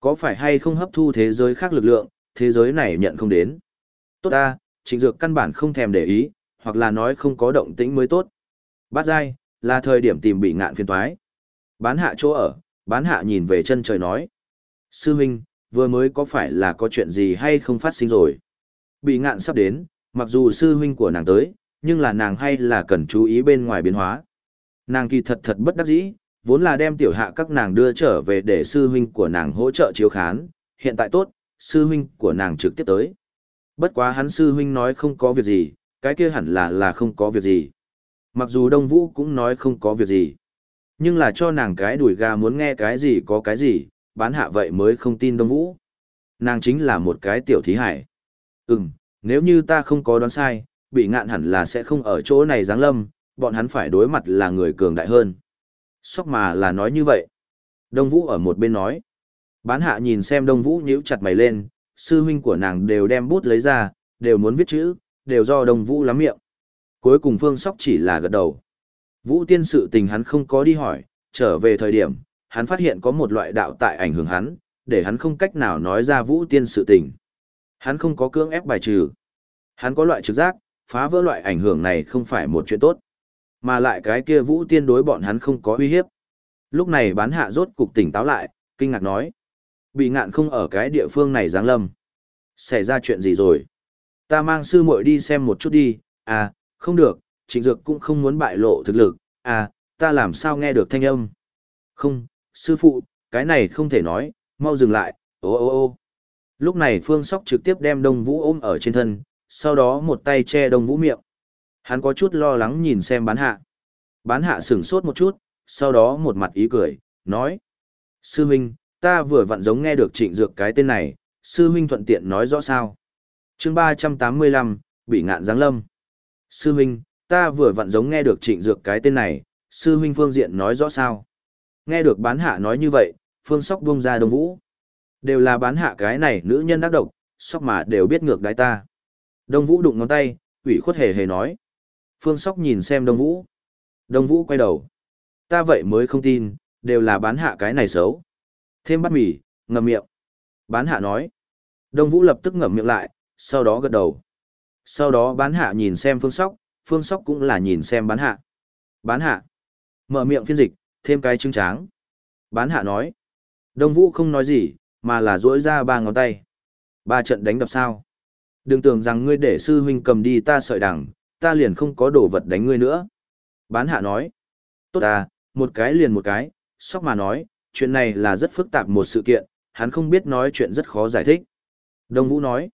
Có phải hay không hấp thu thế giới khác lực lượng, thế giới này nhận không đến. Tốt ta, trịnh dược căn bản không thèm để ý, hoặc là nói không có động tĩnh mới tốt. Bát giai, là thời điểm tìm bị ngạn phiên toái. Bán hạ chỗ ở, bán hạ nhìn về chân trời nói. Sư huynh, vừa mới có phải là có chuyện gì hay không phát sinh rồi? Bị ngạn sắp đến, mặc dù sư huynh của nàng tới, nhưng là nàng hay là cần chú ý bên ngoài biến hóa. Nàng kỳ thật thật bất đắc dĩ, vốn là đem tiểu hạ các nàng đưa trở về để sư huynh của nàng hỗ trợ chiếu khán, hiện tại tốt, sư huynh của nàng trực tiếp tới. Bất quá hắn sư huynh nói không có việc gì, cái kia hẳn là là không có việc gì. Mặc dù Đông Vũ cũng nói không có việc gì. Nhưng là cho nàng cái đuổi gà muốn nghe cái gì có cái gì, bán hạ vậy mới không tin Đông Vũ. Nàng chính là một cái tiểu thí hải. Ừm, nếu như ta không có đoán sai, bị ngạn hẳn là sẽ không ở chỗ này giáng lâm, bọn hắn phải đối mặt là người cường đại hơn. Sóc mà là nói như vậy. Đông Vũ ở một bên nói. Bán hạ nhìn xem Đông Vũ nhíu chặt mày lên, sư huynh của nàng đều đem bút lấy ra, đều muốn viết chữ, đều do Đông Vũ lắm miệng. Cuối cùng Phương Sóc chỉ là gật đầu. Vũ tiên sự tình hắn không có đi hỏi, trở về thời điểm, hắn phát hiện có một loại đạo tại ảnh hưởng hắn, để hắn không cách nào nói ra Vũ tiên sự tình. Hắn không có cưỡng ép bài trừ. Hắn có loại trực giác, phá vỡ loại ảnh hưởng này không phải một chuyện tốt. Mà lại cái kia Vũ tiên đối bọn hắn không có uy hiếp. Lúc này bán hạ rốt cục tỉnh táo lại, kinh ngạc nói. Bị ngạn không ở cái địa phương này giáng lâm. Xảy ra chuyện gì rồi? Ta mang sư muội đi xem một chút đi, à, không được, trịnh dược cũng không muốn bại lộ thực lực, à, ta làm sao nghe được thanh âm. Không, sư phụ, cái này không thể nói, mau dừng lại, ô ô ô. Lúc này Phương Sóc trực tiếp đem Đông Vũ ôm ở trên thân, sau đó một tay che Đông Vũ miệng. Hắn có chút lo lắng nhìn xem bán hạ. Bán hạ sửng sốt một chút, sau đó một mặt ý cười, nói. Sư huynh, ta vừa vặn giống nghe được trịnh dược cái tên này, sư huynh thuận tiện nói rõ sao. chương ba trăm tám mươi lăm bị ngạn giáng lâm. Sư huynh, ta vừa vặn giống nghe được trịnh dược cái tên này, sư huynh phương diện nói rõ sao. Nghe được bán hạ nói như vậy, phương sóc buông ra đông vũ. Đều là bán hạ cái này nữ nhân đắc độc, sóc mà đều biết ngược đáy ta. Đông vũ đụng ngón tay, ủy khuất hề hề nói. Phương sóc nhìn xem đông vũ. Đông vũ quay đầu. Ta vậy mới không tin, đều là bán hạ cái này xấu. Thêm bát mì, ngậm miệng. Bán hạ nói. Đông vũ lập tức ngậm miệng lại, sau đó gật đầu. Sau đó bán hạ nhìn xem phương sóc, phương sóc cũng là nhìn xem bán hạ. Bán hạ. Mở miệng phiên dịch, thêm cái trứng tráng. Bán hạ nói. Đông Vũ không nói gì, mà là duỗi ra ba ngón tay. Ba trận đánh đập sao. Đừng tưởng rằng ngươi để sư huynh cầm đi ta sợi đằng, ta liền không có đồ vật đánh ngươi nữa. Bán hạ nói. Tốt à, một cái liền một cái, sóc mà nói, chuyện này là rất phức tạp một sự kiện, hắn không biết nói chuyện rất khó giải thích. Đông Vũ nói.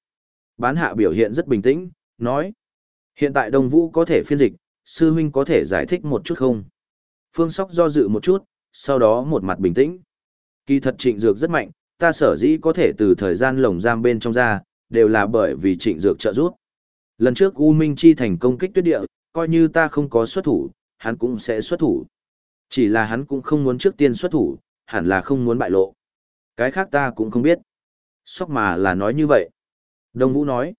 Bán hạ biểu hiện rất bình tĩnh, nói. Hiện tại Đông Vũ có thể phiên dịch, sư huynh có thể giải thích một chút không? Phương Sóc do dự một chút, sau đó một mặt bình tĩnh. Kỳ thật trịnh dược rất mạnh, ta sở dĩ có thể từ thời gian lồng giam bên trong ra, đều là bởi vì trịnh dược trợ giúp. Lần trước U Minh Chi thành công kích tuyết địa, coi như ta không có xuất thủ, hắn cũng sẽ xuất thủ. Chỉ là hắn cũng không muốn trước tiên xuất thủ, hẳn là không muốn bại lộ. Cái khác ta cũng không biết. Sóc mà là nói như vậy. Đông Vũ nói,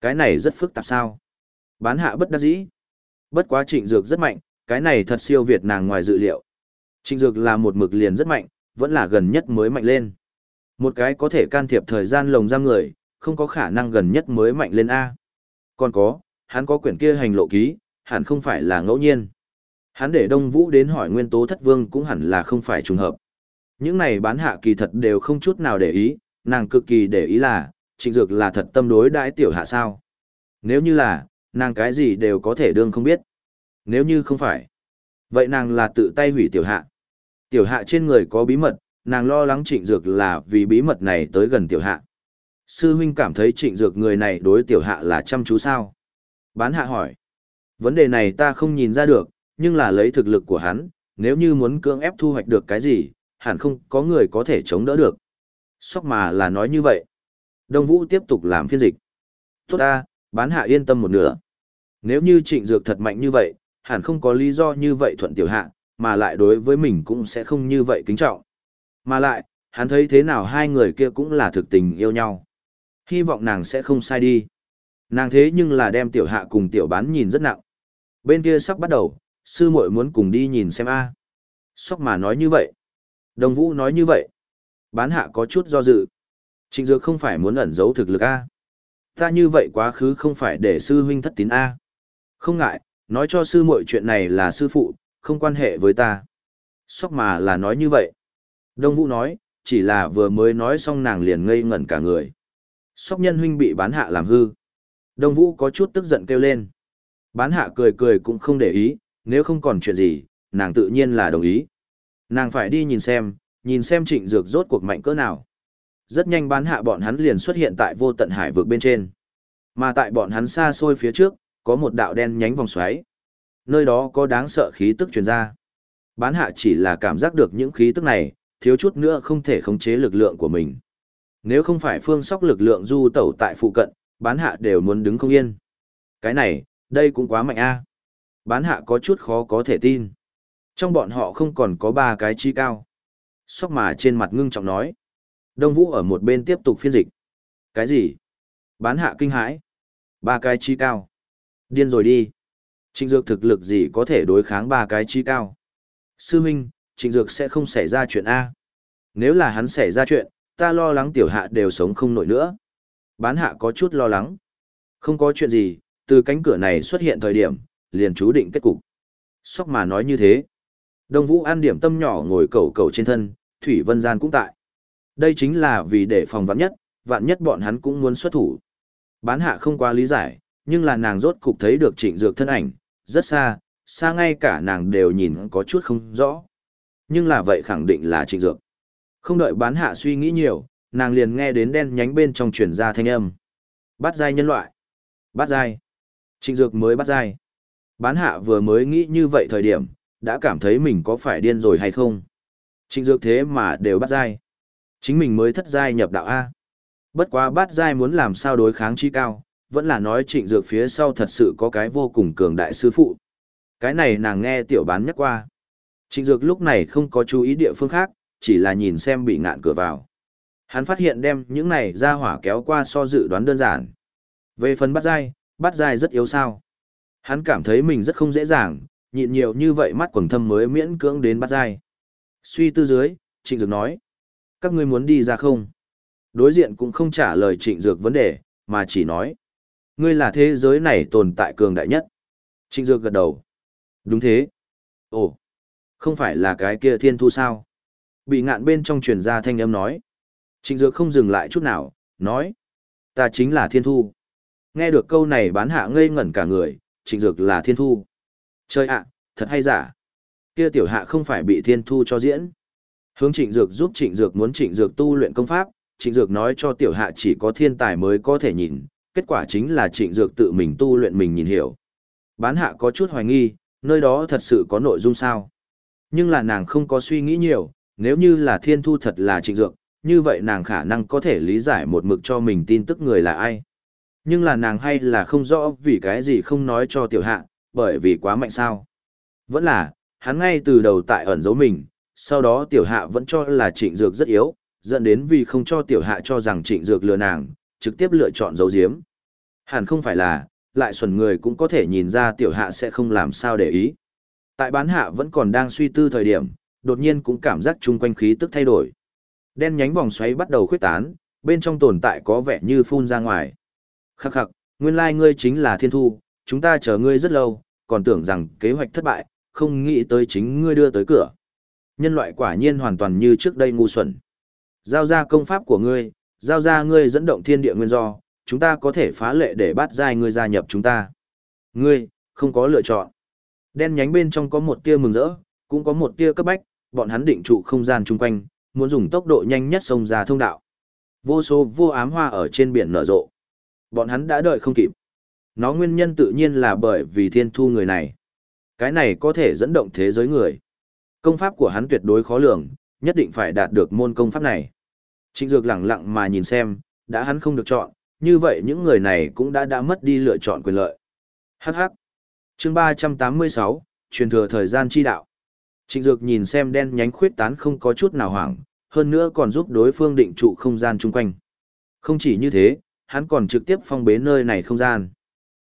cái này rất phức tạp sao. Bán hạ bất đắc dĩ. Bất quá trịnh dược rất mạnh, cái này thật siêu việt nàng ngoài dự liệu. Trịnh dược là một mực liền rất mạnh, vẫn là gần nhất mới mạnh lên. Một cái có thể can thiệp thời gian lồng giam người, không có khả năng gần nhất mới mạnh lên A. Còn có, hắn có quyển kia hành lộ ký, hẳn không phải là ngẫu nhiên. Hắn để Đông Vũ đến hỏi nguyên tố thất vương cũng hẳn là không phải trùng hợp. Những này bán hạ kỳ thật đều không chút nào để ý, nàng cực kỳ để ý là, trịnh dược là thật tâm đối đãi tiểu hạ sao. Nếu như là, nàng cái gì đều có thể đương không biết. Nếu như không phải, vậy nàng là tự tay hủy tiểu hạ. Tiểu hạ trên người có bí mật, nàng lo lắng trịnh dược là vì bí mật này tới gần tiểu hạ. Sư huynh cảm thấy trịnh dược người này đối tiểu hạ là chăm chú sao? Bán hạ hỏi. Vấn đề này ta không nhìn ra được, nhưng là lấy thực lực của hắn, nếu như muốn cưỡng ép thu hoạch được cái gì, hẳn không có người có thể chống đỡ được. Sóc mà là nói như vậy. Đông Vũ tiếp tục làm phiên dịch. Tốt ta, bán hạ yên tâm một nửa. Nếu như trịnh dược thật mạnh như vậy, hẳn không có lý do như vậy thuận tiểu hạ, mà lại đối với mình cũng sẽ không như vậy kính trọng. Mà lại, hắn thấy thế nào hai người kia cũng là thực tình yêu nhau. Hy vọng nàng sẽ không sai đi. Nàng thế nhưng là đem tiểu hạ cùng tiểu bán nhìn rất nặng. Bên kia sắp bắt đầu, sư muội muốn cùng đi nhìn xem a. Sóc mà nói như vậy. Đồng vũ nói như vậy. Bán hạ có chút do dự. Trịnh Dược không phải muốn ẩn giấu thực lực A. Ta như vậy quá khứ không phải để sư huynh thất tín A. Không ngại, nói cho sư muội chuyện này là sư phụ, không quan hệ với ta. Sóc mà là nói như vậy. Đông Vũ nói, chỉ là vừa mới nói xong nàng liền ngây ngẩn cả người. Sóc nhân huynh bị bán hạ làm hư. Đông Vũ có chút tức giận kêu lên. Bán hạ cười cười cũng không để ý, nếu không còn chuyện gì, nàng tự nhiên là đồng ý. Nàng phải đi nhìn xem, nhìn xem trịnh dược rốt cuộc mạnh cỡ nào. Rất nhanh bán hạ bọn hắn liền xuất hiện tại vô tận hải vực bên trên. Mà tại bọn hắn xa xôi phía trước, có một đạo đen nhánh vòng xoáy. Nơi đó có đáng sợ khí tức truyền ra. Bán hạ chỉ là cảm giác được những khí tức này, thiếu chút nữa không thể khống chế lực lượng của mình. Nếu không phải phương sóc lực lượng du tẩu tại phụ cận, bán hạ đều muốn đứng không yên. Cái này, đây cũng quá mạnh a. Bán hạ có chút khó có thể tin. Trong bọn họ không còn có ba cái chi cao. Sóc mà trên mặt ngưng trọng nói. Đông Vũ ở một bên tiếp tục phiên dịch. Cái gì? Bán hạ kinh hãi. Ba cái chi cao. Điên rồi đi. Trịnh Dược thực lực gì có thể đối kháng ba cái chi cao? Sư Minh, Trịnh Dược sẽ không xảy ra chuyện A. Nếu là hắn xảy ra chuyện, ta lo lắng tiểu hạ đều sống không nổi nữa. Bán hạ có chút lo lắng. Không có chuyện gì, từ cánh cửa này xuất hiện thời điểm, liền chú định kết cục. Sóc mà nói như thế. Đông Vũ an điểm tâm nhỏ ngồi cầu cầu trên thân, Thủy Vân Gian cũng tại. Đây chính là vì để phòng vạn nhất, vạn nhất bọn hắn cũng muốn xuất thủ. Bán hạ không quá lý giải, nhưng là nàng rốt cục thấy được trịnh dược thân ảnh, rất xa, xa ngay cả nàng đều nhìn có chút không rõ. Nhưng là vậy khẳng định là trịnh dược. Không đợi bán hạ suy nghĩ nhiều, nàng liền nghe đến đen nhánh bên trong truyền ra thanh âm. Bắt dai nhân loại. Bắt dai. Trịnh dược mới bắt dai. Bán hạ vừa mới nghĩ như vậy thời điểm, đã cảm thấy mình có phải điên rồi hay không. Trịnh dược thế mà đều bắt dai. Chính mình mới thất giai nhập đạo A. Bất quá bắt giai muốn làm sao đối kháng chi cao, vẫn là nói trịnh dược phía sau thật sự có cái vô cùng cường đại sư phụ. Cái này nàng nghe tiểu bán nhắc qua. Trịnh dược lúc này không có chú ý địa phương khác, chỉ là nhìn xem bị ngạn cửa vào. Hắn phát hiện đem những này ra hỏa kéo qua so dự đoán đơn giản. Về phần bắt dai, bắt dai rất yếu sao. Hắn cảm thấy mình rất không dễ dàng, nhịn nhiều như vậy mắt quầng thâm mới miễn cưỡng đến bắt dai. Suy tư dưới, Trịnh Dược nói. Các ngươi muốn đi ra không? Đối diện cũng không trả lời Trịnh Dược vấn đề, mà chỉ nói. Ngươi là thế giới này tồn tại cường đại nhất. Trịnh Dược gật đầu. Đúng thế. Ồ, không phải là cái kia thiên thu sao? Bị ngạn bên trong truyền ra thanh âm nói. Trịnh Dược không dừng lại chút nào, nói. Ta chính là thiên thu. Nghe được câu này bán hạ ngây ngẩn cả người, trịnh Dược là thiên thu. Chơi ạ, thật hay giả. Kia tiểu hạ không phải bị thiên thu cho diễn. Hướng trịnh Dược giúp trịnh Dược muốn trịnh Dược tu luyện công pháp, trịnh Dược nói cho tiểu hạ chỉ có thiên tài mới có thể nhìn, kết quả chính là trịnh Dược tự mình tu luyện mình nhìn hiểu. Bán hạ có chút hoài nghi, nơi đó thật sự có nội dung sao. Nhưng là nàng không có suy nghĩ nhiều, nếu như là thiên thu thật là trịnh dược, như vậy nàng khả năng có thể lý giải một mực cho mình tin tức người là ai. Nhưng là nàng hay là không rõ vì cái gì không nói cho tiểu hạ, bởi vì quá mạnh sao. Vẫn là, hắn ngay từ đầu tại ẩn giấu mình, sau đó tiểu hạ vẫn cho là trịnh dược rất yếu, dẫn đến vì không cho tiểu hạ cho rằng trịnh dược lừa nàng, trực tiếp lựa chọn giấu giếm. Hẳn không phải là, lại xuẩn người cũng có thể nhìn ra tiểu hạ sẽ không làm sao để ý. Tại bán hạ vẫn còn đang suy tư thời điểm, đột nhiên cũng cảm giác chung quanh khí tức thay đổi. Đen nhánh vòng xoáy bắt đầu khuyết tán, bên trong tồn tại có vẻ như phun ra ngoài. Khắc khắc, nguyên lai ngươi chính là thiên thu, chúng ta chờ ngươi rất lâu, còn tưởng rằng kế hoạch thất bại, không nghĩ tới chính ngươi đưa tới cửa. Nhân loại quả nhiên hoàn toàn như trước đây ngu xuẩn. Giao ra công pháp của ngươi, giao ra ngươi dẫn động thiên địa nguyên do, chúng ta có thể phá lệ để bắt giai ngươi gia nhập chúng ta. Ngươi, không có lựa chọn. Đen nhánh bên trong có một tia mừng rỡ, cũng có một tia cấp bách, bọn hắn định trụ không gian chung quanh, muốn dùng tốc độ nhanh nhất xông ra thông đạo. Vô số vô ám hoa ở trên biển nở rộ. Bọn hắn đã đợi không kịp. Nó nguyên nhân tự nhiên là bởi vì thiên thu người này. Cái này có thể dẫn động thế giới người. Công pháp của hắn tuyệt đối khó lường, nhất định phải đạt được môn công pháp này. Trịnh Dược lặng lặng mà nhìn xem, đã hắn không được chọn, như vậy những người này cũng đã đã mất đi lựa chọn quyền lợi. Hắc hắc. Chương 386, truyền thừa thời gian chi đạo. Trịnh Dược nhìn xem đen nhánh khuyết tán không có chút nào hoảng, hơn nữa còn giúp đối phương định trụ không gian chung quanh. Không chỉ như thế, hắn còn trực tiếp phong bế nơi này không gian.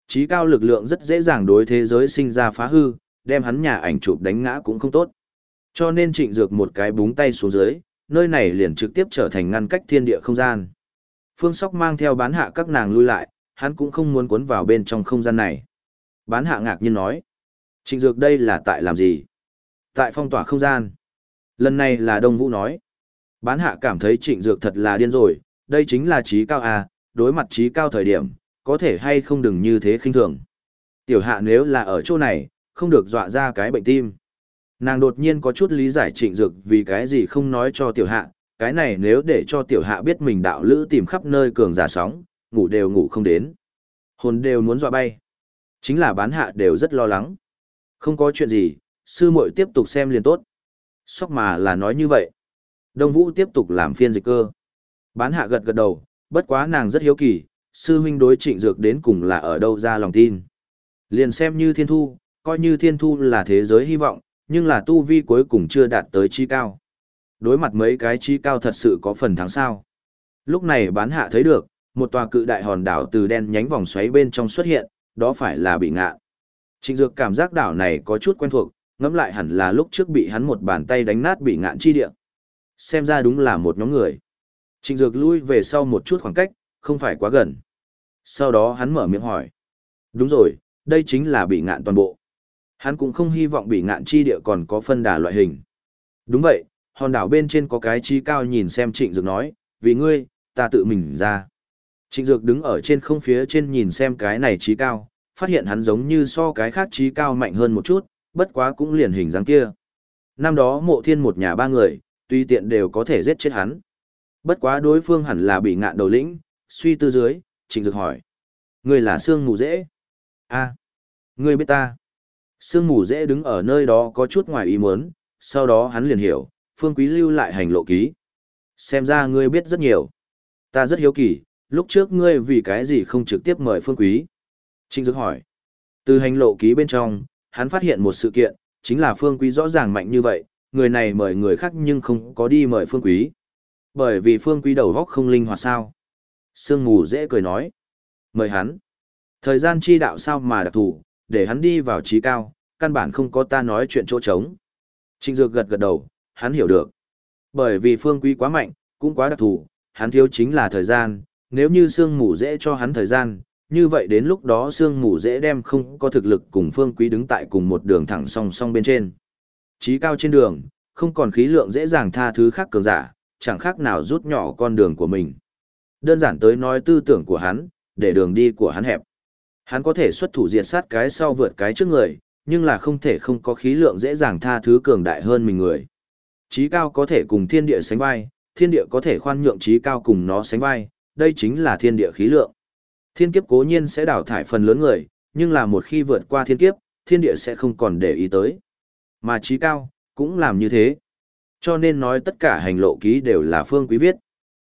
Chí cao lực lượng rất dễ dàng đối thế giới sinh ra phá hư, đem hắn nhà ảnh chụp đánh ngã cũng không tốt. Cho nên trịnh dược một cái búng tay xuống dưới, nơi này liền trực tiếp trở thành ngăn cách thiên địa không gian. Phương Sóc mang theo bán hạ các nàng lui lại, hắn cũng không muốn cuốn vào bên trong không gian này. Bán hạ ngạc nhiên nói, Trịnh Dược đây là tại làm gì? Tại phong tỏa không gian. Lần này là Đông Vũ nói. Bán hạ cảm thấy Trịnh Dược thật là điên rồi, đây chính là trí cao à, đối mặt trí cao thời điểm, có thể hay không đừng như thế khinh thường. Tiểu hạ nếu là ở chỗ này, không được dọa ra cái bệnh tim. Nàng đột nhiên có chút lý giải trịnh dược vì cái gì không nói cho tiểu hạ, cái này nếu để cho tiểu hạ biết mình đạo lữ tìm khắp nơi cường giả sóng, ngủ đều ngủ không đến. Hồn đều muốn dọa bay. Chính là bán hạ đều rất lo lắng. Không có chuyện gì, sư muội tiếp tục xem liền tốt. Sóc mà là nói như vậy. Đông Vũ tiếp tục làm phiên dịch cơ. Bán hạ gật gật đầu, bất quá nàng rất hiếu kỳ, sư huynh đối trịnh dược đến cùng là ở đâu ra lòng tin. Liền xem như thiên thu, coi như thiên thu là thế giới hy vọng, nhưng là tu vi cuối cùng chưa đạt tới chi cao. Đối mặt mấy cái chi cao thật sự có phần thắng sao. Lúc này bán hạ thấy được, một tòa cự đại hòn đảo từ đen nhánh vòng xoáy bên trong xuất hiện, đó phải là bị ngạ. Trịnh Dược cảm giác đảo này có chút quen thuộc, ngẫm lại hẳn là lúc trước bị hắn một bàn tay đánh nát bị ngạn chi địa. Xem ra đúng là một nhóm người. Trịnh Dược lui về sau một chút khoảng cách, không phải quá gần. Sau đó hắn mở miệng hỏi. Đúng rồi, đây chính là bị ngạn toàn bộ. Hắn cũng không hy vọng bị ngạn chi địa còn có phân đà loại hình. Đúng vậy, hòn đảo bên trên có cái chi cao nhìn xem trịnh dược nói, vì ngươi, ta tự mình ra. Trịnh dược đứng ở trên không phía trên nhìn xem cái này trí cao, phát hiện hắn giống như so cái khác trí cao mạnh hơn một chút, bất quá cũng liền hình dáng kia. Năm đó mộ thiên một nhà ba người, tuy tiện đều có thể giết chết hắn. Bất quá đối phương hẳn là bị ngạn đầu lĩnh, suy tư dưới, trịnh dược hỏi. Người là xương mù dễ. a à, biết ta. Sương mù dễ đứng ở nơi đó có chút ngoài ý muốn, sau đó hắn liền hiểu, phương quý lưu lại hành lộ ký. Xem ra ngươi biết rất nhiều. Ta rất hiếu kỳ, lúc trước ngươi vì cái gì không trực tiếp mời phương quý. Trinh Dược hỏi. Từ hành lộ ký bên trong, hắn phát hiện một sự kiện, chính là phương quý rõ ràng mạnh như vậy, người này mời người khác nhưng không có đi mời phương quý. Bởi vì phương quý đầu góc không linh hoạt sao. Sương mù dễ cười nói. Mời hắn. Thời gian chi đạo sao mà đặc thủ, để hắn đi vào trí cao, căn bản không có ta nói chuyện chỗ trống. Trịnh Dược gật gật đầu, hắn hiểu được. Bởi vì phương quý quá mạnh, cũng quá đặc thù, hắn thiếu chính là thời gian, nếu như sương mù dễ cho hắn thời gian, như vậy đến lúc đó sương mù dễ đem không có thực lực cùng phương quý đứng tại cùng một đường thẳng song song bên trên. chí cao trên đường, không còn khí lượng dễ dàng tha thứ khác cường giả, chẳng khác nào rút nhỏ con đường của mình. Đơn giản tới nói tư tưởng của hắn, để đường đi của hắn hẹp. Hắn có thể xuất thủ diệt sát cái sau vượt cái trước người, nhưng là không thể không có khí lượng dễ dàng tha thứ cường đại hơn mình người. Chí cao có thể cùng thiên địa sánh vai, thiên địa có thể khoan nhượng chí cao cùng nó sánh vai, đây chính là thiên địa khí lượng. Thiên kiếp cố nhiên sẽ đào thải phần lớn người, nhưng là một khi vượt qua thiên kiếp, thiên địa sẽ không còn để ý tới. Mà trí cao, cũng làm như thế. Cho nên nói tất cả hành lộ ký đều là phương quý viết.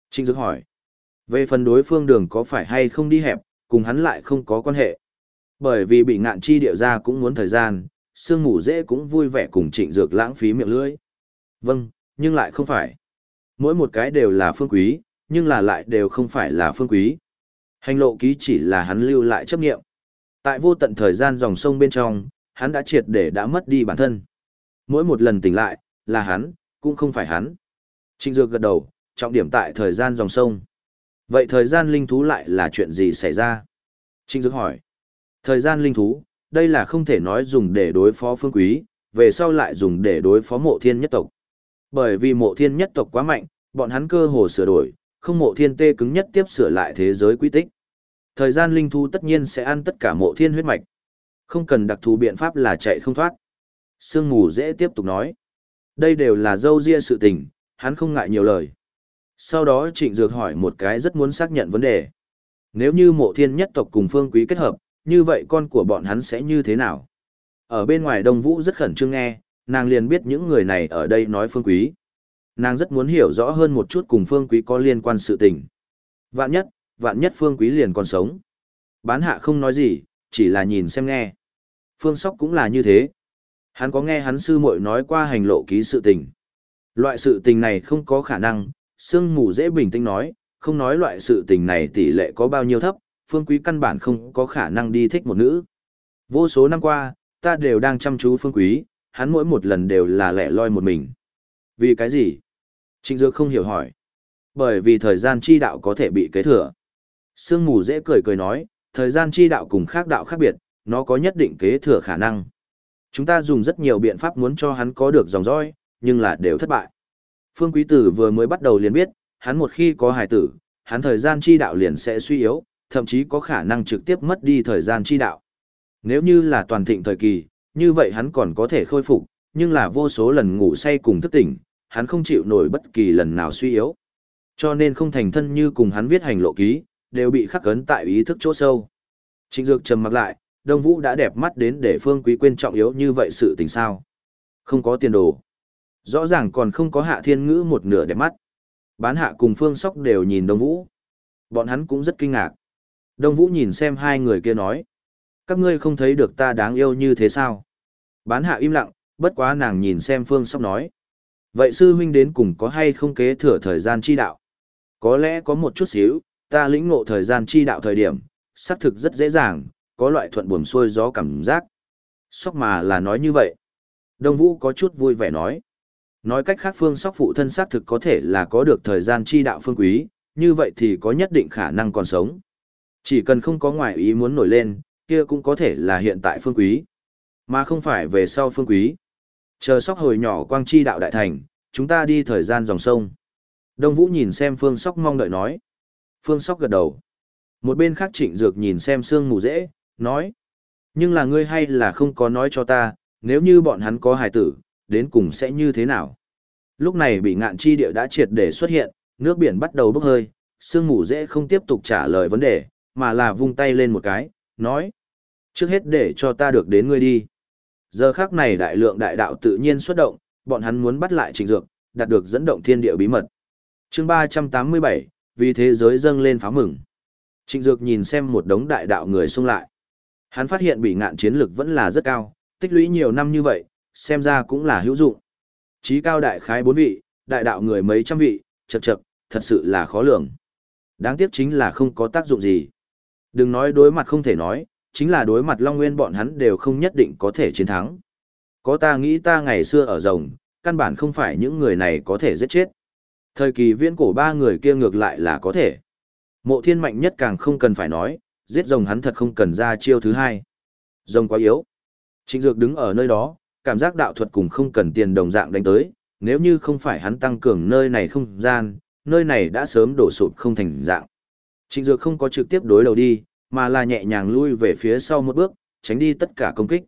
Trinh Dược hỏi, về phần đối phương đường có phải hay không đi hẹp, cùng hắn lại không có quan hệ. Bởi vì bị ngạn chi điệu ra cũng muốn thời gian, sương mù dễ cũng vui vẻ cùng trịnh dược lãng phí miệng lưỡi. Vâng, nhưng lại không phải. Mỗi một cái đều là phương quý, nhưng là lại đều không phải là phương quý. Hành lộ ký chỉ là hắn lưu lại chấp nghiệm. Tại vô tận thời gian dòng sông bên trong, hắn đã triệt để đã mất đi bản thân. Mỗi một lần tỉnh lại, là hắn, cũng không phải hắn. Trịnh Dược gật đầu, trọng điểm tại thời gian dòng sông. Vậy thời gian linh thú lại là chuyện gì xảy ra? Trịnh Dược hỏi. Thời gian linh thú, đây là không thể nói dùng để đối phó phương quý, về sau lại dùng để đối phó mộ thiên nhất tộc. Bởi vì mộ thiên nhất tộc quá mạnh, bọn hắn cơ hồ sửa đổi, không mộ thiên tê cứng nhất tiếp sửa lại thế giới quy tích. Thời gian linh thú tất nhiên sẽ ăn tất cả mộ thiên huyết mạch. Không cần đặc thù biện pháp là chạy không thoát. Sương mù dễ tiếp tục nói. Đây đều là dâu ria sự tình, hắn không ngại nhiều lời. Sau đó trịnh dược hỏi một cái rất muốn xác nhận vấn đề. Nếu như mộ thiên nhất tộc cùng phương quý kết hợp, như vậy con của bọn hắn sẽ như thế nào? Ở bên ngoài Đông Vũ rất khẩn trương nghe, nàng liền biết những người này ở đây nói phương quý. Nàng rất muốn hiểu rõ hơn một chút cùng phương quý có liên quan sự tình. Vạn nhất, vạn nhất phương quý liền còn sống. Bán hạ không nói gì, chỉ là nhìn xem nghe. Phương Sóc cũng là như thế. Hắn có nghe hắn sư muội nói qua hành lộ ký sự tình. Loại sự tình này không có khả năng, sương mù dễ bình tĩnh nói, không nói loại sự tình này tỷ lệ có bao nhiêu thấp, phương quý căn bản không có khả năng đi thích một nữ. Vô số năm qua, ta đều đang chăm chú phương quý, hắn mỗi một lần đều là lẻ loi một mình. Vì cái gì? Trịnh Dược không hiểu hỏi. Bởi vì thời gian chi đạo có thể bị kế thừa. Sương mù dễ cười cười nói, thời gian chi đạo cùng khác đạo khác biệt, nó có nhất định kế thừa khả năng. Chúng ta dùng rất nhiều biện pháp muốn cho hắn có được dòng dõi, nhưng là đều thất bại. Phương Quý Tử vừa mới bắt đầu liền biết, hắn một khi có hài tử, hắn thời gian chi đạo liền sẽ suy yếu, thậm chí có khả năng trực tiếp mất đi thời gian chi đạo. Nếu như là toàn thịnh thời kỳ, như vậy hắn còn có thể khôi phục, nhưng là vô số lần ngủ say cùng thức tỉnh, hắn không chịu nổi bất kỳ lần nào suy yếu. Cho nên không thành thân như cùng hắn viết hành lộ ký, đều bị khắc cấn tại ý thức chỗ sâu. Trịnh Dược trầm mặc lại, Đông Vũ đã đẹp mắt đến để Phương Quý quên trọng yếu như vậy sự tình sao? Không có tiền đồ. Rõ ràng còn không có Hạ Thiên Ngữ một nửa đẹp mắt. Bán Hạ cùng Phương Sóc đều nhìn Đông Vũ. Bọn hắn cũng rất kinh ngạc. Đông Vũ nhìn xem hai người kia nói. Các ngươi không thấy được ta đáng yêu như thế sao? Bán Hạ im lặng, bất quá nàng nhìn xem Phương Sóc nói. Vậy sư huynh đến cùng có hay không kế thừa thời gian chi đạo? Có lẽ có một chút xíu, ta lĩnh ngộ thời gian chi đạo thời điểm, xác thực rất dễ dàng, có loại thuận buồm xuôi gió cảm giác. Sóc mà là nói như vậy. Đông Vũ có chút vui vẻ nói. Nói cách khác phương sóc phụ thân xác thực có thể là có được thời gian chi đạo phương quý, như vậy thì có nhất định khả năng còn sống. Chỉ cần không có ngoại ý muốn nổi lên, kia cũng có thể là hiện tại phương quý, mà không phải về sau phương quý. Chờ sóc hồi nhỏ quang chi đạo đại thành, chúng ta đi thời gian dòng sông. Đông Vũ nhìn xem phương sóc mong đợi nói. Phương sóc gật đầu. Một bên khác trịnh dược nhìn xem sương mù dễ, nói. Nhưng là ngươi hay là không có nói cho ta, nếu như bọn hắn có hài tử, đến cùng sẽ như thế nào? Lúc này bị ngạn chi địa đã triệt để xuất hiện, nước biển bắt đầu bốc hơi, sương mù dễ không tiếp tục trả lời vấn đề, mà là vung tay lên một cái, nói. Trước hết để cho ta được đến ngươi đi. Giờ khác này đại lượng đại đạo tự nhiên xuất động, bọn hắn muốn bắt lại trịnh dược, đạt được dẫn động thiên địa bí mật. chương 387, vì thế giới dâng lên pháo mừng. Trịnh dược nhìn xem một đống đại đạo người xung lại. Hắn phát hiện bị ngạn chiến lực vẫn là rất cao, tích lũy nhiều năm như vậy, xem ra cũng là hữu dụng. Chí cao đại khái bốn vị, đại đạo người mấy trăm vị, chật chật, thật sự là khó lường. Đáng tiếc chính là không có tác dụng gì. Đừng nói đối mặt không thể nói, chính là đối mặt Long Nguyên bọn hắn đều không nhất định có thể chiến thắng. Có ta nghĩ ta ngày xưa ở rồng, căn bản không phải những người này có thể giết chết. Thời kỳ viễn cổ ba người kia ngược lại là có thể. Mộ thiên mạnh nhất càng không cần phải nói, giết rồng hắn thật không cần ra chiêu thứ hai. Rồng quá yếu. Trịnh Dược đứng ở nơi đó, cảm giác đạo thuật cùng không cần tiền đồng dạng đánh tới, nếu như không phải hắn tăng cường nơi này không gian, nơi này đã sớm đổ sụp không thành dạng. Trịnh Dược không có trực tiếp đối đầu đi, mà là nhẹ nhàng lui về phía sau một bước, tránh đi tất cả công kích.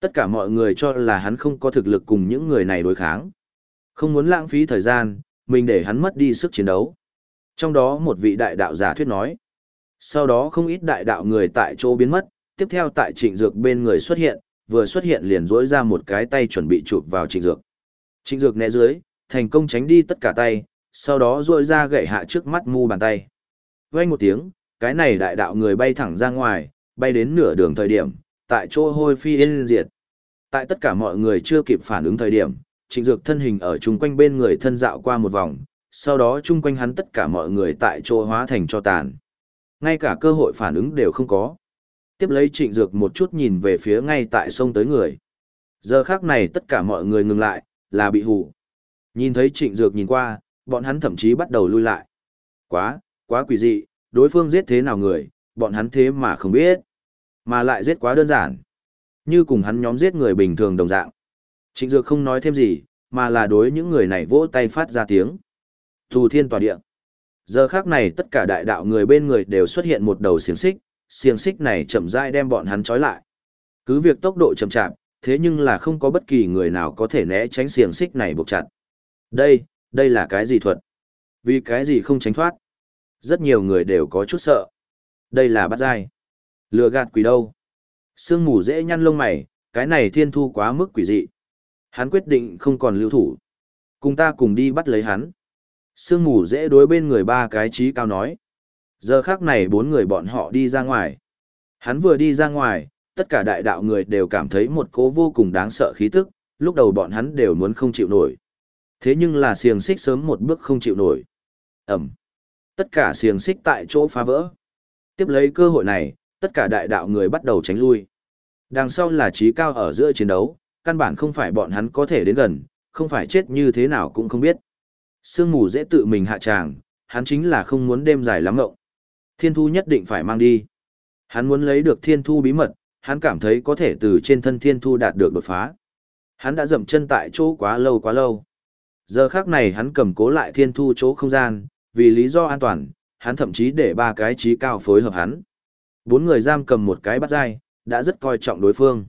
Tất cả mọi người cho là hắn không có thực lực cùng những người này đối kháng. Không muốn lãng phí thời gian, mình để hắn mất đi sức chiến đấu. Trong đó một vị đại đạo giả thuyết nói. Sau đó không ít đại đạo người tại chỗ biến mất, tiếp theo tại trịnh dược bên người xuất hiện, vừa xuất hiện liền rỗi ra một cái tay chuẩn bị chụp vào trịnh dược. Trịnh dược né dưới, thành công tránh đi tất cả tay, sau đó rỗi ra gậy hạ trước mắt mu bàn tay. Vang một tiếng, cái này đại đạo người bay thẳng ra ngoài, bay đến nửa đường thời điểm, tại chỗ hôi phi yên diệt. Tại tất cả mọi người chưa kịp phản ứng thời điểm, trịnh dược thân hình ở chung quanh bên người thân dạo qua một vòng, sau đó chung quanh hắn tất cả mọi người tại chỗ hóa thành cho tàn. Ngay cả cơ hội phản ứng đều không có. Tiếp lấy trịnh dược một chút nhìn về phía ngay tại sông tới người. Giờ khác này tất cả mọi người ngừng lại, là bị hù. Nhìn thấy trịnh dược nhìn qua, bọn hắn thậm chí bắt đầu lui lại. Quá, quá quỷ dị, đối phương giết thế nào người, bọn hắn thế mà không biết. Mà lại giết quá đơn giản. Như cùng hắn nhóm giết người bình thường đồng dạng. Trịnh Dược không nói thêm gì, mà là đối những người này vỗ tay phát ra tiếng. Thù thiên tòa địa. Giờ khác này tất cả đại đạo người bên người đều xuất hiện một đầu xiềng xích, xiềng xích này chậm rãi đem bọn hắn trói lại. Cứ việc tốc độ chậm chạp, thế nhưng là không có bất kỳ người nào có thể né tránh xiềng xích này buộc chặt. Đây, đây là cái gì thuật? Vì cái gì không tránh thoát? Rất nhiều người đều có chút sợ. Đây là bắt dai. Lừa gạt quỷ đâu? Sương mù dễ nhăn lông mày, cái này thiên thu quá mức quỷ dị. Hắn quyết định không còn lưu thủ. Cùng ta cùng đi bắt lấy hắn. Sương mù dễ đối bên người ba cái trí cao nói. Giờ khác này bốn người bọn họ đi ra ngoài. Hắn vừa đi ra ngoài, tất cả đại đạo người đều cảm thấy một cố vô cùng đáng sợ khí tức, lúc đầu bọn hắn đều muốn không chịu nổi. Thế nhưng là xiềng xích sớm một bước không chịu nổi. Ẩm. Tất cả xiềng xích tại chỗ phá vỡ. Tiếp lấy cơ hội này, tất cả đại đạo người bắt đầu tránh lui. Đằng sau là trí cao ở giữa chiến đấu, căn bản không phải bọn hắn có thể đến gần, không phải chết như thế nào cũng không biết. Sương mù dễ tự mình hạ tràng, hắn chính là không muốn đêm dài lắm ngộng. Thiên thu nhất định phải mang đi. Hắn muốn lấy được thiên thu bí mật, hắn cảm thấy có thể từ trên thân thiên thu đạt được đột phá. Hắn đã dậm chân tại chỗ quá lâu quá lâu. Giờ khác này hắn cầm cố lại thiên thu chỗ không gian, vì lý do an toàn, hắn thậm chí để ba cái trí cao phối hợp hắn. Bốn người giam cầm một cái bắt dai, đã rất coi trọng đối phương.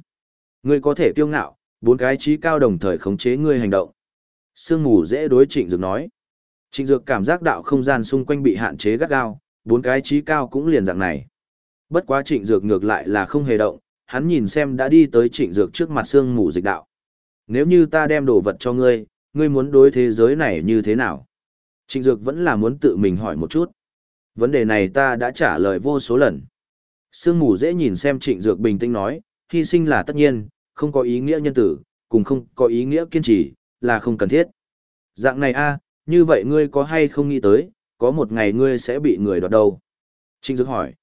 Ngươi có thể kiêu ngạo, bốn cái trí cao đồng thời khống chế ngươi hành động. Sương mù dễ đối trịnh dược nói. Trịnh dược cảm giác đạo không gian xung quanh bị hạn chế gắt gao, bốn cái trí cao cũng liền dạng này. Bất quá trịnh dược ngược lại là không hề động, hắn nhìn xem đã đi tới trịnh dược trước mặt sương mù dịch đạo. Nếu như ta đem đồ vật cho ngươi, ngươi muốn đối thế giới này như thế nào? Trịnh dược vẫn là muốn tự mình hỏi một chút. Vấn đề này ta đã trả lời vô số lần. Sương mù dễ nhìn xem trịnh dược bình tĩnh nói, hy sinh là tất nhiên, không có ý nghĩa nhân tử, cùng không có ý nghĩa kiên trì, là không cần thiết. Dạng này a, như vậy ngươi có hay không nghĩ tới, có một ngày ngươi sẽ bị người đoạt đầu. Trịnh dược hỏi.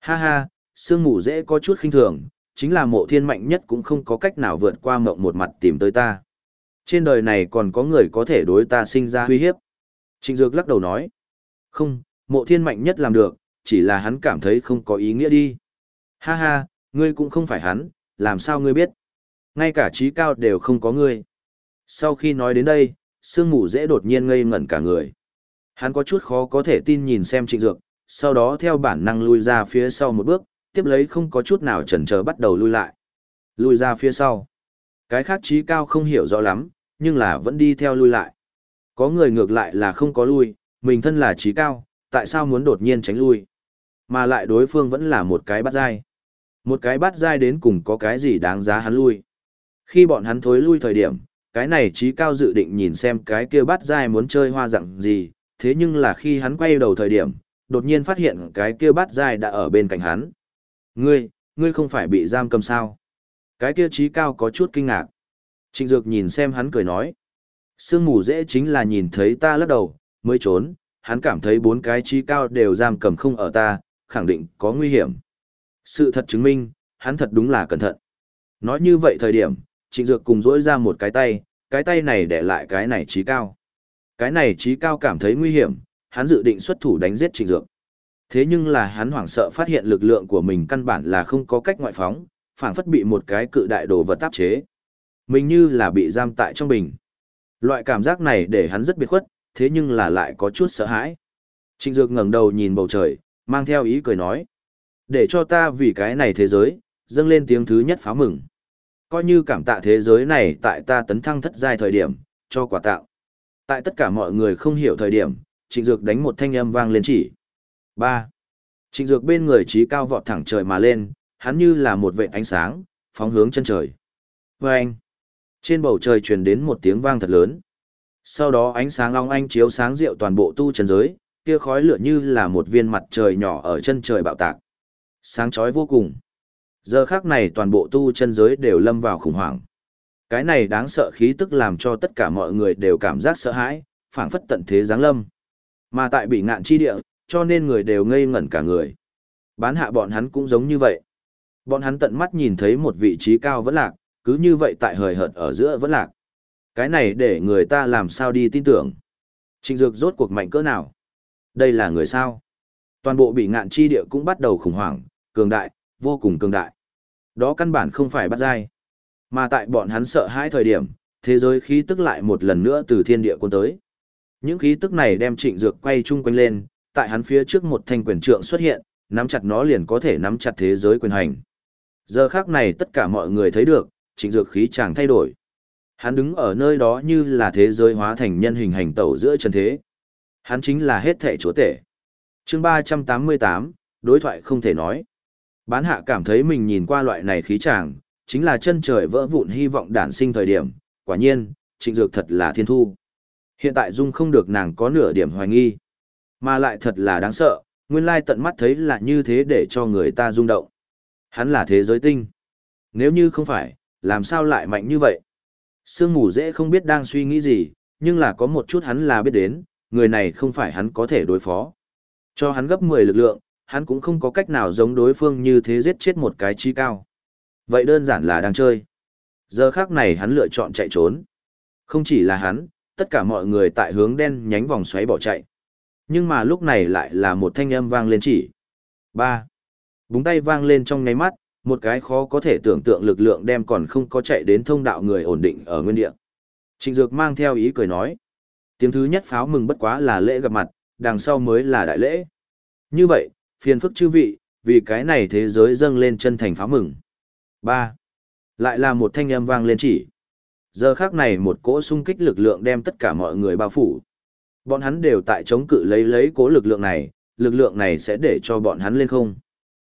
Ha ha, sương mù dễ có chút khinh thường, chính là mộ thiên mạnh nhất cũng không có cách nào vượt qua mộng một mặt tìm tới ta. Trên đời này còn có người có thể đối ta sinh ra uy hiếp. Trịnh Dược lắc đầu nói. Không, mộ thiên mạnh nhất làm được, chỉ là hắn cảm thấy không có ý nghĩa đi. Ha ha, ngươi cũng không phải hắn, làm sao ngươi biết? Ngay cả trí cao đều không có ngươi. Sau khi nói đến đây, sương mù dễ đột nhiên ngây ngẩn cả người. Hắn có chút khó có thể tin nhìn xem trịnh dược, sau đó theo bản năng lui ra phía sau một bước, tiếp lấy không có chút nào chần chờ bắt đầu lui lại. Lui ra phía sau. Cái khác trí cao không hiểu rõ lắm, nhưng là vẫn đi theo lui lại. Có người ngược lại là không có lui, mình thân là trí cao, tại sao muốn đột nhiên tránh lui? Mà lại đối phương vẫn là một cái bắt dai. Một cái bắt dai đến cùng có cái gì đáng giá hắn lui. Khi bọn hắn thối lui thời điểm, cái này trí cao dự định nhìn xem cái kia bắt dai muốn chơi hoa dạng gì, thế nhưng là khi hắn quay đầu thời điểm, đột nhiên phát hiện cái kia bắt dai đã ở bên cạnh hắn. Ngươi, ngươi không phải bị giam cầm sao? Cái kia trí cao có chút kinh ngạc. Trịnh Dược nhìn xem hắn cười nói. Sương mù dễ chính là nhìn thấy ta lắc đầu, mới trốn, hắn cảm thấy bốn cái trí cao đều giam cầm không ở ta, khẳng định có nguy hiểm. Sự thật chứng minh, hắn thật đúng là cẩn thận. Nói như vậy thời điểm, trịnh dược cùng dỗi ra một cái tay, cái tay này để lại cái này trí cao. Cái này trí cao cảm thấy nguy hiểm, hắn dự định xuất thủ đánh giết trịnh dược. Thế nhưng là hắn hoảng sợ phát hiện lực lượng của mình căn bản là không có cách ngoại phóng, phảng phất bị một cái cự đại đồ vật áp chế. Mình như là bị giam tại trong bình. Loại cảm giác này để hắn rất biệt khuất, thế nhưng là lại có chút sợ hãi. Trịnh Dược ngẩng đầu nhìn bầu trời, mang theo ý cười nói. Để cho ta vì cái này thế giới, dâng lên tiếng thứ nhất pháo mừng. Coi như cảm tạ thế giới này tại ta tấn thăng thất giai thời điểm, cho quả tạo. Tại tất cả mọi người không hiểu thời điểm, Trịnh Dược đánh một thanh âm vang lên chỉ. ba Trịnh Dược bên người trí cao vọt thẳng trời mà lên, hắn như là một vệ ánh sáng, phóng hướng chân trời. Và anh, trên bầu trời truyền đến một tiếng vang thật lớn. Sau đó ánh sáng long anh chiếu sáng rượu toàn bộ tu chân giới, kia khói lửa như là một viên mặt trời nhỏ ở chân trời bạo tạc. Sáng chói vô cùng. Giờ khác này toàn bộ tu chân giới đều lâm vào khủng hoảng. Cái này đáng sợ khí tức làm cho tất cả mọi người đều cảm giác sợ hãi, phảng phất tận thế giáng lâm. Mà tại bị ngạn chi địa, cho nên người đều ngây ngẩn cả người. Bán hạ bọn hắn cũng giống như vậy. Bọn hắn tận mắt nhìn thấy một vị trí cao vẫn lạc, cứ như vậy tại hời hợt ở giữa vẫn lạc. Cái này để người ta làm sao đi tin tưởng. Trịnh Dược rốt cuộc mạnh cỡ nào? Đây là người sao? Toàn bộ bị ngạn chi địa cũng bắt đầu khủng hoảng, cường đại, vô cùng cường đại. Đó căn bản không phải bắt dai. Mà tại bọn hắn sợ hãi thời điểm, thế giới khí tức lại một lần nữa từ thiên địa cuốn tới. Những khí tức này đem trịnh dược quay chung quanh lên, tại hắn phía trước một thanh quyền trượng xuất hiện, nắm chặt nó liền có thể nắm chặt thế giới quyền hành. Giờ khác này tất cả mọi người thấy được, trịnh dược khí chàng thay đổi. Hắn đứng ở nơi đó như là thế giới hóa thành nhân hình hành tẩu giữa trần thế. Hắn chính là hết thể chúa tể. chương ba trăm tám mươi tám đối thoại không thể nói. Bán hạ cảm thấy mình nhìn qua loại này khí chàng, chính là chân trời vỡ vụn hy vọng đản sinh thời điểm. Quả nhiên, trịnh dược thật là thiên thu. Hiện tại Dung không được nàng có nửa điểm hoài nghi. Mà lại thật là đáng sợ, nguyên lai tận mắt thấy là như thế để cho người ta rung động. Hắn là thế giới tinh. Nếu như không phải, làm sao lại mạnh như vậy? Sương mù dễ không biết đang suy nghĩ gì, nhưng là có một chút hắn là biết đến, người này không phải hắn có thể đối phó. Cho hắn gấp 10 lực lượng, hắn cũng không có cách nào giống đối phương như thế giết chết một cái chi cao. Vậy đơn giản là đang chơi. Giờ khác này hắn lựa chọn chạy trốn. Không chỉ là hắn, tất cả mọi người tại hướng đen nhánh vòng xoáy bỏ chạy. Nhưng mà lúc này lại là một thanh âm vang lên chỉ. ba Búng tay vang lên trong ngáy mắt, một cái khó có thể tưởng tượng lực lượng đem còn không có chạy đến thông đạo người ổn định ở nguyên địa. Trịnh Dược mang theo ý cười nói. Tiếng thứ nhất pháo mừng bất quá là lễ gặp mặt, đằng sau mới là đại lễ. Như vậy, phiền phức chư vị, vì cái này thế giới dâng lên chân thành pháo mừng. ba Lại là một thanh âm vang lên chỉ. Giờ khác này một cỗ xung kích lực lượng đem tất cả mọi người bao phủ. Bọn hắn đều tại chống cự lấy lấy cỗ lực lượng này, lực lượng này sẽ để cho bọn hắn lên không.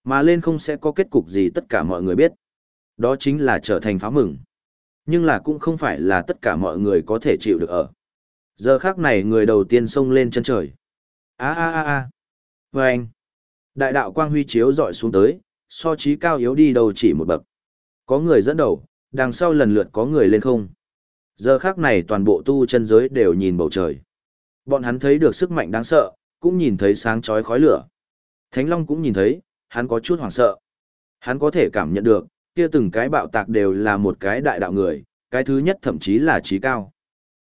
Mà lên không sẽ có kết cục gì tất cả mọi người biết. Đó chính là trở thành pháo mừng. Nhưng là cũng không phải là tất cả mọi người có thể chịu được ở. Giờ khác này người đầu tiên xông lên chân trời. a a a a Và anh. Đại đạo quang huy chiếu dọi xuống tới, so trí cao yếu đi đầu chỉ một bậc. Có người dẫn đầu, đằng sau lần lượt có người lên không. Giờ khác này toàn bộ tu chân giới đều nhìn bầu trời. Bọn hắn thấy được sức mạnh đáng sợ, cũng nhìn thấy sáng chói khói lửa. Thánh Long cũng nhìn thấy, hắn có chút hoảng sợ. Hắn có thể cảm nhận được, kia từng cái bạo tạc đều là một cái đại đạo người, cái thứ nhất thậm chí là trí cao.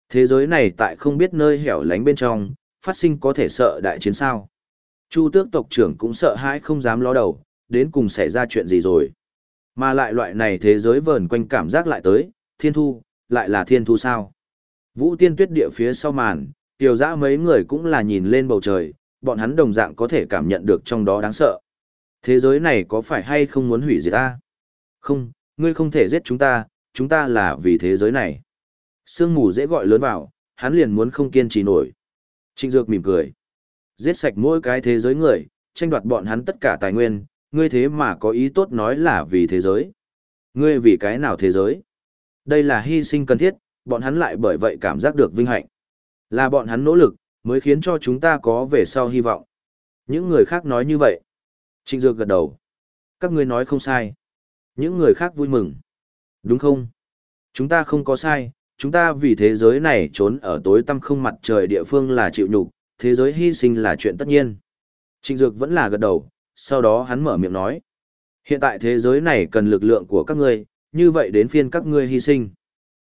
Thế giới này tại không biết nơi hẻo lánh bên trong, phát sinh có thể sợ đại chiến sao. Chu tước tộc trưởng cũng sợ hãi không dám ló đầu, đến cùng xảy ra chuyện gì rồi. Mà lại loại này thế giới vờn quanh cảm giác lại tới, thiên thu, lại là thiên thu sao. Vũ tiên tuyết địa phía sau màn, tiểu dã mấy người cũng là nhìn lên bầu trời, bọn hắn đồng dạng có thể cảm nhận được trong đó đáng sợ. Thế giới này có phải hay không muốn hủy diệt ta? Không, ngươi không thể giết chúng ta, chúng ta là vì thế giới này. Sương mù dễ gọi lớn vào, hắn liền muốn không kiên trì nổi. Trịnh Dược mỉm cười. Giết sạch mỗi cái thế giới người, tranh đoạt bọn hắn tất cả tài nguyên, ngươi thế mà có ý tốt nói là vì thế giới. Ngươi vì cái nào thế giới? Đây là hy sinh cần thiết, bọn hắn lại bởi vậy cảm giác được vinh hạnh. Là bọn hắn nỗ lực, mới khiến cho chúng ta có về sau hy vọng. Những người khác nói như vậy. Trịnh Dược gật đầu. Các ngươi nói không sai. Những người khác vui mừng. Đúng không? Chúng ta không có sai, chúng ta vì thế giới này trốn ở tối tăm không mặt trời địa phương là chịu nhục, thế giới hy sinh là chuyện tất nhiên. Trịnh Dược vẫn là gật đầu, sau đó hắn mở miệng nói. Hiện tại thế giới này cần lực lượng của các ngươi, như vậy đến phiên các ngươi hy sinh.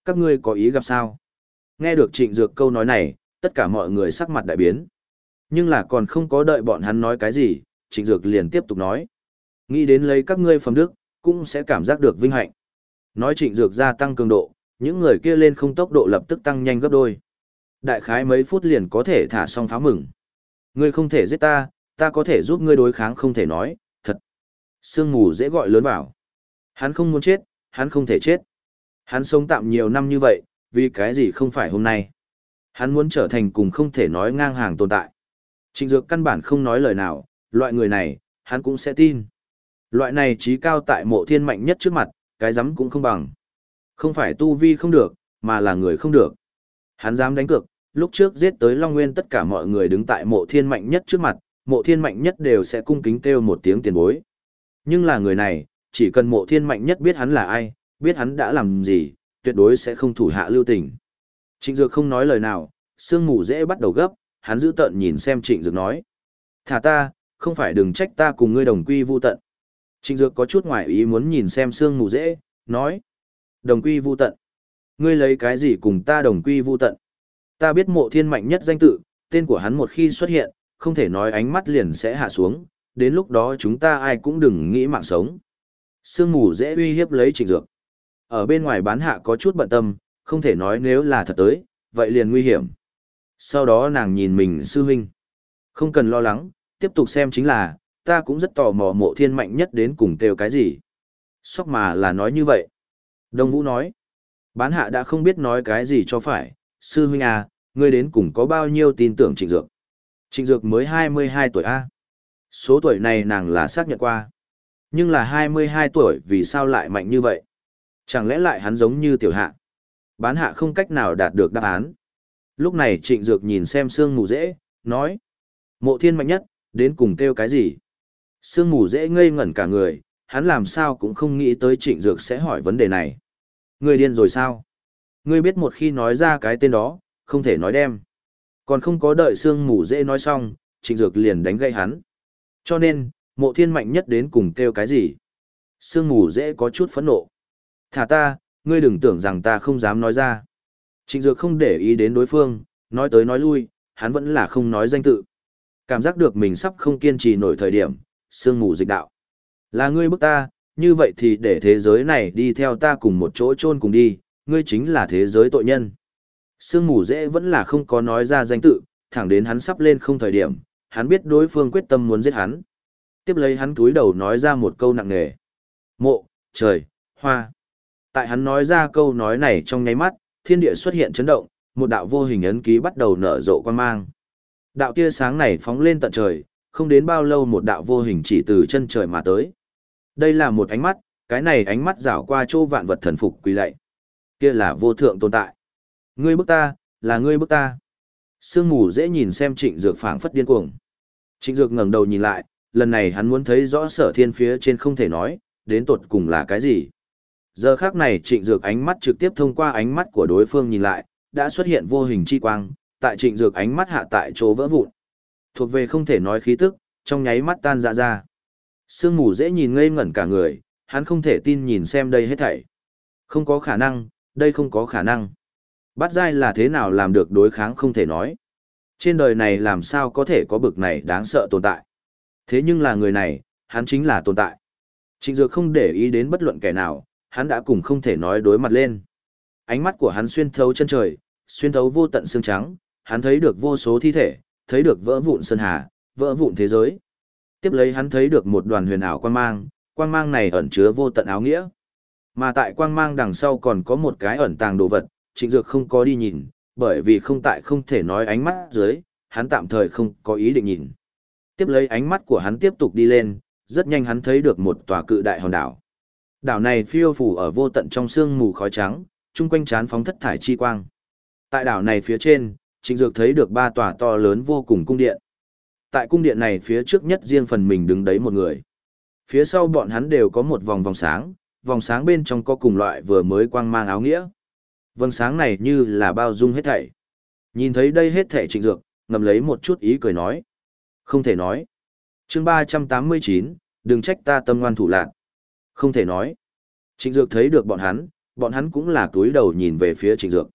Các ngươi có ý gặp sao? Nghe được trịnh dược câu nói này, tất cả mọi người sắc mặt đại biến. Nhưng là còn không có đợi bọn hắn nói cái gì, trịnh dược liền tiếp tục nói. Nghĩ đến lấy các ngươi phẩm đức, cũng sẽ cảm giác được vinh hạnh. Nói trịnh dược gia tăng cường độ, những người kia lên không tốc độ lập tức tăng nhanh gấp đôi. Đại khái mấy phút liền có thể thả xong pháo mừng. Ngươi không thể giết ta, ta có thể giúp ngươi đối kháng không thể nói, thật. Sương mù dễ gọi lớn vào. Hắn không muốn chết, hắn không thể chết. Hắn sống tạm nhiều năm như vậy, vì cái gì không phải hôm nay. Hắn muốn trở thành cùng không thể nói ngang hàng tồn tại. Trịnh Dược căn bản không nói lời nào, loại người này, hắn cũng sẽ tin. Loại này trí cao tại mộ thiên mạnh nhất trước mặt, cái dám cũng không bằng. Không phải tu vi không được, mà là người không được. Hắn dám đánh cược, lúc trước giết tới Long Nguyên tất cả mọi người đứng tại mộ thiên mạnh nhất trước mặt, mộ thiên mạnh nhất đều sẽ cung kính kêu một tiếng tiền bối. Nhưng là người này, chỉ cần mộ thiên mạnh nhất biết hắn là ai, biết hắn đã làm gì, tuyệt đối sẽ không thủ hạ lưu tình. Trịnh Dược không nói lời nào, sương mù dễ bắt đầu gấp, hắn giữ tận nhìn xem Trịnh Dược nói. Thả ta, không phải đừng trách ta cùng ngươi đồng quy vu tận. Trịnh Dược có chút ngoài ý muốn nhìn xem sương mù dễ, nói. Đồng quy vu tận. Ngươi lấy cái gì cùng ta đồng quy vu tận? Ta biết mộ thiên mạnh nhất danh tự, tên của hắn một khi xuất hiện, không thể nói ánh mắt liền sẽ hạ xuống, đến lúc đó chúng ta ai cũng đừng nghĩ mạng sống. Sương mù dễ uy hiếp lấy trịnh dược. Ở bên ngoài bán hạ có chút bận tâm, không thể nói nếu là thật tới, vậy liền nguy hiểm. Sau đó nàng nhìn mình sư huynh. Không cần lo lắng, tiếp tục xem chính là, ta cũng rất tò mò mộ thiên mạnh nhất đến cùng kêu cái gì. Sóc mà là nói như vậy. Đông Vũ nói, bán hạ đã không biết nói cái gì cho phải, sư huynh à, ngươi đến cùng có bao nhiêu tin tưởng trịnh dược. Trịnh dược mới 22 tuổi A. Số tuổi này nàng là xác nhận qua. Nhưng là 22 tuổi vì sao lại mạnh như vậy? Chẳng lẽ lại hắn giống như tiểu hạ? Bán hạ không cách nào đạt được đáp án. Lúc này trịnh dược nhìn xem sương mù dễ, nói. Mộ thiên mạnh nhất, đến cùng kêu cái gì? Sương mù dễ ngây ngẩn cả người, hắn làm sao cũng không nghĩ tới trịnh dược sẽ hỏi vấn đề này. Người điên rồi sao? Ngươi biết một khi nói ra cái tên đó, không thể nói đem. Còn không có đợi sương mù dễ nói xong, trịnh dược liền đánh gây hắn. Cho nên, mộ thiên mạnh nhất đến cùng kêu cái gì? Sương mù dễ có chút phẫn nộ. Thả ta, ngươi đừng tưởng rằng ta không dám nói ra. Trịnh Dược không để ý đến đối phương, nói tới nói lui, hắn vẫn là không nói danh tự. Cảm giác được mình sắp không kiên trì nổi thời điểm, sương mù dịch đạo. Là ngươi bức ta, như vậy thì để thế giới này đi theo ta cùng một chỗ chôn cùng đi, ngươi chính là thế giới tội nhân. Sương mù dễ vẫn là không có nói ra danh tự, thẳng đến hắn sắp lên không thời điểm, hắn biết đối phương quyết tâm muốn giết hắn. Tiếp lấy hắn túi đầu nói ra một câu nặng nề. Mộ, trời, hoa. Tại hắn nói ra câu nói này trong nháy mắt, thiên địa xuất hiện chấn động, một đạo vô hình ấn ký bắt đầu nở rộ quan mang. Đạo tia sáng này phóng lên tận trời, không đến bao lâu một đạo vô hình chỉ từ chân trời mà tới. Đây là một ánh mắt, cái này ánh mắt rảo qua chỗ vạn vật thần phục quỳ lạy. Kia là vô thượng tồn tại. Ngươi bức ta, là ngươi bức ta. Sương mù dễ nhìn xem trịnh dược phảng phất điên cuồng. Trịnh dược ngẩng đầu nhìn lại, lần này hắn muốn thấy rõ sở thiên phía trên không thể nói, đến tột cùng là cái gì. Giờ khác này trịnh dược ánh mắt trực tiếp thông qua ánh mắt của đối phương nhìn lại, đã xuất hiện vô hình chi quang, tại trịnh dược ánh mắt hạ tại chỗ vỡ vụn. Thuộc về không thể nói khí tức, trong nháy mắt tan ra ra. Sương mù dễ nhìn ngây ngẩn cả người, hắn không thể tin nhìn xem đây hết thảy. Không có khả năng, đây không có khả năng. Bắt dai là thế nào làm được đối kháng không thể nói. Trên đời này làm sao có thể có bực này đáng sợ tồn tại. Thế nhưng là người này, hắn chính là tồn tại. Trịnh Dược không để ý đến bất luận kẻ nào, hắn đã cùng không thể nói đối mặt lên. Ánh mắt của hắn xuyên thấu chân trời, xuyên thấu vô tận xương trắng, hắn thấy được vô số thi thể, thấy được vỡ vụn sơn hà, vỡ vụn thế giới. Tiếp lấy hắn thấy được một đoàn huyền ảo quang mang, quang mang này ẩn chứa vô tận áo nghĩa. Mà tại quang mang đằng sau còn có một cái ẩn tàng đồ vật, trịnh dược không có đi nhìn, bởi vì không tại không thể nói ánh mắt dưới, hắn tạm thời không có ý định nhìn. Tiếp lấy ánh mắt của hắn tiếp tục đi lên, rất nhanh hắn thấy được một tòa cự đại hòn đảo. Đảo này phiêu phù ở vô tận trong sương mù khói trắng, chung quanh chán phóng thất thải chi quang. Tại đảo này phía trên, Trịnh Dược thấy được ba tòa to lớn vô cùng cung điện. Tại cung điện này phía trước nhất riêng phần mình đứng đấy một người. Phía sau bọn hắn đều có một vòng vòng sáng, vòng sáng bên trong có cùng loại vừa mới quang mang áo nghĩa. Vầng sáng này như là bao dung hết thảy. Nhìn thấy đây hết thảy Trịnh Dược, ngầm lấy một chút ý cười nói. Không thể nói. chương ba trăm tám mươi chín, đừng trách ta tâm ngoan thủ lạc. Không thể nói. Trịnh Dược thấy được bọn hắn, bọn hắn cũng là túi đầu nhìn về phía Trịnh Dược.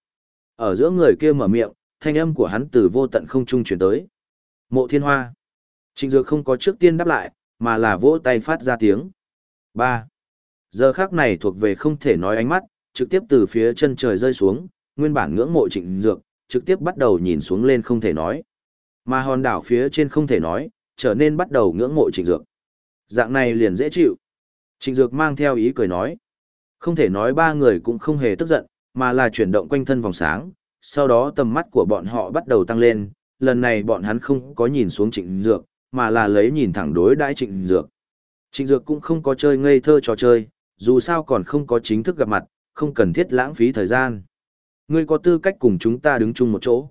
Ở giữa người kia mở miệng, thanh âm của hắn từ vô tận không trung truyền tới. Mộ Thiên Hoa. Trịnh Dược không có trước tiên đáp lại, mà là vỗ tay phát ra tiếng. ba Giờ khắc này thuộc về không thể nói ánh mắt, trực tiếp từ phía chân trời rơi xuống, nguyên bản ngưỡng mộ Trịnh Dược, trực tiếp bắt đầu nhìn xuống lên không thể nói. Mà hòn đảo phía trên không thể nói, trở nên bắt đầu ngưỡng mộ Trịnh Dược. Dạng này liền dễ chịu. Trịnh Dược mang theo ý cười nói. Không thể nói ba người cũng không hề tức giận, mà là chuyển động quanh thân vòng sáng, sau đó tầm mắt của bọn họ bắt đầu tăng lên, lần này bọn hắn không có nhìn xuống Trịnh Dược, mà là lấy nhìn thẳng đối đãi Trịnh Dược. Trịnh Dược cũng không có chơi ngây thơ trò chơi, dù sao còn không có chính thức gặp mặt, không cần thiết lãng phí thời gian. Ngươi có tư cách cùng chúng ta đứng chung một chỗ.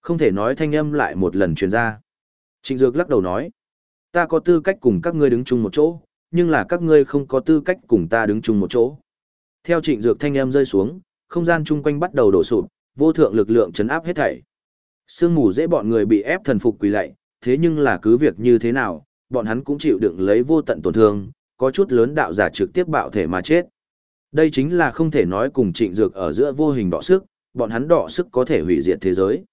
Không thể nói thanh âm lại một lần truyền ra. Trịnh Dược lắc đầu nói, ta có tư cách cùng các ngươi đứng chung một chỗ, nhưng là các ngươi không có tư cách cùng ta đứng chung một chỗ. Theo trịnh dược thanh âm rơi xuống, không gian chung quanh bắt đầu đổ sụp, vô thượng lực lượng chấn áp hết thảy. Sương mù dễ bọn người bị ép thần phục quỳ lạy, thế nhưng là cứ việc như thế nào, bọn hắn cũng chịu đựng lấy vô tận tổn thương, có chút lớn đạo giả trực tiếp bạo thể mà chết. Đây chính là không thể nói cùng trịnh dược ở giữa vô hình đọ sức, bọn hắn đọ sức có thể hủy diệt thế giới.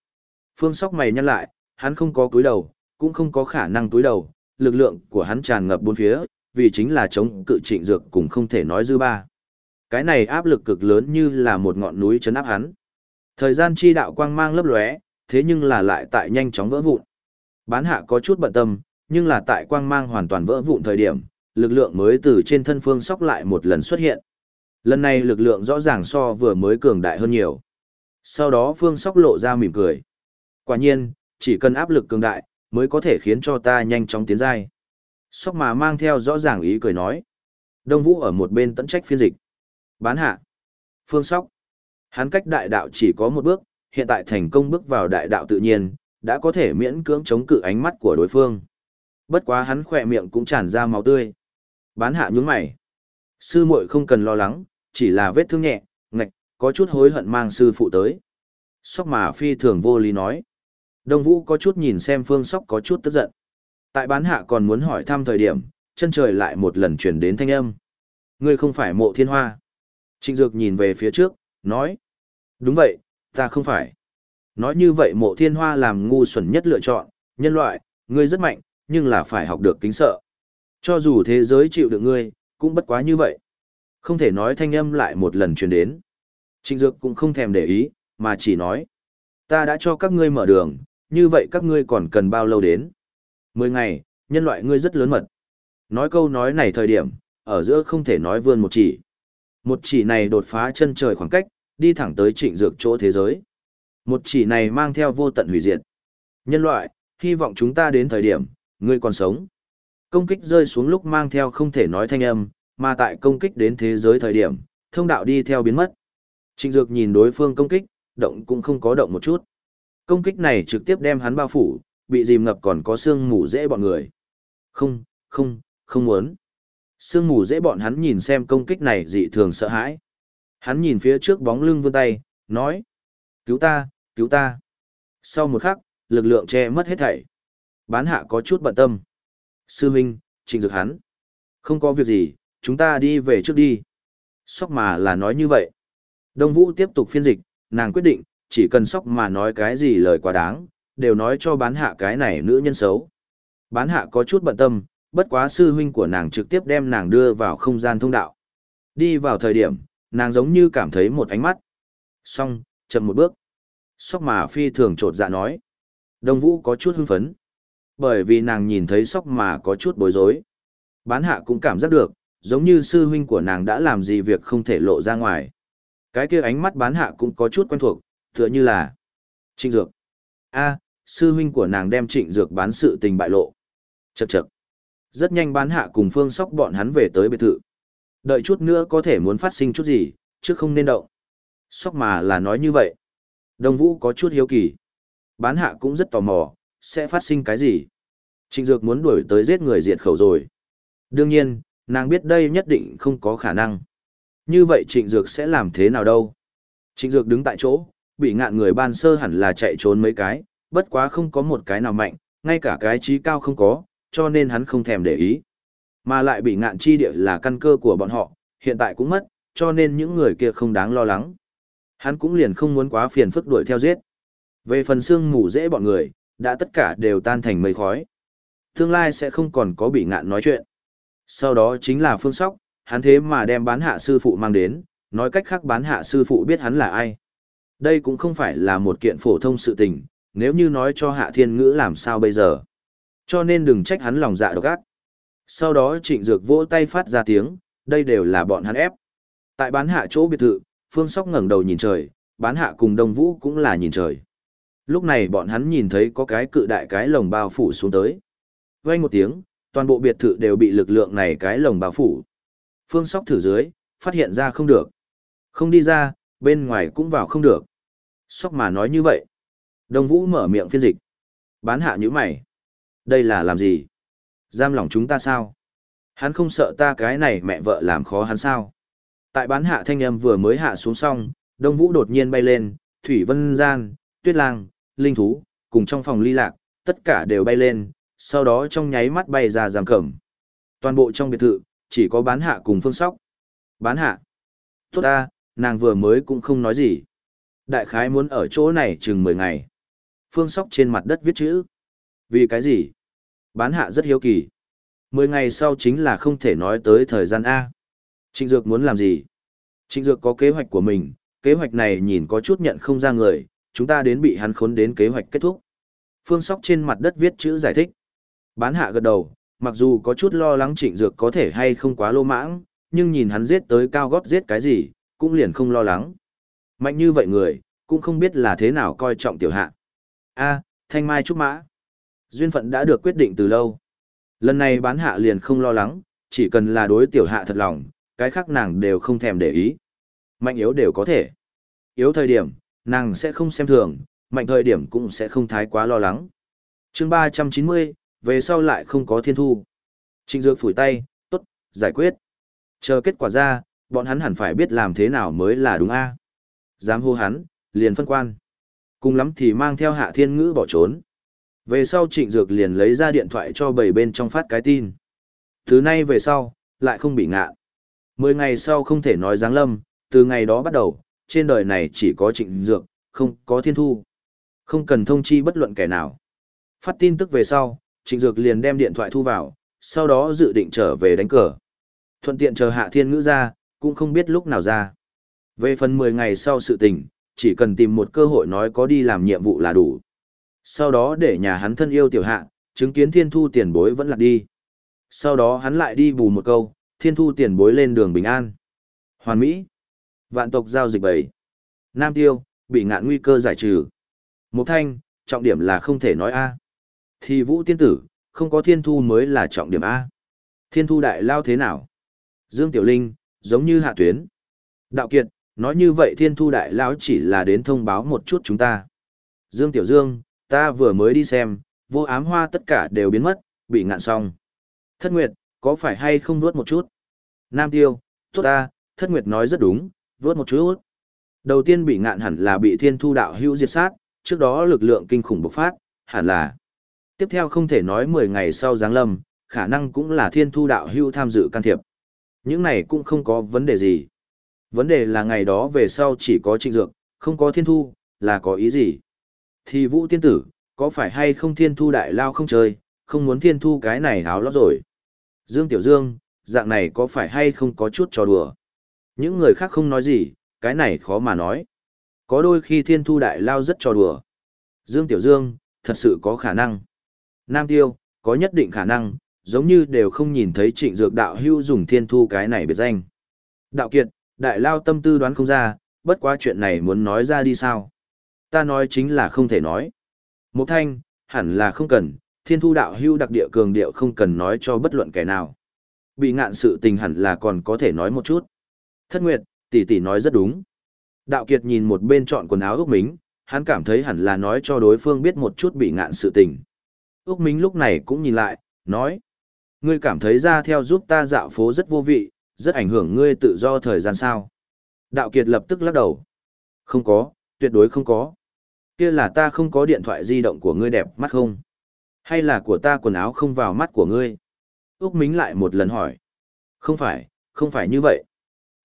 Phương sóc mày nhăn lại, hắn không có túi đầu, cũng không có khả năng túi đầu, lực lượng của hắn tràn ngập bốn phía, vì chính là chống cự trịnh dược cùng không thể nói dư ba. Cái này áp lực cực lớn như là một ngọn núi chấn áp hắn. Thời gian chi đạo quang mang lấp lóe, thế nhưng là lại tại nhanh chóng vỡ vụn. Bán hạ có chút bận tâm, nhưng là tại quang mang hoàn toàn vỡ vụn thời điểm, lực lượng mới từ trên thân phương sóc lại một lần xuất hiện. Lần này lực lượng rõ ràng so vừa mới cường đại hơn nhiều. Sau đó phương sóc lộ ra mỉm cười. Quả nhiên, chỉ cần áp lực cường đại, mới có thể khiến cho ta nhanh chóng tiến giai. Sóc mà mang theo rõ ràng ý cười nói. Đông Vũ ở một bên tận trách phiên dịch. Bán hạ. Phương Sóc. Hắn cách đại đạo chỉ có một bước, hiện tại thành công bước vào đại đạo tự nhiên, đã có thể miễn cưỡng chống cự ánh mắt của đối phương. Bất quá hắn khỏe miệng cũng tràn ra máu tươi. Bán hạ nhún mày. Sư muội không cần lo lắng, chỉ là vết thương nhẹ, ngạch, có chút hối hận mang sư phụ tới. Sóc mà phi thường vô lý nói. Đông Vũ có chút nhìn xem Phương Sóc có chút tức giận. Tại bán hạ còn muốn hỏi thăm thời điểm, chân trời lại một lần chuyển đến thanh âm. Ngươi không phải mộ thiên hoa. Trịnh Dược nhìn về phía trước, nói. Đúng vậy, Ta không phải. Nói như vậy mộ thiên hoa làm ngu xuẩn nhất lựa chọn, nhân loại, ngươi rất mạnh, nhưng là phải học được kính sợ. Cho dù thế giới chịu được ngươi, cũng bất quá như vậy. Không thể nói thanh âm lại một lần truyền đến. Trịnh Dược cũng không thèm để ý, mà chỉ nói. Ta đã cho các ngươi mở đường, như vậy các ngươi còn cần bao lâu đến? Mười ngày, nhân loại ngươi rất lớn mật. Nói câu nói này thời điểm, ở giữa không thể nói vươn một chỉ. Một chỉ này đột phá chân trời khoảng cách, đi thẳng tới trịnh dược chỗ thế giới. Một chỉ này mang theo vô tận hủy diệt. Nhân loại, hy vọng chúng ta đến thời điểm, ngươi còn sống. Công kích rơi xuống lúc mang theo không thể nói thanh âm, mà tại công kích đến thế giới thời điểm, thông đạo đi theo biến mất. Trịnh Dược nhìn đối phương công kích, động cũng không có động một chút. Công kích này trực tiếp đem hắn bao phủ, bị dìm ngập còn có xương mù dễ bọn người. Không, không, không muốn. Sương mù dễ bọn hắn nhìn xem công kích này dị thường sợ hãi. Hắn nhìn phía trước bóng lưng vươn tay, nói. Cứu ta, cứu ta. Sau một khắc, lực lượng che mất hết thảy. Bán hạ có chút bận tâm. Sư Minh, trình dược hắn. Không có việc gì, chúng ta đi về trước đi. Sóc mà là nói như vậy. Đông Vũ tiếp tục phiên dịch, nàng quyết định, chỉ cần sóc mà nói cái gì lời quá đáng, đều nói cho bán hạ cái này nữ nhân xấu. Bán hạ có chút bận tâm, bất quá sư huynh của nàng trực tiếp đem nàng đưa vào không gian thông đạo. Đi vào thời điểm, nàng giống như cảm thấy một ánh mắt. Xong, chậm một bước. Sóc mà phi thường trột dạ nói. Đông Vũ có chút hưng phấn. Bởi vì nàng nhìn thấy sóc mà có chút bối rối. Bán hạ cũng cảm giác được, giống như sư huynh của nàng đã làm gì việc không thể lộ ra ngoài. Cái kia ánh mắt bán hạ cũng có chút quen thuộc, tựa như là trịnh dược. a sư huynh của nàng đem trịnh dược bán sự tình bại lộ. Chậc chậc. Rất nhanh bán hạ cùng phương sóc bọn hắn về tới biệt thự. Đợi chút nữa có thể muốn phát sinh chút gì, chứ không nên động. Sóc mà là nói như vậy. đồng Vũ có chút hiếu kỳ. Bán hạ cũng rất tò mò, sẽ phát sinh cái gì. Trịnh Dược muốn đuổi tới giết người diệt khẩu rồi. Đương nhiên, nàng biết đây nhất định không có khả năng. Như vậy Trịnh Dược sẽ làm thế nào đâu? Trịnh Dược đứng tại chỗ, bị ngạn người ban sơ hẳn là chạy trốn mấy cái, bất quá không có một cái nào mạnh, ngay cả cái trí cao không có, cho nên hắn không thèm để ý. Mà lại bị ngạn chi địa là căn cơ của bọn họ, hiện tại cũng mất, cho nên những người kia không đáng lo lắng. Hắn cũng liền không muốn quá phiền phức đuổi theo giết. Về phần xương mù dễ bọn người, đã tất cả đều tan thành mây khói. Tương lai sẽ không còn có bị ngạn nói chuyện. Sau đó chính là phương sóc, hắn thế mà đem bán hạ sư phụ mang đến, nói cách khác bán hạ sư phụ biết hắn là ai. Đây cũng không phải là một kiện phổ thông sự tình, nếu như nói cho hạ thiên ngữ làm sao bây giờ. Cho nên đừng trách hắn lòng dạ độc ác. Sau đó trịnh dược vỗ tay phát ra tiếng, đây đều là bọn hắn ép. Tại bán hạ chỗ biệt thự, Phương Sóc ngẩng đầu nhìn trời, bán hạ cùng Đông Vũ cũng là nhìn trời. Lúc này bọn hắn nhìn thấy có cái cự đại cái lồng bao phủ xuống tới. Vang một tiếng, toàn bộ biệt thự đều bị lực lượng này cái lồng bao phủ. Phương Sóc thử dưới, phát hiện ra không được. Không đi ra, bên ngoài cũng vào không được. Sóc mà nói như vậy. Đông Vũ mở miệng phiên dịch. Bán hạ như mày. Đây là làm gì? Giam lòng chúng ta sao? Hắn không sợ ta cái này mẹ vợ làm khó hắn sao? Tại bán hạ thanh âm vừa mới hạ xuống xong, Đông Vũ đột nhiên bay lên, Thủy Vân Gian, Tuyết Lang, Linh Thú, cùng trong phòng ly lạc, tất cả đều bay lên, sau đó trong nháy mắt bay ra giam cẩm. Toàn bộ trong biệt thự, chỉ có bán hạ cùng phương sóc. Bán hạ. Tốt ta, nàng vừa mới cũng không nói gì. Đại khái muốn ở chỗ này chừng 10 ngày. Phương sóc trên mặt đất viết chữ. Vì cái gì? Bán hạ rất hiếu kỳ. Mười ngày sau chính là không thể nói tới thời gian A. Trịnh Dược muốn làm gì? Trịnh Dược có kế hoạch của mình, kế hoạch này nhìn có chút nhận không ra người, chúng ta đến bị hắn khốn đến kế hoạch kết thúc. Phương Sóc trên mặt đất viết chữ giải thích. Bán hạ gật đầu, mặc dù có chút lo lắng Trịnh Dược có thể hay không quá lô mãng, nhưng nhìn hắn giết tới cao gót giết cái gì, cũng liền không lo lắng. Mạnh như vậy người, cũng không biết là thế nào coi trọng tiểu hạ. A, Thanh Mai Trúc Mã. Duyên phận đã được quyết định từ lâu. Lần này bán hạ liền không lo lắng, chỉ cần là đối tiểu hạ thật lòng, cái khác nàng đều không thèm để ý. Mạnh yếu đều có thể. Yếu thời điểm, nàng sẽ không xem thường, mạnh thời điểm cũng sẽ không thái quá lo lắng. chương 390, về sau lại không có thiên thu. Trịnh Dược phủi tay, tốt, giải quyết. Chờ kết quả ra, bọn hắn hẳn phải biết làm thế nào mới là đúng a Dám hô hắn, liền phân quan. Cùng lắm thì mang theo hạ thiên ngữ bỏ trốn. Về sau trịnh dược liền lấy ra điện thoại cho bảy bên trong phát cái tin. Thứ nay về sau, lại không bị ngạ. Mười ngày sau không thể nói giáng lâm, từ ngày đó bắt đầu, trên đời này chỉ có trịnh dược, không có thiên thu. Không cần thông chi bất luận kẻ nào. Phát tin tức về sau, Trịnh Dược liền đem điện thoại thu vào, sau đó dự định trở về đánh cờ. Thuận tiện chờ Hạ Thiên Ngữ ra, cũng không biết lúc nào ra. Về phần 10 ngày sau sự tình, chỉ cần tìm một cơ hội nói có đi làm nhiệm vụ là đủ. Sau đó để nhà hắn thân yêu tiểu hạ, chứng kiến thiên thu tiền bối vẫn lạc đi. Sau đó hắn lại đi bù một câu, thiên thu tiền bối lên đường bình an. Hoàn Mỹ. Vạn tộc giao dịch bảy. Nam Tiêu, bị ngạn nguy cơ giải trừ. Mục Thanh, trọng điểm là không thể nói A. Thì Vũ Tiên Tử, không có thiên thu mới là trọng điểm A. Thiên thu đại lao thế nào? Dương Tiểu Linh, giống như hạ tuyến. Đạo Kiệt, nói như vậy thiên thu đại lão chỉ là đến thông báo một chút chúng ta. Dương Tiểu Dương, ta vừa mới đi xem, vô ám hoa tất cả đều biến mất, bị ngạn xong. Thất Nguyệt, có phải hay không nuốt một chút? Nam Tiêu, tốt ta, Thất Nguyệt nói rất đúng, vớt một chút. Đầu tiên bị ngạn hẳn là bị thiên thu đạo hữu diệt sát, trước đó lực lượng kinh khủng bộc phát, hẳn là. Tiếp theo không thể nói 10 ngày sau giáng lâm, khả năng cũng là thiên thu đạo hữu tham dự can thiệp. Những này cũng không có vấn đề gì. Vấn đề là ngày đó về sau chỉ có trịnh dược, không có thiên thu, là có ý gì? Thì vũ tiên tử, có phải hay không thiên thu đại lao không chơi, không muốn thiên thu cái này háo lót rồi. Dương Tiểu Dương, dạng này có phải hay không có chút trò đùa. Những người khác không nói gì, cái này khó mà nói. Có đôi khi thiên thu đại lao rất trò đùa. Dương Tiểu Dương, thật sự có khả năng. Nam Tiêu, có nhất định khả năng, giống như đều không nhìn thấy trịnh dược đạo hưu dùng thiên thu cái này biệt danh. Đạo kiệt, đại lao tâm tư đoán không ra, bất quá chuyện này muốn nói ra đi sao. Ta nói chính là không thể nói. Một thanh, hẳn là không cần, thiên thu đạo hưu đặc địa cường điệu không cần nói cho bất luận kẻ nào. Bị ngạn sự tình hẳn là còn có thể nói một chút. Thất Nguyệt, tỷ tỷ nói rất đúng. Đạo Kiệt nhìn một bên chọn quần áo Úc Mính, hắn cảm thấy hẳn là nói cho đối phương biết một chút bị ngạn sự tình. Úc Mính lúc này cũng nhìn lại, nói. Ngươi cảm thấy ra theo giúp ta dạo phố rất vô vị, rất ảnh hưởng ngươi tự do thời gian sao. Đạo Kiệt lập tức lắc đầu. Không có, tuyệt đối không có. Kia là ta không có điện thoại di động của ngươi đẹp mắt không? Hay là của ta quần áo không vào mắt của ngươi? Úc Mính lại một lần hỏi. Không phải, không phải như vậy.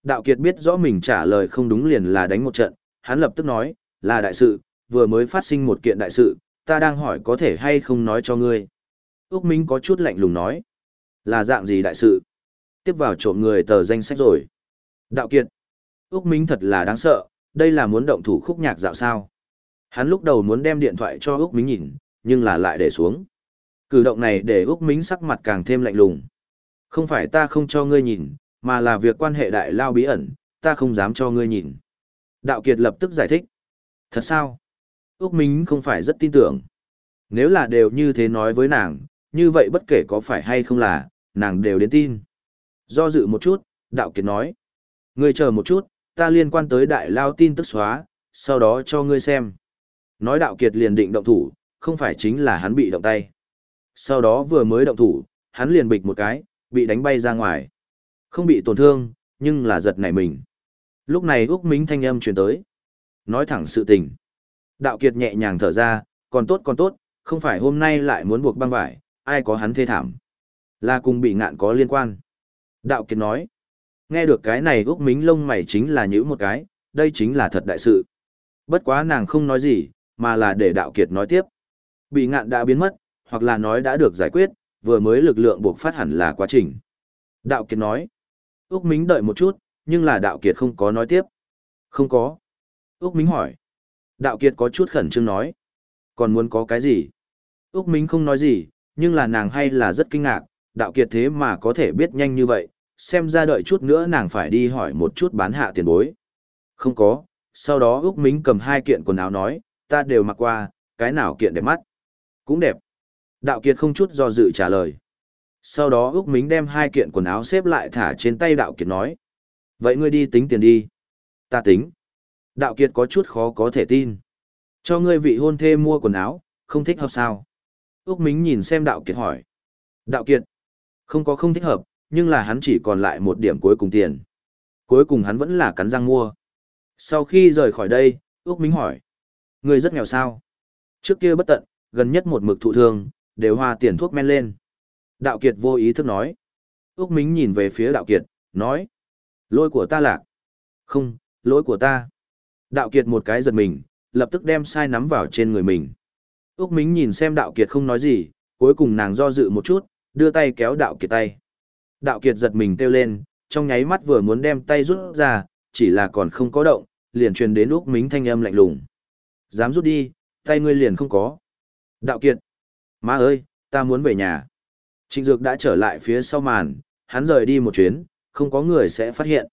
Đạo Kiệt biết rõ mình trả lời không đúng liền là đánh một trận, hắn lập tức nói, là đại sự, vừa mới phát sinh một kiện đại sự, ta đang hỏi có thể hay không nói cho ngươi. Úc Minh có chút lạnh lùng nói, là dạng gì đại sự? Tiếp vào trộm người tờ danh sách rồi. Đạo Kiệt, Úc Minh thật là đáng sợ, đây là muốn động thủ khúc nhạc dạo sao. Hắn lúc đầu muốn đem điện thoại cho Úc Mính nhìn, nhưng là lại để xuống. Cử động này để Úc Mính sắc mặt càng thêm lạnh lùng. Không phải ta không cho ngươi nhìn, mà là việc quan hệ đại lao bí ẩn, ta không dám cho ngươi nhìn. Đạo Kiệt lập tức giải thích. Thật sao? Úc Mính không phải rất tin tưởng. Nếu là đều như thế nói với nàng, như vậy bất kể có phải hay không là, nàng đều đến tin. Do dự một chút, Đạo Kiệt nói. Ngươi chờ một chút, ta liên quan tới đại lao tin tức xóa, sau đó cho ngươi xem. Nói Đạo Kiệt liền định động thủ, không phải chính là hắn bị động tay. Sau đó vừa mới động thủ, hắn liền bịch một cái, bị đánh bay ra ngoài. Không bị tổn thương, nhưng là giật nảy mình. Lúc này Úc Mính thanh âm truyền tới. Nói thẳng sự tình. Đạo Kiệt nhẹ nhàng thở ra, còn tốt còn tốt, không phải hôm nay lại muốn buộc băng vải, ai có hắn thê thảm. Là cùng bị ngạn có liên quan. Đạo Kiệt nói. Nghe được cái này Úc Mính lông mày chính là nhữ một cái, đây chính là thật đại sự. Bất quá nàng không nói gì, mà là để Đạo Kiệt nói tiếp. Bị ngạn đã biến mất, hoặc là nói đã được giải quyết, vừa mới lực lượng buộc phát hẳn là quá trình. Đạo Kiệt nói. Úc Mính đợi một chút, nhưng là Đạo Kiệt không có nói tiếp. Không có. Úc Mính hỏi. Đạo Kiệt có chút khẩn trương nói. Còn muốn có cái gì? Úc Mính không nói gì, nhưng là nàng hay là rất kinh ngạc, Đạo Kiệt thế mà có thể biết nhanh như vậy, xem ra đợi chút nữa nàng phải đi hỏi một chút bán hạ tiền bối. Không có, sau đó Úc Mính cầm hai kiện quần áo nói, ta đều mặc qua, cái nào kiện đẹp mắt? Cũng đẹp. Đạo Kiệt không chút do dự trả lời. Sau đó Úc Mính đem hai kiện quần áo xếp lại thả trên tay Đạo Kiệt nói. Vậy ngươi đi tính tiền đi. Ta tính. Đạo Kiệt có chút khó có thể tin. Cho ngươi vị hôn thê mua quần áo, không thích hợp sao? Úc Mính nhìn xem Đạo Kiệt hỏi. Đạo Kiệt. Không có không thích hợp, nhưng là hắn chỉ còn lại một điểm cuối cùng tiền. Cuối cùng hắn vẫn là cắn răng mua. Sau khi rời khỏi đây, Úc Mính hỏi. Ngươi rất nghèo sao? Trước kia bất tận, gần nhất một mực thụ thương, đều hoa tiền thuốc men lên. Đạo Kiệt vô ý thức nói. Úc Mính nhìn về phía Đạo Kiệt, nói. Lỗi của ta lạc. Không, lỗi của ta. Đạo Kiệt một cái giật mình, lập tức đem sai nắm vào trên người mình. Úc Mính nhìn xem đạo kiệt không nói gì, cuối cùng nàng do dự một chút, đưa tay kéo đạo kiệt tay. Đạo kiệt giật mình kêu lên, trong nháy mắt vừa muốn đem tay rút ra, chỉ là còn không có động, liền truyền đến Úc Mính thanh âm lạnh lùng. Dám rút đi, tay ngươi liền không có. Đạo kiệt. Má ơi, ta muốn về nhà. Trịnh Dược đã trở lại phía sau màn, hắn rời đi một chuyến, không có người sẽ phát hiện.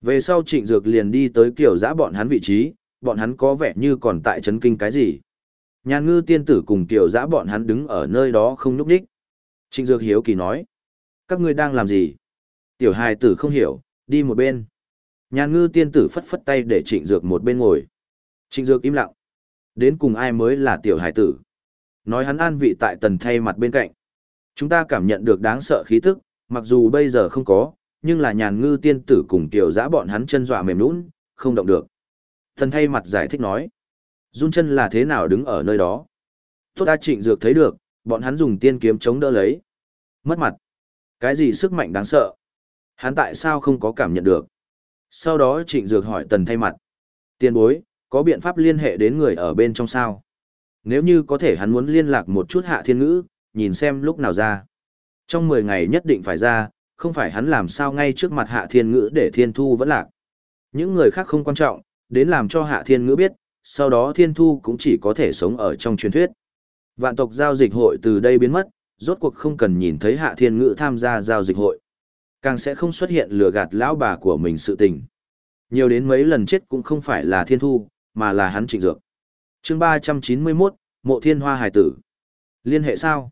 Về sau Trịnh Dược liền đi tới kiểu giã bọn hắn vị trí, bọn hắn có vẻ như còn tại chấn kinh cái gì. Nhàn ngư tiên tử cùng kiểu giã bọn hắn đứng ở nơi đó không nhúc đích. Trịnh Dược hiếu kỳ nói. Các ngươi đang làm gì? Tiểu hài tử không hiểu, đi một bên. Nhàn ngư tiên tử phất phất tay để trịnh dược một bên ngồi. Trịnh dược im lặng. Đến cùng ai mới là tiểu hải tử? Nói hắn an vị tại tần thay mặt bên cạnh. Chúng ta cảm nhận được đáng sợ khí tức, mặc dù bây giờ không có, nhưng là nhàn ngư tiên tử cùng tiểu giã bọn hắn chân dọa mềm nũng, không động được. Tần thay mặt giải thích nói. Run chân là thế nào đứng ở nơi đó? Tốt ta trịnh dược thấy được, bọn hắn dùng tiên kiếm chống đỡ lấy. Mất mặt. Cái gì sức mạnh đáng sợ? Hắn tại sao không có cảm nhận được? Sau đó trịnh dược hỏi tần thay mặt. Tiên bối, có biện pháp liên hệ đến người ở bên trong sao? Nếu như có thể hắn muốn liên lạc một chút hạ thiên ngữ, nhìn xem lúc nào ra. Trong 10 ngày nhất định phải ra, không phải hắn làm sao ngay trước mặt hạ thiên ngữ để thiên thu vẫn lạc. Những người khác không quan trọng, đến làm cho hạ thiên ngữ biết, sau đó thiên thu cũng chỉ có thể sống ở trong truyền thuyết. Vạn tộc giao dịch hội từ đây biến mất, rốt cuộc không cần nhìn thấy hạ thiên ngữ tham gia giao dịch hội. Càng sẽ không xuất hiện lừa gạt lão bà của mình sự tình. Nhiều đến mấy lần chết cũng không phải là thiên thu, mà là hắn trịnh dược. chương ba trăm chín mươi 391, Mộ Thiên Hoa Hải Tử. Liên hệ sao?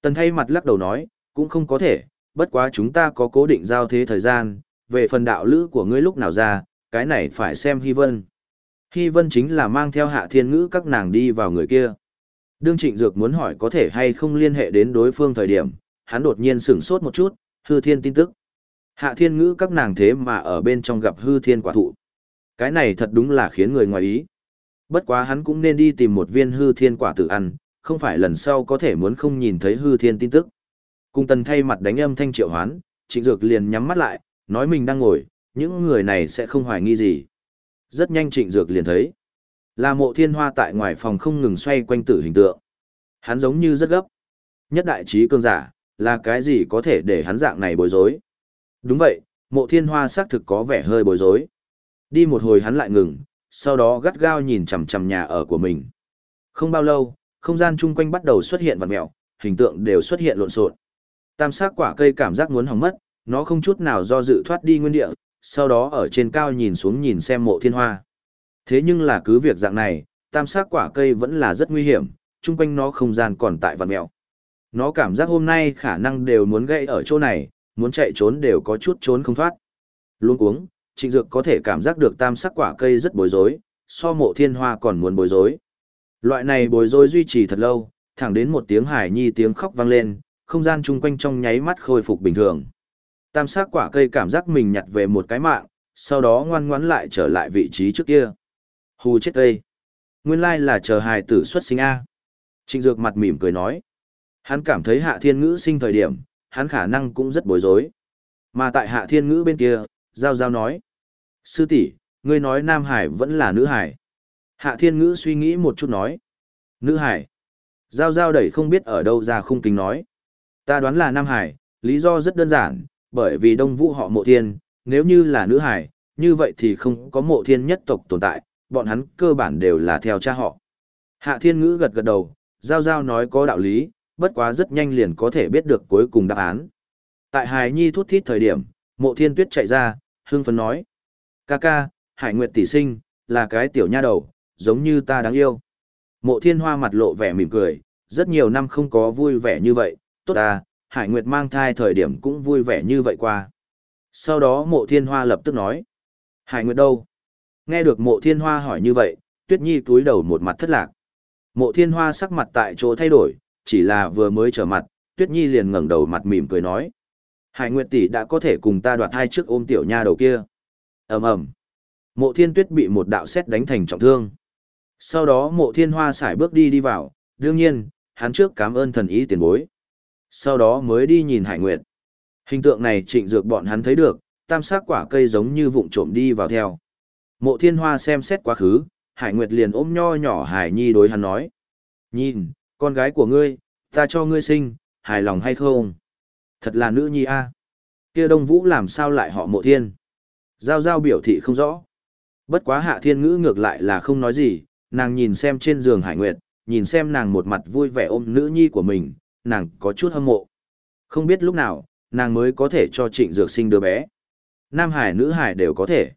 Tần thay mặt lắc đầu nói, cũng không có thể, bất quá chúng ta có cố định giao thế thời gian, về phần đạo lữ của ngươi lúc nào ra, cái này phải xem Hy Vân. Hy Vân chính là mang theo hạ thiên ngữ các nàng đi vào người kia. Đương Trịnh Dược muốn hỏi có thể hay không liên hệ đến đối phương thời điểm, hắn đột nhiên sửng sốt một chút, hư thiên tin tức. Hạ thiên ngữ các nàng thế mà ở bên trong gặp hư thiên quả thụ. Cái này thật đúng là khiến người ngoài ý. Bất quá hắn cũng nên đi tìm một viên hư thiên quả tử ăn, không phải lần sau có thể muốn không nhìn thấy hư thiên tin tức. Cung tần thay mặt đánh âm thanh triệu hoán, trịnh dược liền nhắm mắt lại, nói mình đang ngồi, những người này sẽ không hoài nghi gì. Rất nhanh trịnh dược liền thấy. Là mộ thiên hoa tại ngoài phòng không ngừng xoay quanh tử hình tượng. Hắn giống như rất gấp. Nhất đại trí cương giả, là cái gì có thể để hắn dạng này bối rối. Đúng vậy, mộ thiên hoa xác thực có vẻ hơi bối rối. Đi một hồi hắn lại ngừng, sau đó gắt gao nhìn chằm chằm nhà ở của mình. Không bao lâu, không gian chung quanh bắt đầu xuất hiện vật mẹo, hình tượng đều xuất hiện lộn xộn. Tam sắc quả cây cảm giác muốn hỏng mất, nó không chút nào do dự thoát đi nguyên địa, sau đó ở trên cao nhìn xuống nhìn xem mộ thiên hoa. Thế nhưng là cứ việc dạng này, tam sắc quả cây vẫn là rất nguy hiểm, chung quanh nó không gian còn tại vật mẹo. Nó cảm giác hôm nay khả năng đều muốn gây ở chỗ này, muốn chạy trốn đều có chút trốn không thoát. Luôn cuống, trịnh dược có thể cảm giác được tam sắc quả cây rất bối rối, so mộ thiên hoa còn muốn bối rối. Loại này bối rối duy trì thật lâu, thẳng đến một tiếng hải nhi tiếng khóc vang lên, không gian chung quanh trong nháy mắt khôi phục bình thường. Tam sắc quả cây cảm giác mình nhặt về một cái mạng, sau đó ngoan ngoãn lại trở lại vị trí trước kia. Hù chết cây. Nguyên lai là chờ hài tử xuất sinh A. Trịnh Dược mặt mỉm cười nói. Hắn cảm thấy hạ thiên ngữ sinh thời điểm, hắn khả năng cũng rất bối rối. Mà tại hạ thiên ngữ bên kia, Giao Giao nói. Sư tỷ, ngươi nói Nam Hải vẫn là nữ Hải. Hạ thiên ngữ suy nghĩ một chút nói. Nữ Hải. Giao Giao đẩy không biết ở đâu ra khung kính nói. Ta đoán là Nam Hải, lý do rất đơn giản, bởi vì Đông Vũ họ mộ thiên, nếu như là nữ Hải, như vậy thì không có mộ thiên nhất tộc tồn tại, bọn hắn cơ bản đều là theo cha họ. Hạ thiên ngữ gật gật đầu, Giao Giao nói có đạo lý, bất quá rất nhanh liền có thể biết được cuối cùng đáp án. Tại Hải Nhi thút thít thời điểm, mộ thiên tuyết chạy ra, hương phấn nói. Ca ca, Hải Nguyệt tỷ sinh, là cái tiểu nha đầu, giống như ta đáng yêu. Mộ thiên hoa mặt lộ vẻ mỉm cười, rất nhiều năm không có vui vẻ như vậy, tốt ta, Hải Nguyệt mang thai thời điểm cũng vui vẻ như vậy qua. Sau đó mộ thiên hoa lập tức nói. Hải Nguyệt đâu? Nghe được mộ thiên hoa hỏi như vậy, tuyết nhi túi đầu một mặt thất lạc. Mộ thiên hoa sắc mặt tại chỗ thay đổi, chỉ là vừa mới trở mặt, tuyết nhi liền ngẩng đầu mặt mỉm cười nói. Hải Nguyệt tỷ đã có thể cùng ta đoạt hai chiếc ôm tiểu nha đầu kia. ầm ầm Mộ thiên tuyết bị một đạo sét đánh thành trọng thương. Sau đó mộ thiên hoa xải bước đi đi vào, đương nhiên, hắn trước cảm ơn thần ý tiền bối. Sau đó mới đi nhìn Hải Nguyệt. Hình tượng này trịnh dược bọn hắn thấy được, tam sắc quả cây giống như vụng trộm đi vào theo. Mộ thiên hoa xem xét quá khứ, Hải Nguyệt liền ôm nho nhỏ Hải Nhi đối hắn nói. Nhìn, con gái của ngươi, ta cho ngươi sinh, hài lòng hay không? Thật là nữ nhi a. Kia Đông Vũ làm sao lại họ mộ thiên? Giao giao biểu thị không rõ. Bất quá hạ thiên ngữ ngược lại là không nói gì, nàng nhìn xem trên giường Hải Nguyệt, nhìn xem nàng một mặt vui vẻ ôm nữ nhi của mình, nàng có chút hâm mộ. Không biết lúc nào, nàng mới có thể cho trịnh dược sinh đứa bé. Nam Hải nữ Hải đều có thể.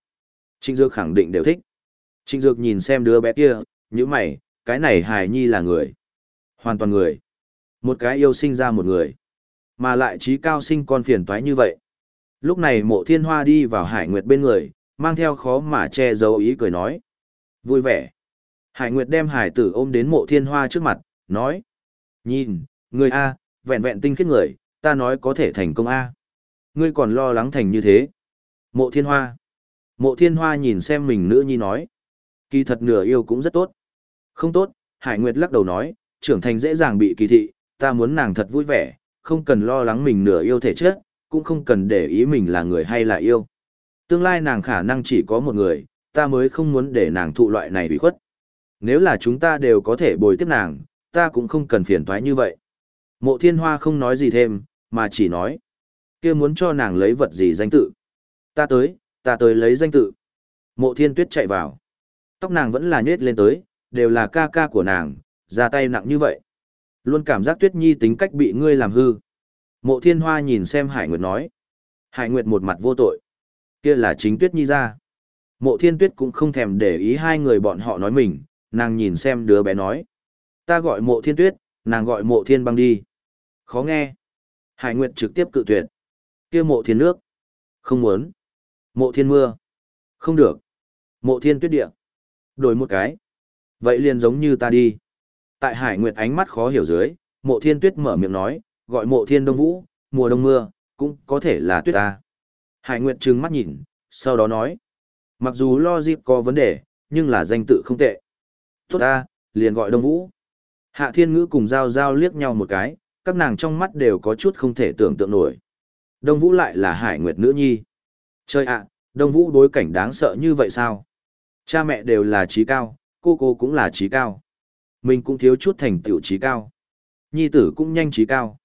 Trịnh dược khẳng định đều thích. Trịnh dược nhìn xem đứa bé kia, như mày, cái này Hải nhi là người. Hoàn toàn người. Một cái yêu sinh ra một người. Mà lại trí cao sinh con phiền toái như vậy. Lúc này mộ thiên hoa đi vào Hải Nguyệt bên người, mang theo khó mà che giấu ý cười nói. Vui vẻ. Hải Nguyệt đem hải tử ôm đến mộ thiên hoa trước mặt, nói. Nhìn, người A, vẹn vẹn tinh khiết người, ta nói có thể thành công A. Ngươi còn lo lắng thành như thế. Mộ thiên hoa. Mộ thiên hoa nhìn xem mình nữ nhi nói. Kỳ thật nửa yêu cũng rất tốt. Không tốt, Hải Nguyệt lắc đầu nói, trưởng thành dễ dàng bị kỳ thị, ta muốn nàng thật vui vẻ, không cần lo lắng mình nửa yêu thể chất, cũng không cần để ý mình là người hay là yêu. Tương lai nàng khả năng chỉ có một người, ta mới không muốn để nàng thụ loại này bị khuất. Nếu là chúng ta đều có thể bồi tiếp nàng, ta cũng không cần phiền toái như vậy. Mộ thiên hoa không nói gì thêm, mà chỉ nói. kia muốn cho nàng lấy vật gì danh tự. Ta tới, ta tới lấy danh tự. Mộ thiên tuyết chạy vào. Tóc nàng vẫn là nhết lên tới, đều là ca ca của nàng, ra tay nặng như vậy. Luôn cảm giác tuyết nhi tính cách bị ngươi làm hư. Mộ thiên hoa nhìn xem Hải Nguyệt nói. Hải Nguyệt một mặt vô tội. kia là chính tuyết nhi ra. Mộ thiên tuyết cũng không thèm để ý hai người bọn họ nói mình, nàng nhìn xem đứa bé nói. Ta gọi mộ thiên tuyết, nàng gọi mộ thiên băng đi. Khó nghe. Hải Nguyệt trực tiếp cự tuyệt. kia mộ thiên nước. Không muốn. Mộ thiên mưa. Không được. Mộ thiên tuyết địa. Đổi một cái. Vậy liền giống như ta đi. Tại Hải Nguyệt ánh mắt khó hiểu dưới, mộ thiên tuyết mở miệng nói, gọi mộ thiên đông vũ, mùa đông mưa, cũng có thể là tuyết ta. Hải Nguyệt trừng mắt nhìn, sau đó nói, mặc dù lo dịp có vấn đề, nhưng là danh tự không tệ. Tốt ta, liền gọi đông vũ. Hạ thiên ngữ cùng giao giao liếc nhau một cái, các nàng trong mắt đều có chút không thể tưởng tượng nổi. Đông vũ lại là Hải Nguyệt nữ nhi. Chơi ạ, đông vũ đối cảnh đáng sợ như vậy sao? Cha mẹ đều là trí cao, cô cô cũng là trí cao. Mình cũng thiếu chút thành tựu trí cao. Nhi tử cũng nhanh trí cao.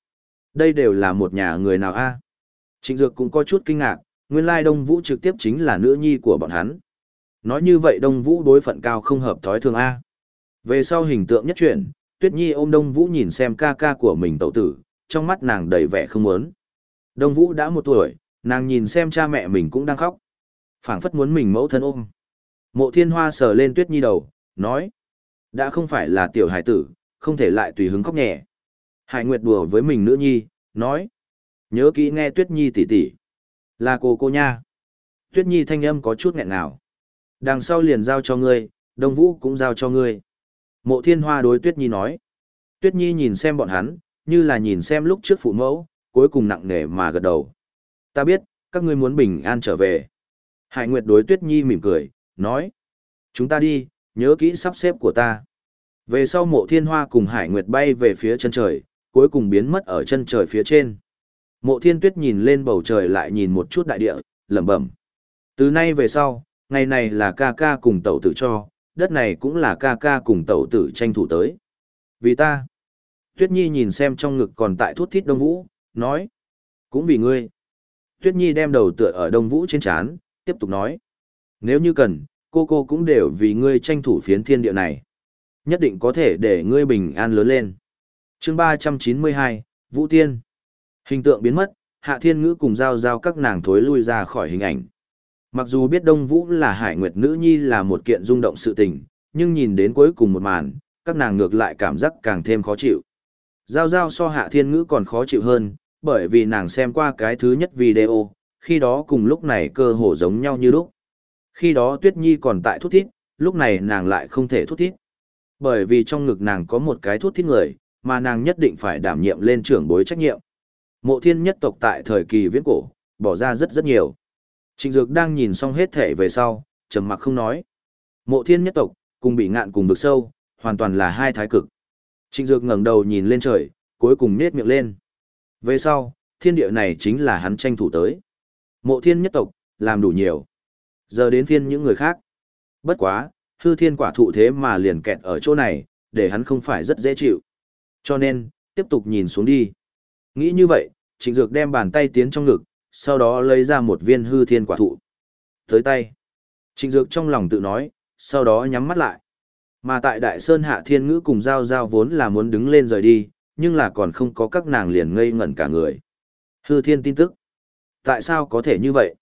Đây đều là một nhà người nào a? Trịnh Dược cũng có chút kinh ngạc, nguyên lai Đông Vũ trực tiếp chính là nữ nhi của bọn hắn. Nói như vậy Đông Vũ đối phận cao không hợp thói thường a. Về sau hình tượng nhất truyện, Tuyết Nhi ôm Đông Vũ nhìn xem ca ca của mình tẩu tử, trong mắt nàng đầy vẻ không muốn. Đông Vũ đã một tuổi, nàng nhìn xem cha mẹ mình cũng đang khóc. phảng phất muốn mình mẫu thân ôm. Mộ Thiên Hoa sờ lên Tuyết Nhi đầu, nói. Đã không phải là tiểu hải tử, không thể lại tùy hứng khóc nhẹ. Hải Nguyệt đùa với mình nữ nhi, nói. Nhớ kỹ nghe Tuyết Nhi tỉ tỉ. Là cô cô nha. Tuyết Nhi thanh âm có chút nghẹn nào. Đằng sau liền giao cho ngươi, Đông Vũ cũng giao cho ngươi. Mộ Thiên Hoa đối Tuyết Nhi nói. Tuyết Nhi nhìn xem bọn hắn, như là nhìn xem lúc trước phụ mẫu, cuối cùng nặng nề mà gật đầu. Ta biết, các ngươi muốn bình an trở về. Hải Nguyệt đối Tuyết Nhi mỉm cười, nói. Chúng ta đi, nhớ kỹ sắp xếp của ta. Về sau mộ thiên hoa cùng Hải Nguyệt bay về phía chân trời, cuối cùng biến mất ở chân trời phía trên. Mộ thiên tuyết nhìn lên bầu trời lại nhìn một chút đại địa, lẩm bẩm. Từ nay về sau, ngày này là ca ca cùng tẩu tử cho, đất này cũng là ca ca cùng tẩu tử tranh thủ tới. Vì ta, Tuyết Nhi nhìn xem trong ngực còn tại thuốc thít Đông Vũ, nói. Cũng vì ngươi. Tuyết Nhi đem đầu tựa ở Đông Vũ trên chán, tiếp tục nói. Nếu như cần, cô cô cũng đều vì ngươi tranh thủ phiến thiên địa này. Nhất định có thể để ngươi bình an lớn lên. chương 392, Vũ Tiên. Hình tượng biến mất, Hạ Thiên Ngữ cùng giao giao các nàng thối lui ra khỏi hình ảnh. Mặc dù biết Đông Vũ là Hải Nguyệt Nữ Nhi là một kiện rung động sự tình, nhưng nhìn đến cuối cùng một màn, các nàng ngược lại cảm giác càng thêm khó chịu. Giao giao so Hạ Thiên Ngữ còn khó chịu hơn, bởi vì nàng xem qua cái thứ nhất video, khi đó cùng lúc này cơ hồ giống nhau như lúc. Khi đó Tuyết Nhi còn tại thút thít, lúc này nàng lại không thể thút thít. Bởi vì trong ngực nàng có một cái thút thít người, mà nàng nhất định phải đảm nhiệm lên trưởng bối trách nhiệm. Mộ thiên nhất tộc tại thời kỳ viễn cổ, bỏ ra rất rất nhiều. Trịnh Dược đang nhìn xong hết thể về sau, trầm mặc không nói. Mộ thiên nhất tộc, cùng bị ngạn cùng vực sâu, hoàn toàn là hai thái cực. Trịnh Dược ngẩng đầu nhìn lên trời, cuối cùng nết miệng lên. Về sau, thiên địa này chính là hắn tranh thủ tới. Mộ thiên nhất tộc, làm đủ nhiều. Giờ đến phiên những người khác. Bất quá, hư thiên quả thụ thế mà liền kẹt ở chỗ này, để hắn không phải rất dễ chịu. Cho nên, tiếp tục nhìn xuống đi. Nghĩ như vậy, Trịnh Dược đem bàn tay tiến trong ngực, sau đó lấy ra một viên hư thiên quả thụ. Tới tay. Trịnh Dược trong lòng tự nói, sau đó nhắm mắt lại. Mà tại Đại Sơn Hạ Thiên Ngữ cùng Giao Giao vốn là muốn đứng lên rời đi, nhưng là còn không có các nàng liền ngây ngẩn cả người. Hư thiên tin tức. Tại sao có thể như vậy?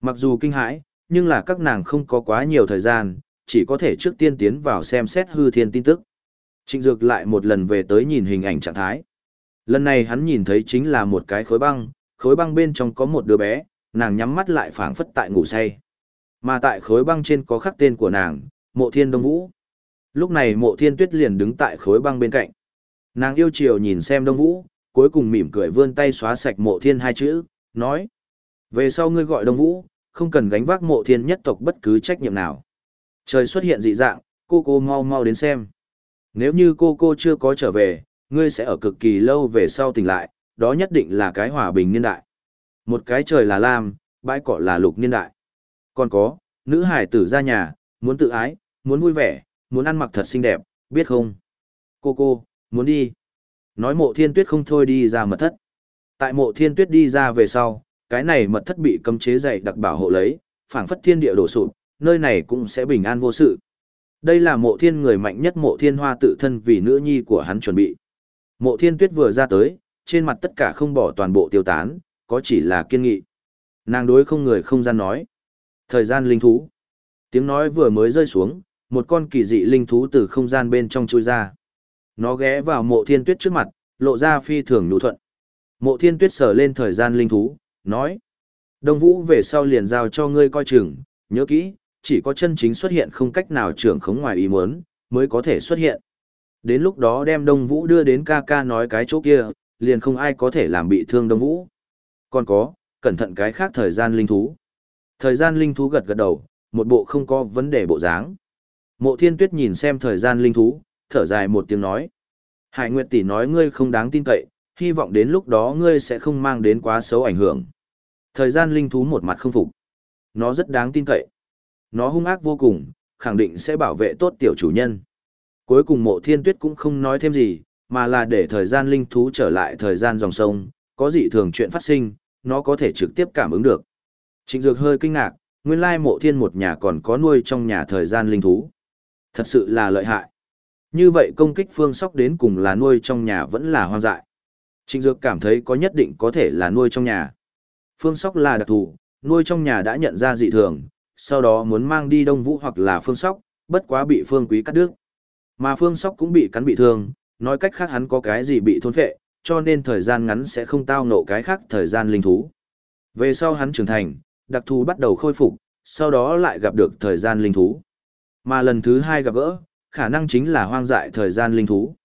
Mặc dù kinh hãi, nhưng là các nàng không có quá nhiều thời gian, chỉ có thể trước tiên tiến vào xem xét hư thiên tin tức. Trịnh Dược lại một lần về tới nhìn hình ảnh trạng thái. Lần này hắn nhìn thấy chính là một cái khối băng, khối băng bên trong có một đứa bé, nàng nhắm mắt lại phảng phất tại ngủ say. Mà tại khối băng trên có khắc tên của nàng, Mộ Thiên Đông Vũ. Lúc này Mộ Thiên Tuyết liền đứng tại khối băng bên cạnh. Nàng yêu chiều nhìn xem Đông Vũ, cuối cùng mỉm cười vươn tay xóa sạch Mộ Thiên hai chữ, nói: "Về sau ngươi gọi Đông Vũ, không cần gánh vác Mộ Thiên nhất tộc bất cứ trách nhiệm nào." Trời xuất hiện dị dạng, cô cô mau mau đến xem. Nếu như cô cô chưa có trở về, ngươi sẽ ở cực kỳ lâu về sau tỉnh lại, đó nhất định là cái hòa bình niên đại. Một cái trời là lam, bãi cỏ là lục niên đại. Còn có, nữ hải tử ra nhà, muốn tự ái, muốn vui vẻ, muốn ăn mặc thật xinh đẹp, biết không? Cô cô, muốn đi. Nói mộ thiên tuyết không thôi đi ra mật thất. Tại mộ thiên tuyết đi ra về sau, cái này mật thất bị cấm chế dày đặc bảo hộ lấy, phảng phất thiên địa đổ sụp, nơi này cũng sẽ bình an vô sự. Đây là mộ thiên người mạnh nhất mộ thiên hoa tự thân vì nữ nhi của hắn chuẩn bị. Mộ thiên tuyết vừa ra tới, trên mặt tất cả không bỏ toàn bộ tiêu tán, có chỉ là kiên nghị. Nàng đối không người không gian nói. Thời gian linh thú. Tiếng nói vừa mới rơi xuống, một con kỳ dị linh thú từ không gian bên trong chui ra. Nó ghé vào mộ thiên tuyết trước mặt, lộ ra phi thường nụ thuận. Mộ thiên tuyết sờ lên thời gian linh thú, nói. Đông vũ về sau liền giao cho ngươi coi chừng, nhớ kỹ, chỉ có chân chính xuất hiện không cách nào trưởng khống ngoài ý muốn, mới có thể xuất hiện. Đến lúc đó đem Đông Vũ đưa đến ca ca nói cái chỗ kia, liền không ai có thể làm bị thương Đông Vũ. Còn có, cẩn thận cái khác thời gian linh thú. Thời gian linh thú gật gật đầu, một bộ không có vấn đề bộ dáng. Mộ thiên tuyết nhìn xem thời gian linh thú, thở dài một tiếng nói. Hải Nguyệt tỷ nói ngươi không đáng tin cậy, hy vọng đến lúc đó ngươi sẽ không mang đến quá xấu ảnh hưởng. Thời gian linh thú một mặt không phục. Nó rất đáng tin cậy. Nó hung ác vô cùng, khẳng định sẽ bảo vệ tốt tiểu chủ nhân. Cuối cùng mộ thiên tuyết cũng không nói thêm gì, mà là để thời gian linh thú trở lại thời gian dòng sông, có dị thường chuyện phát sinh, nó có thể trực tiếp cảm ứng được. Trịnh Dược hơi kinh ngạc, nguyên lai mộ thiên một nhà còn có nuôi trong nhà thời gian linh thú. Thật sự là lợi hại. Như vậy công kích phương sóc đến cùng là nuôi trong nhà vẫn là hoang dại. Trịnh Dược cảm thấy có nhất định có thể là nuôi trong nhà. Phương sóc là đặc thù, nuôi trong nhà đã nhận ra dị thường, sau đó muốn mang đi đông vũ hoặc là phương sóc, bất quá bị phương quý cắt đứt. Mà phương sóc cũng bị cắn bị thương, nói cách khác hắn có cái gì bị thôn phệ, cho nên thời gian ngắn sẽ không tao nộ cái khác thời gian linh thú. Về sau hắn trưởng thành, đặc thù bắt đầu khôi phục, sau đó lại gặp được thời gian linh thú. Mà lần thứ hai gặp gỡ, khả năng chính là hoang dại thời gian linh thú.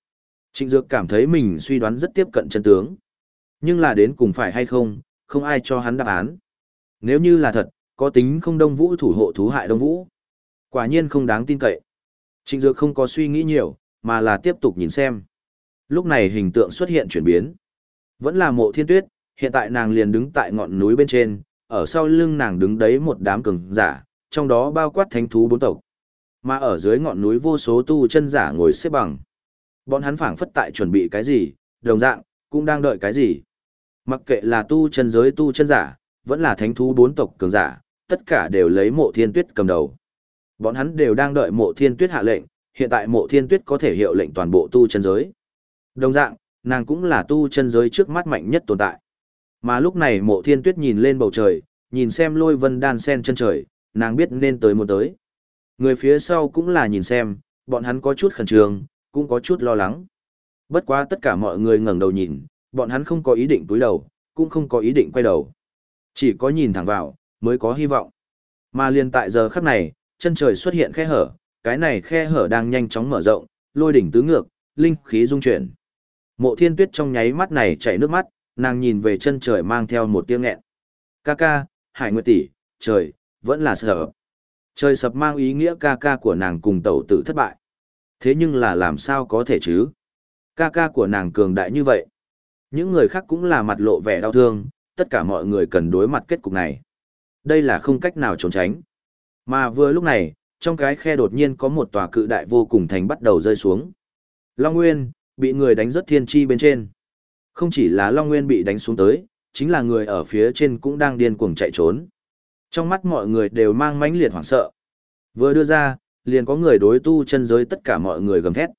Trịnh Dược cảm thấy mình suy đoán rất tiếp cận chân tướng. Nhưng là đến cùng phải hay không, không ai cho hắn đáp án. Nếu như là thật, có tính không đông vũ thủ hộ thú hại đông vũ. Quả nhiên không đáng tin cậy. Trịnh Dược không có suy nghĩ nhiều, mà là tiếp tục nhìn xem. Lúc này hình tượng xuất hiện chuyển biến. Vẫn là mộ thiên tuyết, hiện tại nàng liền đứng tại ngọn núi bên trên, ở sau lưng nàng đứng đấy một đám cường giả, trong đó bao quát thánh thú bốn tộc. Mà ở dưới ngọn núi vô số tu chân giả ngồi xếp bằng. Bọn hắn phảng phất tại chuẩn bị cái gì, đồng dạng, cũng đang đợi cái gì. Mặc kệ là tu chân giới tu chân giả, vẫn là thánh thú bốn tộc cường giả, tất cả đều lấy mộ thiên tuyết cầm đầu. Bọn hắn đều đang đợi mộ thiên tuyết hạ lệnh, hiện tại mộ thiên tuyết có thể hiệu lệnh toàn bộ tu chân giới. Đồng dạng, nàng cũng là tu chân giới trước mắt mạnh nhất tồn tại. Mà lúc này mộ thiên tuyết nhìn lên bầu trời, nhìn xem lôi vân đan sen chân trời, nàng biết nên tới một tới. Người phía sau cũng là nhìn xem, bọn hắn có chút khẩn trương, cũng có chút lo lắng. Bất quá tất cả mọi người ngẩng đầu nhìn, bọn hắn không có ý định túi đầu, cũng không có ý định quay đầu. Chỉ có nhìn thẳng vào, mới có hy vọng. Mà liền tại giờ khắc này, chân trời xuất hiện khe hở, cái này khe hở đang nhanh chóng mở rộng, lôi đỉnh tứ ngược, linh khí dung chuyển. Mộ Thiên Tuyết trong nháy mắt này chảy nước mắt, nàng nhìn về chân trời mang theo một tiếng nghẹn. Ca ca, Hải Nguyệt tỷ, trời, vẫn là sợ. Trời sập mang ý nghĩa ca ca của nàng cùng tẩu tử thất bại. Thế nhưng là làm sao có thể chứ? Ca ca của nàng cường đại như vậy. Những người khác cũng là mặt lộ vẻ đau thương, tất cả mọi người cần đối mặt kết cục này. Đây là không cách nào trốn tránh. Mà vừa lúc này, trong cái khe đột nhiên có một tòa cự đại vô cùng thành bắt đầu rơi xuống. Long Nguyên, bị người đánh rất thiên chi bên trên. Không chỉ là Long Nguyên bị đánh xuống tới, chính là người ở phía trên cũng đang điên cuồng chạy trốn. Trong mắt mọi người đều mang mãnh liệt hoảng sợ. Vừa đưa ra, liền có người đối tu chân giới tất cả mọi người gầm thét.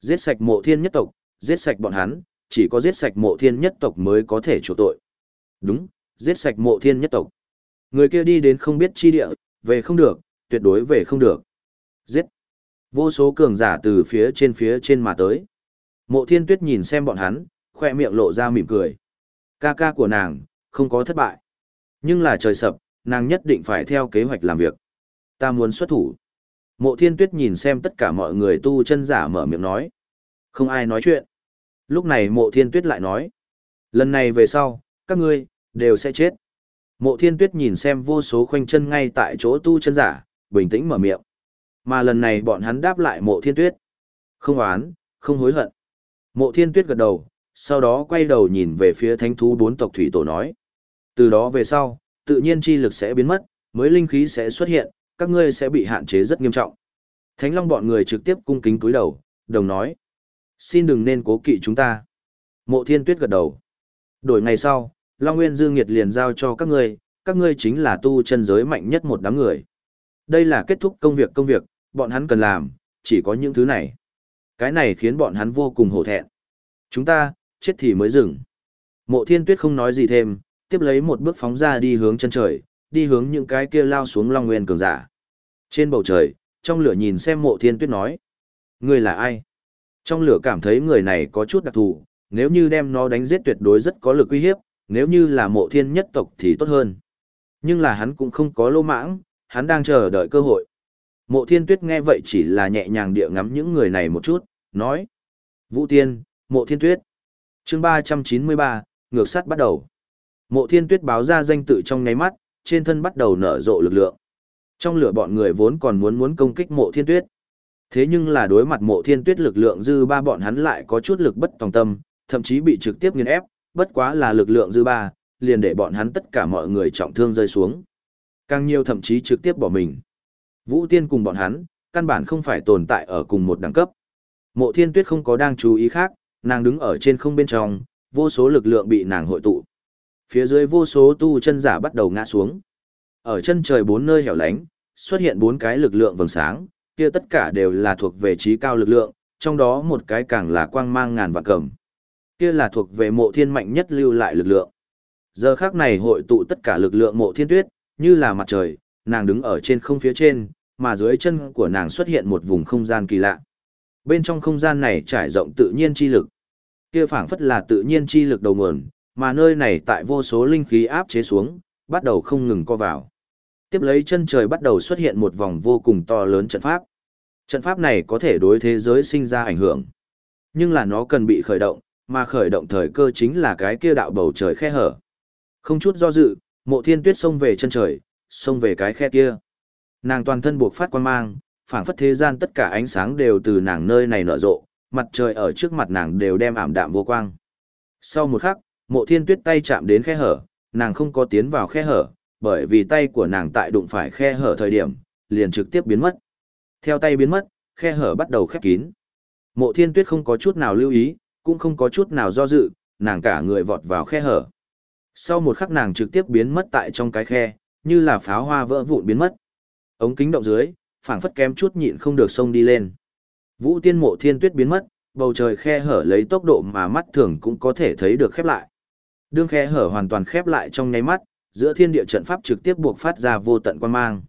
Giết sạch mộ thiên nhất tộc, giết sạch bọn hắn, chỉ có giết sạch mộ thiên nhất tộc mới có thể chủ tội. Đúng, giết sạch mộ thiên nhất tộc. Người kia đi đến không biết chi địa, về không được, tuyệt đối về không được. Giết. Vô số cường giả từ phía trên phía trên mà tới. Mộ thiên tuyết nhìn xem bọn hắn, khoe miệng lộ ra mỉm cười. Ca ca của nàng, không có thất bại. Nhưng là trời sập, nàng nhất định phải theo kế hoạch làm việc. Ta muốn xuất thủ. Mộ thiên tuyết nhìn xem tất cả mọi người tu chân giả mở miệng nói. Không ai nói chuyện. Lúc này mộ thiên tuyết lại nói. Lần này về sau, các ngươi, đều sẽ chết. Mộ thiên tuyết nhìn xem vô số khoanh chân ngay tại chỗ tu chân giả, bình tĩnh mở miệng. Mà lần này bọn hắn đáp lại mộ thiên tuyết. Không oán, không hối hận. Mộ thiên tuyết gật đầu, sau đó quay đầu nhìn về phía thánh thú bốn tộc thủy tổ nói. Từ đó về sau, tự nhiên chi lực sẽ biến mất, mới linh khí sẽ xuất hiện, các ngươi sẽ bị hạn chế rất nghiêm trọng. Thánh Long bọn người trực tiếp cung kính cúi đầu, đồng nói. Xin đừng nên cố kỵ chúng ta. Mộ thiên tuyết gật đầu. Đổi ngày sau, Long Nguyên Dương Nghiệt liền giao cho các ngươi, các ngươi chính là tu chân giới mạnh nhất một đám người. Đây là kết thúc công việc công việc, bọn hắn cần làm, chỉ có những thứ này. Cái này khiến bọn hắn vô cùng hổ thẹn. Chúng ta, chết thì mới dừng. Mộ thiên tuyết không nói gì thêm, tiếp lấy một bước phóng ra đi hướng chân trời, đi hướng những cái kia lao xuống Long Nguyên cường giả. Trên bầu trời, trong lửa nhìn xem mộ thiên tuyết nói. Người là ai? Trong lửa cảm thấy người này có chút đặc thù, nếu như đem nó đánh giết tuyệt đối rất có lực uy hiếp, nếu như là mộ thiên nhất tộc thì tốt hơn. Nhưng là hắn cũng không có lô mãng, hắn đang chờ đợi cơ hội. Mộ thiên tuyết nghe vậy chỉ là nhẹ nhàng địa ngắm những người này một chút, nói. Vũ tiên, mộ thiên tuyết. chương ba trăm chín mươi ba ngược sắt bắt đầu. Mộ thiên tuyết báo ra danh tự trong nháy mắt, trên thân bắt đầu nở rộ lực lượng. Trong lửa bọn người vốn còn muốn muốn công kích mộ thiên tuyết. Thế nhưng là đối mặt mộ thiên tuyết lực lượng dư ba bọn hắn lại có chút lực bất tòng tâm, thậm chí bị trực tiếp nghiền ép, bất quá là lực lượng dư ba, liền để bọn hắn tất cả mọi người trọng thương rơi xuống. Càng nhiều thậm chí trực tiếp bỏ mình. Vũ Tiên cùng bọn hắn, căn bản không phải tồn tại ở cùng một đẳng cấp. Mộ Thiên Tuyết không có đang chú ý khác, nàng đứng ở trên không bên trong, vô số lực lượng bị nàng hội tụ. Phía dưới vô số tu chân giả bắt đầu ngã xuống. Ở chân trời bốn nơi hẻo lánh, xuất hiện bốn cái lực lượng vầng sáng, kia tất cả đều là thuộc về trí cao lực lượng, trong đó một cái càng là quang mang ngàn vạn cầm. Kia là thuộc về mộ thiên mạnh nhất lưu lại lực lượng. Giờ khác này hội tụ tất cả lực lượng mộ thiên tuyết, như là mặt trời, nàng đứng ở trên không phía trên, mà dưới chân của nàng xuất hiện một vùng không gian kỳ lạ. Bên trong không gian này trải rộng tự nhiên chi lực. Kia phảng phất là tự nhiên chi lực đầu nguồn, mà nơi này tại vô số linh khí áp chế xuống, bắt đầu không ngừng co vào. Tiếp lấy chân trời bắt đầu xuất hiện một vòng vô cùng to lớn trận pháp. Trận pháp này có thể đối thế giới sinh ra ảnh hưởng. Nhưng là nó cần bị khởi động, mà khởi động thời cơ chính là cái kia đạo bầu trời khe hở. Không chút do dự, mộ thiên tuyết xông về chân trời, xông về cái khe kia. Nàng toàn thân buộc phát quan mang, phảng phất thế gian tất cả ánh sáng đều từ nàng nơi này nở rộ, mặt trời ở trước mặt nàng đều đem ảm đạm vô quang. Sau một khắc, mộ thiên tuyết tay chạm đến khe hở, nàng không có tiến vào khe hở, bởi vì tay của nàng tại đụng phải khe hở thời điểm, liền trực tiếp biến mất. Theo tay biến mất, khe hở bắt đầu khép kín. Mộ thiên tuyết không có chút nào lưu ý, cũng không có chút nào do dự, nàng cả người vọt vào khe hở. Sau một khắc nàng trực tiếp biến mất tại trong cái khe, như là pháo hoa vỡ vụn biến mất. Ống kính động dưới, phảng phất kém chút nhịn không được sông đi lên. Vũ tiên mộ thiên tuyết biến mất, bầu trời khe hở lấy tốc độ mà mắt thường cũng có thể thấy được khép lại. Đương khe hở hoàn toàn khép lại trong nháy mắt, giữa thiên địa trận pháp trực tiếp buộc phát ra vô tận quan mang.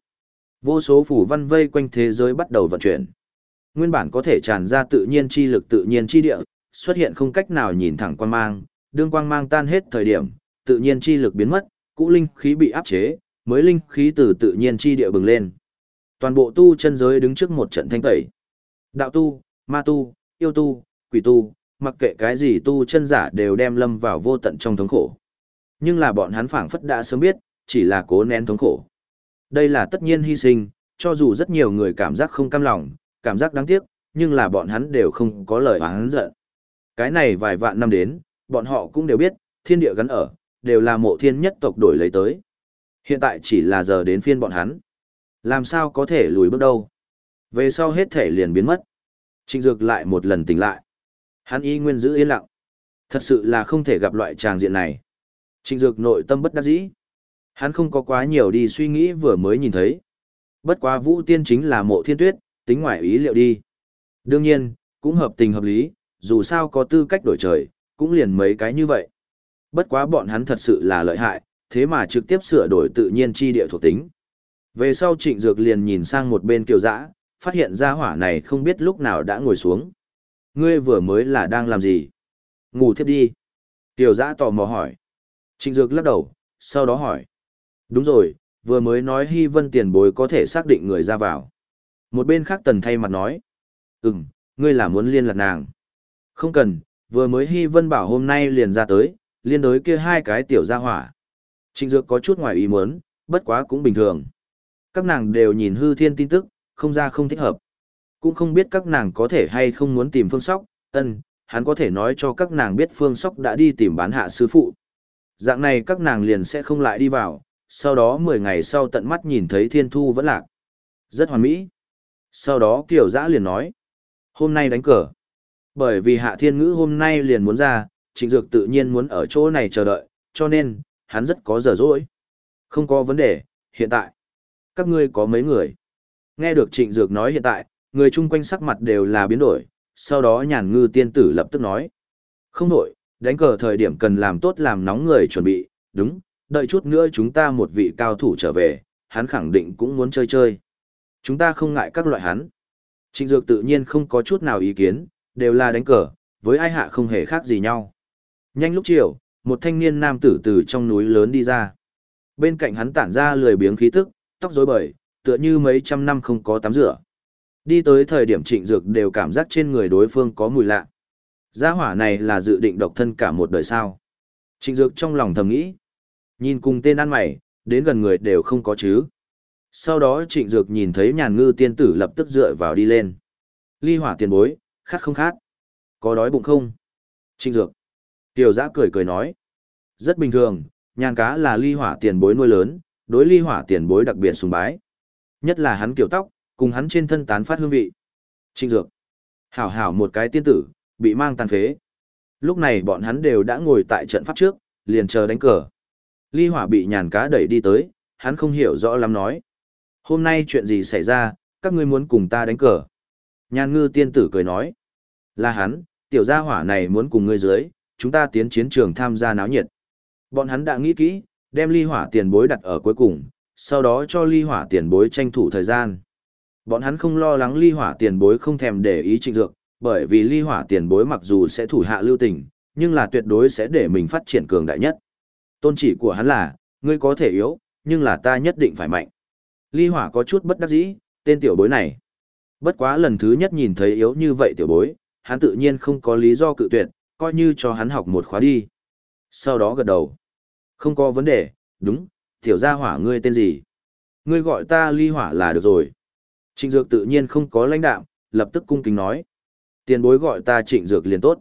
Vô số phủ văn vây quanh thế giới bắt đầu vận chuyển. Nguyên bản có thể tràn ra tự nhiên chi lực tự nhiên chi địa, xuất hiện không cách nào nhìn thẳng quan mang, đương quang mang tan hết thời điểm, tự nhiên chi lực biến mất, cũ linh khí bị áp chế, mới linh khí từ tự nhiên chi địa bừng lên. Toàn bộ tu chân giới đứng trước một trận thanh tẩy. Đạo tu, ma tu, yêu tu, quỷ tu, mặc kệ cái gì tu chân giả đều đem lâm vào vô tận trong thống khổ. Nhưng là bọn hắn phảng phất đã sớm biết, chỉ là cố nén thống khổ. Đây là tất nhiên hy sinh, cho dù rất nhiều người cảm giác không cam lòng, cảm giác đáng tiếc, nhưng là bọn hắn đều không có lời oán giận. Cái này vài vạn năm đến, bọn họ cũng đều biết, thiên địa gắn ở, đều là mộ thiên nhất tộc đổi lấy tới. Hiện tại chỉ là giờ đến phiên bọn hắn. Làm sao có thể lùi bước đâu? Về sau hết thể liền biến mất. Trịnh Dược lại một lần tỉnh lại. Hắn y nguyên giữ yên lặng. Thật sự là không thể gặp loại tràng diện này. Trịnh Dược nội tâm bất đắc dĩ. Hắn không có quá nhiều đi suy nghĩ vừa mới nhìn thấy. Bất quá Vũ Tiên chính là mộ thiên tuyết, tính ngoại ý liệu đi. Đương nhiên, cũng hợp tình hợp lý, dù sao có tư cách đổi trời, cũng liền mấy cái như vậy. Bất quá bọn hắn thật sự là lợi hại, thế mà trực tiếp sửa đổi tự nhiên chi địa thuộc tính. Về sau trịnh dược liền nhìn sang một bên kiều dã, phát hiện ra hỏa này không biết lúc nào đã ngồi xuống. Ngươi vừa mới là đang làm gì? Ngủ thiếp đi. Kiều dã tò mò hỏi. Trịnh dược lắc đầu, sau đó hỏi. Đúng rồi, vừa mới nói hy vân tiền bối có thể xác định người ra vào. Một bên khác tần thay mặt nói. Ừm, ngươi là muốn liên lạc nàng. Không cần, vừa mới hy vân bảo hôm nay liền ra tới, liên đối kia hai cái tiểu gia hỏa. Trịnh Dược có chút ngoài ý muốn, bất quá cũng bình thường. Các nàng đều nhìn hư thiên tin tức, không ra không thích hợp. Cũng không biết các nàng có thể hay không muốn tìm phương sóc, ân, hắn có thể nói cho các nàng biết phương sóc đã đi tìm bán hạ sư phụ. Dạng này các nàng liền sẽ không lại đi vào, sau đó 10 ngày sau tận mắt nhìn thấy thiên thu vẫn lạc. Rất hoàn mỹ. Sau đó Kiều Giã liền nói, hôm nay đánh cờ. Bởi vì hạ thiên ngữ hôm nay liền muốn ra, trịnh dược tự nhiên muốn ở chỗ này chờ đợi, cho nên, hắn rất có giờ dỗi. Không có vấn đề, hiện tại. Các ngươi có mấy người? Nghe được trịnh dược nói hiện tại, người chung quanh sắc mặt đều là biến đổi, sau đó nhàn ngư tiên tử lập tức nói. Không đổi, đánh cờ thời điểm cần làm tốt làm nóng người chuẩn bị, đúng, đợi chút nữa chúng ta một vị cao thủ trở về, hắn khẳng định cũng muốn chơi chơi. Chúng ta không ngại các loại hắn. Trịnh Dược tự nhiên không có chút nào ý kiến, đều là đánh cờ, với ai hạ không hề khác gì nhau. Nhanh lúc chiều, một thanh niên nam tử từ trong núi lớn đi ra. Bên cạnh hắn tản ra lười biếng khí tức, tóc rối bời, tựa như mấy trăm năm không có tắm rửa. Đi tới thời điểm trịnh dược đều cảm giác trên người đối phương có mùi lạ. Gia hỏa này là dự định độc thân cả một đời sao. Trịnh dược trong lòng thầm nghĩ. Nhìn cùng tên ăn mày, đến gần người đều không có chứ. Sau đó trịnh dược nhìn thấy nhàn ngư tiên tử lập tức dựa vào đi lên. Ly hỏa tiền bối, khát không khát? Có đói bụng không? Trịnh dược. Tiểu giã cười cười nói. Rất bình thường, nhàn cá là ly hỏa tiền bối nuôi lớn, đối ly hỏa tiền bối đặc biệt sùng bái. Nhất là hắn kiểu tóc, cùng hắn trên thân tán phát hương vị. Trịnh dược. Hảo hảo một cái tiên tử, bị mang tàn phế. Lúc này bọn hắn đều đã ngồi tại trận pháp trước, liền chờ đánh cờ. Ly hỏa bị nhàn cá đẩy đi tới, hắn không hiểu rõ lắm nói. Hôm nay chuyện gì xảy ra, các ngươi muốn cùng ta đánh cờ. Nhàn ngư tiên tử cười nói. Là hắn, tiểu gia hỏa này muốn cùng ngươi dưới, chúng ta tiến chiến trường tham gia náo nhiệt. Bọn hắn đã nghĩ kỹ, đem ly hỏa tiền bối đặt ở cuối cùng, sau đó cho ly hỏa tiền bối tranh thủ thời gian. Bọn hắn không lo lắng ly hỏa tiền bối không thèm để ý trịnh dược, bởi vì ly hỏa tiền bối mặc dù sẽ thủ hạ lưu tình, nhưng là tuyệt đối sẽ để mình phát triển cường đại nhất. Tôn chỉ của hắn là, ngươi có thể yếu, nhưng là ta nhất định phải mạnh. Ly hỏa có chút bất đắc dĩ, tên tiểu bối này. Bất quá lần thứ nhất nhìn thấy yếu như vậy tiểu bối, hắn tự nhiên không có lý do cự tuyệt, coi như cho hắn học một khóa đi. Sau đó gật đầu. Không có vấn đề, đúng, tiểu gia hỏa ngươi tên gì? Ngươi gọi ta ly hỏa là được rồi. Trịnh Dược tự nhiên không có lãnh đạo, lập tức cung kính nói. Tiền bối gọi ta trịnh Dược liền tốt.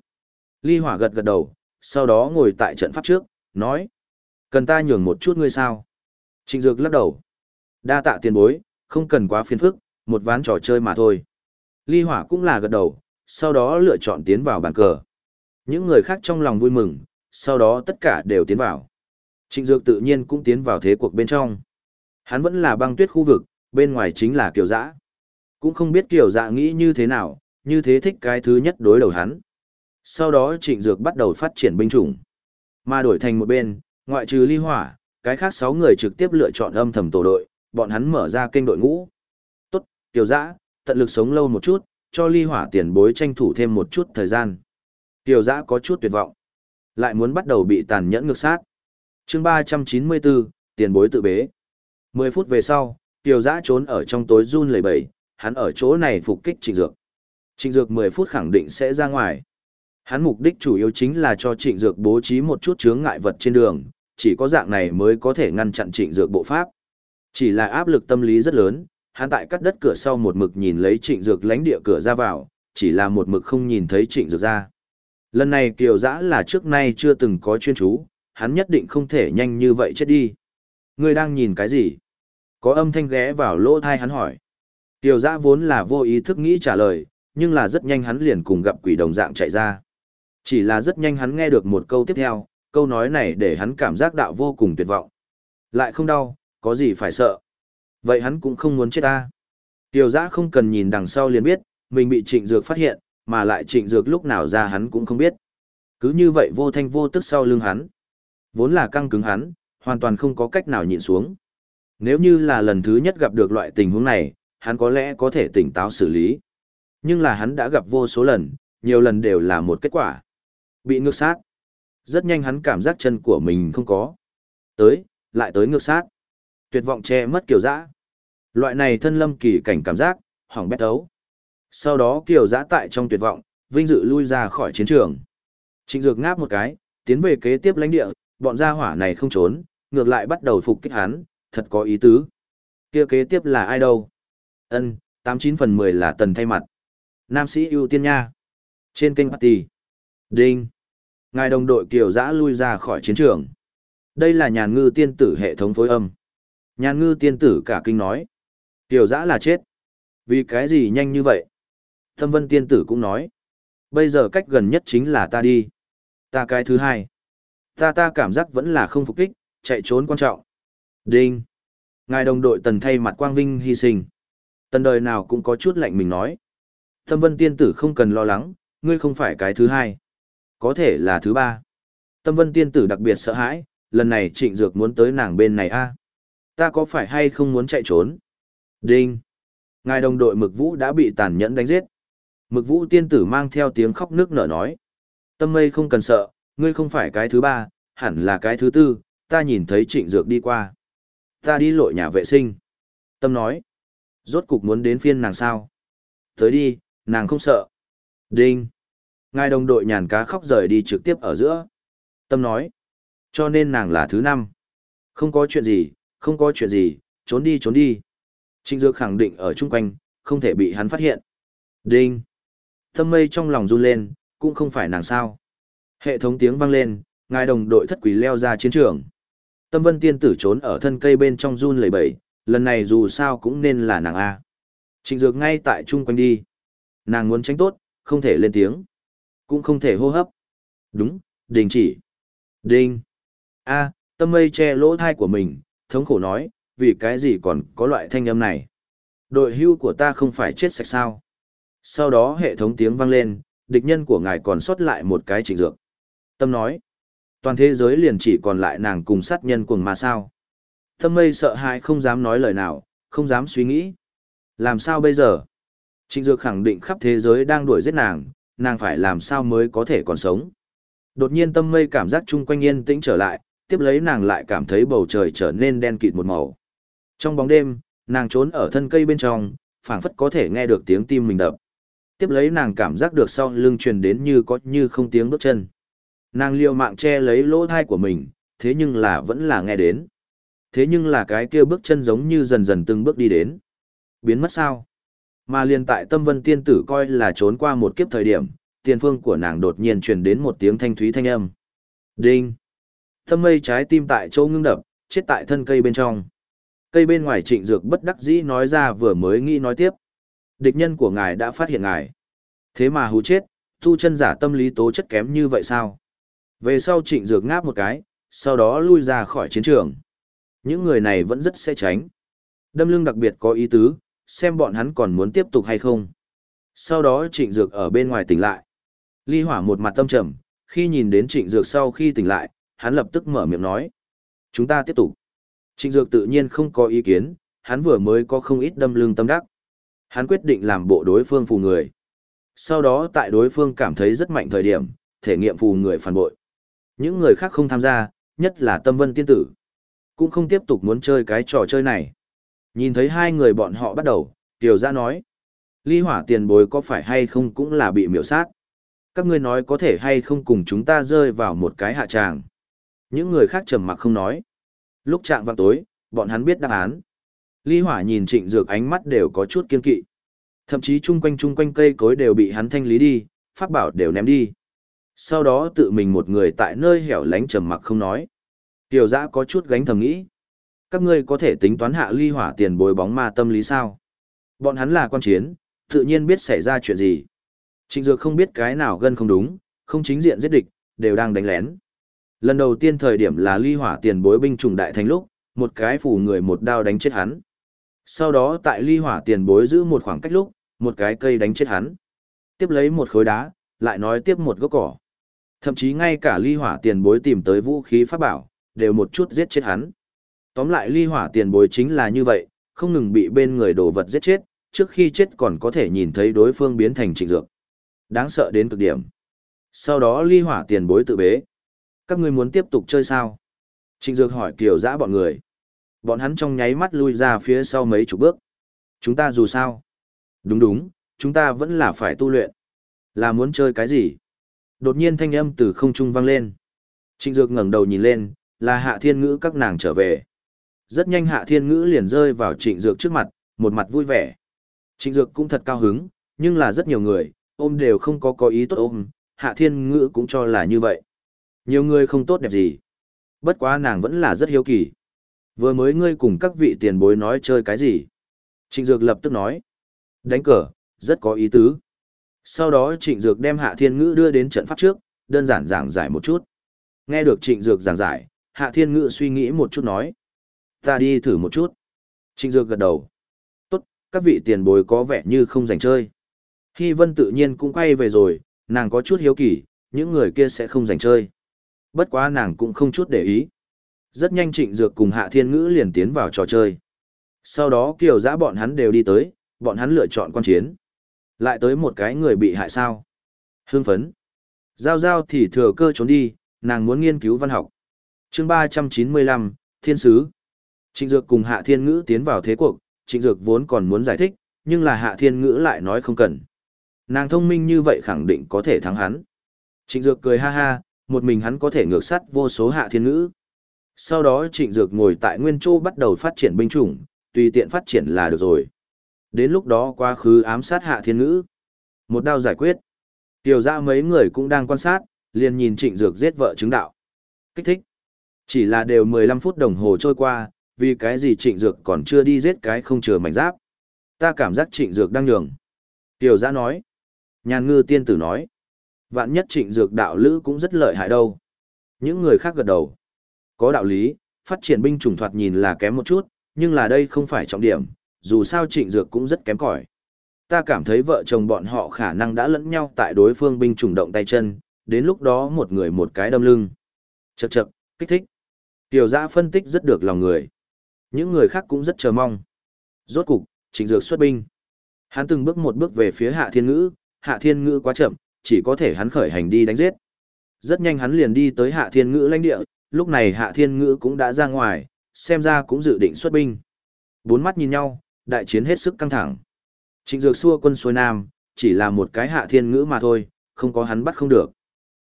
Ly hỏa gật gật đầu, sau đó ngồi tại trận pháp trước, nói. Cần ta nhường một chút ngươi sao? Trịnh Dược lắc đầu. Đa tạ tiền bối, không cần quá phiền phức, một ván trò chơi mà thôi. Ly hỏa cũng là gật đầu, sau đó lựa chọn tiến vào bàn cờ. Những người khác trong lòng vui mừng, sau đó tất cả đều tiến vào. Trịnh Dược tự nhiên cũng tiến vào thế cuộc bên trong. Hắn vẫn là băng tuyết khu vực, bên ngoài chính là Kiều Dã. Cũng không biết Kiều Dã nghĩ như thế nào, như thế thích cái thứ nhất đối đầu hắn. Sau đó Trịnh Dược bắt đầu phát triển binh chủng. Mà đổi thành một bên, ngoại trừ ly hỏa, cái khác 6 người trực tiếp lựa chọn âm thầm tổ đội, bọn hắn mở ra kênh đội ngũ. Tốt, tiểu Dã, tận lực sống lâu một chút, cho ly hỏa tiền bối tranh thủ thêm một chút thời gian. tiểu Dã có chút tuyệt vọng. Lại muốn bắt đầu bị tàn nhẫn ngược sát. chương 394, tiền bối tự bế. 10 phút về sau, tiểu Dã trốn ở trong tối run lẩy bẩy, hắn ở chỗ này phục kích Trịnh Dược. Trịnh Dược 10 phút khẳng định sẽ ra ngoài. Hắn mục đích chủ yếu chính là cho Trịnh Dược bố trí một chút chướng ngại vật trên đường, chỉ có dạng này mới có thể ngăn chặn Trịnh Dược bộ pháp. Chỉ là áp lực tâm lý rất lớn, hắn tại cắt đất cửa sau một mực nhìn lấy Trịnh Dược lánh địa cửa ra vào, chỉ là một mực không nhìn thấy Trịnh Dược ra. Lần này Kiều Dã là trước nay chưa từng có chuyên chú, hắn nhất định không thể nhanh như vậy chết đi. Ngươi đang nhìn cái gì? Có âm thanh ghé vào lỗ thai hắn hỏi. Kiều giã vốn là vô ý thức nghĩ trả lời, nhưng là rất nhanh hắn liền cùng gặp quỷ đồng dạng chạy ra. Chỉ là rất nhanh hắn nghe được một câu tiếp theo, câu nói này để hắn cảm giác đạo vô cùng tuyệt vọng. Lại không đau, có gì phải sợ. Vậy hắn cũng không muốn chết ta. Tiểu giã không cần nhìn đằng sau liền biết, mình bị trịnh dược phát hiện, mà lại trịnh dược lúc nào ra hắn cũng không biết. Cứ như vậy vô thanh vô tức sau lưng hắn. Vốn là căng cứng hắn, hoàn toàn không có cách nào nhịn xuống. Nếu như là lần thứ nhất gặp được loại tình huống này, hắn có lẽ có thể tỉnh táo xử lý. Nhưng là hắn đã gặp vô số lần, nhiều lần đều là một kết quả. Bị ngược sát. Rất nhanh hắn cảm giác chân của mình không có. Tới, lại tới ngược sát. Tuyệt vọng che mất kiểu dã. Loại này thân lâm kỳ cảnh cảm giác, hỏng bét ấu. Sau đó kiểu dã tại trong tuyệt vọng, vinh dự lui ra khỏi chiến trường. Trịnh Dược ngáp một cái, tiến về kế tiếp lãnh địa, bọn gia hỏa này không trốn, ngược lại bắt đầu phục kích hắn, thật có ý tứ. Kia kế tiếp là ai đâu? Ân, tám chín phần mười là tần thay mặt. Nam sĩ ưu tiên nha. Trên kênh Party. Đinh. Ngài đồng đội kiều dã lui ra khỏi chiến trường. Đây là nhàn ngư tiên tử hệ thống phối âm. Nhàn ngư tiên tử cả kinh nói. Kiều dã là chết. Vì cái gì nhanh như vậy? Thâm vân tiên tử cũng nói. Bây giờ cách gần nhất chính là ta đi. Ta cái thứ hai. Ta ta cảm giác vẫn là không phục kích, chạy trốn quan trọng. Đinh. Ngài đồng đội tần thay mặt quang vinh hy sinh. Tần đời nào cũng có chút lạnh mình nói. Thâm vân tiên tử không cần lo lắng, ngươi không phải cái thứ hai. Có thể là thứ ba. Tâm vân tiên tử đặc biệt sợ hãi, lần này trịnh dược muốn tới nàng bên này a Ta có phải hay không muốn chạy trốn? Đinh. Ngài đồng đội mực vũ đã bị tàn nhẫn đánh giết. Mực vũ tiên tử mang theo tiếng khóc nước nở nói. Tâm mây không cần sợ, ngươi không phải cái thứ ba, hẳn là cái thứ tư, ta nhìn thấy trịnh dược đi qua. Ta đi lội nhà vệ sinh. Tâm nói. Rốt cục muốn đến phiên nàng sao? Tới đi, nàng không sợ. Đinh. Ngài đồng đội nhàn cá khóc rời đi trực tiếp ở giữa. Tâm nói. Cho nên nàng là thứ năm. Không có chuyện gì, không có chuyện gì, trốn đi trốn đi. Trịnh Dược khẳng định ở chung quanh, không thể bị hắn phát hiện. Đinh. Tâm mây trong lòng run lên, cũng không phải nàng sao. Hệ thống tiếng vang lên, ngài đồng đội thất quỷ leo ra chiến trường. Tâm vân tiên tử trốn ở thân cây bên trong run lẩy bẩy, lần này dù sao cũng nên là nàng A. Trịnh Dược ngay tại chung quanh đi. Nàng muốn tránh tốt, không thể lên tiếng. Cũng không thể hô hấp. Đúng, đình chỉ. Đinh. A, tâm mây che lỗ thai của mình, thống khổ nói, vì cái gì còn có loại thanh âm này. Đội hưu của ta không phải chết sạch sao. Sau đó hệ thống tiếng vang lên, địch nhân của ngài còn sót lại một cái trịnh dược. Tâm nói, toàn thế giới liền chỉ còn lại nàng cùng sát nhân cùng mà sao. Tâm mây sợ hãi không dám nói lời nào, không dám suy nghĩ. Làm sao bây giờ? Trịnh Dược khẳng định khắp thế giới đang đuổi giết nàng, nàng phải làm sao mới có thể còn sống. Đột nhiên tâm mây cảm giác chung quanh yên tĩnh trở lại, tiếp lấy nàng lại cảm thấy bầu trời trở nên đen kịt một màu. Trong bóng đêm, nàng trốn ở thân cây bên trong, phảng phất có thể nghe được tiếng tim mình đập. Tiếp lấy nàng cảm giác được sau lưng truyền đến như có như không tiếng bước chân. Nàng liều mạng che lấy lỗ thai của mình, thế nhưng là vẫn là nghe đến. Thế nhưng là cái kia bước chân giống như dần dần từng bước đi đến. Biến mất sao? Mà liền tại tâm vân tiên tử coi là trốn qua một kiếp thời điểm, tiền phương của nàng đột nhiên truyền đến một tiếng thanh thúy thanh âm. Đinh! Tâm mây trái tim tại chỗ ngưng đập, chết tại thân cây bên trong. Cây bên ngoài trịnh dược bất đắc dĩ nói ra vừa mới nghĩ nói tiếp. Địch nhân của ngài đã phát hiện ngài. Thế mà hú chết, thu chân giả tâm lý tố chất kém như vậy sao? Về sau trịnh dược ngáp một cái, sau đó lui ra khỏi chiến trường. Những người này vẫn rất sẽ tránh. Đâm lưng đặc biệt có ý tứ, xem bọn hắn còn muốn tiếp tục hay không. Sau đó trịnh dược ở bên ngoài tỉnh lại. Ly hỏa một mặt tâm trầm, khi nhìn đến trịnh dược sau khi tỉnh lại, hắn lập tức mở miệng nói. Chúng ta tiếp tục. Trịnh dược tự nhiên không có ý kiến, hắn vừa mới có không ít đâm lưng tâm đắc. Hắn quyết định làm bộ đối phương phù người. Sau đó tại đối phương cảm thấy rất mạnh thời điểm, thể nghiệm phù người phản bội. Những người khác không tham gia, nhất là tâm vân tiên tử. Cũng không tiếp tục muốn chơi cái trò chơi này. Nhìn thấy hai người bọn họ bắt đầu, Tiểu Gia nói. Ly hỏa tiền bối có phải hay không cũng là bị miểu sát. Các ngươi nói có thể hay không cùng chúng ta rơi vào một cái hạ tràng. Những người khác trầm mặc không nói. Lúc trạng vào tối, bọn hắn biết đáp án. Ly hỏa nhìn trịnh dược ánh mắt đều có chút kiên kỵ. Thậm chí chung quanh chung quanh cây cối đều bị hắn thanh lý đi, pháp bảo đều ném đi. Sau đó tự mình một người tại nơi hẻo lánh trầm mặc không nói. Tiểu giã có chút gánh thầm nghĩ. Các ngươi có thể tính toán hạ ly hỏa tiền bối bóng ma tâm lý sao? Bọn hắn là quan chiến, tự nhiên biết xảy ra chuyện gì. Trịnh Dược không biết cái nào gân không đúng, không chính diện giết địch, đều đang đánh lén. Lần đầu tiên thời điểm là ly hỏa tiền bối binh trùng đại thành lúc, một cái phủ người một đao đánh chết hắn. Sau đó tại ly hỏa tiền bối giữ một khoảng cách lúc, một cái cây đánh chết hắn. Tiếp lấy một khối đá, lại nói tiếp một gốc cỏ. Thậm chí ngay cả ly hỏa tiền bối tìm tới vũ khí pháp bảo, đều một chút giết chết hắn. Tóm lại ly hỏa tiền bối chính là như vậy, không ngừng bị bên người đồ vật giết chết, trước khi chết còn có thể nhìn thấy đối phương biến thành trịnh dược. Đáng sợ đến cực điểm. Sau đó ly hỏa tiền bối tự bế. Các ngươi muốn tiếp tục chơi sao? Trịnh dược hỏi kiều dã bọn người. Bọn hắn trong nháy mắt lui ra phía sau mấy chục bước. Chúng ta dù sao? Đúng đúng, chúng ta vẫn là phải tu luyện. Là muốn chơi cái gì? Đột nhiên thanh âm từ không trung vang lên. Trịnh Dược ngẩng đầu nhìn lên, là Hạ Thiên Ngữ các nàng trở về. Rất nhanh Hạ Thiên Ngữ liền rơi vào Trịnh Dược trước mặt, một mặt vui vẻ. Trịnh Dược cũng thật cao hứng, nhưng là rất nhiều người, ôm đều không có có ý tốt ôm, Hạ Thiên Ngữ cũng cho là như vậy. Nhiều người không tốt đẹp gì. Bất quá nàng vẫn là rất hiếu kỳ. Vừa mới ngươi cùng các vị tiền bối nói chơi cái gì? Trịnh Dược lập tức nói. Đánh cờ, rất có ý tứ. Sau đó Trịnh Dược đem Hạ Thiên Ngữ đưa đến trận pháp trước, đơn giản giảng giải một chút. Nghe được Trịnh Dược giảng giải, Hạ Thiên Ngữ suy nghĩ một chút nói. Ta đi thử một chút. Trịnh Dược gật đầu. Tốt, các vị tiền bối có vẻ như không dành chơi. Hy Vân tự nhiên cũng quay về rồi, nàng có chút hiếu kỳ, những người kia sẽ không dành chơi. Bất quá nàng cũng không chút để ý. Rất nhanh Trịnh Dược cùng Hạ Thiên Ngữ liền tiến vào trò chơi. Sau đó kiều giã bọn hắn đều đi tới, bọn hắn lựa chọn quan chiến. Lại tới một cái người bị hại sao. Hương phấn. Giao giao thì thừa cơ trốn đi, nàng muốn nghiên cứu văn học. chương ba trăm chín mươi lăm Thiên Sứ. Trịnh Dược cùng Hạ Thiên Ngữ tiến vào thế cuộc, Trịnh Dược vốn còn muốn giải thích, nhưng là Hạ Thiên Ngữ lại nói không cần. Nàng thông minh như vậy khẳng định có thể thắng hắn. Trịnh Dược cười ha ha, một mình hắn có thể ngược sát vô số Hạ Thiên Ngữ. Sau đó Trịnh Dược ngồi tại Nguyên Châu bắt đầu phát triển binh chủng, tùy tiện phát triển là được rồi. Đến lúc đó quá khứ ám sát hạ thiên ngữ. Một đao giải quyết. Tiểu ra mấy người cũng đang quan sát, liền nhìn trịnh dược giết vợ chứng đạo. Kích thích. Chỉ là đều 15 phút đồng hồ trôi qua, vì cái gì trịnh dược còn chưa đi giết cái không chừa mảnh giáp. Ta cảm giác trịnh dược đang nhường. Tiểu giã nói. Nhàn ngư tiên tử nói. Vạn nhất trịnh dược đạo lữ cũng rất lợi hại đâu. Những người khác gật đầu. Có đạo lý, phát triển binh chủng thoạt nhìn là kém một chút, nhưng là đây không phải trọng điểm, dù sao trịnh dược cũng rất kém cỏi. Ta cảm thấy vợ chồng bọn họ khả năng đã lẫn nhau tại đối phương binh chủng động tay chân, đến lúc đó một người một cái đâm lưng. Chậc chậc, kích thích. Tiểu giã phân tích rất được lòng người. Những người khác cũng rất chờ mong. Rốt cục, trịnh dược xuất binh. Hắn từng bước một bước về phía hạ thiên ngữ, hạ thiên ngữ quá chậm, chỉ có thể hắn khởi hành đi đánh giết. Rất nhanh hắn liền đi tới hạ thiên ngữ lãnh địa, lúc này hạ thiên ngữ cũng đã ra ngoài, xem ra cũng dự định xuất binh. Bốn mắt nhìn nhau, đại chiến hết sức căng thẳng. Trịnh Dược xua quân xuôi nam, chỉ là một cái hạ thiên ngữ mà thôi, không có hắn bắt không được.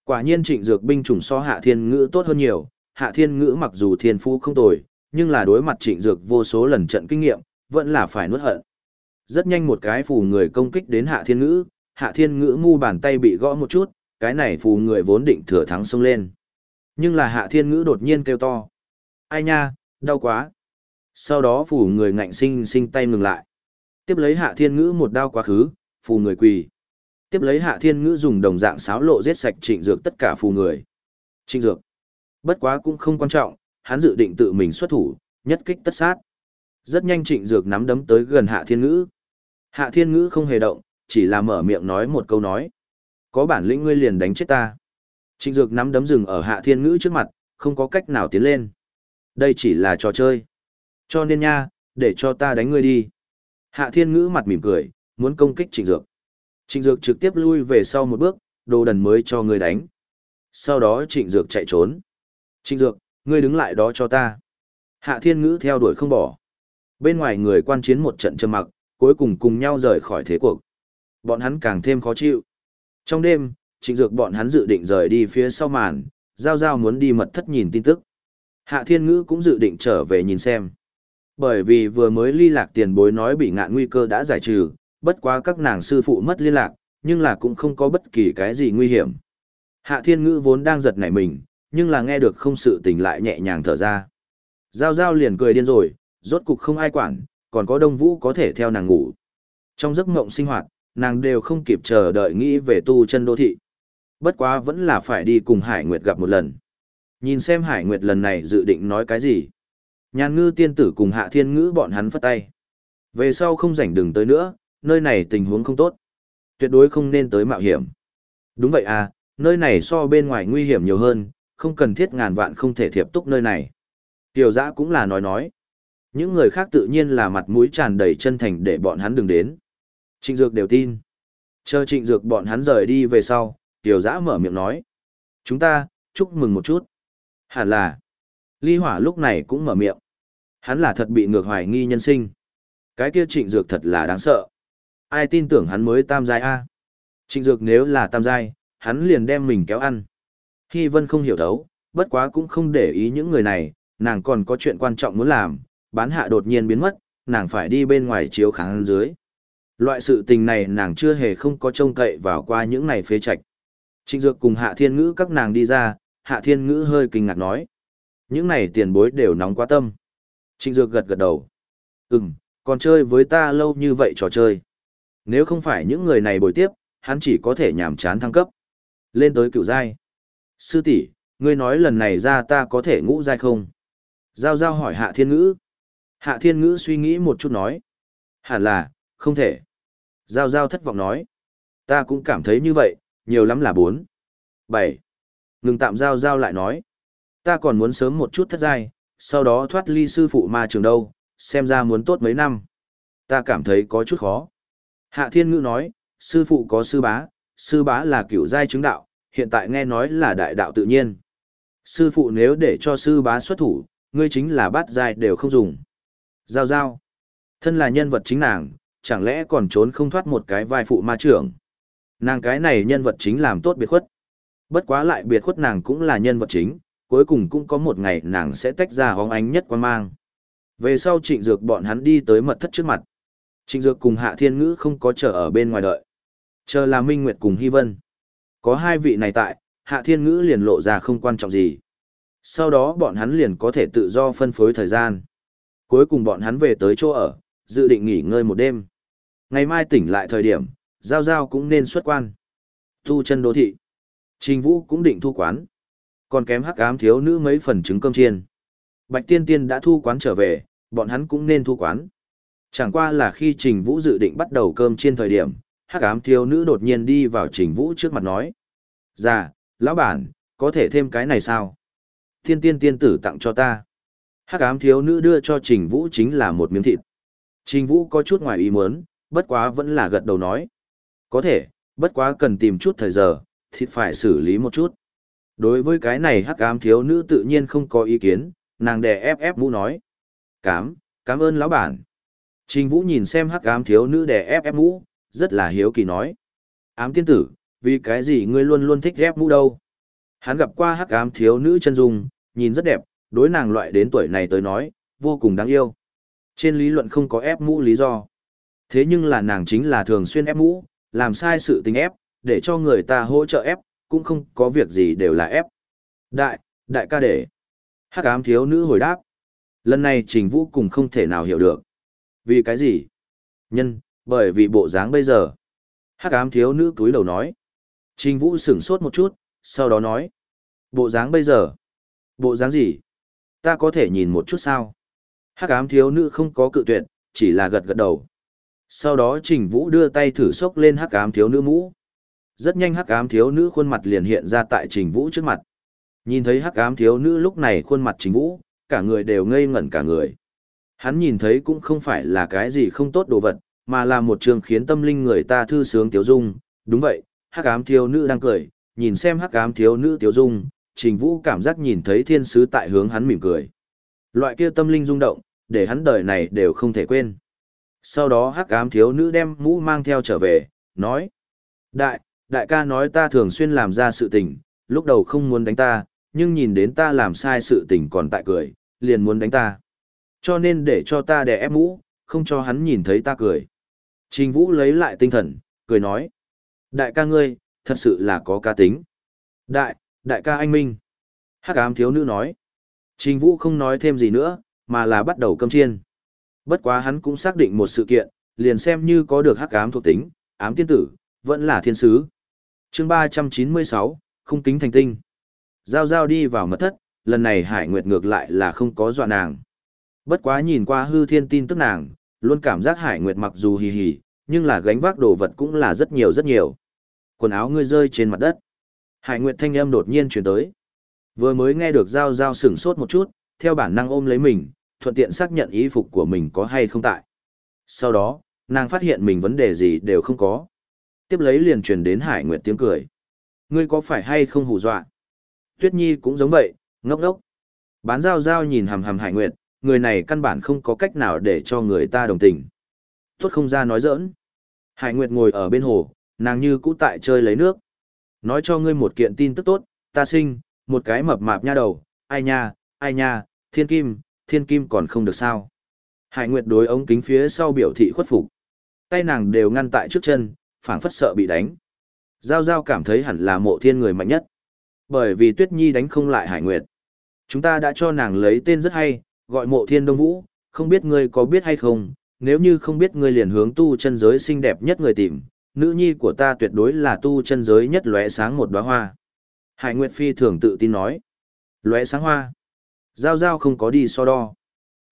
Quả nhiên Trịnh Dược binh chủng so hạ thiên ngữ tốt hơn nhiều, hạ thiên ngữ mặc dù thiên phú không tồi, nhưng là đối mặt Trịnh Dược vô số lần trận kinh nghiệm, vẫn là phải nuốt hận. Rất nhanh một cái phù người công kích đến hạ thiên ngữ, hạ thiên ngữ ngu bàn tay bị gõ một chút, cái này phù người vốn định thừa thắng xông lên. Nhưng là hạ thiên ngữ đột nhiên kêu to. Ai nha, đau quá. Sau đó phù người ngạnh sinh sinh tay ngừng lại. Tiếp lấy hạ thiên ngữ một đao quá khứ, phù người quỳ. Tiếp lấy hạ thiên ngữ dùng đồng dạng sáo lộ giết sạch trịnh dược tất cả phù người. Trịnh dược. Bất quá cũng không quan trọng, hắn dự định tự mình xuất thủ, nhất kích tất sát. Rất nhanh trịnh dược nắm đấm tới gần hạ thiên ngữ. Hạ thiên ngữ không hề động, chỉ là mở miệng nói một câu nói. Có bản lĩnh ngươi liền đánh chết ta. Trịnh dược nắm đấm rừng ở hạ thiên ngữ trước mặt, không có cách nào tiến lên. Đây chỉ là trò chơi. Cho nên nha, để cho ta đánh ngươi đi. Hạ thiên ngữ mặt mỉm cười, muốn công kích trịnh dược. Trịnh dược trực tiếp lui về sau một bước, đồ đần mới cho ngươi đánh. Sau đó trịnh dược chạy trốn. Trịnh dược, ngươi đứng lại đó cho ta. Hạ thiên ngữ theo đuổi không bỏ. Bên ngoài người quan chiến một trận trầm mặc, cuối cùng cùng nhau rời khỏi thế cuộc. Bọn hắn càng thêm khó chịu. Trong đêm, trịnh dược bọn hắn dự định rời đi phía sau màn, giao giao muốn đi mật thất nhìn tin tức. Hạ thiên ngữ cũng dự định trở về nhìn xem. Bởi vì vừa mới ly lạc tiền bối nói bị ngạn nguy cơ đã giải trừ, bất quá các nàng sư phụ mất liên lạc, nhưng là cũng không có bất kỳ cái gì nguy hiểm. Hạ thiên ngữ vốn đang giật nảy mình, nhưng là nghe được không sự tình lại nhẹ nhàng thở ra. Giao giao liền cười điên rồi, rốt cục không ai quản, còn có đông vũ có thể theo nàng ngủ. Trong giấc mộng sinh hoạt, nàng đều không kịp chờ đợi nghĩ về tu chân đô thị. Bất quá vẫn là phải đi cùng Hải Nguyệt gặp một lần. Nhìn xem Hải Nguyệt lần này dự định nói cái gì. Nhàn ngư tiên tử cùng hạ thiên ngữ bọn hắn phất tay. Về sau không rảnh đừng tới nữa, nơi này tình huống không tốt. Tuyệt đối không nên tới mạo hiểm. Đúng vậy à, nơi này so bên ngoài nguy hiểm nhiều hơn, không cần thiết ngàn vạn không thể thiệp túc nơi này. Tiểu giã cũng là nói nói. Những người khác tự nhiên là mặt mũi tràn đầy chân thành để bọn hắn đừng đến. Trịnh Dược đều tin. Chờ Trịnh Dược bọn hắn rời đi về sau, Tiểu giã mở miệng nói. Chúng ta, chúc mừng một chút. Hẳn là. Ly Hỏa lúc này cũng mở miệng. Hắn là thật bị ngược hoài nghi nhân sinh. Cái kia Trịnh Dược thật là đáng sợ. Ai tin tưởng hắn mới tam giai A. Trịnh Dược nếu là tam giai, hắn liền đem mình kéo ăn. Hy Vân không hiểu thấu, bất quá cũng không để ý những người này, nàng còn có chuyện quan trọng muốn làm, bán hạ đột nhiên biến mất, nàng phải đi bên ngoài chiếu kháng dưới. Loại sự tình này nàng chưa hề không có trông cậy vào qua những này phế trạch. Trịnh Dược cùng Hạ Thiên Ngữ các nàng đi ra, Hạ Thiên Ngữ hơi kinh ngạc nói. Những này tiền bối đều nóng quá tâm. Trịnh Dược gật gật đầu. Ừm, còn chơi với ta lâu như vậy trò chơi. Nếu không phải những người này bồi tiếp, hắn chỉ có thể nhảm chán thăng cấp. Lên tới cựu giai. Sư tỷ, ngươi nói lần này ra ta có thể ngũ giai không? Giao giao hỏi Hạ Thiên Ngữ. Hạ Thiên Ngữ suy nghĩ một chút nói. Hẳn là, không thể. Giao giao thất vọng nói. Ta cũng cảm thấy như vậy, nhiều lắm là bốn. Bảy. Ngừng tạm giao giao lại nói. Ta còn muốn sớm một chút thất giai, sau đó thoát ly sư phụ ma trường đâu, xem ra muốn tốt mấy năm. Ta cảm thấy có chút khó. Hạ Thiên Ngữ nói, sư phụ có sư bá, sư bá là cựu giai chứng đạo, hiện tại nghe nói là đại đạo tự nhiên. Sư phụ nếu để cho sư bá xuất thủ, ngươi chính là bát giai đều không dùng. Giao giao. Thân là nhân vật chính nàng, chẳng lẽ còn trốn không thoát một cái vai phụ ma trưởng. Nàng cái này nhân vật chính làm tốt biệt khuất. Bất quá lại biệt khuất nàng cũng là nhân vật chính, cuối cùng cũng có một ngày nàng sẽ tách ra hóng ánh nhất quan mang. Về sau trịnh dược bọn hắn đi tới mật thất trước mặt. Trịnh dược cùng hạ thiên ngữ không có chờ ở bên ngoài đợi. Chờ là Minh Nguyệt cùng Hy Vân. Có hai vị này tại, hạ thiên ngữ liền lộ ra không quan trọng gì. Sau đó bọn hắn liền có thể tự do phân phối thời gian. Cuối cùng bọn hắn về tới chỗ ở, dự định nghỉ ngơi một đêm. Ngày mai tỉnh lại thời điểm, Giao Giao cũng nên xuất quan. Thu chân đô thị. Trình Vũ cũng định thu quán. Còn kém hắc ám thiếu nữ mấy phần trứng cơm chiên. Bạch Tiên Tiên đã thu quán trở về, bọn hắn cũng nên thu quán. Chẳng qua là khi Trình Vũ dự định bắt đầu cơm chiên thời điểm, hắc ám thiếu nữ đột nhiên đi vào Trình Vũ trước mặt nói. Dạ, lão bản, có thể thêm cái này sao? Thiên tiên tiên tử tặng cho ta. Hắc ám thiếu nữ đưa cho Trình Vũ chính là một miếng thịt. Trình Vũ có chút ngoài ý muốn, bất quá vẫn là gật đầu nói. Có thể, bất quá cần tìm chút thời giờ, thịt phải xử lý một chút. Đối với cái này hắc ám thiếu nữ tự nhiên không có ý kiến, nàng đè ép ép mũ nói. Cám, cảm ơn lão bản. Trình Vũ nhìn xem hắc ám thiếu nữ đè ép ép mũ, rất là hiếu kỳ nói. Ám tiên tử, vì cái gì ngươi luôn luôn thích ép mũ đâu? Hắn gặp qua hắc ám thiếu nữ chân dung, nhìn rất đẹp, đối nàng loại đến tuổi này tới nói, vô cùng đáng yêu. Trên lý luận không có ép mũ lý do. Thế nhưng là nàng chính là thường xuyên ép mũ, làm sai sự tình ép, để cho người ta hỗ trợ ép, cũng không có việc gì đều là ép. Đại, đại ca để. Hắc ám thiếu nữ hồi đáp. Lần này trình vũ cùng không thể nào hiểu được. Vì cái gì? Nhân, bởi vì bộ dáng bây giờ. Hắc ám thiếu nữ túi đầu nói. Trình vũ sửng sốt một chút, sau đó nói. Bộ dáng bây giờ. Bộ dáng gì? Ta có thể nhìn một chút sao? Hắc ám thiếu nữ không có cự tuyệt, chỉ là gật gật đầu. Sau đó Trình Vũ đưa tay thử xốc lên hắc ám thiếu nữ mũ. Rất nhanh hắc ám thiếu nữ khuôn mặt liền hiện ra tại Trình Vũ trước mặt. Nhìn thấy hắc ám thiếu nữ lúc này khuôn mặt Trình Vũ, cả người đều ngây ngẩn cả người. Hắn nhìn thấy cũng không phải là cái gì không tốt đồ vật, mà là một trường khiến tâm linh người ta thư sướng tiếu dung. Đúng vậy, hắc ám thiếu nữ đang cười, nhìn xem hắc ám thiếu nữ tiếu dung, Trình Vũ cảm giác nhìn thấy thiên sứ tại hướng hắn mỉm cười. Loại kia tâm linh rung động, để hắn đời này đều không thể quên. Sau đó hắc ám thiếu nữ đem mũ mang theo trở về, nói. Đại, đại ca nói ta thường xuyên làm ra sự tình, lúc đầu không muốn đánh ta, nhưng nhìn đến ta làm sai sự tình còn tại cười, liền muốn đánh ta. Cho nên để cho ta đè ép mũ, không cho hắn nhìn thấy ta cười. Trình Vũ lấy lại tinh thần, cười nói. Đại ca ngươi, thật sự là có ca tính. Đại, đại ca anh Minh. Hắc ám thiếu nữ nói. Trình Vũ không nói thêm gì nữa, mà là bắt đầu cơm chiên. Bất quá hắn cũng xác định một sự kiện, liền xem như có được hắc ám thuộc tính, ám tiên tử, vẫn là thiên sứ. chương 396, khung kính thành tinh. Giao giao đi vào mật thất, lần này Hải Nguyệt ngược lại là không có dọa nàng. Bất quá nhìn qua hư thiên tin tức nàng, luôn cảm giác Hải Nguyệt mặc dù hì hì, nhưng là gánh vác đồ vật cũng là rất nhiều rất nhiều. Quần áo ngươi rơi trên mặt đất. Hải Nguyệt thanh âm đột nhiên chuyển tới. Vừa mới nghe được Giao Giao sửng sốt một chút, theo bản năng ôm lấy mình, thuận tiện xác nhận ý phục của mình có hay không tại. Sau đó, nàng phát hiện mình vấn đề gì đều không có. Tiếp lấy liền truyền đến Hải Nguyệt tiếng cười. Ngươi có phải hay không hù dọa? Tuyết Nhi cũng giống vậy, ngốc ngốc. Bán Giao Giao nhìn hằm hằm Hải Nguyệt, người này căn bản không có cách nào để cho người ta đồng tình. Tốt không ra nói giỡn. Hải Nguyệt ngồi ở bên hồ, nàng như cũ tại chơi lấy nước. Nói cho ngươi một kiện tin tức tốt, ta sinh, một cái mập mạp nha đầu, ai nha, ai nha, thiên kim, thiên kim còn không được sao. Hải Nguyệt đối ống kính phía sau biểu thị khuất phục. Tay nàng đều ngăn tại trước chân, phảng phất sợ bị đánh. Giao Giao cảm thấy hẳn là mộ thiên người mạnh nhất. Bởi vì Tuyết Nhi đánh không lại Hải Nguyệt. Chúng ta đã cho nàng lấy tên rất hay, gọi mộ thiên đông vũ, không biết ngươi có biết hay không, nếu như không biết ngươi liền hướng tu chân giới xinh đẹp nhất người tìm, nữ nhi của ta tuyệt đối là tu chân giới nhất lóe sáng một đóa hoa. Hải Nguyệt Phi thường tự tin nói. Lóe sáng hoa. Giao giao không có đi so đo.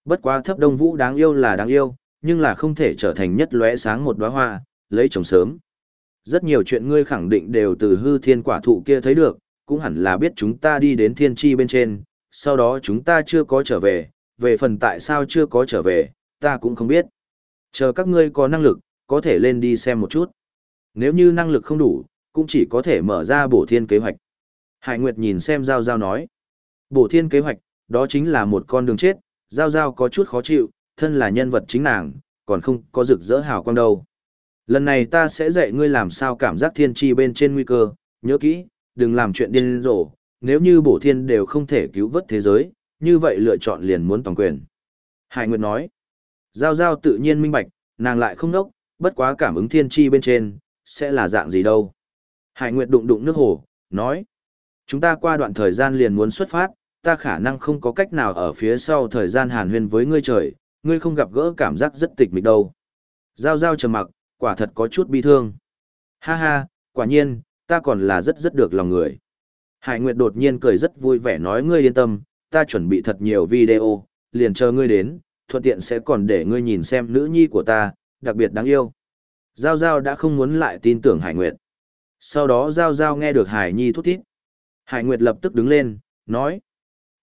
Bất quá thấp đông vũ đáng yêu là đáng yêu, nhưng là không thể trở thành nhất lóe sáng một đóa hoa, lấy chồng sớm. Rất nhiều chuyện ngươi khẳng định đều từ hư thiên quả thụ kia thấy được, cũng hẳn là biết chúng ta đi đến thiên tri bên trên, sau đó chúng ta chưa có trở về, về phần tại sao chưa có trở về, ta cũng không biết. Chờ các ngươi có năng lực, có thể lên đi xem một chút. Nếu như năng lực không đủ, cũng chỉ có thể mở ra bổ thiên kế hoạch. Hải Nguyệt nhìn xem Giao Giao nói. Bổ thiên kế hoạch, đó chính là một con đường chết, Giao Giao có chút khó chịu, thân là nhân vật chính nàng, còn không có rực rỡ hào quang đâu. Lần này ta sẽ dạy ngươi làm sao cảm giác thiên tri bên trên nguy cơ, nhớ kỹ, đừng làm chuyện điên rồ, nếu như bổ thiên đều không thể cứu vớt thế giới, như vậy lựa chọn liền muốn toàn quyền. Hải Nguyệt nói, Giao Giao tự nhiên minh bạch, nàng lại không nốc, bất quá cảm ứng thiên tri bên trên, sẽ là dạng gì đâu. Hải Nguyệt đụng đụng nước hồ, nói, chúng ta qua đoạn thời gian liền muốn xuất phát, ta khả năng không có cách nào ở phía sau thời gian hàn huyên với ngươi trời, ngươi không gặp gỡ cảm giác rất tịch mịch đâu. Giao giao trầm mặc, quả thật có chút bi thương. Ha ha, quả nhiên, ta còn là rất rất được lòng người. Hải Nguyệt đột nhiên cười rất vui vẻ nói ngươi yên tâm, ta chuẩn bị thật nhiều video, liền chờ ngươi đến, thuận tiện sẽ còn để ngươi nhìn xem nữ nhi của ta, đặc biệt đáng yêu. Giao Giao đã không muốn lại tin tưởng Hải Nguyệt. Sau đó Giao Giao nghe được Hải Nhi thút thít. Hải Nguyệt lập tức đứng lên, nói.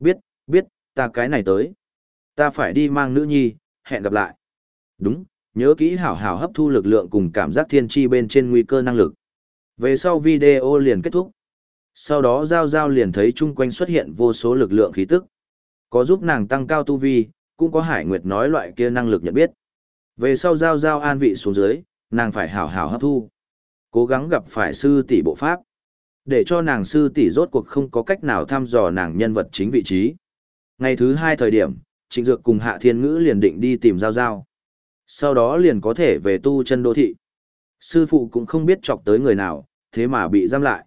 Biết, biết, ta cái này tới. Ta phải đi mang nữ nhi, hẹn gặp lại. Đúng, nhớ kỹ hảo hảo hấp thu lực lượng cùng cảm giác thiên tri bên trên nguy cơ năng lực. Về sau video liền kết thúc. Sau đó Giao Giao liền thấy chung quanh xuất hiện vô số lực lượng khí tức. Có giúp nàng tăng cao tu vi, cũng có Hải Nguyệt nói loại kia năng lực nhận biết. Về sau Giao Giao an vị xuống dưới, nàng phải hảo hảo hấp thu. Cố gắng gặp phải sư tỷ bộ pháp. Để cho nàng sư tỷ rốt cuộc không có cách nào thăm dò nàng nhân vật chính vị trí. Ngày thứ hai thời điểm, Trịnh Dược cùng Hạ Thiên Ngữ liền định đi tìm Giao Giao. Sau đó liền có thể về tu chân đô thị. Sư phụ cũng không biết chọc tới người nào, thế mà bị giam lại.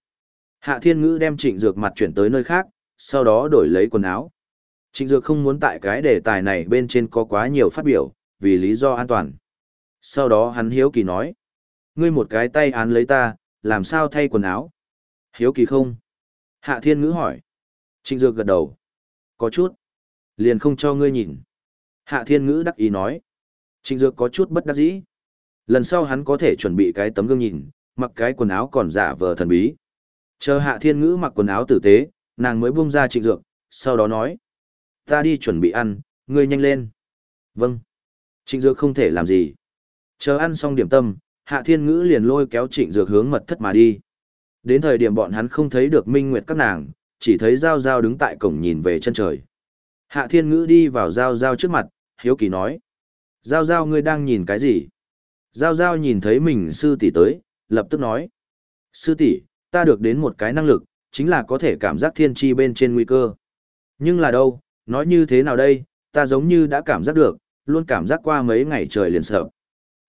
Hạ Thiên Ngữ đem Trịnh Dược mặt chuyển tới nơi khác, sau đó đổi lấy quần áo. Trịnh Dược không muốn tại cái đề tài này bên trên có quá nhiều phát biểu, vì lý do an toàn. Sau đó hắn hiếu kỳ nói. Ngươi một cái tay án lấy ta, làm sao thay quần áo? Hiếu kỳ không? Hạ thiên ngữ hỏi. Trịnh Dược gật đầu. Có chút. Liền không cho ngươi nhìn. Hạ thiên ngữ đắc ý nói. Trịnh Dược có chút bất đắc dĩ. Lần sau hắn có thể chuẩn bị cái tấm gương nhìn, mặc cái quần áo còn giả vờ thần bí. Chờ hạ thiên ngữ mặc quần áo tử tế, nàng mới buông ra trịnh dược, sau đó nói. Ta đi chuẩn bị ăn, ngươi nhanh lên. Vâng. Trịnh dược không thể làm gì. Chờ ăn xong điểm tâm, Hạ Thiên Ngữ liền lôi kéo Trịnh Dược hướng mật thất mà đi. Đến thời điểm bọn hắn không thấy được Minh Nguyệt các nàng, chỉ thấy Giao Giao đứng tại cổng nhìn về chân trời. Hạ Thiên Ngữ đi vào Giao Giao trước mặt, hiếu kỳ nói. Giao Giao ngươi đang nhìn cái gì? Giao Giao nhìn thấy mình sư tỷ tới, lập tức nói. Sư tỷ, ta được đến một cái năng lực, chính là có thể cảm giác thiên tri bên trên nguy cơ. Nhưng là đâu, nói như thế nào đây, ta giống như đã cảm giác được, luôn cảm giác qua mấy ngày trời liền sợ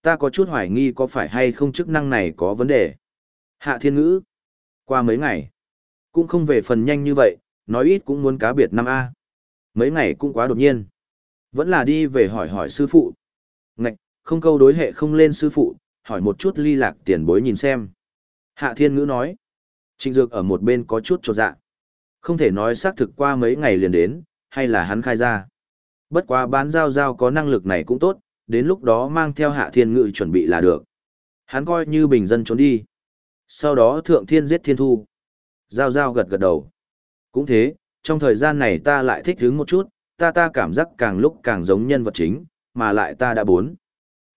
ta có chút hoài nghi có phải hay không chức năng này có vấn đề. Hạ thiên ngữ. Qua mấy ngày. Cũng không về phần nhanh như vậy, nói ít cũng muốn cá biệt năm a Mấy ngày cũng quá đột nhiên. Vẫn là đi về hỏi hỏi sư phụ. Ngạch, không câu đối hệ không lên sư phụ, hỏi một chút ly lạc tiền bối nhìn xem. Hạ thiên ngữ nói. Trịnh dược ở một bên có chút trột dạ. Không thể nói xác thực qua mấy ngày liền đến, hay là hắn khai ra. Bất quá bán giao giao có năng lực này cũng tốt, đến lúc đó mang theo hạ thiên ngữ chuẩn bị là được. Hắn coi như bình dân trốn đi. Sau đó thượng thiên giết thiên thu. Giao giao gật gật đầu. Cũng thế, trong thời gian này ta lại thích hứng một chút, ta ta cảm giác càng lúc càng giống nhân vật chính, mà lại ta đã bốn.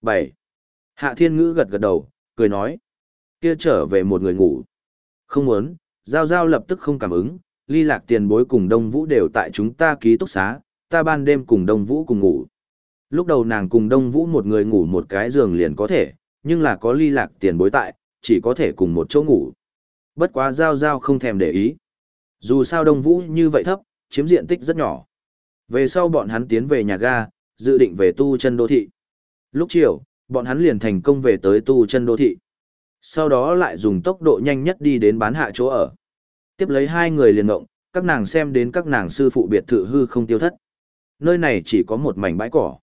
bảy Hạ thiên ngữ gật gật đầu, cười nói. Kia trở về một người ngủ. Không muốn, Giao Giao lập tức không cảm ứng, ly lạc tiền bối cùng Đông Vũ đều tại chúng ta ký túc xá, ta ban đêm cùng Đông Vũ cùng ngủ. Lúc đầu nàng cùng Đông Vũ một người ngủ một cái giường liền có thể, nhưng là có ly lạc tiền bối tại, chỉ có thể cùng một chỗ ngủ. Bất quá Giao Giao không thèm để ý. Dù sao Đông Vũ như vậy thấp, chiếm diện tích rất nhỏ. Về sau bọn hắn tiến về nhà ga, dự định về tu chân đô thị. Lúc chiều, bọn hắn liền thành công về tới tu chân đô thị. Sau đó lại dùng tốc độ nhanh nhất đi đến bán hạ chỗ ở. Tiếp lấy hai người liền ngộng, các nàng xem đến các nàng sư phụ biệt thự hư không tiêu thất. Nơi này chỉ có một mảnh bãi cỏ.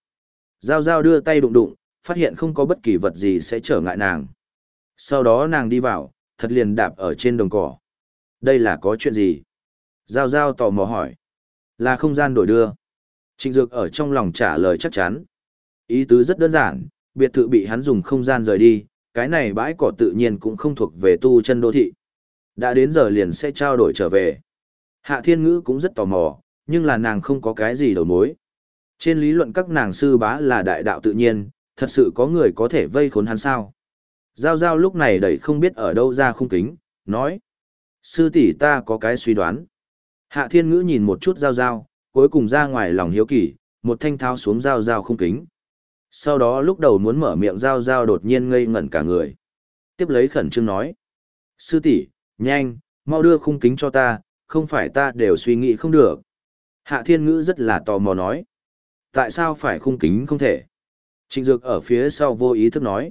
Giao giao đưa tay đụng đụng, phát hiện không có bất kỳ vật gì sẽ trở ngại nàng. Sau đó nàng đi vào, thật liền đạp ở trên đồng cỏ. Đây là có chuyện gì? Giao giao tò mò hỏi. Là không gian đổi đưa. Trịnh Dược ở trong lòng trả lời chắc chắn. Ý tứ rất đơn giản, biệt thự bị hắn dùng không gian rời đi, cái này bãi cỏ tự nhiên cũng không thuộc về tu chân đô thị. Đã đến giờ liền sẽ trao đổi trở về. Hạ Thiên Ngữ cũng rất tò mò, nhưng là nàng không có cái gì đầu mối. Trên lý luận các nàng sư bá là đại đạo tự nhiên, thật sự có người có thể vây khốn hắn sao. Giao Giao lúc này đẩy không biết ở đâu ra khung kính, nói. Sư tỷ ta có cái suy đoán. Hạ Thiên Ngữ nhìn một chút Giao Giao, cuối cùng ra ngoài lòng hiếu kỳ, một thanh tháo xuống Giao Giao khung kính. Sau đó lúc đầu muốn mở miệng Giao Giao đột nhiên ngây ngẩn cả người. Tiếp lấy khẩn trương nói. Sư tỷ nhanh, mau đưa khung kính cho ta, không phải ta đều suy nghĩ không được. Hạ Thiên Ngữ rất là tò mò nói. Tại sao phải khung kính không thể? Trịnh Dược ở phía sau vô ý thức nói.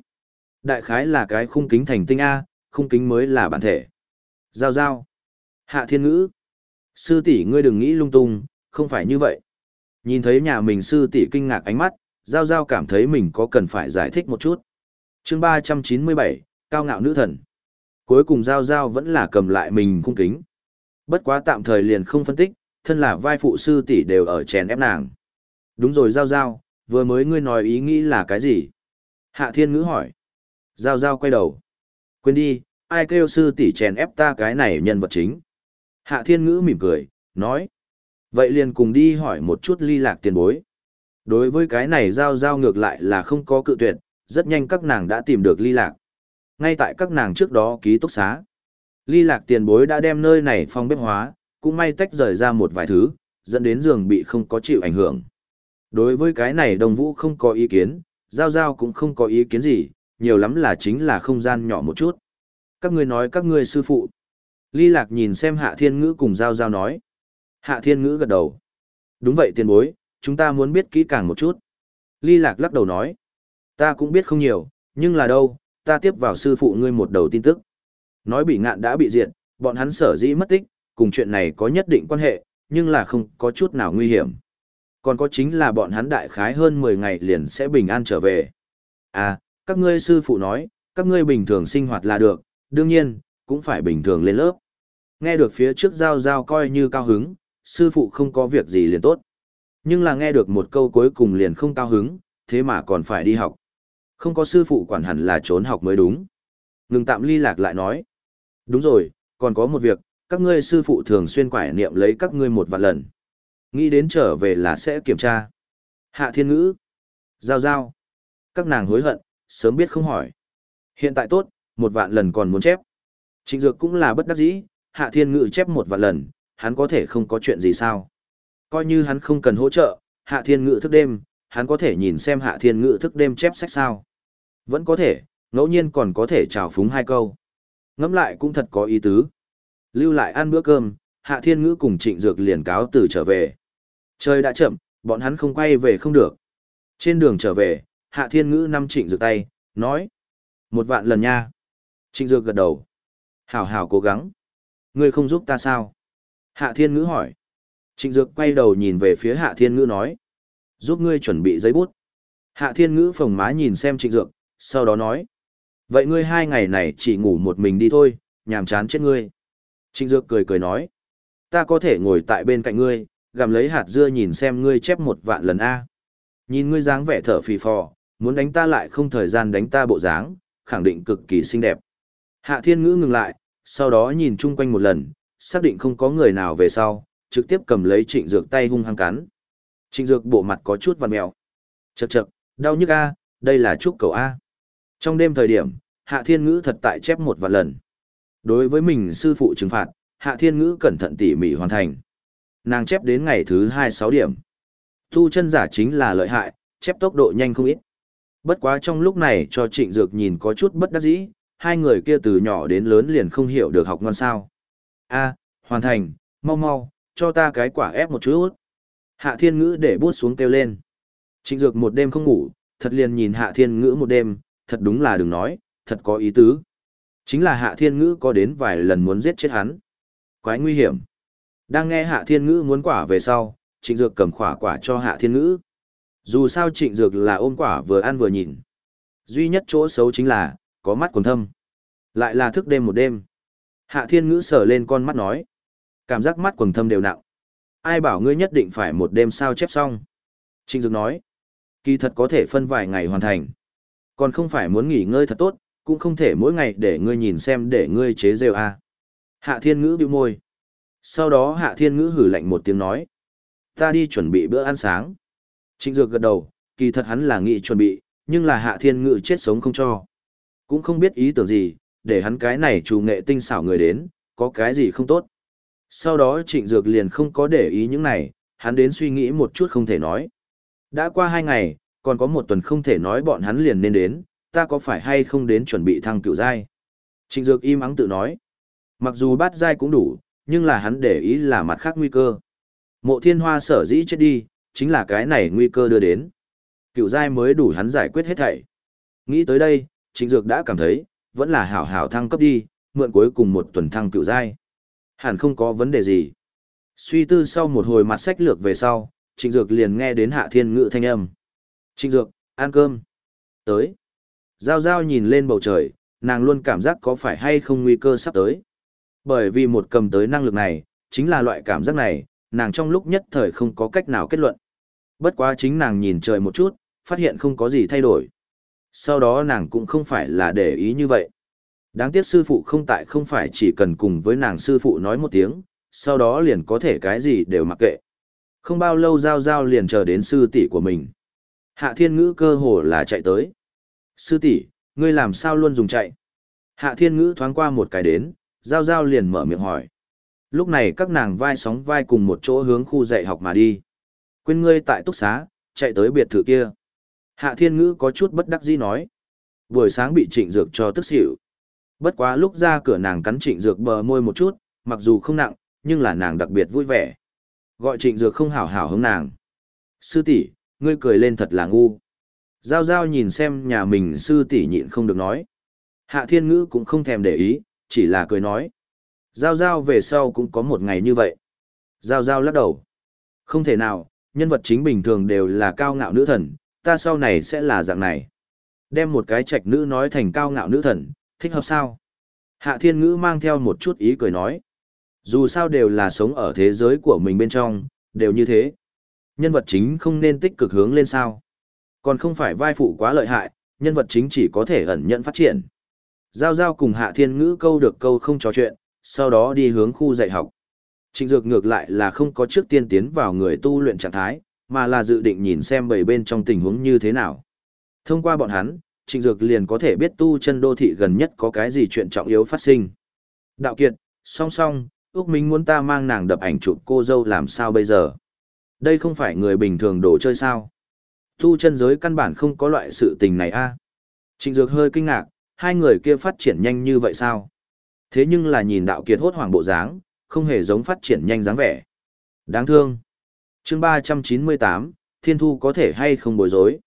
Đại khái là cái khung kính thành tinh A, khung kính mới là bản thể. Giao giao. Hạ Thiên Ngữ. Sư tỷ ngươi đừng nghĩ lung tung, không phải như vậy. Nhìn thấy nhà mình sư tỷ kinh ngạc ánh mắt, Giao Giao cảm thấy mình có cần phải giải thích một chút. chương 397, Cao ngạo nữ thần. Cuối cùng Giao Giao vẫn là cầm lại mình cung kính. Bất quá tạm thời liền không phân tích, thân là vai phụ sư tỷ đều ở chèn ép nàng. Đúng rồi Giao Giao, vừa mới ngươi nói ý nghĩ là cái gì? Hạ Thiên Ngữ hỏi. Giao Giao quay đầu. Quên đi, ai kêu sư tỷ chèn ép ta cái này nhân vật chính. Hạ Thiên Ngữ mỉm cười, nói. Vậy liền cùng đi hỏi một chút ly lạc tiền bối. Đối với cái này giao giao ngược lại là không có cự tuyệt, rất nhanh các nàng đã tìm được ly lạc. Ngay tại các nàng trước đó ký túc xá. Ly lạc tiền bối đã đem nơi này phong bếp hóa, cũng may tách rời ra một vài thứ, dẫn đến giường bị không có chịu ảnh hưởng. Đối với cái này đồng vũ không có ý kiến, giao giao cũng không có ý kiến gì, nhiều lắm là chính là không gian nhỏ một chút. Các ngươi nói các ngươi sư phụ. Ly lạc nhìn xem hạ thiên ngữ cùng giao giao nói. Hạ thiên ngữ gật đầu. Đúng vậy tiền bối, chúng ta muốn biết kỹ càng một chút. Ly lạc lắc đầu nói. Ta cũng biết không nhiều, nhưng là đâu, ta tiếp vào sư phụ ngươi một đầu tin tức. Nói bị ngạn đã bị diệt, bọn hắn sở dĩ mất tích, cùng chuyện này có nhất định quan hệ, nhưng là không có chút nào nguy hiểm. Còn có chính là bọn hắn đại khái hơn 10 ngày liền sẽ bình an trở về. À, các ngươi sư phụ nói, các ngươi bình thường sinh hoạt là được, đương nhiên, cũng phải bình thường lên lớp. Nghe được phía trước giao giao coi như cao hứng, sư phụ không có việc gì liền tốt. Nhưng là nghe được một câu cuối cùng liền không cao hứng, thế mà còn phải đi học. Không có sư phụ quản hẳn là trốn học mới đúng. Ngừng tạm ly lạc lại nói. Đúng rồi, còn có một việc, các ngươi sư phụ thường xuyên quải niệm lấy các ngươi một vạn lần. Nghĩ đến trở về là sẽ kiểm tra. Hạ thiên ngữ. Giao giao. Các nàng hối hận, sớm biết không hỏi. Hiện tại tốt, một vạn lần còn muốn chép. Trịnh dược cũng là bất đắc dĩ, hạ thiên ngữ chép một vạn lần, hắn có thể không có chuyện gì sao. Coi như hắn không cần hỗ trợ, hạ thiên ngữ thức đêm, hắn có thể nhìn xem hạ thiên ngữ thức đêm chép sách sao. Vẫn có thể, ngẫu nhiên còn có thể trào phúng hai câu. Ngẫm lại cũng thật có ý tứ. Lưu lại ăn bữa cơm, hạ thiên ngữ cùng trịnh dược liền cáo từ trở về. Trời đã chậm, bọn hắn không quay về không được. Trên đường trở về, hạ thiên ngữ năm trịnh dược tay, nói. Một vạn lần nha. Trịnh dược gật đầu. Hảo hảo cố gắng. Ngươi không giúp ta sao? Hạ thiên ngữ hỏi. Trịnh Dược quay đầu nhìn về phía Hạ Thiên Ngữ nói. Giúp ngươi chuẩn bị giấy bút. Hạ Thiên Ngữ phồng má nhìn xem Trịnh Dược, sau đó nói. Vậy ngươi hai ngày này chỉ ngủ một mình đi thôi, nhàm chán chết ngươi. Trịnh Dược cười cười nói. Ta có thể ngồi tại bên cạnh ngươi, gặm lấy hạt dưa nhìn xem ngươi chép một vạn lần A. Nhìn ngươi dáng vẻ thở phì phò, muốn đánh ta lại không thời gian đánh ta bộ dáng, khẳng định cực kỳ xinh đẹp. Hạ Thiên Ngữ ngừng lại, sau đó nhìn chung quanh một lần, xác định không có người nào về sau, trực tiếp cầm lấy trịnh dược tay hung hăng cắn. Trịnh dược bộ mặt có chút vằn mèo. Chậc chậc, đau nhức A, đây là chúc cầu A. Trong đêm thời điểm, Hạ Thiên Ngữ thật tại chép một vạn lần. Đối với mình sư phụ trừng phạt, Hạ Thiên Ngữ cẩn thận tỉ mỉ hoàn thành. Nàng chép đến ngày thứ hai sáu điểm. Tu chân giả chính là lợi hại, chép tốc độ nhanh không ít. Bất quá trong lúc này cho trịnh dược nhìn có chút bất đắc dĩ, hai người kia từ nhỏ đến lớn liền không hiểu được học ngon sao. a hoàn thành, mau mau, cho ta cái quả ép một chút. Hạ thiên ngữ để bút xuống kêu lên. Trịnh dược một đêm không ngủ, thật liền nhìn hạ thiên ngữ một đêm, thật đúng là đừng nói, thật có ý tứ. Chính là hạ thiên ngữ có đến vài lần muốn giết chết hắn. Quái nguy hiểm. Đang nghe hạ thiên ngữ muốn quả về sau, trịnh dược cầm khỏa quả cho hạ thiên ngữ. Dù sao trịnh dược là ôm quả vừa ăn vừa nhìn. Duy nhất chỗ xấu chính là, có mắt còn thâm. Lại là thức đêm một đêm. Hạ thiên ngữ sờ lên con mắt nói. Cảm giác mắt quần thâm đều nặng. Ai bảo ngươi nhất định phải một đêm sao chép xong. Trịnh dược nói. Kỳ thật có thể phân vài ngày hoàn thành. Còn không phải muốn nghỉ ngơi thật tốt, cũng không thể mỗi ngày để ngươi nhìn xem để ngươi chế rêu a. À. Hạ thiên ngữ bĩu môi. Sau đó hạ thiên ngữ hử lạnh một tiếng nói. Ta đi chuẩn bị bữa ăn sáng. Trịnh Dược gật đầu, kỳ thật hắn là nghị chuẩn bị, nhưng là hạ thiên ngữ chết sống không cho. Cũng không biết ý tưởng gì, để hắn cái này chủ nghệ tinh xảo người đến, có cái gì không tốt. Sau đó trịnh Dược liền không có để ý những này, hắn đến suy nghĩ một chút không thể nói. Đã qua hai ngày, còn có một tuần không thể nói bọn hắn liền nên đến, ta có phải hay không đến chuẩn bị thăng cựu giai. Trịnh Dược im ắng tự nói. Mặc dù bát giai cũng đủ, nhưng là hắn để ý là mặt khác nguy cơ. Mộ thiên hoa sở dĩ chết đi, chính là cái này nguy cơ đưa đến. Cựu giai mới đủ hắn giải quyết hết thảy. Nghĩ tới đây, Trịnh Dược đã cảm thấy, vẫn là hảo hảo thăng cấp đi, mượn cuối cùng một tuần thăng cựu giai. Hẳn không có vấn đề gì. Suy tư sau một hồi mặt sách lược về sau, Trịnh Dược liền nghe đến Hạ Thiên ngự thanh âm. Trịnh Dược, ăn cơm. Tới. Giao Giao nhìn lên bầu trời, nàng luôn cảm giác có phải hay không nguy cơ sắp tới. Bởi vì một cầm tới năng lực này, chính là loại cảm giác này, nàng trong lúc nhất thời không có cách nào kết luận. Bất quá chính nàng nhìn trời một chút, phát hiện không có gì thay đổi. Sau đó nàng cũng không phải là để ý như vậy. Đáng tiếc sư phụ không tại không phải chỉ cần cùng với nàng sư phụ nói một tiếng, sau đó liền có thể cái gì đều mặc kệ. Không bao lâu giao giao liền chờ đến sư tỷ của mình. Hạ thiên ngữ cơ hồ là chạy tới. Sư tỷ, ngươi làm sao luôn dùng chạy? Hạ thiên ngữ thoáng qua một cái đến, giao giao liền mở miệng hỏi. Lúc này các nàng vai sóng vai cùng một chỗ hướng khu dạy học mà đi. Quên ngươi tại túc xá, chạy tới biệt thự kia. Hạ thiên ngữ có chút bất đắc dĩ nói. Buổi sáng bị trịnh dược cho tức xỉu. Bất quá lúc ra cửa nàng cắn trịnh dược bờ môi một chút, mặc dù không nặng, nhưng là nàng đặc biệt vui vẻ. Gọi trịnh dược không hảo hảo hướng nàng. Sư tỷ, ngươi cười lên thật là ngu. Giao giao nhìn xem nhà mình sư tỷ nhịn không được nói. Hạ thiên ngữ cũng không thèm để ý, chỉ là cười nói. Giao giao về sau cũng có một ngày như vậy. Giao giao lắc đầu. Không thể nào, nhân vật chính bình thường đều là cao ngạo nữ thần, ta sau này sẽ là dạng này. Đem một cái trạch nữ nói thành cao ngạo nữ thần, thích hợp sao? Hạ thiên ngữ mang theo một chút ý cười nói. Dù sao đều là sống ở thế giới của mình bên trong, đều như thế. Nhân vật chính không nên tích cực hướng lên sao. Còn không phải vai phụ quá lợi hại, nhân vật chính chỉ có thể ẩn nhận phát triển. Giao giao cùng hạ thiên ngữ câu được câu không trò chuyện, sau đó đi hướng khu dạy học. Trịnh Dược ngược lại là không có trước tiên tiến vào người tu luyện trạng thái, mà là dự định nhìn xem bảy bên trong tình huống như thế nào. Thông qua bọn hắn, Trịnh Dược liền có thể biết tu chân đô thị gần nhất có cái gì chuyện trọng yếu phát sinh. Đạo Kiệt, song song, Úc Minh muốn ta mang nàng đập ảnh chụp cô dâu làm sao bây giờ? Đây không phải người bình thường đồ chơi sao? Tu chân giới căn bản không có loại sự tình này a. Trịnh Dược hơi kinh ngạc, hai người kia phát triển nhanh như vậy sao? Thế nhưng là nhìn đạo kiệt hốt hoảng bộ dáng, không hề giống phát triển nhanh dáng vẻ. Đáng thương. chương 398, Thiên Thu có thể hay không bối rối.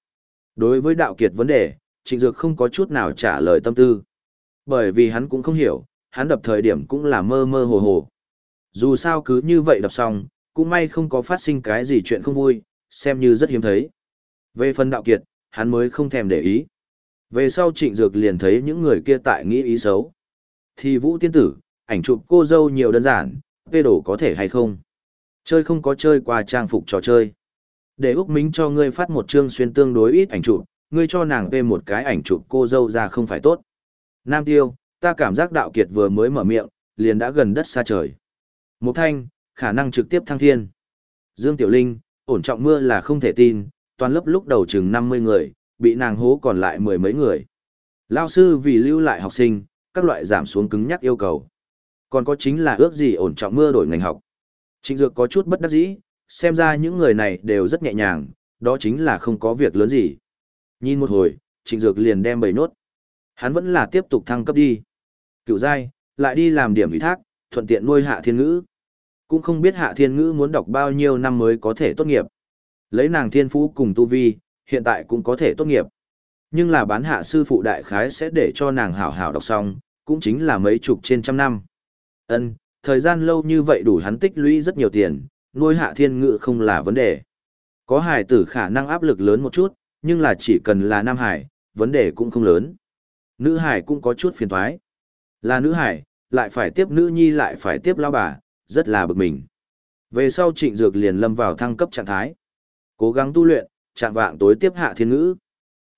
Đối với đạo kiệt vấn đề, Trịnh Dược không có chút nào trả lời tâm tư. Bởi vì hắn cũng không hiểu, hắn đập thời điểm cũng là mơ mơ hồ hồ. Dù sao cứ như vậy đập xong, cũng may không có phát sinh cái gì chuyện không vui, xem như rất hiếm thấy. Về phần đạo kiệt, hắn mới không thèm để ý. Về sau trịnh dược liền thấy những người kia tại nghĩ ý xấu. Thì vũ tiên tử, ảnh chụp cô dâu nhiều đơn giản, phê đổ có thể hay không? Chơi không có chơi qua trang phục trò chơi. Để Úc Mính cho ngươi phát một chương xuyên tương đối ít ảnh chụp, ngươi cho nàng về một cái ảnh chụp cô dâu ra không phải tốt. Nam Tiêu, ta cảm giác đạo kiệt vừa mới mở miệng, liền đã gần đất xa trời. Mục Thanh, khả năng trực tiếp thăng thiên. Dương Tiểu Linh, ổn trọng mưa là không thể tin, toàn lớp lúc đầu chừng 50 người, bị nàng hố còn lại mười mấy người. Lao sư vì lưu lại học sinh, các loại giảm xuống cứng nhắc yêu cầu. Còn có chính là ước gì ổn trọng mưa đổi ngành học. Trịnh Dược có chút bất đắc dĩ, xem ra những người này đều rất nhẹ nhàng, đó chính là không có việc lớn gì. Nhìn một hồi, Trịnh Dược liền đem bầy nốt. Hắn vẫn là tiếp tục thăng cấp đi. Cựu giai, lại đi làm điểm ủy thác, thuận tiện nuôi hạ thiên ngữ. Cũng không biết hạ thiên ngữ muốn đọc bao nhiêu năm mới có thể tốt nghiệp. Lấy nàng thiên phú cùng tu vi, hiện tại cũng có thể tốt nghiệp. Nhưng là bán hạ sư phụ đại khái sẽ để cho nàng hảo hảo đọc xong, cũng chính là mấy chục trên trăm năm. Ân, thời gian lâu như vậy đủ hắn tích lũy rất nhiều tiền, nuôi hạ thiên ngữ không là vấn đề. Có hải tử khả năng áp lực lớn một chút, nhưng là chỉ cần là nam hải, vấn đề cũng không lớn. Nữ hải cũng có chút phiền thoái. Là nữ hải, lại phải tiếp nữ nhi lại phải tiếp lao bà, rất là bực mình. Về sau trịnh dược liền lâm vào thăng cấp trạng thái. Cố gắng tu luyện, trạng vạng tối tiếp hạ thiên ngữ.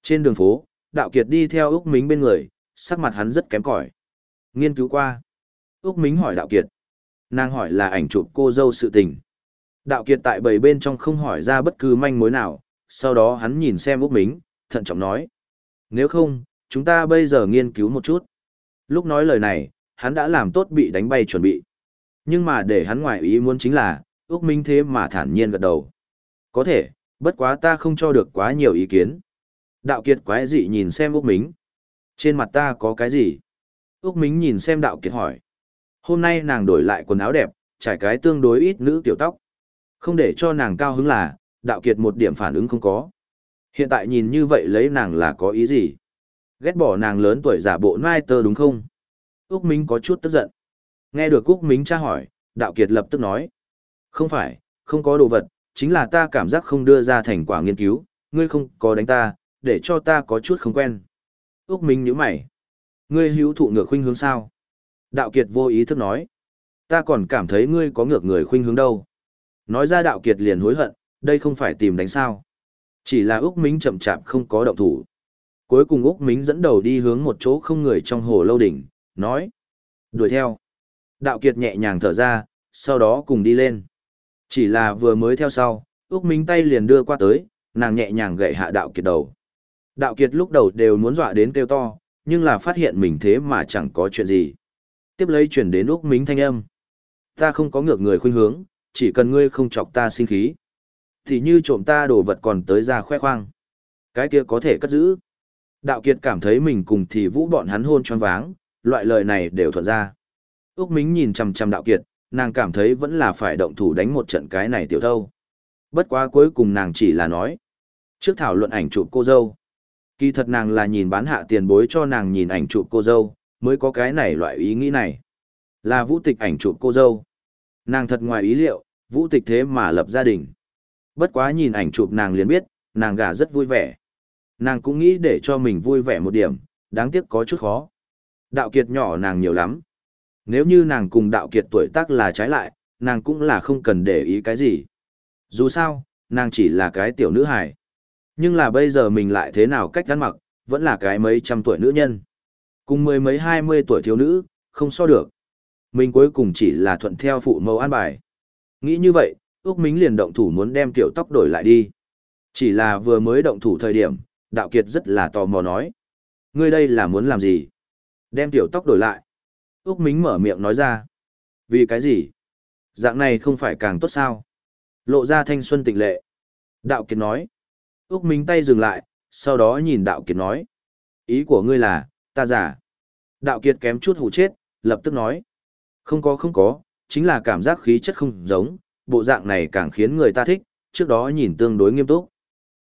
Trên đường phố, đạo kiệt đi theo Úc Mính bên người, sắc mặt hắn rất kém cỏi. Nghiên cứu qua. Úc Mính hỏi đạo kiệt. Nàng hỏi là ảnh chụp cô dâu sự tình. Đạo kiệt tại bầy bên trong không hỏi ra bất cứ manh mối nào, sau đó hắn nhìn xem Úc Mính, thận trọng nói. Nếu không, chúng ta bây giờ nghiên cứu một chút. Lúc nói lời này, hắn đã làm tốt bị đánh bay chuẩn bị. Nhưng mà để hắn ngoài ý muốn chính là, Úc Minh thế mà thản nhiên gật đầu. Có thể, bất quá ta không cho được quá nhiều ý kiến. Đạo kiệt quái dị nhìn xem Úc Minh. Trên mặt ta có cái gì? Úc Minh nhìn xem đạo kiệt hỏi. Hôm nay nàng đổi lại quần áo đẹp, trải cái tương đối ít nữ tiểu tóc. Không để cho nàng cao hứng là, đạo kiệt một điểm phản ứng không có. Hiện tại nhìn như vậy lấy nàng là có ý gì? Ghét bỏ nàng lớn tuổi giả bộ nai tơ đúng không? Úc Minh có chút tức giận. Nghe được Úc Minh tra hỏi, đạo kiệt lập tức nói. Không phải, không có đồ vật, chính là ta cảm giác không đưa ra thành quả nghiên cứu, ngươi không có đánh ta, để cho ta có chút không quen. Úc Minh nhíu mày. Ngươi hữu thụ ngược khuynh hướng sao? Đạo kiệt vô ý thức nói. Ta còn cảm thấy ngươi có ngược người khuynh hướng đâu. Nói ra đạo kiệt liền hối hận, đây không phải tìm đánh sao. Chỉ là Úc mính chậm chạp không có động thủ. Cuối cùng Úc mính dẫn đầu đi hướng một chỗ không người trong hồ lâu đỉnh, nói. Đuổi theo. Đạo Kiệt nhẹ nhàng thở ra, sau đó cùng đi lên. Chỉ là vừa mới theo sau, Úc mính tay liền đưa qua tới, nàng nhẹ nhàng gậy hạ Đạo Kiệt đầu. Đạo Kiệt lúc đầu đều muốn dọa đến kêu to, nhưng là phát hiện mình thế mà chẳng có chuyện gì. Tiếp lấy chuyển đến Úc mính thanh âm. Ta không có ngược người khuyên hướng, chỉ cần ngươi không chọc ta sinh khí. Thì như trộm ta đồ vật còn tới ra khoe khoang. Cái kia có thể cất giữ. Đạo Kiệt cảm thấy mình cùng thì vũ bọn hắn hôn choáng váng, loại lời này đều thuận ra. Úc Mính nhìn chằm chằm Đạo Kiệt, nàng cảm thấy vẫn là phải động thủ đánh một trận cái này tiểu thâu. Bất quá cuối cùng nàng chỉ là nói. Trước thảo luận ảnh chụp cô dâu. Kỳ thật nàng là nhìn bán hạ tiền bối cho nàng nhìn ảnh chụp cô dâu, mới có cái này loại ý nghĩ này. Là vũ tịch ảnh chụp cô dâu. Nàng thật ngoài ý liệu, vũ tịch thế mà lập gia đình. Bất quá nhìn ảnh chụp nàng liền biết, nàng gả rất vui vẻ. Nàng cũng nghĩ để cho mình vui vẻ một điểm, đáng tiếc có chút khó. Đạo kiệt nhỏ nàng nhiều lắm. Nếu như nàng cùng đạo kiệt tuổi tác là trái lại, nàng cũng là không cần để ý cái gì. Dù sao, nàng chỉ là cái tiểu nữ hài. Nhưng là bây giờ mình lại thế nào cách gắn mặc, vẫn là cái mấy trăm tuổi nữ nhân. Cùng mười mấy hai mươi tuổi thiếu nữ, không so được. Mình cuối cùng chỉ là thuận theo phụ mẫu an bài. Nghĩ như vậy, Úc Mính liền động thủ muốn đem tiểu tóc đổi lại đi. Chỉ là vừa mới động thủ thời điểm, đạo kiệt rất là tò mò nói. Ngươi đây là muốn làm gì? Đem tiểu tóc đổi lại. Úc Mính mở miệng nói ra. Vì cái gì? Dạng này không phải càng tốt sao? Lộ ra thanh xuân tịnh lệ. Đạo Kiệt nói. Úc Mính tay dừng lại, sau đó nhìn Đạo Kiệt nói. Ý của ngươi là, ta giả. Đạo Kiệt kém chút hù chết, lập tức nói. Không có không có, chính là cảm giác khí chất không giống, bộ dạng này càng khiến người ta thích, trước đó nhìn tương đối nghiêm túc.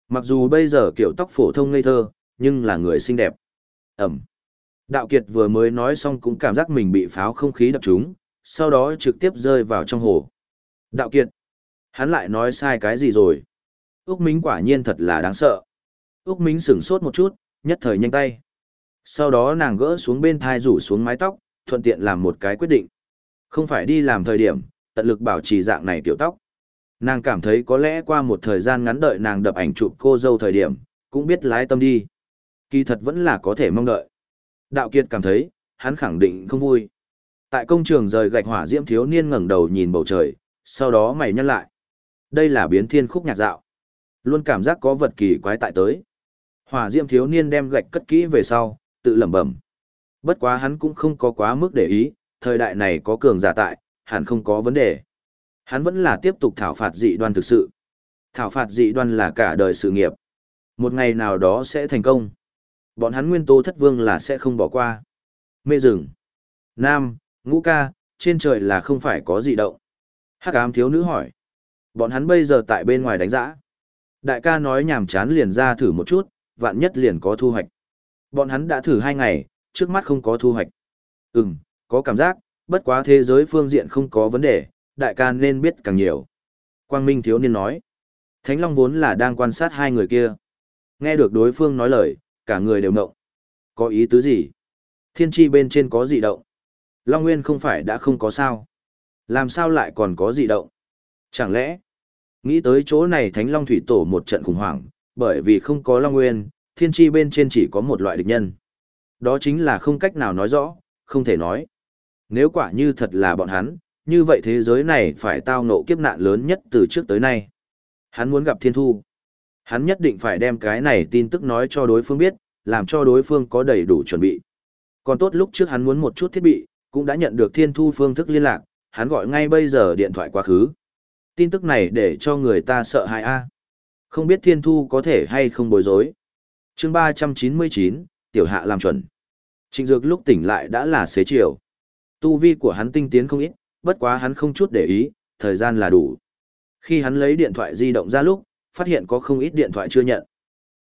Mặc dù bây giờ kiểu tóc phổ thông ngây thơ, nhưng là người xinh đẹp. Ẩm. Đạo Kiệt vừa mới nói xong cũng cảm giác mình bị pháo không khí đập trúng, sau đó trực tiếp rơi vào trong hồ. Đạo Kiệt. Hắn lại nói sai cái gì rồi? Úc Mính quả nhiên thật là đáng sợ. Úc Mính sửng sốt một chút, nhất thời nhanh tay. Sau đó nàng gỡ xuống bên thai rủ xuống mái tóc, thuận tiện làm một cái quyết định. Không phải đi làm thời điểm, tận lực bảo trì dạng này tiểu tóc. Nàng cảm thấy có lẽ qua một thời gian ngắn đợi nàng đập ảnh chụp cô dâu thời điểm, cũng biết lái tâm đi. Kỳ thật vẫn là có thể mong đợi. Đạo Kiệt cảm thấy, hắn khẳng định không vui. Tại công trường rời gạch hỏa diễm thiếu niên ngẩng đầu nhìn bầu trời, sau đó mày nhăn lại. Đây là biến thiên khúc nhạc dạo. Luôn cảm giác có vật kỳ quái tại tới. Hỏa diễm thiếu niên đem gạch cất kỹ về sau, tự lẩm bẩm. Bất quá hắn cũng không có quá mức để ý, thời đại này có cường giả tại, hẳn không có vấn đề. Hắn vẫn là tiếp tục thảo phạt dị đoan thực sự. Thảo phạt dị đoan là cả đời sự nghiệp. Một ngày nào đó sẽ thành công. Bọn hắn nguyên tố thất vương là sẽ không bỏ qua. Mê rừng. Nam, ngũ ca, trên trời là không phải có dị động. Hắc ám thiếu nữ hỏi. Bọn hắn bây giờ tại bên ngoài đánh giã. Đại ca nói nhảm chán liền ra thử một chút, vạn nhất liền có thu hoạch. Bọn hắn đã thử hai ngày, trước mắt không có thu hoạch. Ừm, có cảm giác, bất quá thế giới phương diện không có vấn đề, đại ca nên biết càng nhiều. Quang Minh thiếu niên nói. Thánh Long vốn là đang quan sát hai người kia. Nghe được đối phương nói lời, cả người đều ngộng. Có ý tứ gì? Thiên tri bên trên có dị động. Long Nguyên không phải đã không có sao. Làm sao lại còn có dị động? Chẳng lẽ, nghĩ tới chỗ này Thánh Long Thủy Tổ một trận khủng hoảng, bởi vì không có Long Nguyên, thiên tri bên trên chỉ có một loại địch nhân. Đó chính là không cách nào nói rõ, không thể nói. Nếu quả như thật là bọn hắn, như vậy thế giới này phải tao ngộ kiếp nạn lớn nhất từ trước tới nay. Hắn muốn gặp thiên thu. Hắn nhất định phải đem cái này tin tức nói cho đối phương biết, làm cho đối phương có đầy đủ chuẩn bị. Còn tốt lúc trước hắn muốn một chút thiết bị, cũng đã nhận được thiên thu phương thức liên lạc, hắn gọi ngay bây giờ điện thoại quá khứ. Tin tức này để cho người ta sợ hãi a. Không biết thiên thu có thể hay không bối rối. chương 399, tiểu hạ làm chuẩn. Trịnh Dược lúc tỉnh lại đã là xế chiều. Tu vi của hắn tinh tiến không ít, bất quá hắn không chút để ý, thời gian là đủ. Khi hắn lấy điện thoại di động ra lúc, phát hiện có không ít điện thoại chưa nhận.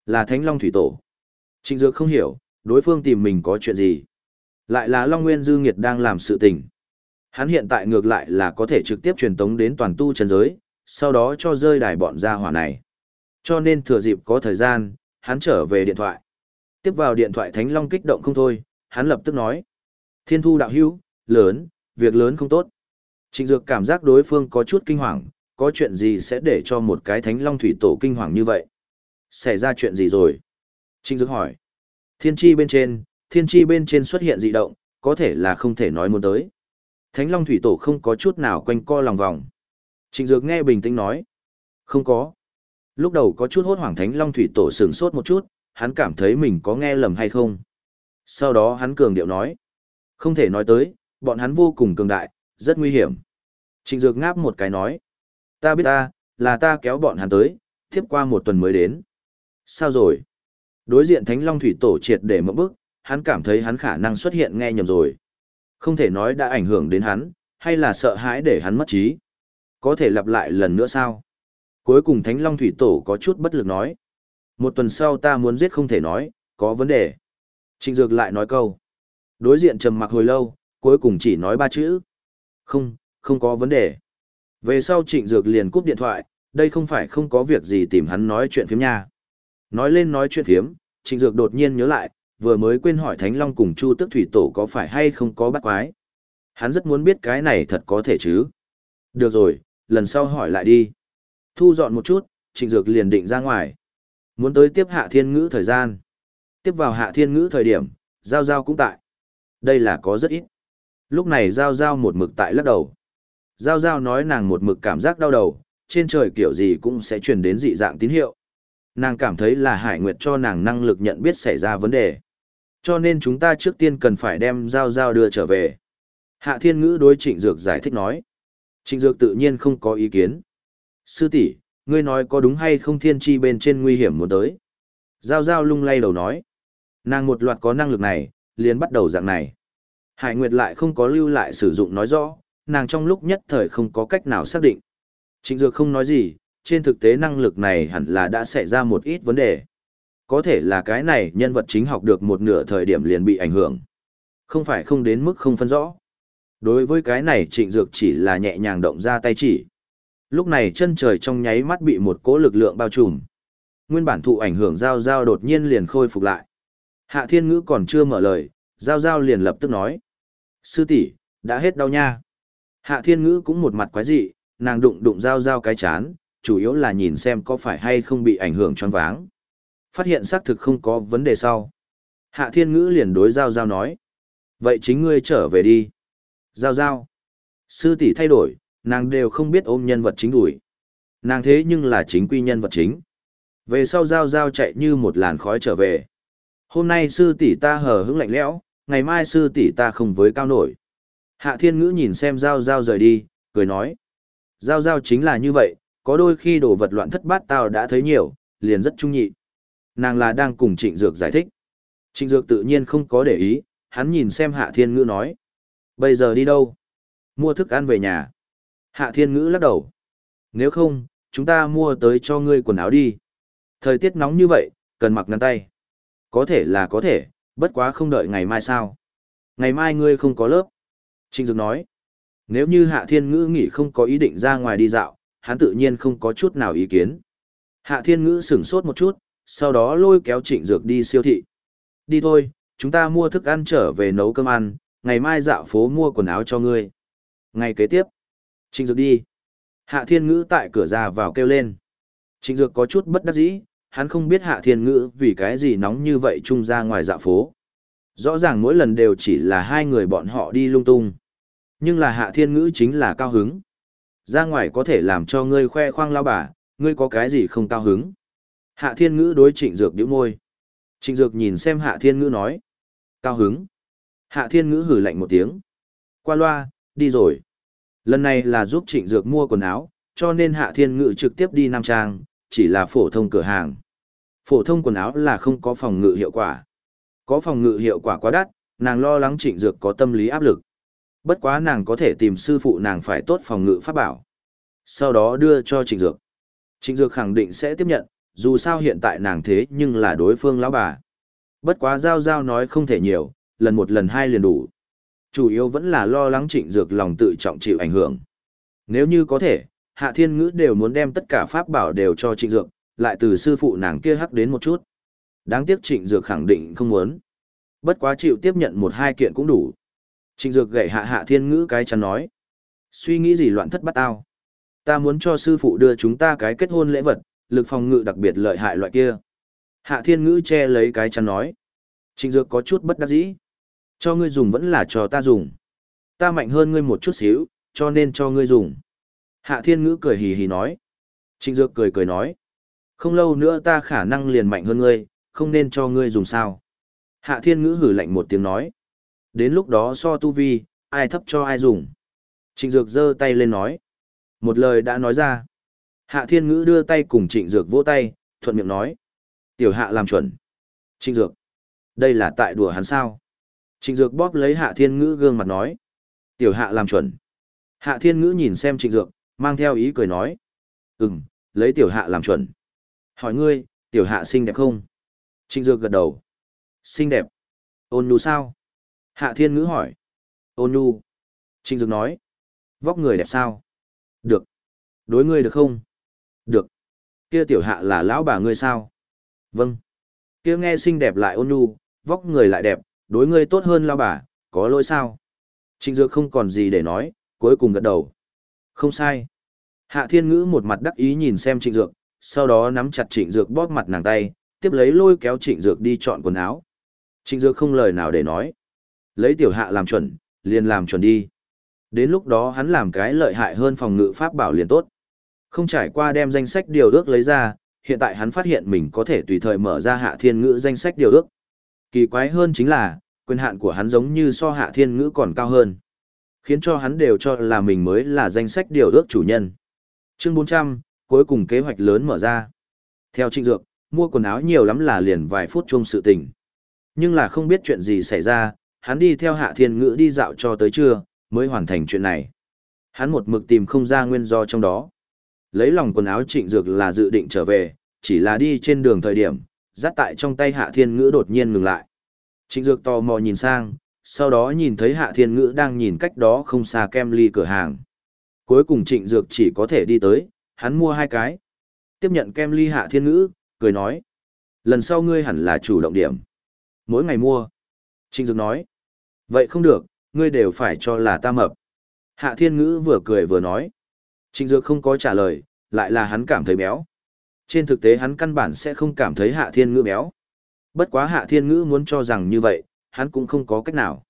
Là Thánh Long Thủy Tổ. Trịnh Dược không hiểu, đối phương tìm mình có chuyện gì. Lại là Long Nguyên Dư Nghiệt đang làm sự tình. Hắn hiện tại ngược lại là có thể trực tiếp truyền tống đến toàn tu chân giới, sau đó cho rơi đài bọn gia hỏa này. Cho nên thừa dịp có thời gian, hắn trở về điện thoại. Tiếp vào điện thoại Thánh Long kích động không thôi, hắn lập tức nói. Thiên thu đạo hữu, lớn, việc lớn không tốt. Trịnh Dược cảm giác đối phương có chút kinh hoàng, có chuyện gì sẽ để cho một cái Thánh Long thủy tổ kinh hoàng như vậy? Xảy ra chuyện gì rồi? Trịnh Dược hỏi. Thiên tri bên trên, thiên tri bên trên xuất hiện dị động, có thể là không thể nói muốn tới. Thánh Long Thủy Tổ không có chút nào quanh co lòng vòng. Trịnh Dược nghe bình tĩnh nói. Không có. Lúc đầu có chút hốt hoảng Thánh Long Thủy Tổ sừng sốt một chút, hắn cảm thấy mình có nghe lầm hay không. Sau đó hắn cường điệu nói. Không thể nói tới, bọn hắn vô cùng cường đại, rất nguy hiểm. Trịnh Dược ngáp một cái nói. Ta biết ta, là ta kéo bọn hắn tới, tiếp qua một tuần mới đến. Sao rồi? Đối diện Thánh Long Thủy Tổ triệt để một bước, hắn cảm thấy hắn khả năng xuất hiện nghe nhầm rồi. Không thể nói đã ảnh hưởng đến hắn, hay là sợ hãi để hắn mất trí. Có thể lặp lại lần nữa sao? Cuối cùng Thánh Long Thủy Tổ có chút bất lực nói. Một tuần sau ta muốn giết không thể nói, có vấn đề. Trịnh Dược lại nói câu. Đối diện trầm mặc hồi lâu, cuối cùng chỉ nói ba chữ. Không, không có vấn đề. Về sau Trịnh Dược liền cúp điện thoại, đây không phải không có việc gì tìm hắn nói chuyện phiếm nha. Nói lên nói chuyện phiếm, Trịnh Dược đột nhiên nhớ lại, vừa mới quên hỏi Thánh Long cùng Chu Tức Thủy Tổ có phải hay không có bắt quái. Hắn rất muốn biết cái này thật có thể chứ. Được rồi, lần sau hỏi lại đi. Thu dọn một chút, Trịnh Dược liền định ra ngoài. Muốn tới tiếp hạ thiên ngữ thời gian. Tiếp vào hạ thiên ngữ thời điểm, Giao Giao cũng tại. Đây là có rất ít. Lúc này Giao Giao một mực tại lắc đầu. Giao Giao nói nàng một mực cảm giác đau đầu, trên trời kiểu gì cũng sẽ truyền đến dị dạng tín hiệu. Nàng cảm thấy là Hải Nguyệt cho nàng năng lực nhận biết xảy ra vấn đề. Cho nên chúng ta trước tiên cần phải đem Giao Giao đưa trở về. Hạ Thiên Ngữ đối Trịnh Dược giải thích nói. Trịnh Dược tự nhiên không có ý kiến. Sư tỷ, ngươi nói có đúng hay không thiên tri bên trên nguy hiểm muốn tới. Giao Giao lung lay đầu nói. Nàng một loạt có năng lực này, liền bắt đầu dạng này. Hải Nguyệt lại không có lưu lại sử dụng nói rõ, nàng trong lúc nhất thời không có cách nào xác định. Trịnh Dược không nói gì, trên thực tế năng lực này hẳn là đã xảy ra một ít vấn đề. Có thể là cái này nhân vật chính học được một nửa thời điểm liền bị ảnh hưởng. Không phải không đến mức không phân rõ. Đối với cái này trịnh dược chỉ là nhẹ nhàng động ra tay chỉ. Lúc này chân trời trong nháy mắt bị một cỗ lực lượng bao trùm. Nguyên bản thụ ảnh hưởng giao giao đột nhiên liền khôi phục lại. Hạ thiên ngữ còn chưa mở lời, giao giao liền lập tức nói. Sư tỷ đã hết đau nha. Hạ thiên ngữ cũng một mặt quái dị, nàng đụng đụng giao giao cái chán, chủ yếu là nhìn xem có phải hay không bị ảnh hưởng choáng váng. Phát hiện xác thực không có vấn đề sau. Hạ thiên ngữ liền đối giao giao nói. Vậy chính ngươi trở về đi. Giao giao. Sư tỷ thay đổi, nàng đều không biết ôm nhân vật chính đuổi. Nàng thế nhưng là chính quy nhân vật chính. Về sau giao giao chạy như một làn khói trở về. Hôm nay sư tỷ ta hờ hững lạnh lẽo, ngày mai sư tỷ ta không với cao nổi. Hạ thiên ngữ nhìn xem giao giao rời đi, cười nói. Giao giao chính là như vậy, có đôi khi đồ vật loạn thất bát tao đã thấy nhiều, liền rất trung nhị. Nàng là đang cùng trịnh dược giải thích. Trịnh dược tự nhiên không có để ý, hắn nhìn xem hạ thiên ngữ nói. Bây giờ đi đâu? Mua thức ăn về nhà. Hạ thiên ngữ lắc đầu. Nếu không, chúng ta mua tới cho ngươi quần áo đi. Thời tiết nóng như vậy, cần mặc ngắn tay. Có thể là có thể, bất quá không đợi ngày mai sao. Ngày mai ngươi không có lớp. Trịnh Dược nói. Nếu như Hạ Thiên Ngữ nghỉ không có ý định ra ngoài đi dạo, hắn tự nhiên không có chút nào ý kiến. Hạ Thiên Ngữ sửng sốt một chút, sau đó lôi kéo Trịnh Dược đi siêu thị. Đi thôi, chúng ta mua thức ăn trở về nấu cơm ăn, ngày mai dạo phố mua quần áo cho ngươi. Ngày kế tiếp, Trịnh Dược đi. Hạ Thiên Ngữ tại cửa ra vào kêu lên. Trịnh Dược có chút bất đắc dĩ, hắn không biết Hạ Thiên Ngữ vì cái gì nóng như vậy chung ra ngoài dạ phố. Rõ ràng mỗi lần đều chỉ là hai người bọn họ đi lung tung. Nhưng là Hạ Thiên Ngữ chính là cao hứng. Ra ngoài có thể làm cho ngươi khoe khoang lao bà, ngươi có cái gì không cao hứng. Hạ Thiên Ngữ đối Trịnh Dược điếu môi. Trịnh Dược nhìn xem Hạ Thiên Ngữ nói. Cao hứng. Hạ Thiên Ngữ hử lạnh một tiếng. Qua loa, đi rồi. Lần này là giúp Trịnh Dược mua quần áo, cho nên Hạ Thiên Ngữ trực tiếp đi Nam Trang, chỉ là phổ thông cửa hàng. Phổ thông quần áo là không có phòng ngự hiệu quả. Có phòng ngự hiệu quả quá đắt, nàng lo lắng Trịnh Dược có tâm lý áp lực. Bất quá nàng có thể tìm sư phụ nàng phải tốt phòng ngự pháp bảo. Sau đó đưa cho Trịnh Dược. Trịnh Dược khẳng định sẽ tiếp nhận, dù sao hiện tại nàng thế nhưng là đối phương lão bà. Bất quá Giao Giao nói không thể nhiều, lần một lần hai liền đủ. Chủ yếu vẫn là lo lắng Trịnh Dược lòng tự trọng chịu ảnh hưởng. Nếu như có thể, Hạ Thiên Ngữ đều muốn đem tất cả pháp bảo đều cho Trịnh Dược, lại từ sư phụ nàng kia hắc đến một chút. Đáng tiếc Trịnh Dược khẳng định không muốn. Bất quá chịu tiếp nhận một hai kiện cũng đủ. Trịnh Dược gậy hạ hạ thiên ngữ cái chắn nói. Suy nghĩ gì loạn thất bắt tao. Ta muốn cho sư phụ đưa chúng ta cái kết hôn lễ vật, lực phòng ngự đặc biệt lợi hại loại kia. Hạ thiên ngữ che lấy cái chắn nói. Trịnh Dược có chút bất đắc dĩ. Cho ngươi dùng vẫn là cho ta dùng. Ta mạnh hơn ngươi một chút xíu, cho nên cho ngươi dùng. Hạ thiên ngữ cười hì hì nói. Trịnh Dược cười cười nói. Không lâu nữa ta khả năng liền mạnh hơn ngươi, không nên cho ngươi dùng sao. Hạ thiên ngữ hử lạnh một tiếng nói. Đến lúc đó so tu vi, ai thấp cho ai dùng. Trịnh Dược giơ tay lên nói. Một lời đã nói ra. Hạ Thiên Ngữ đưa tay cùng Trịnh Dược vỗ tay, thuận miệng nói. Tiểu Hạ làm chuẩn. Trịnh Dược. Đây là tại đùa hắn sao. Trịnh Dược bóp lấy Hạ Thiên Ngữ gương mặt nói. Tiểu Hạ làm chuẩn. Hạ Thiên Ngữ nhìn xem Trịnh Dược, mang theo ý cười nói. Ừm, lấy Tiểu Hạ làm chuẩn. Hỏi ngươi, Tiểu Hạ xinh đẹp không? Trịnh Dược gật đầu. Xinh đẹp. Ôn nhu sao? Hạ Thiên Ngữ hỏi. Ôn nhu. Trịnh Dược nói. Vóc người đẹp sao? Được. Đối ngươi được không? Được. Kia tiểu hạ là lão bà ngươi sao? Vâng. Kia nghe xinh đẹp lại ôn nhu, vóc người lại đẹp, đối ngươi tốt hơn lão bà, có lỗi sao? Trịnh Dược không còn gì để nói, cuối cùng gật đầu. Không sai. Hạ Thiên Ngữ một mặt đắc ý nhìn xem Trịnh Dược, sau đó nắm chặt Trịnh Dược bóp mặt nàng tay, tiếp lấy lôi kéo Trịnh Dược đi chọn quần áo. Trịnh Dược không lời nào để nói. Lấy tiểu hạ làm chuẩn, liền làm chuẩn đi. Đến lúc đó hắn làm cái lợi hại hơn phòng ngự pháp bảo liền tốt. Không trải qua đem danh sách điều ước lấy ra, hiện tại hắn phát hiện mình có thể tùy thời mở ra hạ thiên ngữ danh sách điều ước. Kỳ quái hơn chính là, quyền hạn của hắn giống như so hạ thiên ngữ còn cao hơn. Khiến cho hắn đều cho là mình mới là danh sách điều ước chủ nhân. Chương 400, cuối cùng kế hoạch lớn mở ra. Theo Trịnh dược, mua quần áo nhiều lắm là liền vài phút chung sự tình. Nhưng là không biết chuyện gì xảy ra, hắn đi theo hạ thiên ngữ đi dạo cho tới trưa, mới hoàn thành chuyện này. Hắn một mực tìm không ra nguyên do trong đó. Lấy lòng quần áo trịnh dược là dự định trở về, chỉ là đi trên đường thời điểm, dắt tại trong tay hạ thiên ngữ đột nhiên ngừng lại. Trịnh dược tò mò nhìn sang, sau đó nhìn thấy hạ thiên ngữ đang nhìn cách đó không xa kem ly cửa hàng. Cuối cùng trịnh dược chỉ có thể đi tới, hắn mua hai cái. Tiếp nhận kem ly hạ thiên ngữ, cười nói. Lần sau ngươi hẳn là chủ động điểm. Mỗi ngày mua. Trịnh dược nói. Vậy không được, ngươi đều phải cho là ta mập. Hạ thiên ngữ vừa cười vừa nói. Trịnh dược không có trả lời, lại là hắn cảm thấy béo. Trên thực tế hắn căn bản sẽ không cảm thấy hạ thiên ngữ béo. Bất quá hạ thiên ngữ muốn cho rằng như vậy, hắn cũng không có cách nào.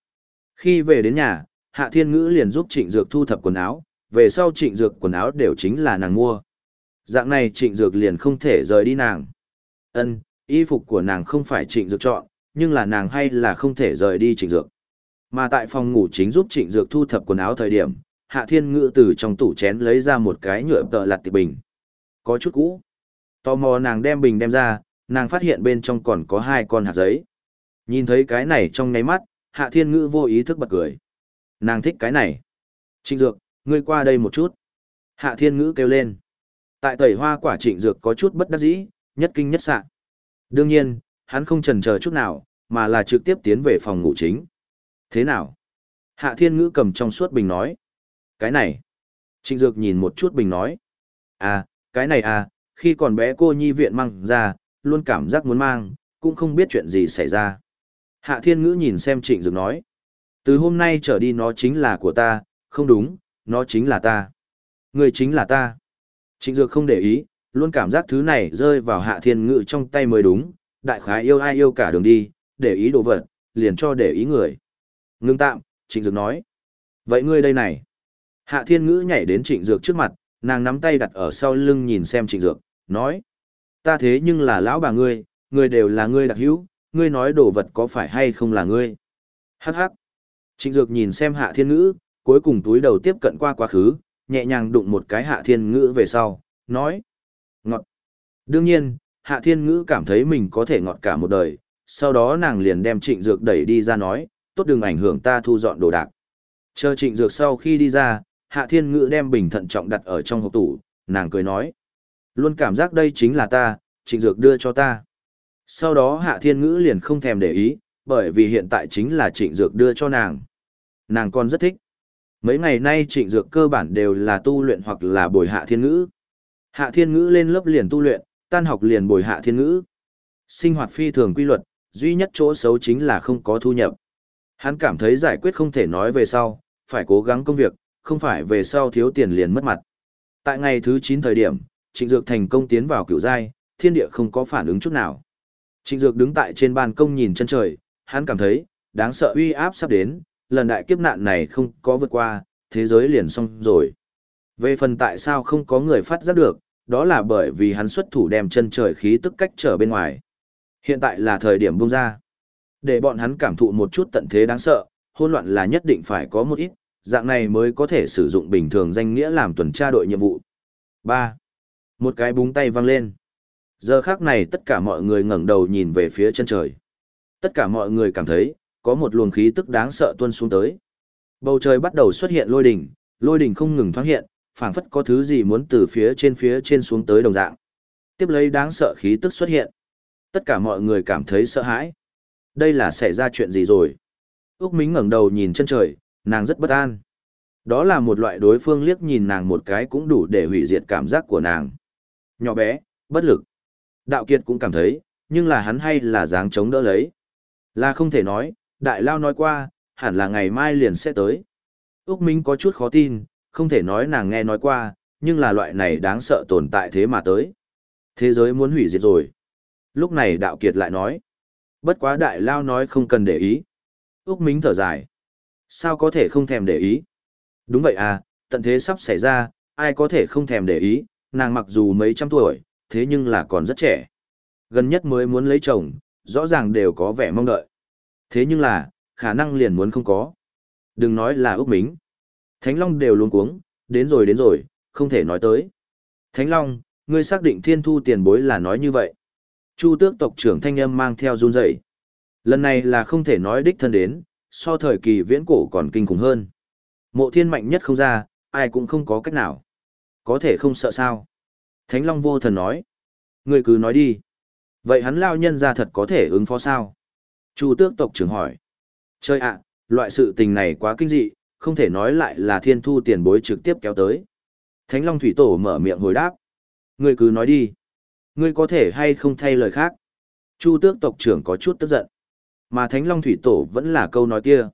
Khi về đến nhà, hạ thiên ngữ liền giúp trịnh dược thu thập quần áo, về sau trịnh dược quần áo đều chính là nàng mua. Dạng này trịnh dược liền không thể rời đi nàng. Ân, y phục của nàng không phải trịnh dược chọn, nhưng là nàng hay là không thể rời đi trịnh dược. Mà tại phòng ngủ chính giúp trịnh dược thu thập quần áo thời điểm, hạ thiên ngự từ trong tủ chén lấy ra một cái nhựa tợ lặt tịch bình. Có chút cũ. Tò mò nàng đem bình đem ra, nàng phát hiện bên trong còn có hai con hạt giấy. Nhìn thấy cái này trong ngáy mắt, hạ thiên ngữ vô ý thức bật cười. Nàng thích cái này. Trịnh dược, ngươi qua đây một chút. Hạ thiên ngữ kêu lên. Tại tẩy hoa quả trịnh dược có chút bất đắc dĩ, nhất kinh nhất sạ. Đương nhiên, hắn không chần chờ chút nào, mà là trực tiếp tiến về phòng ngủ chính. Thế nào? Hạ thiên ngữ cầm trong suốt bình nói. Cái này. Trịnh dược nhìn một chút bình nói. À, cái này à, khi còn bé cô nhi viện mang ra, luôn cảm giác muốn mang, cũng không biết chuyện gì xảy ra. Hạ thiên ngữ nhìn xem trịnh dược nói. Từ hôm nay trở đi nó chính là của ta, không đúng, nó chính là ta. Người chính là ta. Trịnh dược không để ý, luôn cảm giác thứ này rơi vào hạ thiên ngữ trong tay mới đúng, đại khái yêu ai yêu cả đường đi, để ý đồ vật, liền cho để ý người. Ngưng tạm, trịnh dược nói. Vậy ngươi đây này. Hạ thiên ngữ nhảy đến trịnh dược trước mặt, nàng nắm tay đặt ở sau lưng nhìn xem trịnh dược, nói. Ta thế nhưng là lão bà ngươi, ngươi đều là ngươi đặc hữu, ngươi nói đồ vật có phải hay không là ngươi. Hắc hắc. Trịnh dược nhìn xem hạ thiên ngữ, cuối cùng túi đầu tiếp cận qua quá khứ, nhẹ nhàng đụng một cái hạ thiên ngữ về sau, nói. Ngọt. Đương nhiên, hạ thiên ngữ cảm thấy mình có thể ngọt cả một đời, sau đó nàng liền đem trịnh dược đẩy đi ra nói, tốt đừng ảnh hưởng ta thu dọn đồ đạc. Chờ trịnh dược sau khi đi ra, hạ thiên ngữ đem bình thận trọng đặt ở trong hộp tủ, nàng cười nói. Luôn cảm giác đây chính là ta, trịnh dược đưa cho ta. Sau đó hạ thiên ngữ liền không thèm để ý, bởi vì hiện tại chính là trịnh dược đưa cho nàng. Nàng còn rất thích. Mấy ngày nay trịnh dược cơ bản đều là tu luyện hoặc là bồi hạ thiên ngữ. Hạ thiên ngữ lên lớp liền tu luyện, tan học liền bồi hạ thiên ngữ. Sinh hoạt phi thường quy luật, duy nhất chỗ xấu chính là không có thu nhập. Hắn cảm thấy giải quyết không thể nói về sau, phải cố gắng công việc, không phải về sau thiếu tiền liền mất mặt. Tại ngày thứ 9 thời điểm, Trịnh Dược thành công tiến vào cựu giai, thiên địa không có phản ứng chút nào. Trịnh Dược đứng tại trên ban công nhìn chân trời, hắn cảm thấy, đáng sợ uy áp sắp đến, lần đại kiếp nạn này không có vượt qua, thế giới liền xong rồi. Về phần tại sao không có người phát giác được, đó là bởi vì hắn xuất thủ đem chân trời khí tức cách trở bên ngoài. Hiện tại là thời điểm bung ra. Để bọn hắn cảm thụ một chút tận thế đáng sợ, hỗn loạn là nhất định phải có một ít, dạng này mới có thể sử dụng bình thường danh nghĩa làm tuần tra đội nhiệm vụ. 3. Một cái búng tay văng lên. Giờ khác này tất cả mọi người ngẩng đầu nhìn về phía chân trời. Tất cả mọi người cảm thấy, có một luồng khí tức đáng sợ tuôn xuống tới. Bầu trời bắt đầu xuất hiện lôi đỉnh, lôi đỉnh không ngừng thoáng hiện, phảng phất có thứ gì muốn từ phía trên phía trên xuống tới đồng dạng. Tiếp lấy đáng sợ khí tức xuất hiện. Tất cả mọi người cảm thấy sợ hãi. Đây là xảy ra chuyện gì rồi? Úc Mính ngẩng đầu nhìn chân trời, nàng rất bất an. Đó là một loại đối phương liếc nhìn nàng một cái cũng đủ để hủy diệt cảm giác của nàng. Nhỏ bé, bất lực. Đạo Kiệt cũng cảm thấy, nhưng là hắn hay là dáng chống đỡ lấy. Là không thể nói, Đại Lao nói qua, hẳn là ngày mai liền sẽ tới. Úc Minh có chút khó tin, không thể nói nàng nghe nói qua, nhưng là loại này đáng sợ tồn tại thế mà tới. Thế giới muốn hủy diệt rồi. Lúc này Đạo Kiệt lại nói. Bất quá Đại Lao nói không cần để ý. Úc Minh thở dài. Sao có thể không thèm để ý? Đúng vậy à, tận thế sắp xảy ra, ai có thể không thèm để ý, nàng mặc dù mấy trăm tuổi, thế nhưng là còn rất trẻ. Gần nhất mới muốn lấy chồng, rõ ràng đều có vẻ mong đợi. Thế nhưng là, khả năng liền muốn không có. Đừng nói là Úc Mính. Thánh Long đều luôn cuống, đến rồi đến rồi, không thể nói tới. Thánh Long, ngươi xác định thiên thu tiền bối là nói như vậy. Chu tước tộc trưởng thanh âm mang theo run rẩy, Lần này là không thể nói đích thân đến, so thời kỳ viễn cổ còn kinh khủng hơn. Mộ thiên mạnh nhất không ra, ai cũng không có cách nào. Có thể không sợ sao. Thánh Long vô thần nói. Ngươi cứ nói đi. Vậy hắn lao nhân ra thật có thể ứng phó sao? Chu tước tộc trưởng hỏi. Chơi ạ, loại sự tình này quá kinh dị, không thể nói lại là thiên thu tiền bối trực tiếp kéo tới. Thánh Long Thủy Tổ mở miệng hồi đáp. Ngươi cứ nói đi. Ngươi có thể hay không thay lời khác. Chu tước tộc trưởng có chút tức giận. Mà Thánh Long Thủy Tổ vẫn là câu nói kia.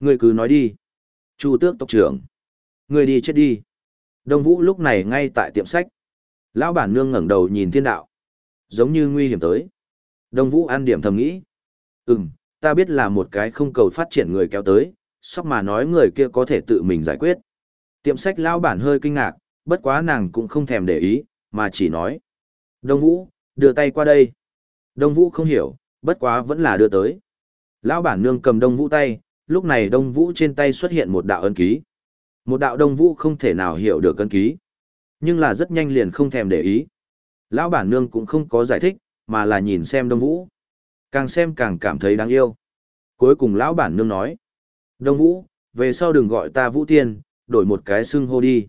Ngươi cứ nói đi. Chu tước tộc trưởng. Ngươi đi chết đi. Đông Vũ lúc này ngay tại tiệm sách. Lão bản nương ngẩng đầu nhìn thiên đạo. Giống như nguy hiểm tới. Đông Vũ an điểm thầm nghĩ. Ừm, ta biết là một cái không cầu phát triển người kéo tới, sóc mà nói người kia có thể tự mình giải quyết. Tiệm sách lão bản hơi kinh ngạc, bất quá nàng cũng không thèm để ý, mà chỉ nói. Đông Vũ, đưa tay qua đây. Đông Vũ không hiểu, bất quá vẫn là đưa tới. Lão bản nương cầm Đông Vũ tay, lúc này Đông Vũ trên tay xuất hiện một đạo ân ký. Một đạo Đông Vũ không thể nào hiểu được ân ký. Nhưng là rất nhanh liền không thèm để ý. Lão bản nương cũng không có giải thích, mà là nhìn xem Đông Vũ. Càng xem càng cảm thấy đáng yêu. Cuối cùng lão bản nương nói. Đông Vũ, về sau đừng gọi ta Vũ Tiên, đổi một cái xưng hô đi.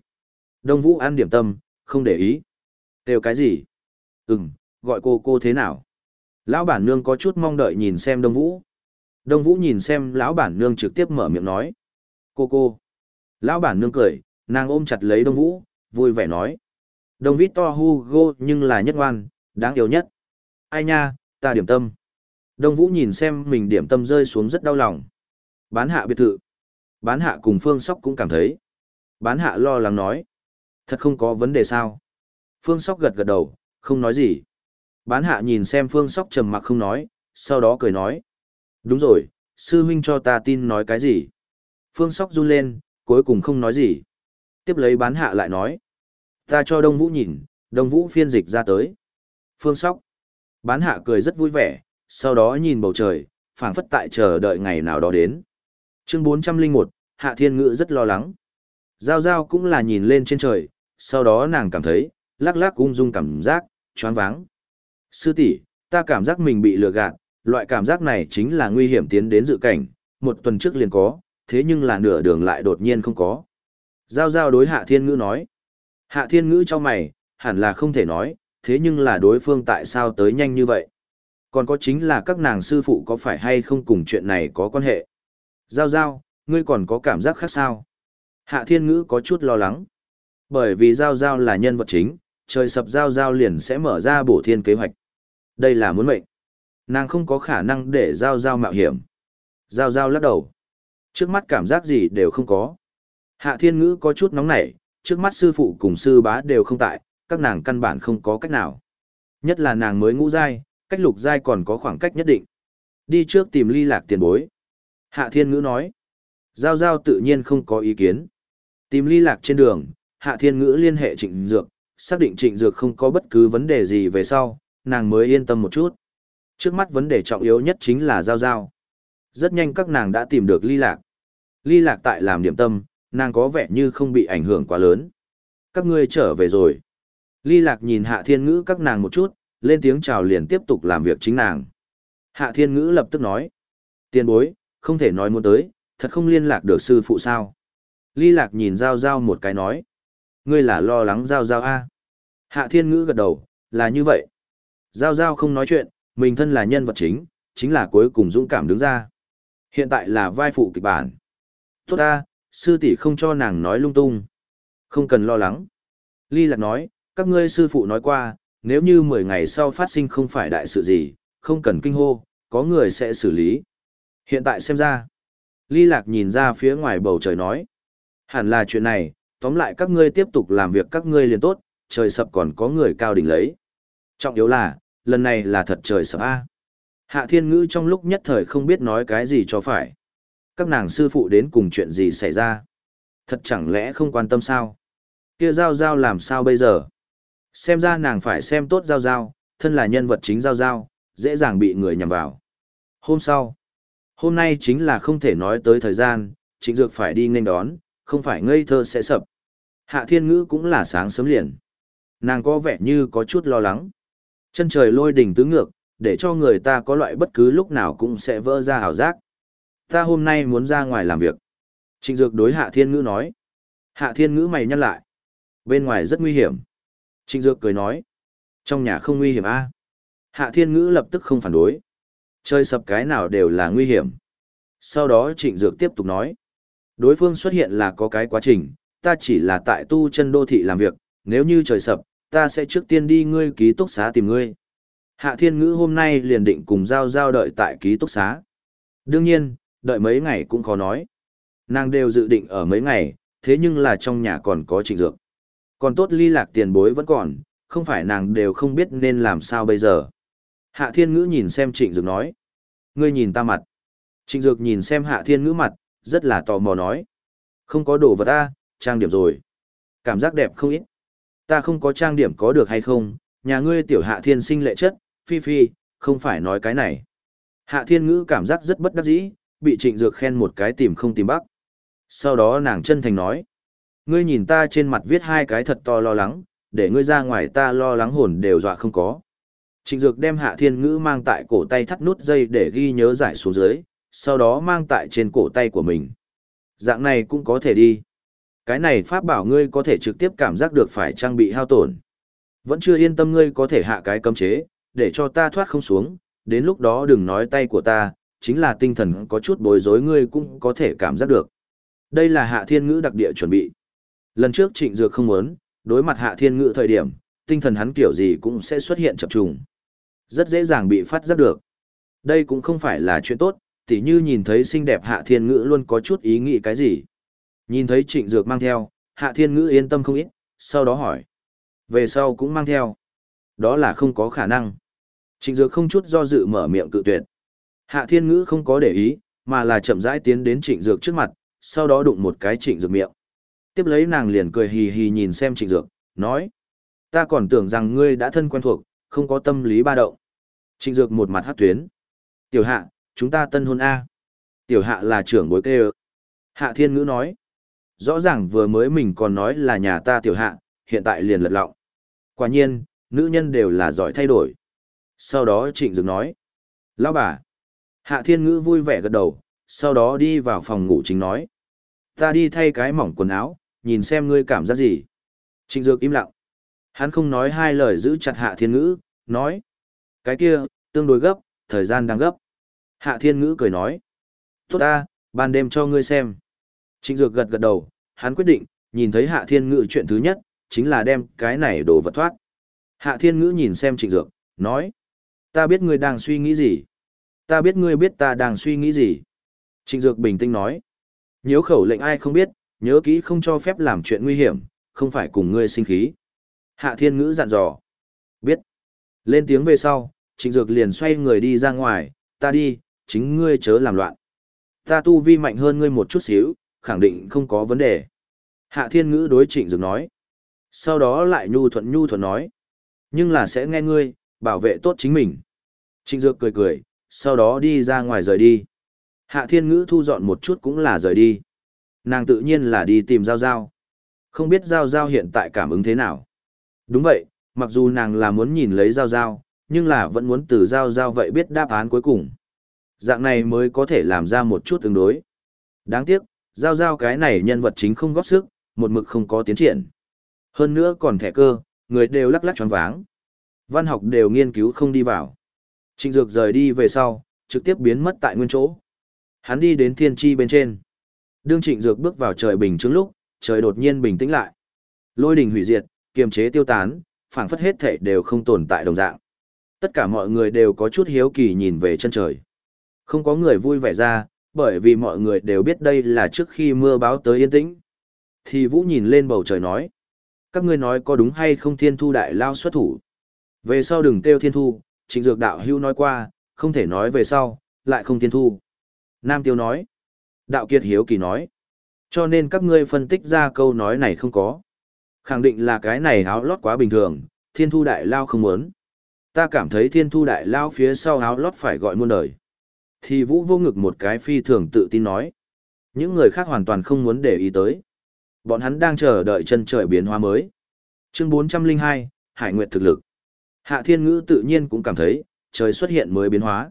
Đông Vũ ăn điểm tâm, không để ý. Kêu cái gì? Ừm, gọi cô cô thế nào? Lão bản nương có chút mong đợi nhìn xem Đông Vũ. Đông Vũ nhìn xem lão bản nương trực tiếp mở miệng nói. Cô cô. Lão bản nương cười, nàng ôm chặt lấy Đông Vũ, vui vẻ nói. Đông Victor Hugo nhưng là nhất ngoan, đáng yêu nhất. Ai nha, ta điểm tâm. Đông Vũ nhìn xem mình điểm tâm rơi xuống rất đau lòng. Bán hạ biệt thự. Bán hạ cùng Phương Sóc cũng cảm thấy. Bán hạ lo lắng nói. Thật không có vấn đề sao. Phương Sóc gật gật đầu, không nói gì. Bán hạ nhìn xem Phương Sóc trầm mặc không nói, sau đó cười nói. Đúng rồi, sư huynh cho ta tin nói cái gì. Phương Sóc run lên, cuối cùng không nói gì. Tiếp lấy bán hạ lại nói. Ta cho Đông Vũ nhìn, Đông Vũ phiên dịch ra tới. Phương Sóc. Bán hạ cười rất vui vẻ, sau đó nhìn bầu trời, phảng phất tại chờ đợi ngày nào đó đến. Chương 401, Hạ Thiên Ngữ rất lo lắng. Giao Giao cũng là nhìn lên trên trời, sau đó nàng cảm thấy, lắc lắc ung dung cảm giác, choáng váng. Sư tỷ, ta cảm giác mình bị lừa gạt, loại cảm giác này chính là nguy hiểm tiến đến dự cảnh, một tuần trước liền có, thế nhưng là nửa đường lại đột nhiên không có. Giao Giao đối Hạ Thiên Ngữ nói. Hạ Thiên Ngữ cho mày, hẳn là không thể nói, thế nhưng là đối phương tại sao tới nhanh như vậy? Còn có chính là các nàng sư phụ có phải hay không cùng chuyện này có quan hệ? Giao Giao, ngươi còn có cảm giác khác sao? Hạ Thiên Ngữ có chút lo lắng. Bởi vì Giao Giao là nhân vật chính, trời sập Giao Giao liền sẽ mở ra bổ thiên kế hoạch. Đây là muốn mệnh. Nàng không có khả năng để Giao Giao mạo hiểm. Giao Giao lắc đầu. Trước mắt cảm giác gì đều không có. Hạ Thiên Ngữ có chút nóng nảy, trước mắt sư phụ cùng sư bá đều không tại, các nàng căn bản không có cách nào. Nhất là nàng mới ngũ giai, cách lục giai còn có khoảng cách nhất định. Đi trước tìm ly lạc tiền bối. Hạ Thiên Ngữ nói. Giao Giao tự nhiên không có ý kiến. Tìm ly lạc trên đường, Hạ Thiên Ngữ liên hệ trịnh dược, xác định trịnh dược không có bất cứ vấn đề gì về sau, nàng mới yên tâm một chút. Trước mắt vấn đề trọng yếu nhất chính là Giao Giao. Rất nhanh các nàng đã tìm được ly lạc. Ly lạc tại làm điểm tâm, nàng có vẻ như không bị ảnh hưởng quá lớn. Các ngươi trở về rồi. Ly lạc nhìn hạ thiên ngữ các nàng một chút, lên tiếng chào liền tiếp tục làm việc chính nàng. Hạ thiên ngữ lập tức nói. Tiền bối, không thể nói muốn tới, thật không liên lạc được sư phụ sao. Ly lạc nhìn Giao Giao một cái nói. Ngươi là lo lắng Giao Giao A. Hạ thiên ngữ gật đầu, là như vậy. Giao Giao không nói chuyện, mình thân là nhân vật chính, chính là cuối cùng dũng cảm đứng ra. Hiện tại là vai phụ kịch bản. Tốt ta, sư tỷ không cho nàng nói lung tung. Không cần lo lắng. Ly Lạc nói, các ngươi sư phụ nói qua, nếu như 10 ngày sau phát sinh không phải đại sự gì, không cần kinh hô, có người sẽ xử lý. Hiện tại xem ra. Ly Lạc nhìn ra phía ngoài bầu trời nói. Hẳn là chuyện này, tóm lại các ngươi tiếp tục làm việc các ngươi liền tốt, trời sập còn có người cao đỉnh lấy. Trọng yếu là, lần này là thật trời sập A. Hạ thiên ngữ trong lúc nhất thời không biết nói cái gì cho phải. Các nàng sư phụ đến cùng chuyện gì xảy ra. Thật chẳng lẽ không quan tâm sao? Kia giao giao làm sao bây giờ? Xem ra nàng phải xem tốt giao giao, thân là nhân vật chính giao giao, dễ dàng bị người nhầm vào. Hôm sau, hôm nay chính là không thể nói tới thời gian, trịnh dược phải đi nghênh đón, không phải ngây thơ sẽ sập. Hạ thiên ngữ cũng là sáng sớm liền. Nàng có vẻ như có chút lo lắng. Chân trời lôi đỉnh tứ ngược, để cho người ta có loại bất cứ lúc nào cũng sẽ vỡ ra hào giác. Ta hôm nay muốn ra ngoài làm việc. Trịnh Dược đối Hạ Thiên Ngữ nói. Hạ Thiên Ngữ mày nhăn lại. Bên ngoài rất nguy hiểm. Trịnh Dược cười nói. Trong nhà không nguy hiểm a Hạ Thiên Ngữ lập tức không phản đối. Chơi sập cái nào đều là nguy hiểm. Sau đó Trịnh Dược tiếp tục nói. Đối phương xuất hiện là có cái quá trình, ta chỉ là tại tu chân đô thị làm việc, nếu như trời sập, ta sẽ trước tiên đi ngươi ký túc xá tìm ngươi. Hạ Thiên Ngữ hôm nay liền định cùng Giao Giao đợi tại ký túc xá. Đương nhiên, đợi mấy ngày cũng khó nói. Nàng đều dự định ở mấy ngày, thế nhưng là trong nhà còn có trịnh dược. Còn tốt ly lạc tiền bối vẫn còn, không phải nàng đều không biết nên làm sao bây giờ. Hạ Thiên Ngữ nhìn xem trịnh dược nói. Ngươi nhìn ta mặt. Trịnh dược nhìn xem Hạ Thiên Ngữ mặt, rất là tò mò nói. Không có đồ vật ta, trang điểm rồi. Cảm giác đẹp không ít. Ta không có trang điểm có được hay không, nhà ngươi tiểu hạ thiên sinh lệ chất, phi phi, không phải nói cái này. Hạ thiên ngữ cảm giác rất bất đắc dĩ, bị trịnh dược khen một cái tìm không tìm bắc. Sau đó nàng chân thành nói. Ngươi nhìn ta trên mặt viết hai cái thật to lo lắng, để ngươi ra ngoài ta lo lắng hồn đều dọa không có. Trịnh dược đem hạ thiên ngữ mang tại cổ tay thắt nút dây để ghi nhớ giải xuống dưới, sau đó mang tại trên cổ tay của mình. Dạng này cũng có thể đi. Cái này pháp bảo ngươi có thể trực tiếp cảm giác được phải trang bị hao tổn. Vẫn chưa yên tâm ngươi có thể hạ cái cấm chế, để cho ta thoát không xuống, đến lúc đó đừng nói tay của ta, chính là tinh thần có chút bối rối ngươi cũng có thể cảm giác được. Đây là hạ thiên ngữ đặc địa chuẩn bị. Lần trước trịnh dược không muốn, đối mặt hạ thiên ngữ thời điểm, tinh thần hắn kiểu gì cũng sẽ xuất hiện chập trùng. Rất dễ dàng bị phát giác được. Đây cũng không phải là chuyện tốt, tỉ như nhìn thấy xinh đẹp hạ thiên ngữ luôn có chút ý nghĩ cái gì. Nhìn thấy trịnh dược mang theo, hạ thiên ngữ yên tâm không ít, sau đó hỏi. Về sau cũng mang theo. Đó là không có khả năng. Trịnh dược không chút do dự mở miệng cự tuyệt. Hạ thiên ngữ không có để ý, mà là chậm rãi tiến đến trịnh dược trước mặt, sau đó đụng một cái trịnh dược miệng. Tiếp lấy nàng liền cười hì hì nhìn xem trịnh dược, nói. Ta còn tưởng rằng ngươi đã thân quen thuộc, không có tâm lý ba động. Trịnh dược một mặt hát tuyến. Tiểu hạ, chúng ta tân hôn A. Tiểu hạ là trưởng bối kê Hạ thiên ngữ nói. Rõ ràng vừa mới mình còn nói là nhà ta tiểu hạ, hiện tại liền lật lọng. Quả nhiên, nữ nhân đều là giỏi thay đổi. Sau đó trịnh dược nói. Lão bà. Hạ thiên ngữ vui vẻ gật đầu, sau đó đi vào phòng ngủ chính nói. Ta đi thay cái mỏng quần áo, nhìn xem ngươi cảm giác gì. Trịnh dược im lặng. Hắn không nói hai lời giữ chặt hạ thiên ngữ, nói. Cái kia, tương đối gấp, thời gian đang gấp. Hạ thiên ngữ cười nói. Tốt ta, ban đêm cho ngươi xem. Trịnh dược gật gật đầu, hắn quyết định, nhìn thấy hạ thiên ngữ chuyện thứ nhất, chính là đem cái này đổ vật thoát. Hạ thiên ngữ nhìn xem trịnh dược, nói. Ta biết ngươi đang suy nghĩ gì. Ta biết ngươi biết ta đang suy nghĩ gì. Trịnh dược bình tĩnh nói. Nhớ khẩu lệnh ai không biết, nhớ kỹ không cho phép làm chuyện nguy hiểm, không phải cùng ngươi sinh khí. Hạ thiên ngữ dặn dò. Biết. Lên tiếng về sau, trịnh dược liền xoay người đi ra ngoài, ta đi, chính ngươi chớ làm loạn. Ta tu vi mạnh hơn ngươi một chút xíu, khẳng định không có vấn đề. Hạ thiên ngữ đối trịnh dược nói. Sau đó lại nhu thuận nhu thuận nói. Nhưng là sẽ nghe ngươi, bảo vệ tốt chính mình. Trịnh dược cười cười, sau đó đi ra ngoài rời đi. Hạ thiên ngữ thu dọn một chút cũng là rời đi. Nàng tự nhiên là đi tìm Giao Giao. Không biết Giao Giao hiện tại cảm ứng thế nào. Đúng vậy, mặc dù nàng là muốn nhìn lấy Giao Giao, nhưng là vẫn muốn từ Giao Giao vậy biết đáp án cuối cùng. Dạng này mới có thể làm ra một chút tương đối. Đáng tiếc, Giao Giao cái này nhân vật chính không góp sức, một mực không có tiến triển. Hơn nữa còn thẻ cơ, người đều lắc lắc choáng váng. Văn học đều nghiên cứu không đi vào. Trịnh Dược rời đi về sau, trực tiếp biến mất tại nguyên chỗ. Hắn đi đến thiên tri bên trên. Đương Trịnh Dược bước vào trời bình chứng lúc, trời đột nhiên bình tĩnh lại. Lôi đình hủy diệt, kiềm chế tiêu tán, phảng phất hết thể đều không tồn tại đồng dạng. Tất cả mọi người đều có chút hiếu kỳ nhìn về chân trời. Không có người vui vẻ ra, bởi vì mọi người đều biết đây là trước khi mưa báo tới yên tĩnh. Thì Vũ nhìn lên bầu trời nói. Các ngươi nói có đúng hay không thiên thu đại lao xuất thủ. Về sau đừng kêu thiên thu, trịnh dược đạo hưu nói qua, không thể nói về sau, lại không thiên thu. Nam tiêu nói. Đạo kiệt hiếu kỳ nói. Cho nên các ngươi phân tích ra câu nói này không có. Khẳng định là cái này áo lót quá bình thường, thiên thu đại lao không muốn. Ta cảm thấy thiên thu đại lao phía sau áo lót phải gọi muôn đời. Thì vũ vô ngực một cái phi thường tự tin nói. Những người khác hoàn toàn không muốn để ý tới. Bọn hắn đang chờ đợi chân trời biến hóa mới. Chương 402, Hải Nguyệt thực lực. Hạ Thiên Ngữ tự nhiên cũng cảm thấy, trời xuất hiện mới biến hóa.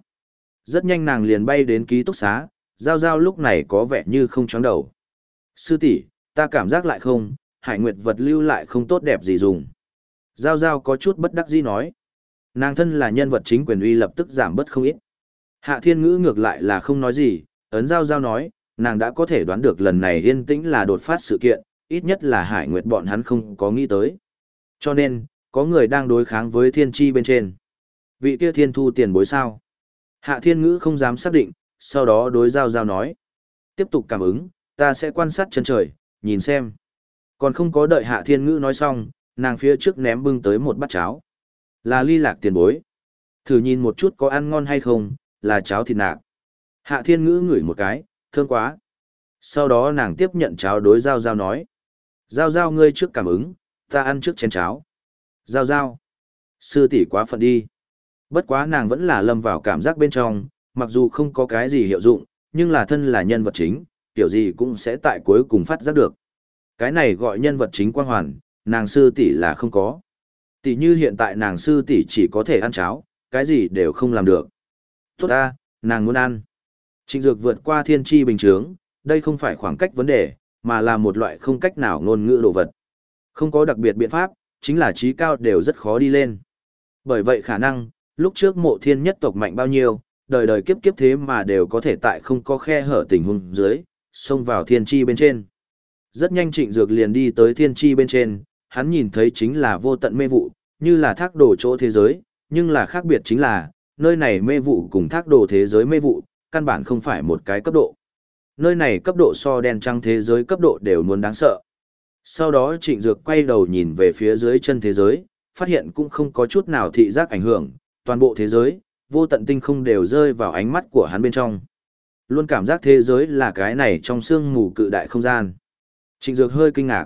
Rất nhanh nàng liền bay đến ký túc xá, Giao Giao lúc này có vẻ như không chóng đầu. Sư tỷ, ta cảm giác lại không, Hải Nguyệt vật lưu lại không tốt đẹp gì dùng. Giao Giao có chút bất đắc dĩ nói. Nàng thân là nhân vật chính quyền uy lập tức giảm bất không ít. Hạ Thiên Ngữ ngược lại là không nói gì, ấn Giao Giao nói, nàng đã có thể đoán được lần này yên tĩnh là đột phát sự kiện, ít nhất là hải nguyệt bọn hắn không có nghĩ tới. Cho nên, có người đang đối kháng với thiên tri bên trên. Vị kia thiên thu tiền bối sao? Hạ thiên ngữ không dám xác định, sau đó đối giao giao nói. Tiếp tục cảm ứng, ta sẽ quan sát chân trời, nhìn xem. Còn không có đợi hạ thiên ngữ nói xong, nàng phía trước ném bưng tới một bát cháo. Là ly lạc tiền bối. Thử nhìn một chút có ăn ngon hay không, là cháo thịt nạc. Hạ thiên ngữ ngửi một cái, thương quá. Sau đó nàng tiếp nhận cháo đối giao giao nói. Giao giao ngươi trước cảm ứng, ta ăn trước chén cháo. Giao giao. Sư tỷ quá phận đi. Bất quá nàng vẫn là lâm vào cảm giác bên trong, mặc dù không có cái gì hiệu dụng, nhưng là thân là nhân vật chính, tiểu gì cũng sẽ tại cuối cùng phát giác được. Cái này gọi nhân vật chính quang hoàn, nàng sư tỷ là không có. Tỷ như hiện tại nàng sư tỷ chỉ có thể ăn cháo, cái gì đều không làm được. Tốt ta, nàng muốn ăn. Trịnh Dược vượt qua thiên tri bình chướng, đây không phải khoảng cách vấn đề, mà là một loại không cách nào ngôn ngữ đồ vật. Không có đặc biệt biện pháp, chính là trí cao đều rất khó đi lên. Bởi vậy khả năng, lúc trước mộ thiên nhất tộc mạnh bao nhiêu, đời đời kiếp kiếp thế mà đều có thể tại không có khe hở tình huống dưới, xông vào thiên tri bên trên. Rất nhanh trịnh dược liền đi tới thiên tri bên trên, hắn nhìn thấy chính là vô tận mê vụ, như là thác đồ chỗ thế giới, nhưng là khác biệt chính là, nơi này mê vụ cùng thác đồ thế giới mê vụ, căn bản không phải một cái cấp độ. Nơi này cấp độ so đen trăng thế giới cấp độ đều muốn đáng sợ. Sau đó trịnh dược quay đầu nhìn về phía dưới chân thế giới, phát hiện cũng không có chút nào thị giác ảnh hưởng, toàn bộ thế giới, vô tận tinh không đều rơi vào ánh mắt của hắn bên trong. Luôn cảm giác thế giới là cái này trong sương mù cự đại không gian. Trịnh dược hơi kinh ngạc.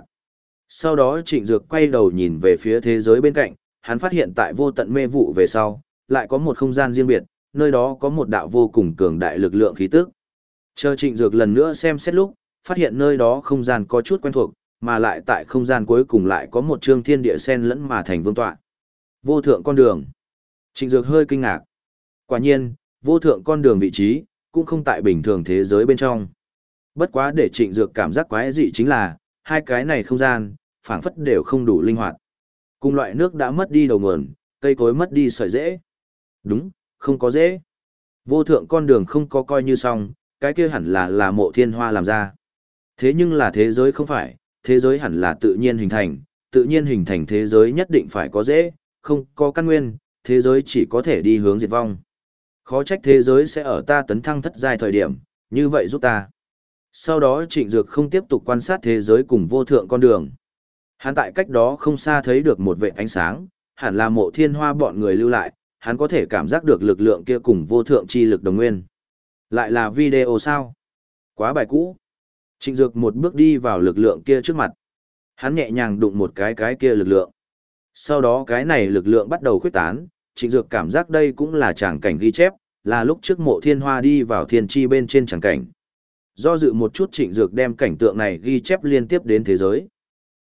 Sau đó trịnh dược quay đầu nhìn về phía thế giới bên cạnh, hắn phát hiện tại vô tận mê vụ về sau, lại có một không gian riêng biệt, nơi đó có một đạo vô cùng cường đại lực lượng khí tức. Chờ trịnh dược lần nữa xem xét lúc, phát hiện nơi đó không gian có chút quen thuộc, mà lại tại không gian cuối cùng lại có một trương thiên địa sen lẫn mà thành vương tọa. Vô thượng con đường. Trịnh dược hơi kinh ngạc. Quả nhiên, vô thượng con đường vị trí, cũng không tại bình thường thế giới bên trong. Bất quá để trịnh dược cảm giác quái dị chính là, hai cái này không gian, phảng phất đều không đủ linh hoạt. Cùng loại nước đã mất đi đầu nguồn, cây cối mất đi sợi rễ. Đúng, không có dễ. Vô thượng con đường không có coi như xong, cái kia hẳn là là mộ thiên hoa làm ra. Thế nhưng là thế giới không phải, thế giới hẳn là tự nhiên hình thành, tự nhiên hình thành thế giới nhất định phải có dễ, không có căn nguyên, thế giới chỉ có thể đi hướng diệt vong. Khó trách thế giới sẽ ở ta tấn thăng thất giai thời điểm, như vậy giúp ta. Sau đó trịnh dược không tiếp tục quan sát thế giới cùng vô thượng con đường. Hắn tại cách đó không xa thấy được một vệ ánh sáng, hẳn là mộ thiên hoa bọn người lưu lại, hắn có thể cảm giác được lực lượng kia cùng vô thượng chi lực đồng nguyên. Lại là video sao? Quá bài cũ. Trịnh Dược một bước đi vào lực lượng kia trước mặt. Hắn nhẹ nhàng đụng một cái cái kia lực lượng. Sau đó cái này lực lượng bắt đầu khuyết tán, Trịnh Dược cảm giác đây cũng là tràng cảnh ghi chép, là lúc trước mộ thiên hoa đi vào thiên chi bên trên tràng cảnh. Do dự một chút Trịnh Dược đem cảnh tượng này ghi chép liên tiếp đến thế giới.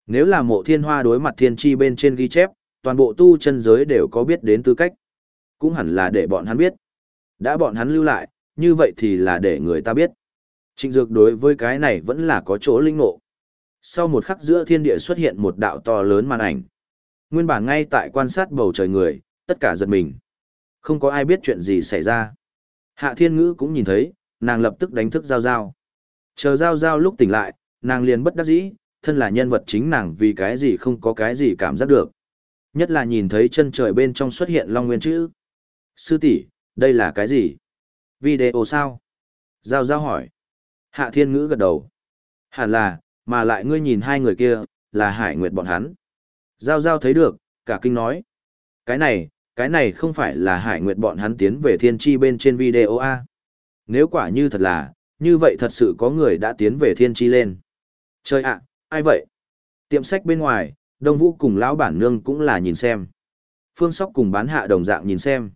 Nếu là mộ thiên hoa đối mặt thiên chi bên trên ghi chép, toàn bộ tu chân giới đều có biết đến tư cách. Cũng hẳn là để bọn hắn biết. Đã bọn hắn lưu lại, như vậy thì là để người ta biết. Trịnh Dược đối với cái này vẫn là có chỗ linh ngộ. Sau một khắc giữa thiên địa xuất hiện một đạo to lớn màn ảnh. Nguyên bản ngay tại quan sát bầu trời người, tất cả giật mình. Không có ai biết chuyện gì xảy ra. Hạ Thiên Ngữ cũng nhìn thấy, nàng lập tức đánh thức Giao Giao. Chờ Giao Giao lúc tỉnh lại, nàng liền bất đắc dĩ, thân là nhân vật chính nàng vì cái gì không có cái gì cảm giác được. Nhất là nhìn thấy chân trời bên trong xuất hiện Long Nguyên chữ. Sư tỷ, đây là cái gì? Video sao? Giao Giao hỏi. Hạ Thiên Ngữ gật đầu. Hẳn là, mà lại ngươi nhìn hai người kia, là Hải Nguyệt bọn hắn. Giao Giao thấy được, cả kinh nói. Cái này, cái này không phải là Hải Nguyệt bọn hắn tiến về thiên tri bên trên video A. Nếu quả như thật là, như vậy thật sự có người đã tiến về thiên tri lên. Chơi ạ, ai vậy? Tiệm sách bên ngoài, Đông Vũ cùng lão bản nương cũng là nhìn xem. Phương Sóc cùng bán hạ đồng dạng nhìn xem.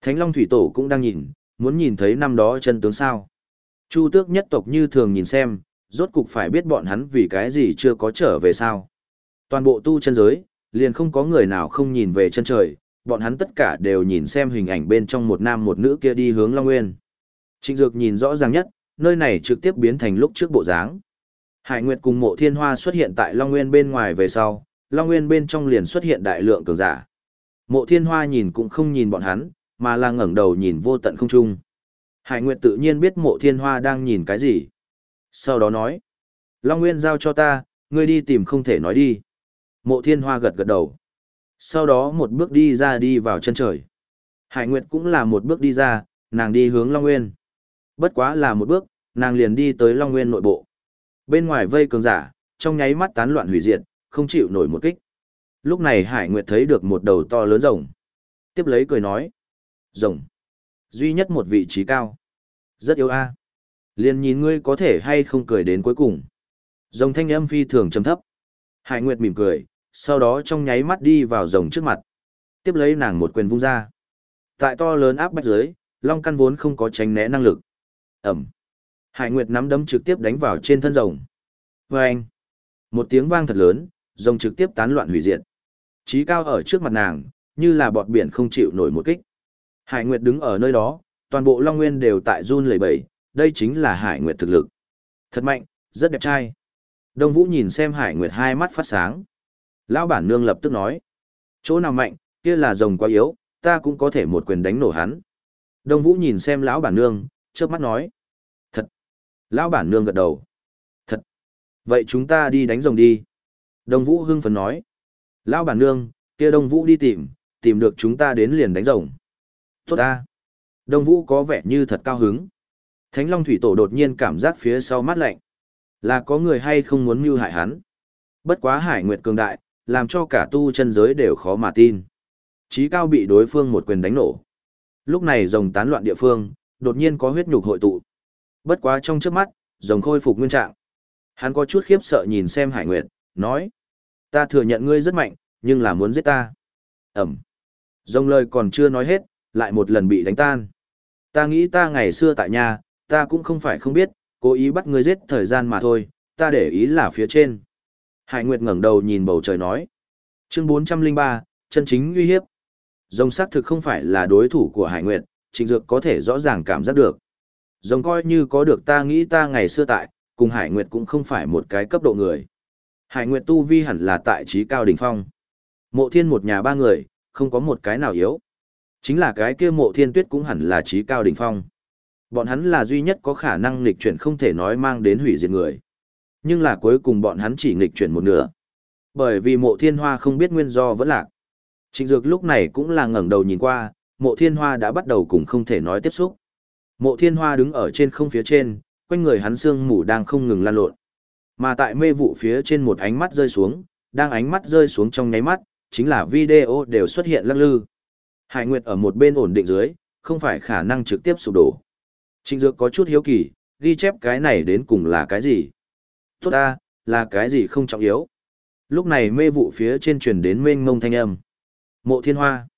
Thánh Long Thủy Tổ cũng đang nhìn, muốn nhìn thấy năm đó chân tướng sao. Chu tước nhất tộc như thường nhìn xem, rốt cục phải biết bọn hắn vì cái gì chưa có trở về sao. Toàn bộ tu chân giới, liền không có người nào không nhìn về chân trời, bọn hắn tất cả đều nhìn xem hình ảnh bên trong một nam một nữ kia đi hướng Long Nguyên. Trịnh Dược nhìn rõ ràng nhất, nơi này trực tiếp biến thành lúc trước bộ dáng. Hải Nguyệt cùng mộ thiên hoa xuất hiện tại Long Nguyên bên ngoài về sau, Long Nguyên bên trong liền xuất hiện đại lượng cường giả. Mộ thiên hoa nhìn cũng không nhìn bọn hắn, mà là ngẩng đầu nhìn vô tận không trung. Hải Nguyệt tự nhiên biết mộ thiên hoa đang nhìn cái gì. Sau đó nói, Long Nguyên giao cho ta, ngươi đi tìm không thể nói đi. Mộ thiên hoa gật gật đầu. Sau đó một bước đi ra đi vào chân trời. Hải Nguyệt cũng là một bước đi ra, nàng đi hướng Long Nguyên. Bất quá là một bước, nàng liền đi tới Long Nguyên nội bộ. Bên ngoài vây cường giả, trong nháy mắt tán loạn hủy diệt, không chịu nổi một kích. Lúc này Hải Nguyệt thấy được một đầu to lớn rồng. Tiếp lấy cười nói. Rồng. Duy nhất một vị trí cao. Rất yếu a. Liền nhìn ngươi có thể hay không cười đến cuối cùng. Rồng thanh âm phi thường trầm thấp. Hải Nguyệt mỉm cười, sau đó trong nháy mắt đi vào rồng trước mặt. Tiếp lấy nàng một quyền vung ra. Tại to lớn áp bách dưới, Long căn vốn không có tránh né năng lực. Ẩm. Hải Nguyệt nắm đấm trực tiếp đánh vào trên thân rồng. Và anh. Một tiếng vang thật lớn, rồng trực tiếp tán loạn hủy diệt. Chí cao ở trước mặt nàng, như là bọt biển không chịu nổi một kích. Hải Nguyệt đứng ở nơi đó, toàn bộ Long Nguyên đều tại run lẩy bẩy, đây chính là Hải Nguyệt thực lực. Thật mạnh, rất đẹp trai. Đông Vũ nhìn xem Hải Nguyệt hai mắt phát sáng. Lão bản nương lập tức nói. Chỗ nào mạnh, kia là rồng quá yếu, ta cũng có thể một quyền đánh nổ hắn. Đông Vũ nhìn xem lão bản nương, chớp mắt nói. Thật. Lão bản nương gật đầu. Thật. Vậy chúng ta đi đánh rồng đi. Đông Vũ hưng phấn nói. Lão bản nương, kia Đông Vũ đi tìm, tìm được chúng ta đến liền đánh rồng. Tốt ta. Đông Vũ có vẻ như thật cao hứng. Thánh Long Thủy Tổ đột nhiên cảm giác phía sau mắt lạnh. Là có người hay không muốn mưu hại hắn. Bất quá hải nguyệt cường đại, làm cho cả tu chân giới đều khó mà tin. Chí cao bị đối phương một quyền đánh nổ. Lúc này rồng tán loạn địa phương, đột nhiên có huyết nhục hội tụ. Bất quá trong trước mắt, rồng khôi phục nguyên trạng. Hắn có chút khiếp sợ nhìn xem hải nguyệt, nói. Ta thừa nhận ngươi rất mạnh, nhưng là muốn giết ta. Ẩm. Rồng lời còn chưa nói hết, lại một lần bị đánh tan. Ta nghĩ ta ngày xưa tại nhà, ta cũng không phải không biết, cố ý bắt ngươi giết thời gian mà thôi, ta để ý là phía trên. Hải Nguyệt ngẩng đầu nhìn bầu trời nói. Chương 403, chân chính uy hiếp. Rồng xác thực không phải là đối thủ của Hải Nguyệt, Trịnh Dược có thể rõ ràng cảm giác được. Rồng coi như có được ta nghĩ ta ngày xưa tại, cùng Hải Nguyệt cũng không phải một cái cấp độ người. Hải Nguyệt tu vi hẳn là tại trí cao đỉnh phong. Mộ thiên một nhà ba người, không có một cái nào yếu. Chính là cái kia mộ thiên tuyết cũng hẳn là trí cao đỉnh phong. Bọn hắn là duy nhất có khả năng nghịch chuyển không thể nói mang đến hủy diệt người. Nhưng là cuối cùng bọn hắn chỉ nghịch chuyển một nửa. Bởi vì mộ thiên hoa không biết nguyên do vẫn lạc. Trịnh Dược lúc này cũng là ngẩng đầu nhìn qua, mộ thiên hoa đã bắt đầu cùng không thể nói tiếp xúc. Mộ thiên hoa đứng ở trên không phía trên, quanh người hắn xương mù đang không ngừng lan lộn. Mà tại mê vụ phía trên một ánh mắt rơi xuống, đang ánh mắt rơi xuống trong nháy mắt, chính là video đều xuất hiện lắc lư. Hải Nguyệt ở một bên ổn định dưới, không phải khả năng trực tiếp sụp đổ. Trịnh Dược có chút hiếu kỳ, ghi chép cái này đến cùng là cái gì? Tốt ta, là cái gì không trọng yếu? Lúc này mê vụ phía trên truyền đến mênh mông thanh âm. Mộ thiên hoa.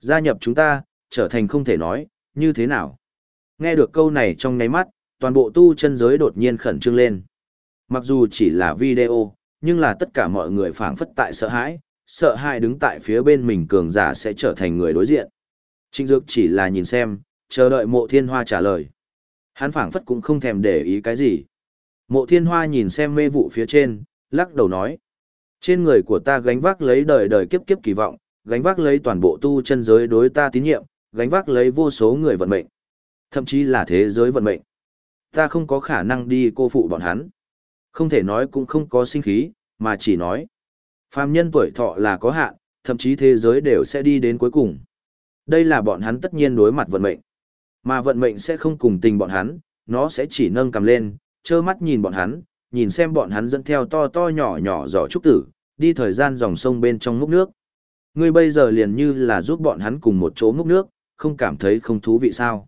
Gia nhập chúng ta, trở thành không thể nói, như thế nào? Nghe được câu này trong nháy mắt, toàn bộ tu chân giới đột nhiên khẩn trương lên. Mặc dù chỉ là video, nhưng là tất cả mọi người phảng phất tại sợ hãi, sợ hãi đứng tại phía bên mình cường giả sẽ trở thành người đối diện. Trịnh Dược chỉ là nhìn xem, chờ đợi mộ thiên hoa trả lời. Hắn phảng phất cũng không thèm để ý cái gì. Mộ thiên hoa nhìn xem mê vụ phía trên, lắc đầu nói. Trên người của ta gánh vác lấy đời đời kiếp kiếp kỳ vọng, gánh vác lấy toàn bộ tu chân giới đối ta tín nhiệm, gánh vác lấy vô số người vận mệnh. Thậm chí là thế giới vận mệnh. Ta không có khả năng đi cô phụ bọn hắn. Không thể nói cũng không có sinh khí, mà chỉ nói. Phàm nhân tuổi thọ là có hạn, thậm chí thế giới đều sẽ đi đến cuối cùng. Đây là bọn hắn tất nhiên đối mặt vận mệnh. Mà vận mệnh sẽ không cùng tình bọn hắn, nó sẽ chỉ nâng cầm lên, trơ mắt nhìn bọn hắn, nhìn xem bọn hắn dẫn theo to to nhỏ nhỏ giỏ trúc tử, đi thời gian dòng sông bên trong múc nước. Ngươi bây giờ liền như là giúp bọn hắn cùng một chỗ múc nước, không cảm thấy không thú vị sao.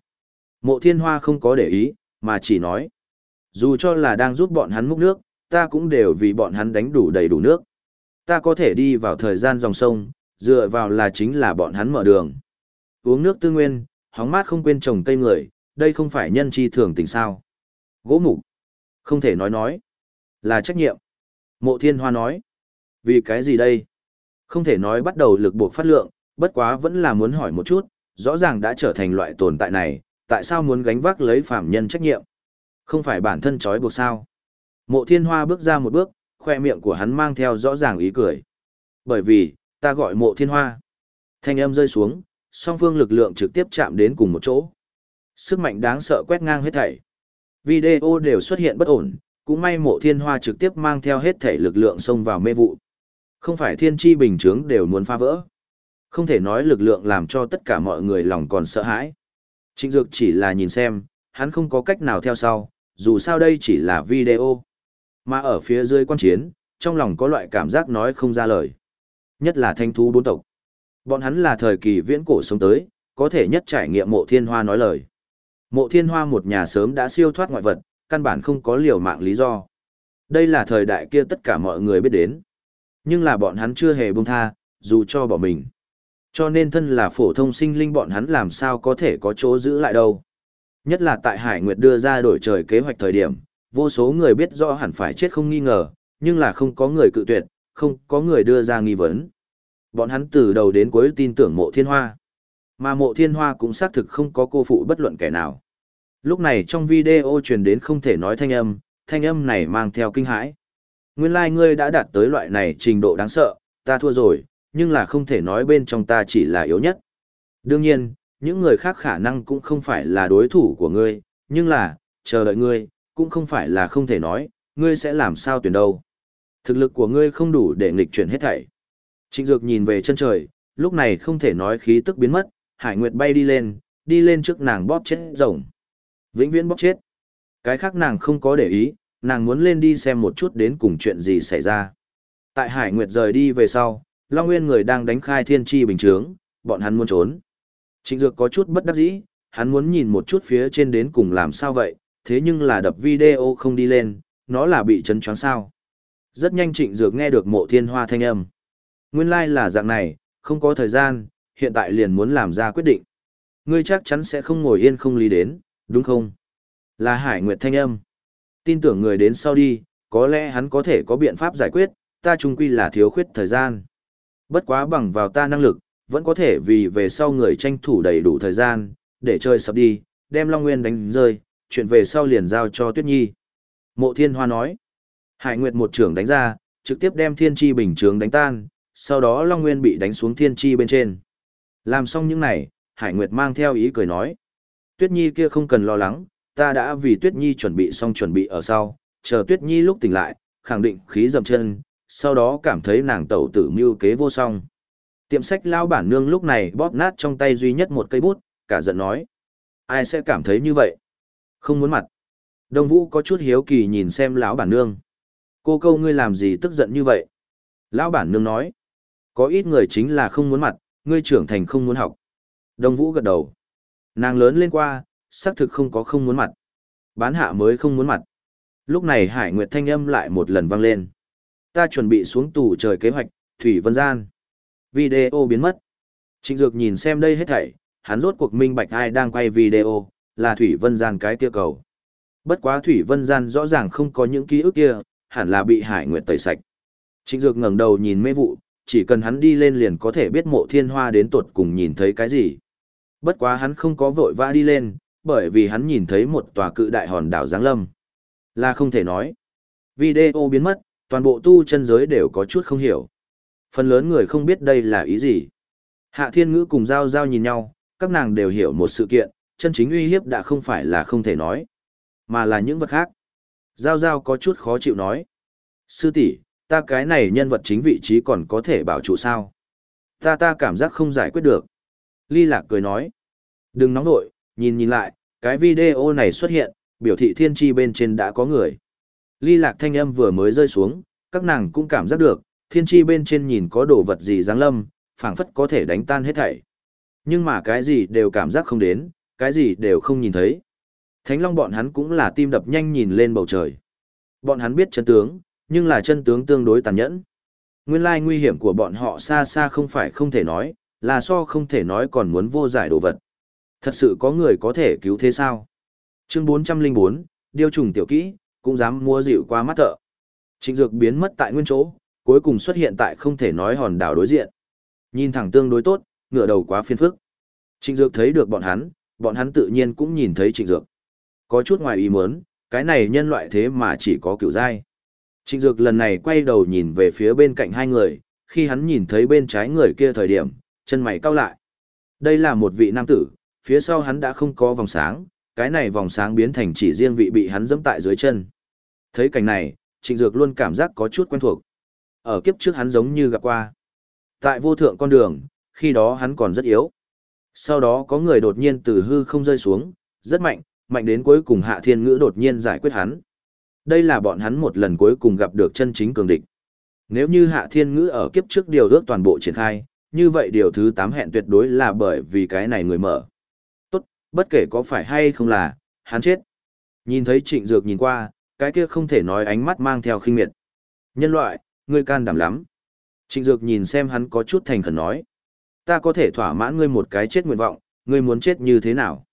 Mộ thiên hoa không có để ý, mà chỉ nói. Dù cho là đang giúp bọn hắn múc nước, ta cũng đều vì bọn hắn đánh đủ đầy đủ nước. Ta có thể đi vào thời gian dòng sông, dựa vào là chính là bọn hắn mở đường. Uống nước tư nguyên, hóng mát không quên trồng cây người, đây không phải nhân chi thường tình sao. Gỗ mục. Không thể nói nói. Là trách nhiệm. Mộ thiên hoa nói. Vì cái gì đây? Không thể nói bắt đầu lực buộc phát lượng, bất quá vẫn là muốn hỏi một chút, rõ ràng đã trở thành loại tồn tại này, tại sao muốn gánh vác lấy phạm nhân trách nhiệm? Không phải bản thân trói buộc sao? Mộ thiên hoa bước ra một bước, khoe miệng của hắn mang theo rõ ràng ý cười. Bởi vì, ta gọi mộ thiên hoa. Thanh âm rơi xuống, song phương lực lượng trực tiếp chạm đến cùng một chỗ. Sức mạnh đáng sợ quét ngang hết thảy. Video đều xuất hiện bất ổn, Cũng may mộ thiên hoa trực tiếp mang theo hết thể lực lượng xông vào mê vụ. Không phải thiên tri bình chướng đều muốn phá vỡ. Không thể nói lực lượng làm cho tất cả mọi người lòng còn sợ hãi. Trịnh Dược chỉ là nhìn xem, hắn không có cách nào theo sau, dù sao đây chỉ là video. Mà ở phía dưới quan chiến, trong lòng có loại cảm giác nói không ra lời. Nhất là thanh thú bốn tộc. Bọn hắn là thời kỳ viễn cổ sống tới, có thể nhất trải nghiệm mộ thiên hoa nói lời. Mộ thiên hoa một nhà sớm đã siêu thoát ngoại vật, căn bản không có liều mạng lý do. Đây là thời đại kia tất cả mọi người biết đến. Nhưng là bọn hắn chưa hề buông tha, dù cho bỏ mình. Cho nên thân là phổ thông sinh linh bọn hắn làm sao có thể có chỗ giữ lại đâu. Nhất là tại Hải Nguyệt đưa ra đổi trời kế hoạch thời điểm, vô số người biết rõ hẳn phải chết không nghi ngờ, nhưng là không có người cự tuyệt, không có người đưa ra nghi vấn. Bọn hắn từ đầu đến cuối tin tưởng mộ thiên hoa. Mà mộ thiên hoa cũng xác thực không có cô phụ bất luận kẻ nào. Lúc này trong video truyền đến không thể nói thanh âm, thanh âm này mang theo kinh hãi. Nguyên lai like ngươi đã đạt tới loại này trình độ đáng sợ, ta thua rồi, nhưng là không thể nói bên trong ta chỉ là yếu nhất. Đương nhiên, những người khác khả năng cũng không phải là đối thủ của ngươi, nhưng là, chờ đợi ngươi, cũng không phải là không thể nói, ngươi sẽ làm sao tuyển đâu. Thực lực của ngươi không đủ để nghịch chuyển hết thảy. Trịnh Dược nhìn về chân trời, lúc này không thể nói khí tức biến mất, Hải Nguyệt bay đi lên, đi lên trước nàng bóp chết rồng. Vĩnh viễn bóp chết. Cái khác nàng không có để ý, nàng muốn lên đi xem một chút đến cùng chuyện gì xảy ra. Tại Hải Nguyệt rời đi về sau, Long Nguyên người đang đánh khai thiên tri bình trướng, bọn hắn muốn trốn. Trịnh Dược có chút bất đắc dĩ, hắn muốn nhìn một chút phía trên đến cùng làm sao vậy, thế nhưng là đập video không đi lên, nó là bị chấn choáng sao. Rất nhanh Trịnh Dược nghe được mộ thiên hoa thanh âm. Nguyên lai like là dạng này, không có thời gian, hiện tại liền muốn làm ra quyết định. Ngươi chắc chắn sẽ không ngồi yên không lý đến, đúng không? Là Hải Nguyệt thanh âm. Tin tưởng người đến sau đi, có lẽ hắn có thể có biện pháp giải quyết, ta chung quy là thiếu khuyết thời gian. Bất quá bằng vào ta năng lực, vẫn có thể vì về sau người tranh thủ đầy đủ thời gian, để chơi sập đi, đem Long Nguyên đánh rơi, chuyện về sau liền giao cho Tuyết Nhi. Mộ Thiên Hoa nói, Hải Nguyệt một trưởng đánh ra, trực tiếp đem Thiên Chi bình trướng đánh tan, sau đó Long Nguyên bị đánh xuống Thiên Chi bên trên. Làm xong những này, Hải Nguyệt mang theo ý cười nói, Tuyết Nhi kia không cần lo lắng, ta đã vì Tuyết Nhi chuẩn bị xong chuẩn bị ở sau, chờ Tuyết Nhi lúc tỉnh lại, khẳng định khí dầm chân, sau đó cảm thấy nàng tẩu tử mưu kế vô song. Tiệm sách lao bản nương lúc này bóp nát trong tay duy nhất một cây bút, cả giận nói. Ai sẽ cảm thấy như vậy? Không muốn mặt. Đông Vũ có chút hiếu kỳ nhìn xem lão bản nương. Cô câu ngươi làm gì tức giận như vậy? Lão bản nương nói. Có ít người chính là không muốn mặt, ngươi trưởng thành không muốn học. Đông Vũ gật đầu. Nàng lớn lên qua, xác thực không có không muốn mặt. Bán hạ mới không muốn mặt. Lúc này Hải Nguyệt thanh âm lại một lần vang lên. Ta chuẩn bị xuống tù trời kế hoạch, Thủy Vân Gian. Video biến mất. Trịnh Dược nhìn xem đây hết thảy, hắn rốt cuộc minh bạch ai đang quay video, là Thủy Vân Gian cái kia cầu. Bất quá Thủy Vân Gian rõ ràng không có những ký ức kia, hẳn là bị Hải Nguyệt tẩy sạch. Trịnh Dược ngẩng đầu nhìn mê vụ, chỉ cần hắn đi lên liền có thể biết mộ thiên hoa đến tuột cùng nhìn thấy cái gì. Bất quá hắn không có vội vã đi lên, bởi vì hắn nhìn thấy một tòa cự đại hòn đảo Giáng Lâm. Là không thể nói. Video biến mất, toàn bộ tu chân giới đều có chút không hiểu. Phần lớn người không biết đây là ý gì. Hạ Thiên Ngữ cùng Giao Giao nhìn nhau, các nàng đều hiểu một sự kiện, chân chính uy hiếp đã không phải là không thể nói, mà là những vật khác. Giao Giao có chút khó chịu nói. Sư tỷ, ta cái này nhân vật chính vị trí còn có thể bảo trụ sao? Ta ta cảm giác không giải quyết được. Ly Lạc cười nói. Đừng nóng nội, nhìn nhìn lại, cái video này xuất hiện, biểu thị thiên tri bên trên đã có người. Ly Lạc thanh âm vừa mới rơi xuống, các nàng cũng cảm giác được, thiên tri bên trên nhìn có đồ vật gì dáng lâm, phảng phất có thể đánh tan hết thảy. Nhưng mà cái gì đều cảm giác không đến, cái gì đều không nhìn thấy. Thánh Long bọn hắn cũng là tim đập nhanh nhìn lên bầu trời. Bọn hắn biết chân tướng, nhưng là chân tướng tương đối tàn nhẫn. Nguyên lai nguy hiểm của bọn họ xa xa không phải không thể nói, là so không thể nói còn muốn vô giải đồ vật. Thật sự có người có thể cứu thế sao? Chương 404, điêu trùng tiểu kỹ, cũng dám mua dịu qua mắt thợ. Trịnh dược biến mất tại nguyên chỗ, cuối cùng xuất hiện tại không thể nói hòn đảo đối diện. Nhìn thẳng tương đối tốt, ngựa đầu quá phiền phức. Trịnh dược thấy được bọn hắn, bọn hắn tự nhiên cũng nhìn thấy trịnh dược. Có chút ngoài ý muốn, cái này nhân loại thế mà chỉ có kiểu dai. Trịnh dược lần này quay đầu nhìn về phía bên cạnh hai người, khi hắn nhìn thấy bên trái người kia thời điểm, chân mày cau lại. Đây là một vị nam tử, phía sau hắn đã không có vòng sáng, cái này vòng sáng biến thành chỉ riêng vị bị hắn dẫm tại dưới chân. Thấy cảnh này, Trịnh Dược luôn cảm giác có chút quen thuộc. Ở kiếp trước hắn giống như gặp qua. Tại vô thượng con đường, khi đó hắn còn rất yếu. Sau đó có người đột nhiên từ hư không rơi xuống, rất mạnh, mạnh đến cuối cùng Hạ Thiên Ngữ đột nhiên giải quyết hắn. Đây là bọn hắn một lần cuối cùng gặp được chân chính cường địch. Nếu như Hạ Thiên Ngữ ở kiếp trước điều ước toàn bộ triển khai, như vậy điều thứ 8 hẹn tuyệt đối là bởi vì cái này người mở. Tốt, bất kể có phải hay không là, hắn chết. Nhìn thấy Trịnh Dược nhìn qua, cái kia không thể nói ánh mắt mang theo khinh miệt. Nhân loại, ngươi can đảm lắm. Trịnh Dược nhìn xem hắn có chút thành khẩn nói. Ta có thể thỏa mãn ngươi một cái chết nguyện vọng, ngươi muốn chết như thế nào?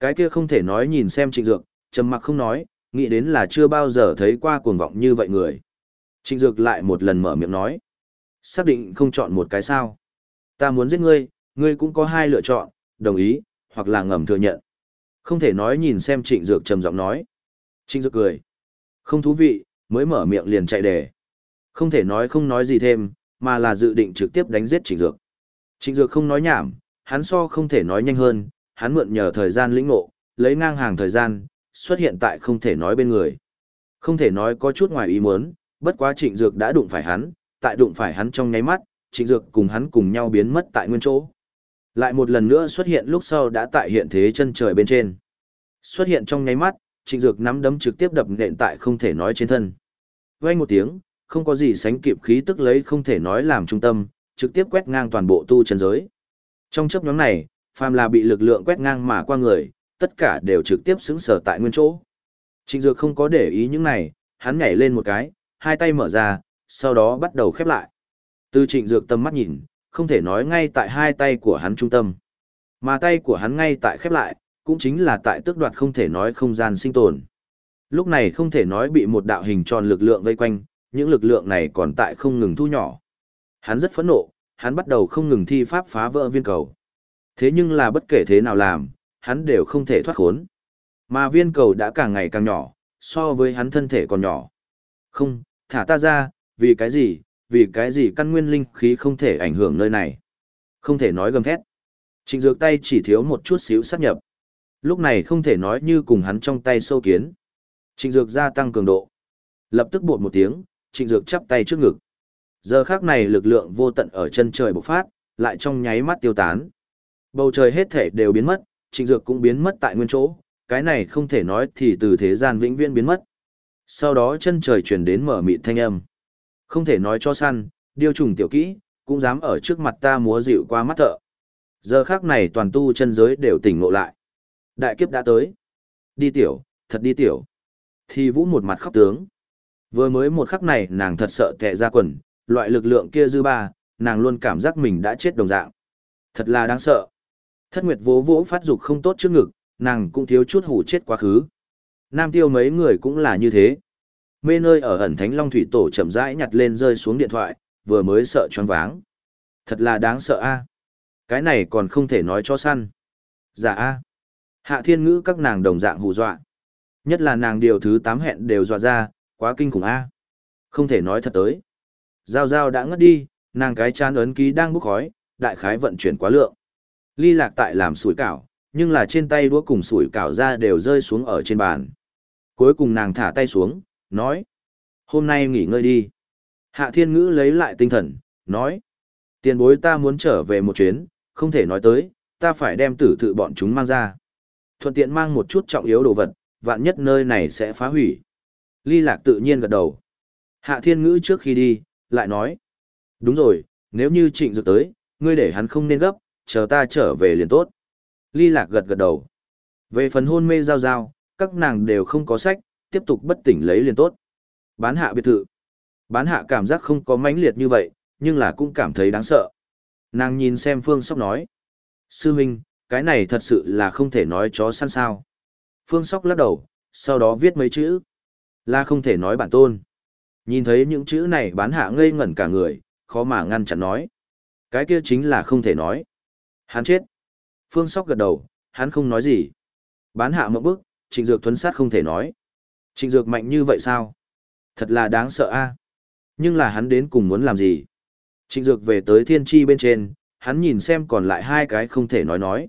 Cái kia không thể nói nhìn xem Trịnh Dược, trầm mặc không nói, nghĩ đến là chưa bao giờ thấy qua cuồng vọng như vậy người. Trịnh Dược lại một lần mở miệng nói. Xác định không chọn một cái sao. Ta muốn giết ngươi, ngươi cũng có hai lựa chọn, đồng ý, hoặc là ngầm thừa nhận. Không thể nói nhìn xem Trịnh Dược trầm giọng nói. Trịnh Dược cười. Không thú vị, mới mở miệng liền chạy đề. Không thể nói không nói gì thêm, mà là dự định trực tiếp đánh giết Trịnh Dược. Trịnh Dược không nói nhảm, hắn so không thể nói nhanh hơn, hắn mượn nhờ thời gian lĩnh ngộ, lấy ngang hàng thời gian, xuất hiện tại không thể nói bên người. Không thể nói có chút ngoài ý muốn, bất quá Trịnh Dược đã đụng phải hắn, tại đụng phải hắn trong nháy mắt, Trịnh Dược cùng hắn cùng nhau biến mất tại nguyên chỗ. Lại một lần nữa xuất hiện lúc sau đã tại hiện thế chân trời bên trên. Xuất hiện trong nháy mắt, Trịnh Dược nắm đấm trực tiếp đập nện tại không thể nói trên thân. Vang một tiếng, không có gì sánh kịp khí tức lấy không thể nói làm trung tâm, trực tiếp quét ngang toàn bộ tu chân giới. Trong chấp nhóm này, phàm là bị lực lượng quét ngang mà qua người, tất cả đều trực tiếp xứng sở tại nguyên chỗ. Trịnh Dược không có để ý những này, hắn nhảy lên một cái, hai tay mở ra, sau đó bắt đầu khép lại. Từ Trịnh Dược tâm mắt nhìn, không thể nói ngay tại hai tay của hắn trung tâm. Mà tay của hắn ngay tại khép lại, cũng chính là tại tước đoạt không thể nói không gian sinh tồn. Lúc này không thể nói bị một đạo hình tròn lực lượng vây quanh, những lực lượng này còn tại không ngừng thu nhỏ. Hắn rất phẫn nộ, hắn bắt đầu không ngừng thi pháp phá vỡ viên cầu. Thế nhưng là bất kể thế nào làm, hắn đều không thể thoát khốn. Mà viên cầu đã càng ngày càng nhỏ, so với hắn thân thể còn nhỏ. Không, thả ta ra, vì cái gì, vì cái gì căn nguyên linh khí không thể ảnh hưởng nơi này. Không thể nói gầm thét. Trịnh dược tay chỉ thiếu một chút xíu sát nhập. Lúc này không thể nói như cùng hắn trong tay sâu kiến. Trịnh dược gia tăng cường độ. Lập tức bột một tiếng, trịnh dược chắp tay trước ngực. Giờ khác này lực lượng vô tận ở chân trời bộc phát, lại trong nháy mắt tiêu tán. Bầu trời hết thể đều biến mất, trịnh dược cũng biến mất tại nguyên chỗ, cái này không thể nói thì từ thế gian vĩnh viễn biến mất. Sau đó chân trời chuyển đến mở mịt thanh âm. Không thể nói cho săn, điêu trùng tiểu kỹ, cũng dám ở trước mặt ta múa dịu qua mắt thợ. Giờ khác này toàn tu chân giới đều tỉnh ngộ lại. Đại kiếp đã tới. Đi tiểu, thật đi tiểu. Thì vũ một mặt khóc tướng. Vừa mới một khắc này nàng thật sợ tệ ra quần, loại lực lượng kia dư ba, nàng luôn cảm giác mình đã chết đồng dạng. Thật là đáng sợ. Thất Nguyệt vỗ vỗ phát dục không tốt trước ngực, nàng cũng thiếu chút hủ chết quá khứ. Nam tiêu mấy người cũng là như thế. Mê nơi ở ẩn thánh long thủy tổ chậm rãi nhặt lên rơi xuống điện thoại, vừa mới sợ choáng váng. Thật là đáng sợ a. Cái này còn không thể nói cho săn. Dạ a. Hạ thiên ngữ các nàng đồng dạng hù dọa. Nhất là nàng điều thứ tám hẹn đều dọa ra, quá kinh khủng a. Không thể nói thật tới. Giao giao đã ngất đi, nàng cái chán ấn ký đang bốc khói, đại khái vận chuyển quá lượng. Ly lạc tại làm sủi cảo, nhưng là trên tay đũa cùng sủi cảo ra đều rơi xuống ở trên bàn. Cuối cùng nàng thả tay xuống, nói. Hôm nay nghỉ ngơi đi. Hạ thiên ngữ lấy lại tinh thần, nói. Tiền bối ta muốn trở về một chuyến, không thể nói tới, ta phải đem tử tự bọn chúng mang ra. Thuận tiện mang một chút trọng yếu đồ vật, vạn nhất nơi này sẽ phá hủy. Ly lạc tự nhiên gật đầu. Hạ thiên ngữ trước khi đi, lại nói. Đúng rồi, nếu như trịnh dược tới, ngươi để hắn không nên gấp, chờ ta trở về liền tốt. Ly lạc gật gật đầu. Về phần hôn mê giao giao, các nàng đều không có sách, tiếp tục bất tỉnh lấy liền tốt. Bán hạ biệt thự. Bán hạ cảm giác không có mãnh liệt như vậy, nhưng là cũng cảm thấy đáng sợ. Nàng nhìn xem Phương Sóc nói. Sư huynh, cái này thật sự là không thể nói chó săn sao. Phương Sóc lắc đầu, sau đó viết mấy chữ. Là không thể nói bản tôn. Nhìn thấy những chữ này bán hạ ngây ngẩn cả người, khó mà ngăn chặn nói. Cái kia chính là không thể nói. Hắn chết. Phương Sóc gật đầu, hắn không nói gì. Bán hạ một bước, trịnh dược thuấn sát không thể nói. Trịnh dược mạnh như vậy sao? Thật là đáng sợ a. Nhưng là hắn đến cùng muốn làm gì? Trịnh dược về tới thiên tri bên trên, hắn nhìn xem còn lại hai cái không thể nói nói.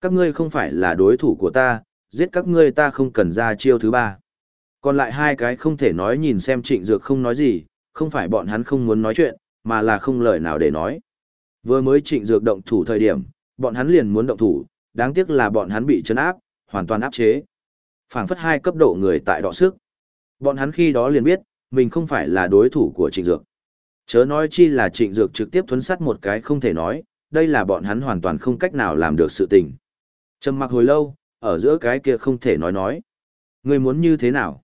Các ngươi không phải là đối thủ của ta, giết các ngươi ta không cần ra chiêu thứ ba. Còn lại hai cái không thể nói nhìn xem trịnh dược không nói gì, không phải bọn hắn không muốn nói chuyện, mà là không lời nào để nói. Vừa mới trịnh dược động thủ thời điểm, bọn hắn liền muốn động thủ, đáng tiếc là bọn hắn bị chấn áp, hoàn toàn áp chế. phảng phất hai cấp độ người tại đọ sức. Bọn hắn khi đó liền biết, mình không phải là đối thủ của trịnh dược. Chớ nói chi là trịnh dược trực tiếp thuấn sát một cái không thể nói, đây là bọn hắn hoàn toàn không cách nào làm được sự tình. Trầm mặc hồi lâu, ở giữa cái kia không thể nói nói. Người muốn như thế nào?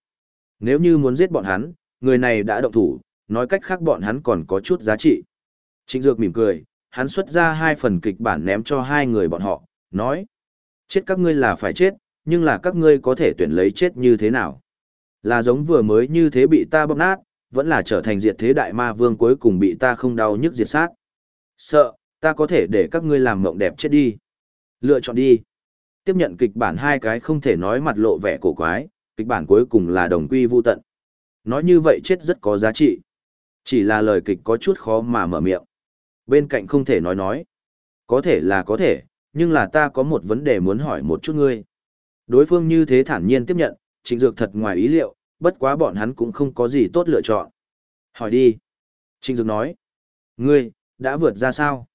Nếu như muốn giết bọn hắn, người này đã động thủ, nói cách khác bọn hắn còn có chút giá trị. Trịnh Dược mỉm cười, hắn xuất ra hai phần kịch bản ném cho hai người bọn họ, nói. Chết các ngươi là phải chết, nhưng là các ngươi có thể tuyển lấy chết như thế nào? Là giống vừa mới như thế bị ta bóp nát, vẫn là trở thành diệt thế đại ma vương cuối cùng bị ta không đau nhức diệt sát. Sợ, ta có thể để các ngươi làm mộng đẹp chết đi. Lựa chọn đi. Tiếp nhận kịch bản hai cái không thể nói mặt lộ vẻ cổ quái, kịch bản cuối cùng là đồng quy vu tận. Nói như vậy chết rất có giá trị. Chỉ là lời kịch có chút khó mà mở miệng. Bên cạnh không thể nói nói. Có thể là có thể, nhưng là ta có một vấn đề muốn hỏi một chút ngươi. Đối phương như thế thản nhiên tiếp nhận, trịnh dược thật ngoài ý liệu, bất quá bọn hắn cũng không có gì tốt lựa chọn. Hỏi đi. Trịnh dược nói. Ngươi, đã vượt ra sao?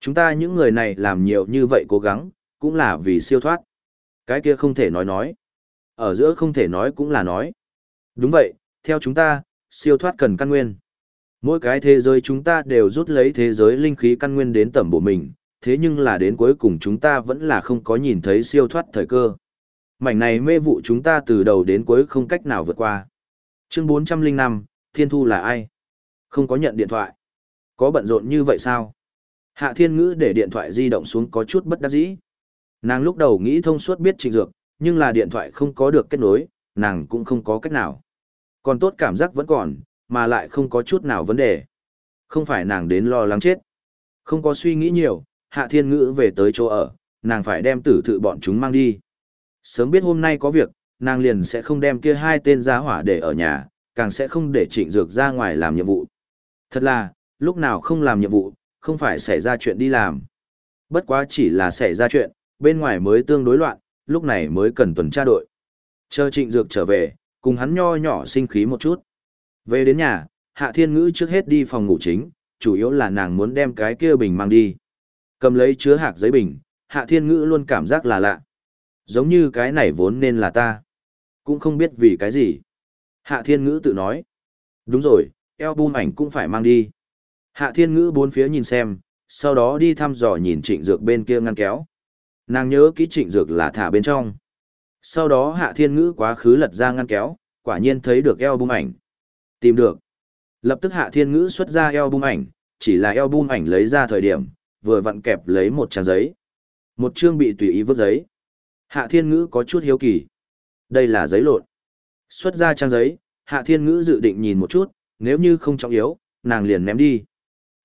Chúng ta những người này làm nhiều như vậy cố gắng, cũng là vì siêu thoát. Cái kia không thể nói nói. Ở giữa không thể nói cũng là nói. Đúng vậy, theo chúng ta, siêu thoát cần căn nguyên. Mỗi cái thế giới chúng ta đều rút lấy thế giới linh khí căn nguyên đến tầm bộ mình, thế nhưng là đến cuối cùng chúng ta vẫn là không có nhìn thấy siêu thoát thời cơ. Mảnh này mê vụ chúng ta từ đầu đến cuối không cách nào vượt qua. Chương 405, Thiên Thu là ai? Không có nhận điện thoại. Có bận rộn như vậy sao? Hạ Thiên Ngữ để điện thoại di động xuống có chút bất đắc dĩ. Nàng lúc đầu nghĩ thông suốt biết trình dược, nhưng là điện thoại không có được kết nối, nàng cũng không có cách nào. Còn tốt cảm giác vẫn còn, mà lại không có chút nào vấn đề. Không phải nàng đến lo lắng chết. Không có suy nghĩ nhiều, Hạ Thiên Ngữ về tới chỗ ở, nàng phải đem tử thự bọn chúng mang đi. Sớm biết hôm nay có việc, nàng liền sẽ không đem kia hai tên giá hỏa để ở nhà, càng sẽ không để trịnh dược ra ngoài làm nhiệm vụ. Thật là, lúc nào không làm nhiệm vụ, không phải xảy ra chuyện đi làm. Bất quá chỉ là xảy ra chuyện, bên ngoài mới tương đối loạn, lúc này mới cần tuần tra đội. Chờ trịnh dược trở về, cùng hắn nho nhỏ sinh khí một chút. Về đến nhà, Hạ Thiên Ngữ trước hết đi phòng ngủ chính, chủ yếu là nàng muốn đem cái kia bình mang đi. Cầm lấy chứa hạt giấy bình, Hạ Thiên Ngữ luôn cảm giác là lạ. Giống như cái này vốn nên là ta. Cũng không biết vì cái gì. Hạ Thiên Ngữ tự nói. Đúng rồi, album ảnh cũng phải mang đi. Hạ Thiên Ngữ bốn phía nhìn xem, sau đó đi thăm dò nhìn trịnh dược bên kia ngăn kéo. Nàng nhớ kỹ trịnh dược là thả bên trong. Sau đó Hạ Thiên Ngữ quá khứ lật ra ngăn kéo, quả nhiên thấy được album ảnh. Tìm được. Lập tức Hạ Thiên Ngữ xuất ra album ảnh, chỉ là album ảnh lấy ra thời điểm, vừa vặn kẹp lấy một trang giấy. Một chương bị tùy ý vứt giấy. Hạ Thiên Ngữ có chút hiếu kỳ. Đây là giấy lộn. Xuất ra trang giấy, Hạ Thiên Ngữ dự định nhìn một chút, nếu như không trọng yếu, nàng liền ném đi.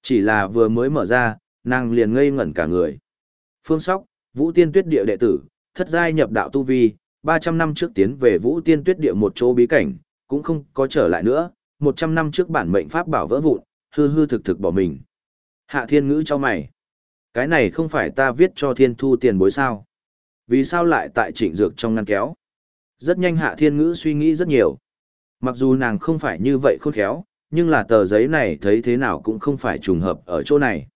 Chỉ là vừa mới mở ra, nàng liền ngây ngẩn cả người. Phương Sóc, Vũ Tiên Tuyết Địa đệ tử, thất giai nhập đạo tu vi, 300 năm trước tiến về Vũ Tiên Tuyết Địa một chỗ bí cảnh, cũng không có trở lại nữa, 100 năm trước bản mệnh pháp bảo vỡ vụn, hư hư thực thực bỏ mình. Hạ Thiên Ngữ cho mày. Cái này không phải ta viết cho Thiên Thu tiền bối sao? Vì sao lại tại trịnh dược trong ngăn kéo? Rất nhanh Hạ Thiên Ngữ suy nghĩ rất nhiều. Mặc dù nàng không phải như vậy khôn khéo, nhưng là tờ giấy này thấy thế nào cũng không phải trùng hợp ở chỗ này.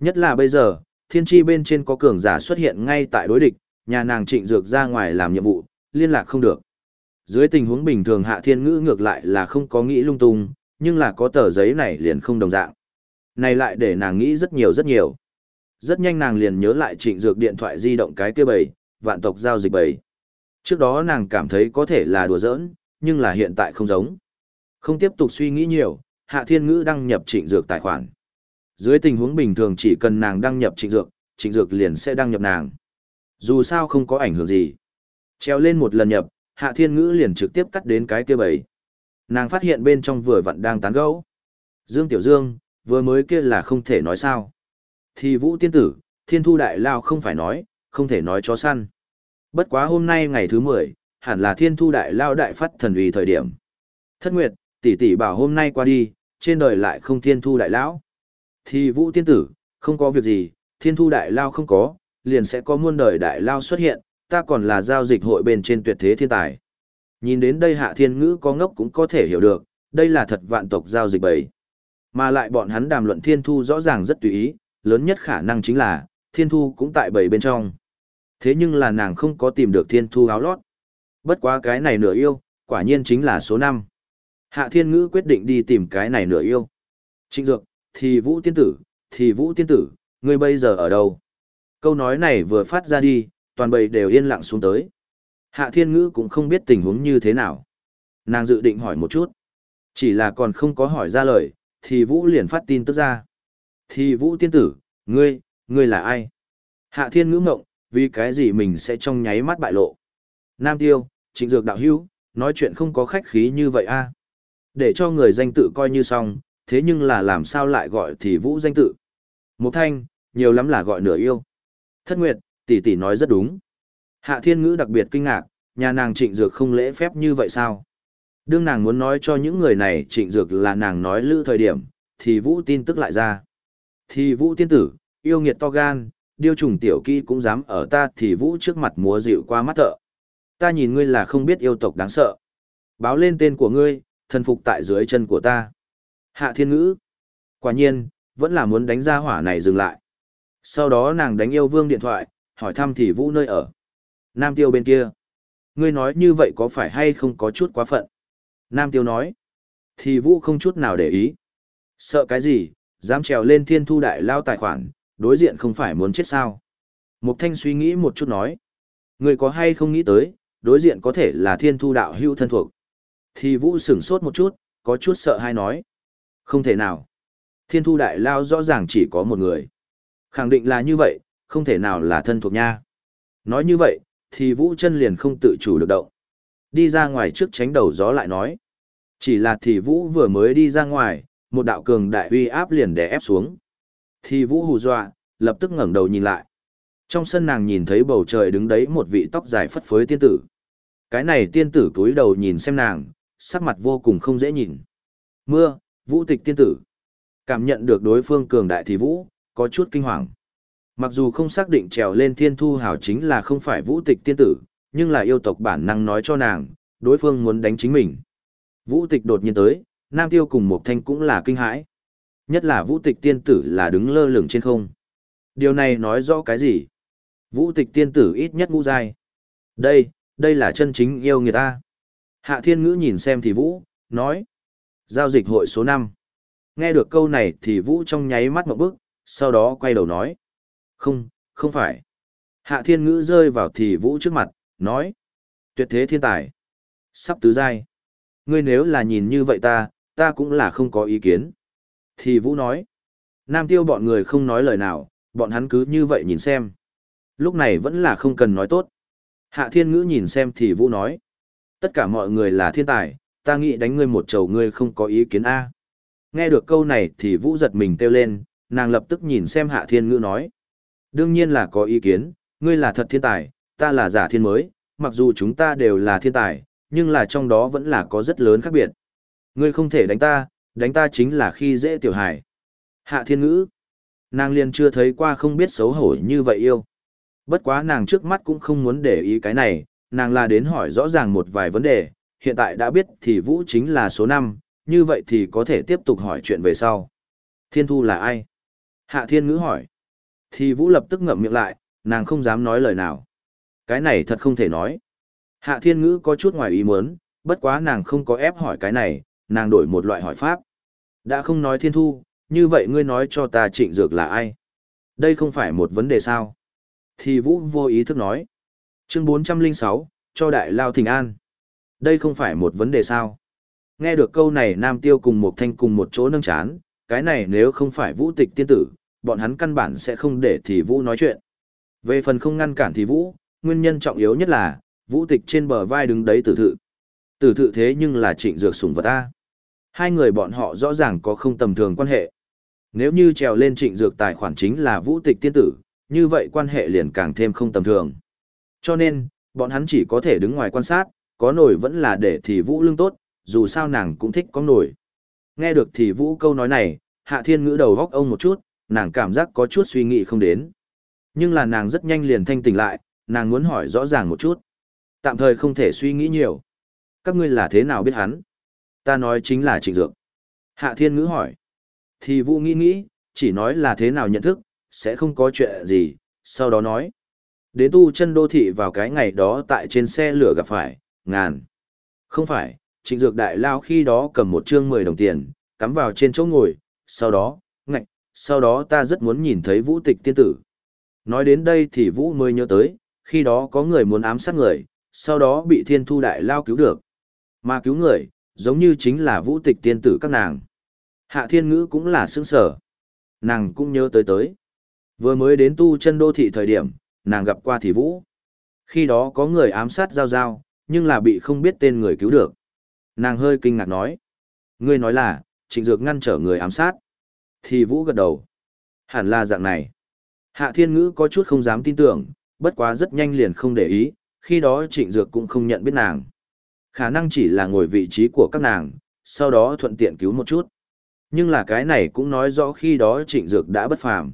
Nhất là bây giờ, thiên tri bên trên có cường giả xuất hiện ngay tại đối địch, nhà nàng trịnh dược ra ngoài làm nhiệm vụ, liên lạc không được. Dưới tình huống bình thường hạ thiên ngữ ngược lại là không có nghĩ lung tung, nhưng là có tờ giấy này liền không đồng dạng. Này lại để nàng nghĩ rất nhiều rất nhiều. Rất nhanh nàng liền nhớ lại trịnh dược điện thoại di động cái kia bầy, vạn tộc giao dịch bầy. Trước đó nàng cảm thấy có thể là đùa giỡn, nhưng là hiện tại không giống. Không tiếp tục suy nghĩ nhiều, Hạ Thiên Ngữ đăng nhập trịnh dược tài khoản. Dưới tình huống bình thường chỉ cần nàng đăng nhập trịnh dược, trịnh dược liền sẽ đăng nhập nàng. Dù sao không có ảnh hưởng gì. Treo lên một lần nhập, Hạ Thiên Ngữ liền trực tiếp cắt đến cái kia bảy. Nàng phát hiện bên trong vừa vặn đang tán gẫu. Dương Tiểu Dương, vừa mới kia là không thể nói sao. Thì Vũ Tiên Tử, Thiên Thu Đại Lao không phải nói, không thể nói chó săn. Bất quá hôm nay ngày thứ 10, hẳn là Thiên Thu Đại Lao đại phát thần uy thời điểm. Thất Nguyệt, tỷ tỷ bảo hôm nay qua đi, trên đời lại không Thiên Thu Đại Lão. Thì Vũ Tiên Tử, không có việc gì, Thiên Thu Đại Lao không có, liền sẽ có muôn đời Đại Lao xuất hiện, ta còn là giao dịch hội bên trên tuyệt thế thiên tài. Nhìn đến đây hạ thiên ngữ có ngốc cũng có thể hiểu được, đây là thật vạn tộc giao dịch bầy. Mà lại bọn hắn đàm luận thiên thu rõ ràng rất tùy ý, lớn nhất khả năng chính là, thiên thu cũng tại bầy bên trong. Thế nhưng là nàng không có tìm được thiên thu áo lót. Bất quá cái này nửa yêu, quả nhiên chính là số 5. Hạ thiên ngữ quyết định đi tìm cái này nửa yêu. Trịnh dược, thì vũ tiên tử, thì vũ tiên tử, ngươi bây giờ ở đâu? Câu nói này vừa phát ra đi, toàn bầy đều yên lặng xuống tới. Hạ thiên ngữ cũng không biết tình huống như thế nào. Nàng dự định hỏi một chút. Chỉ là còn không có hỏi ra lời, thì vũ liền phát tin tức ra. Thì vũ tiên tử, ngươi, ngươi là ai? Hạ thiên ngữ ngộng, vì cái gì mình sẽ trong nháy mắt bại lộ. Nam tiêu, trịnh dược đạo hữu, nói chuyện không có khách khí như vậy a Để cho người danh tự coi như xong, thế nhưng là làm sao lại gọi thì vũ danh tự. Một thanh, nhiều lắm là gọi nửa yêu. Thất nguyệt, tỷ tỷ nói rất đúng. Hạ thiên ngữ đặc biệt kinh ngạc, nhà nàng trịnh dược không lễ phép như vậy sao? Đương nàng muốn nói cho những người này trịnh dược là nàng nói lữ thời điểm, thì vũ tin tức lại ra. Thì vũ tiên tử, yêu nghiệt to gan, điêu trùng tiểu kỳ cũng dám ở ta thì vũ trước mặt múa dịu qua mắt thợ. Ta nhìn ngươi là không biết yêu tộc đáng sợ. Báo lên tên của ngươi, thần phục tại dưới chân của ta. Hạ thiên ngữ. Quả nhiên, vẫn là muốn đánh ra hỏa này dừng lại. Sau đó nàng đánh yêu vương điện thoại, hỏi thăm thì vũ nơi ở. Nam tiêu bên kia. Ngươi nói như vậy có phải hay không có chút quá phận? Nam tiêu nói. Thì vũ không chút nào để ý. Sợ cái gì, dám trèo lên thiên thu đại lao tài khoản, đối diện không phải muốn chết sao? Mục thanh suy nghĩ một chút nói. Ngươi có hay không nghĩ tới, đối diện có thể là thiên thu đạo hữu thân thuộc. Thì vũ sửng sốt một chút, có chút sợ hay nói. Không thể nào. Thiên thu đại lao rõ ràng chỉ có một người. Khẳng định là như vậy, không thể nào là thân thuộc nha. Nói như vậy, thì Vũ chân liền không tự chủ được động. Đi ra ngoài trước tránh đầu gió lại nói. Chỉ là thì Vũ vừa mới đi ra ngoài, một đạo cường đại uy áp liền đè ép xuống. Thì Vũ hù dọa, lập tức ngẩng đầu nhìn lại. Trong sân nàng nhìn thấy bầu trời đứng đấy một vị tóc dài phất phới tiên tử. Cái này tiên tử cúi đầu nhìn xem nàng, sắc mặt vô cùng không dễ nhìn. Mưa, Vũ tịch tiên tử. Cảm nhận được đối phương cường đại thì Vũ, có chút kinh hoàng. Mặc dù không xác định trèo lên thiên thu hào chính là không phải vũ tịch tiên tử, nhưng là yêu tộc bản năng nói cho nàng, đối phương muốn đánh chính mình. Vũ tịch đột nhiên tới, Nam Tiêu cùng một thanh cũng là kinh hãi. Nhất là vũ tịch tiên tử là đứng lơ lửng trên không. Điều này nói rõ cái gì? Vũ tịch tiên tử ít nhất ngũ dai. Đây, đây là chân chính yêu người ta. Hạ thiên ngữ nhìn xem thì vũ, nói. Giao dịch hội số 5. Nghe được câu này thì vũ trong nháy mắt một bước, sau đó quay đầu nói. Không, không phải. Hạ thiên ngữ rơi vào thì vũ trước mặt, nói. Tuyệt thế thiên tài. Sắp tứ giai. Ngươi nếu là nhìn như vậy ta, ta cũng là không có ý kiến. Thì vũ nói. Nam tiêu bọn người không nói lời nào, bọn hắn cứ như vậy nhìn xem. Lúc này vẫn là không cần nói tốt. Hạ thiên ngữ nhìn xem thì vũ nói. Tất cả mọi người là thiên tài, ta nghĩ đánh ngươi một chầu ngươi không có ý kiến A. Nghe được câu này thì vũ giật mình kêu lên, nàng lập tức nhìn xem hạ thiên ngữ nói. Đương nhiên là có ý kiến, ngươi là thật thiên tài, ta là giả thiên mới, mặc dù chúng ta đều là thiên tài, nhưng là trong đó vẫn là có rất lớn khác biệt. Ngươi không thể đánh ta, đánh ta chính là khi dễ tiểu hải. Hạ thiên ngữ. Nàng liền chưa thấy qua không biết xấu hổ như vậy yêu. Bất quá nàng trước mắt cũng không muốn để ý cái này, nàng là đến hỏi rõ ràng một vài vấn đề, hiện tại đã biết thì Vũ chính là số 5, như vậy thì có thể tiếp tục hỏi chuyện về sau. Thiên Thu là ai? Hạ Thiên Ngữ hỏi. Thì Vũ lập tức ngậm miệng lại, nàng không dám nói lời nào. Cái này thật không thể nói. Hạ Thiên Ngữ có chút ngoài ý muốn, bất quá nàng không có ép hỏi cái này, nàng đổi một loại hỏi pháp. Đã không nói Thiên Thu, như vậy ngươi nói cho ta trịnh dược là ai? Đây không phải một vấn đề sao? Thì Vũ vô ý thức nói. Chương 406, cho Đại Lao Thình An. Đây không phải một vấn đề sao? Nghe được câu này Nam Tiêu cùng một thanh cùng một chỗ nâng chán, cái này nếu không phải Vũ tịch tiên tử, bọn hắn căn bản sẽ không để thì Vũ nói chuyện. Về phần không ngăn cản thì Vũ, nguyên nhân trọng yếu nhất là, Vũ tịch trên bờ vai đứng đấy tử thự. Tử thự thế nhưng là trịnh dược sùng vật A. Hai người bọn họ rõ ràng có không tầm thường quan hệ. Nếu như trèo lên trịnh dược tài khoản chính là Vũ tịch tiên tử, như vậy quan hệ liền càng thêm không tầm thường. Cho nên, bọn hắn chỉ có thể đứng ngoài quan sát, có nổi vẫn là để thì Vũ lương tốt, dù sao nàng cũng thích có nổi. Nghe được thì Vũ câu nói này, Hạ Thiên ngữ đầu góc ông một chút, nàng cảm giác có chút suy nghĩ không đến. Nhưng là nàng rất nhanh liền thanh tỉnh lại, nàng muốn hỏi rõ ràng một chút. Tạm thời không thể suy nghĩ nhiều. Các ngươi là thế nào biết hắn? Ta nói chính là trịnh dược. Hạ thiên ngữ hỏi. Thì vũ nghĩ nghĩ, chỉ nói là thế nào nhận thức, sẽ không có chuyện gì, sau đó nói. Đến tu chân đô thị vào cái ngày đó tại trên xe lửa gặp phải, ngàn. Không phải, trịnh dược đại lao khi đó cầm một chương 10 đồng tiền, cắm vào trên chỗ ngồi, sau đó, sau đó ta rất muốn nhìn thấy vũ tịch tiên tử. Nói đến đây thì vũ mới nhớ tới, khi đó có người muốn ám sát người, sau đó bị thiên thu đại lao cứu được. Mà cứu người, giống như chính là vũ tịch tiên tử các nàng. Hạ thiên ngữ cũng là sướng sở. Nàng cũng nhớ tới tới. Vừa mới đến tu chân đô thị thời điểm, nàng gặp qua thì vũ. Khi đó có người ám sát giao giao, nhưng là bị không biết tên người cứu được. Nàng hơi kinh ngạc nói. Ngươi nói là, trịnh dược ngăn trở người ám sát. Thì vũ gật đầu. Hẳn là dạng này. Hạ thiên ngữ có chút không dám tin tưởng, bất quá rất nhanh liền không để ý, khi đó trịnh dược cũng không nhận biết nàng. Khả năng chỉ là ngồi vị trí của các nàng, sau đó thuận tiện cứu một chút. Nhưng là cái này cũng nói rõ khi đó trịnh dược đã bất phàm.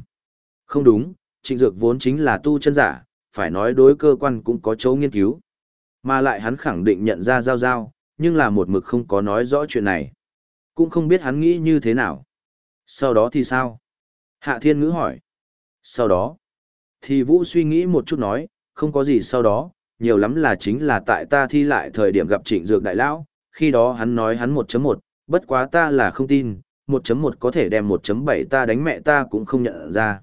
Không đúng, trịnh dược vốn chính là tu chân giả, phải nói đối cơ quan cũng có chỗ nghiên cứu. Mà lại hắn khẳng định nhận ra giao giao, nhưng là một mực không có nói rõ chuyện này. Cũng không biết hắn nghĩ như thế nào. Sau đó thì sao? Hạ thiên ngữ hỏi. Sau đó, thì Vũ suy nghĩ một chút nói, không có gì sau đó, nhiều lắm là chính là tại ta thi lại thời điểm gặp trịnh dược đại lão, khi đó hắn nói hắn 1.1, bất quá ta là không tin, 1.1 có thể đem 1.7 ta đánh mẹ ta cũng không nhận ra.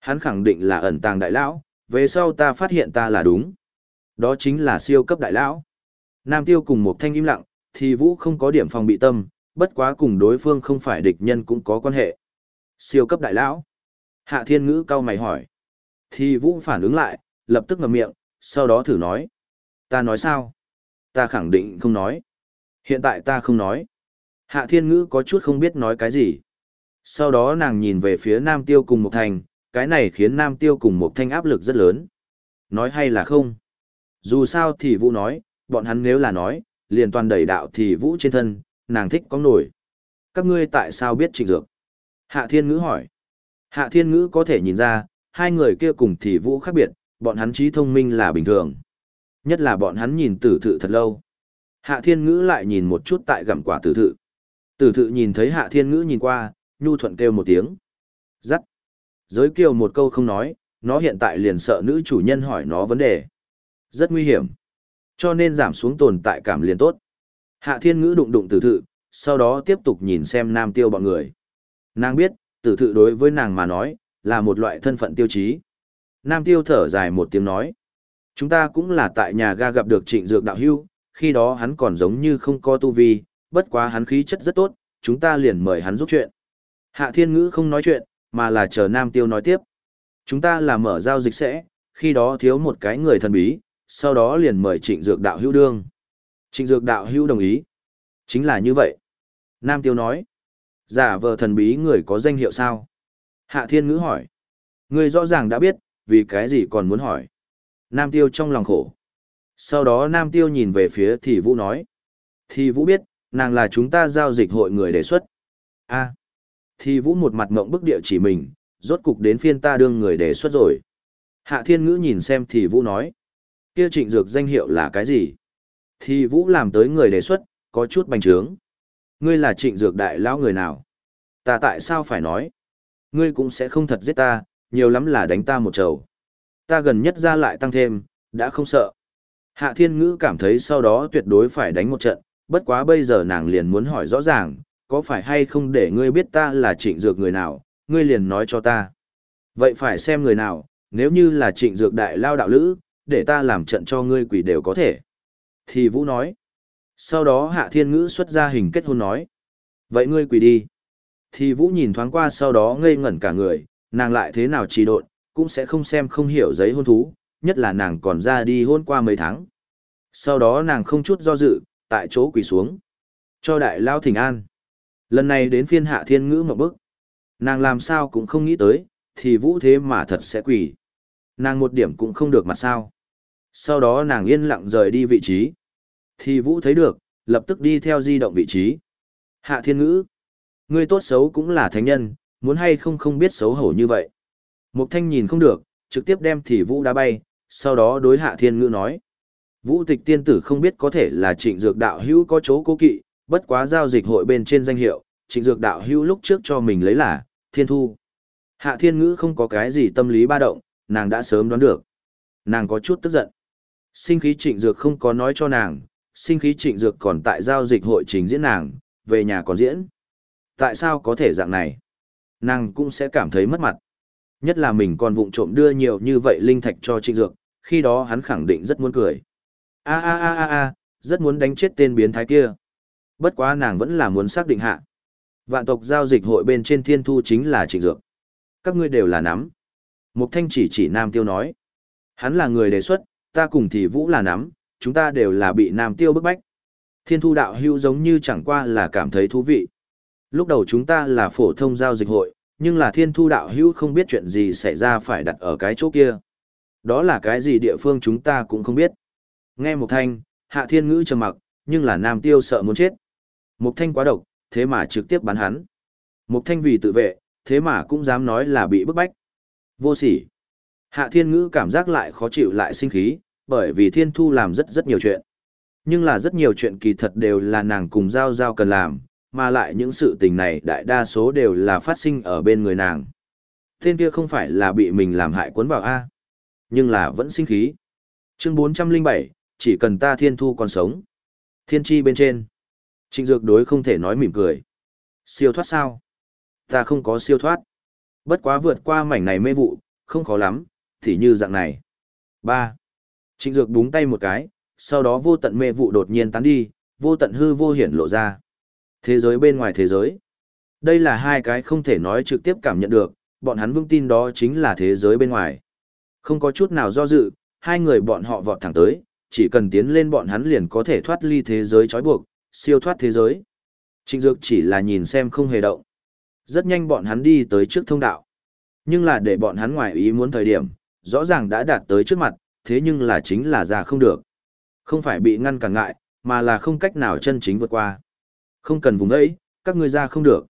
Hắn khẳng định là ẩn tàng đại lão, về sau ta phát hiện ta là đúng. Đó chính là siêu cấp đại lão. Nam tiêu cùng một thanh im lặng, thì Vũ không có điểm phòng bị tâm, bất quá cùng đối phương không phải địch nhân cũng có quan hệ. Siêu cấp đại lão. Hạ thiên ngữ cao mày hỏi. Thì Vũ phản ứng lại, lập tức ngậm miệng, sau đó thử nói. Ta nói sao? Ta khẳng định không nói. Hiện tại ta không nói. Hạ thiên ngữ có chút không biết nói cái gì. Sau đó nàng nhìn về phía Nam Tiêu cùng một thành, cái này khiến Nam Tiêu cùng một thanh áp lực rất lớn. Nói hay là không? Dù sao thì Vũ nói, bọn hắn nếu là nói, liền toàn đẩy đạo thì Vũ trên thân, nàng thích có nổi. Các ngươi tại sao biết trịnh dược? Hạ thiên ngữ hỏi. Hạ thiên ngữ có thể nhìn ra, hai người kia cùng thì Vũ khác biệt, bọn hắn trí thông minh là bình thường. Nhất là bọn hắn nhìn tử thự thật lâu. Hạ thiên ngữ lại nhìn một chút tại gặm quả tử thự. Tử thự nhìn thấy hạ thiên ngữ nhìn qua, nhu thuận kêu một tiếng. Giắt. Giới kêu một câu không nói, nó hiện tại liền sợ nữ chủ nhân hỏi nó vấn đề. Rất nguy hiểm. Cho nên giảm xuống tồn tại cảm liền tốt. Hạ thiên ngữ đụng đụng tử thự, sau đó tiếp tục nhìn xem nam tiêu bọn người. Nàng biết, tử thự đối với nàng mà nói, là một loại thân phận tiêu chí. Nam tiêu thở dài một tiếng nói. Chúng ta cũng là tại nhà ga gặp được trịnh dược đạo hưu, khi đó hắn còn giống như không có tu vi, bất quá hắn khí chất rất tốt, chúng ta liền mời hắn giúp chuyện. Hạ thiên ngữ không nói chuyện, mà là chờ Nam tiêu nói tiếp. Chúng ta là mở giao dịch sẽ, khi đó thiếu một cái người thần bí, sau đó liền mời trịnh dược đạo hưu đương. Trịnh dược đạo hưu đồng ý. Chính là như vậy. Nam tiêu nói. Giả vờ thần bí người có danh hiệu sao? Hạ thiên ngữ hỏi. Người rõ ràng đã biết, vì cái gì còn muốn hỏi. Nam Tiêu trong lòng khổ. Sau đó Nam Tiêu nhìn về phía Thì Vũ nói. Thì Vũ biết, nàng là chúng ta giao dịch hội người đề xuất. a Thì Vũ một mặt ngộng bức địa chỉ mình, rốt cục đến phiên ta đương người đề xuất rồi. Hạ Thiên Ngữ nhìn xem Thì Vũ nói. Kia trịnh dược danh hiệu là cái gì? Thì Vũ làm tới người đề xuất, có chút bành trướng. Ngươi là trịnh dược đại lão người nào? Ta tại sao phải nói? Ngươi cũng sẽ không thật giết ta, nhiều lắm là đánh ta một trầu. Ta gần nhất ra lại tăng thêm, đã không sợ. Hạ thiên ngữ cảm thấy sau đó tuyệt đối phải đánh một trận, bất quá bây giờ nàng liền muốn hỏi rõ ràng, có phải hay không để ngươi biết ta là trịnh dược người nào, ngươi liền nói cho ta. Vậy phải xem người nào, nếu như là trịnh dược đại lao đạo lữ, để ta làm trận cho ngươi quỷ đều có thể. Thì Vũ nói. Sau đó Hạ Thiên Ngữ xuất ra hình kết hôn nói. Vậy ngươi quỳ đi. Thì Vũ nhìn thoáng qua sau đó ngây ngẩn cả người, nàng lại thế nào trì độn, cũng sẽ không xem không hiểu giấy hôn thú, nhất là nàng còn ra đi hôn qua mấy tháng. Sau đó nàng không chút do dự, tại chỗ quỳ xuống. Cho đại lao thỉnh an. Lần này đến phiên hạ thiên ngữ một bức. Nàng làm sao cũng không nghĩ tới, thì vũ thế mà thật sẽ quỳ. Nàng một điểm cũng không được mặt sao. Sau đó nàng yên lặng rời đi vị trí. Thì vũ thấy được, lập tức đi theo di động vị trí. Hạ thiên ngữ. Ngươi tốt xấu cũng là thánh nhân, muốn hay không không biết xấu hổ như vậy. Mục thanh nhìn không được, trực tiếp đem thì vũ đá bay, sau đó đối hạ thiên ngữ nói. Vũ tịch tiên tử không biết có thể là trịnh dược đạo hữu có chỗ cố kỵ, bất quá giao dịch hội bên trên danh hiệu, trịnh dược đạo hữu lúc trước cho mình lấy là, thiên thu. Hạ thiên ngữ không có cái gì tâm lý ba động, nàng đã sớm đoán được. Nàng có chút tức giận. Sinh khí trịnh dược không có nói cho nàng, sinh khí trịnh dược còn tại giao dịch hội trình diễn nàng, về nhà còn diễn. Tại sao có thể dạng này? Nàng cũng sẽ cảm thấy mất mặt. Nhất là mình còn vụng trộm đưa nhiều như vậy linh thạch cho trịnh dược, khi đó hắn khẳng định rất muốn cười. A a a a a, rất muốn đánh chết tên biến thái kia. Bất quá nàng vẫn là muốn xác định hạ. Vạn tộc giao dịch hội bên trên thiên thu chính là trịnh dược. Các ngươi đều là nắm. Mục thanh chỉ chỉ Nam Tiêu nói. Hắn là người đề xuất, ta cùng thì Vũ là nắm, chúng ta đều là bị Nam Tiêu bức bách. Thiên thu đạo hưu giống như chẳng qua là cảm thấy thú vị. Lúc đầu chúng ta là phổ thông giao dịch hội, nhưng là thiên thu đạo hưu không biết chuyện gì xảy ra phải đặt ở cái chỗ kia. Đó là cái gì địa phương chúng ta cũng không biết. Nghe một Thanh, Hạ Thiên Ngữ trầm mặc, nhưng là Nam Tiêu sợ muốn chết. Mục Thanh quá độc, thế mà trực tiếp bắn hắn. Mục Thanh vì tự vệ, thế mà cũng dám nói là bị bức bách. Vô sỉ. Hạ Thiên Ngữ cảm giác lại khó chịu lại sinh khí, bởi vì Thiên Thu làm rất rất nhiều chuyện. Nhưng là rất nhiều chuyện kỳ thật đều là nàng cùng Giao Giao cần làm, mà lại những sự tình này đại đa số đều là phát sinh ở bên người nàng. Tên kia không phải là bị mình làm hại cuốn vào A, nhưng là vẫn sinh khí. Chương 407, chỉ cần ta Thiên Thu còn sống. Thiên tri bên trên. Trịnh Dược đối không thể nói mỉm cười. Siêu thoát sao? Ta không có siêu thoát. Bất quá vượt qua mảnh này mê vụ, không khó lắm, thì như dạng này. ba Trịnh Dược búng tay một cái, sau đó vô tận mê vụ đột nhiên tán đi, vô tận hư vô hiển lộ ra. Thế giới bên ngoài thế giới. Đây là hai cái không thể nói trực tiếp cảm nhận được, bọn hắn vững tin đó chính là thế giới bên ngoài. Không có chút nào do dự, hai người bọn họ vọt thẳng tới, chỉ cần tiến lên bọn hắn liền có thể thoát ly thế giới trói buộc, siêu thoát thế giới. Trịnh Dược chỉ là nhìn xem không hề động. Rất nhanh bọn hắn đi tới trước thông đạo. Nhưng là để bọn hắn ngoài ý muốn thời điểm, rõ ràng đã đạt tới trước mặt, thế nhưng là chính là ra không được. Không phải bị ngăn cản ngại, mà là không cách nào chân chính vượt qua. Không cần vùng ấy, các ngươi ra không được.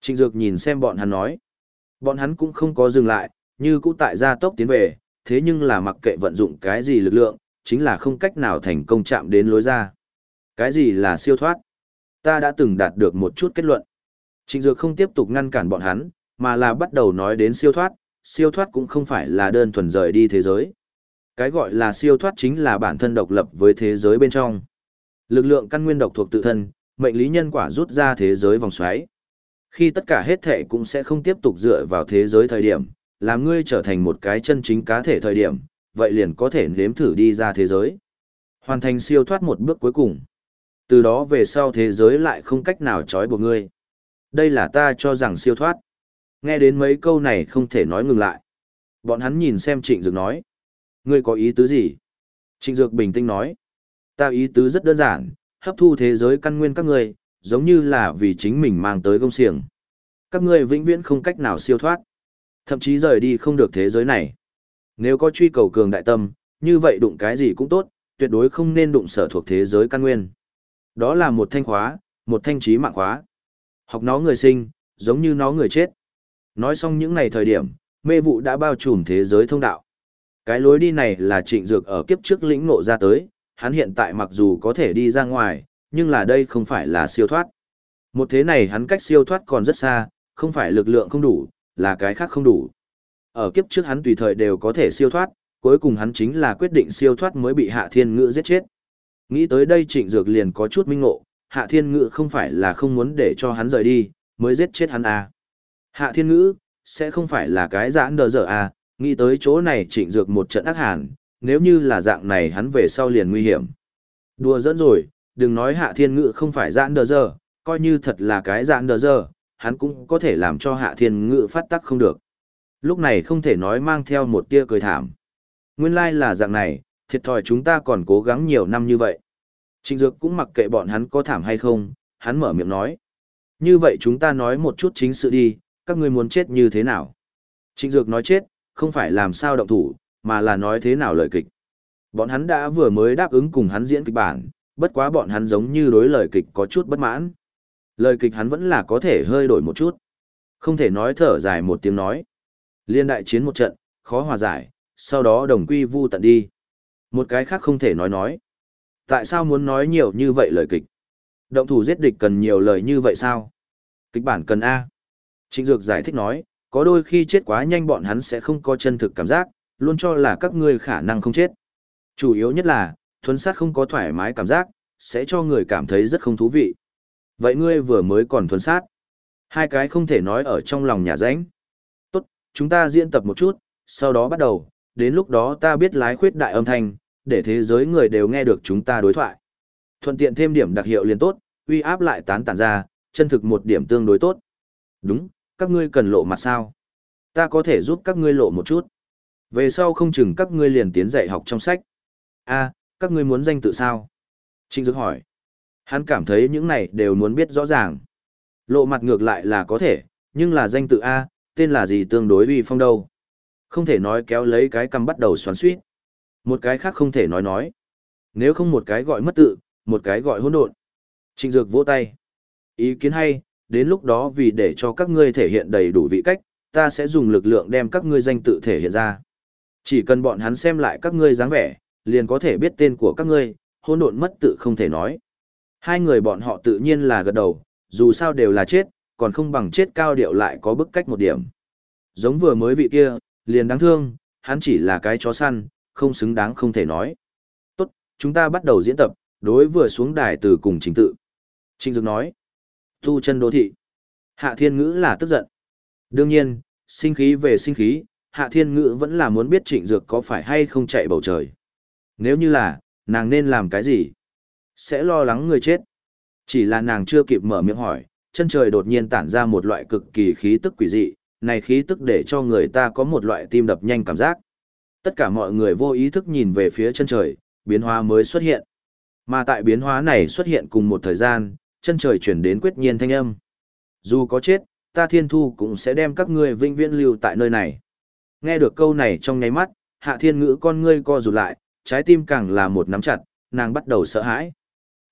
Trịnh Dược nhìn xem bọn hắn nói. Bọn hắn cũng không có dừng lại, như cũ tại gia tốc tiến về, thế nhưng là mặc kệ vận dụng cái gì lực lượng, chính là không cách nào thành công chạm đến lối ra. Cái gì là siêu thoát? Ta đã từng đạt được một chút kết luận. Trịnh Dược không tiếp tục ngăn cản bọn hắn, mà là bắt đầu nói đến siêu thoát, siêu thoát cũng không phải là đơn thuần rời đi thế giới. Cái gọi là siêu thoát chính là bản thân độc lập với thế giới bên trong. Lực lượng căn nguyên độc thuộc tự thân, mệnh lý nhân quả rút ra thế giới vòng xoáy. Khi tất cả hết thể cũng sẽ không tiếp tục dựa vào thế giới thời điểm, làm ngươi trở thành một cái chân chính cá thể thời điểm, vậy liền có thể nếm thử đi ra thế giới. Hoàn thành siêu thoát một bước cuối cùng. Từ đó về sau thế giới lại không cách nào trói buộc ngươi. Đây là ta cho rằng siêu thoát. Nghe đến mấy câu này không thể nói ngừng lại. Bọn hắn nhìn xem Trịnh Dược nói. Ngươi có ý tứ gì? Trịnh Dược bình tĩnh nói. Ta ý tứ rất đơn giản, hấp thu thế giới căn nguyên các ngươi, giống như là vì chính mình mang tới công xiềng. Các ngươi vĩnh viễn không cách nào siêu thoát. Thậm chí rời đi không được thế giới này. Nếu có truy cầu cường đại tâm, như vậy đụng cái gì cũng tốt, tuyệt đối không nên đụng sở thuộc thế giới căn nguyên. Đó là một thanh khóa, một thanh trí mạng khóa. Học nó người sinh, giống như nó người chết. Nói xong những ngày thời điểm, mê vụ đã bao trùm thế giới thông đạo. Cái lối đi này là trịnh dược ở kiếp trước lĩnh ngộ ra tới, hắn hiện tại mặc dù có thể đi ra ngoài, nhưng là đây không phải là siêu thoát. Một thế này hắn cách siêu thoát còn rất xa, không phải lực lượng không đủ, là cái khác không đủ. Ở kiếp trước hắn tùy thời đều có thể siêu thoát, cuối cùng hắn chính là quyết định siêu thoát mới bị Hạ Thiên Ngữ giết chết. Nghĩ tới đây Trịnh Dược liền có chút minh ngộ, Hạ Thiên Ngữ không phải là không muốn để cho hắn rời đi, mới giết chết hắn à. Hạ Thiên Ngữ, sẽ không phải là cái giãn đờ dở à, nghĩ tới chỗ này Trịnh Dược một trận ác hàn, nếu như là dạng này hắn về sau liền nguy hiểm. Đùa dẫn rồi, đừng nói Hạ Thiên Ngữ không phải giãn đờ dở, coi như thật là cái giãn đờ dở, hắn cũng có thể làm cho Hạ Thiên Ngữ phát tắc không được. Lúc này không thể nói mang theo một tia cười thảm. Nguyên lai like là dạng này, thiệt thòi chúng ta còn cố gắng nhiều năm như vậy. Trịnh Dược cũng mặc kệ bọn hắn có thảm hay không, hắn mở miệng nói. Như vậy chúng ta nói một chút chính sự đi, các ngươi muốn chết như thế nào? Trịnh Dược nói chết, không phải làm sao động thủ, mà là nói thế nào lời kịch. Bọn hắn đã vừa mới đáp ứng cùng hắn diễn kịch bản, bất quá bọn hắn giống như đối lời kịch có chút bất mãn. Lời kịch hắn vẫn là có thể hơi đổi một chút. Không thể nói thở dài một tiếng nói. Liên đại chiến một trận, khó hòa giải, sau đó đồng quy vu tận đi. Một cái khác không thể nói nói. Tại sao muốn nói nhiều như vậy lời kịch? Động thủ giết địch cần nhiều lời như vậy sao? Kịch bản cần A. Trịnh Dược giải thích nói, có đôi khi chết quá nhanh bọn hắn sẽ không có chân thực cảm giác, luôn cho là các ngươi khả năng không chết. Chủ yếu nhất là, thuấn sát không có thoải mái cảm giác, sẽ cho người cảm thấy rất không thú vị. Vậy ngươi vừa mới còn thuấn sát. Hai cái không thể nói ở trong lòng nhà ránh. Tốt, chúng ta diễn tập một chút, sau đó bắt đầu, đến lúc đó ta biết lái khuyết đại âm thanh, để thế giới người đều nghe được chúng ta đối thoại. Thuận tiện thêm điểm đặc hiệu liền tốt, uy áp lại tán tản ra, chân thực một điểm tương đối tốt. Đúng, các ngươi cần lộ mặt sao? Ta có thể giúp các ngươi lộ một chút. Về sau không chừng các ngươi liền tiến dạy học trong sách. A, các ngươi muốn danh tự sao? Trinh Dược hỏi. Hắn cảm thấy những này đều muốn biết rõ ràng. Lộ mặt ngược lại là có thể, nhưng là danh tự A, tên là gì tương đối uy phong đâu. Không thể nói kéo lấy cái cầm bắt đầu xoắn suýt. Một cái khác không thể nói nói. Nếu không một cái gọi mất tự, một cái gọi hỗn độn. Trịnh Dược vỗ tay. Ý kiến hay, đến lúc đó vì để cho các ngươi thể hiện đầy đủ vị cách, ta sẽ dùng lực lượng đem các ngươi danh tự thể hiện ra. Chỉ cần bọn hắn xem lại các ngươi dáng vẻ, liền có thể biết tên của các ngươi, hỗn độn mất tự không thể nói. Hai người bọn họ tự nhiên là gật đầu, dù sao đều là chết, còn không bằng chết cao điệu lại có bức cách một điểm. Giống vừa mới vị kia, liền đáng thương, hắn chỉ là cái chó săn, không xứng đáng không thể nói. Tốt, chúng ta bắt đầu diễn tập, đối vừa xuống đài từ cùng trình tự. Trinh Dược nói, tu chân đô thị. Hạ Thiên Ngữ là tức giận. Đương nhiên, sinh khí về sinh khí, Hạ Thiên Ngữ vẫn là muốn biết Trịnh Dược có phải hay không chạy bầu trời. Nếu như là, nàng nên làm cái gì? Sẽ lo lắng người chết. Chỉ là nàng chưa kịp mở miệng hỏi, chân trời đột nhiên tản ra một loại cực kỳ khí tức quỷ dị, này khí tức để cho người ta có một loại tim đập nhanh cảm giác. Tất cả mọi người vô ý thức nhìn về phía chân trời, biến hóa mới xuất hiện. Mà tại biến hóa này xuất hiện cùng một thời gian, chân trời chuyển đến quyết nhiên thanh âm. Dù có chết, ta thiên thu cũng sẽ đem các ngươi vinh viễn lưu tại nơi này. Nghe được câu này trong nháy mắt, hạ thiên ngữ con ngươi co rụt lại, trái tim càng là một nắm chặt, nàng bắt đầu sợ hãi.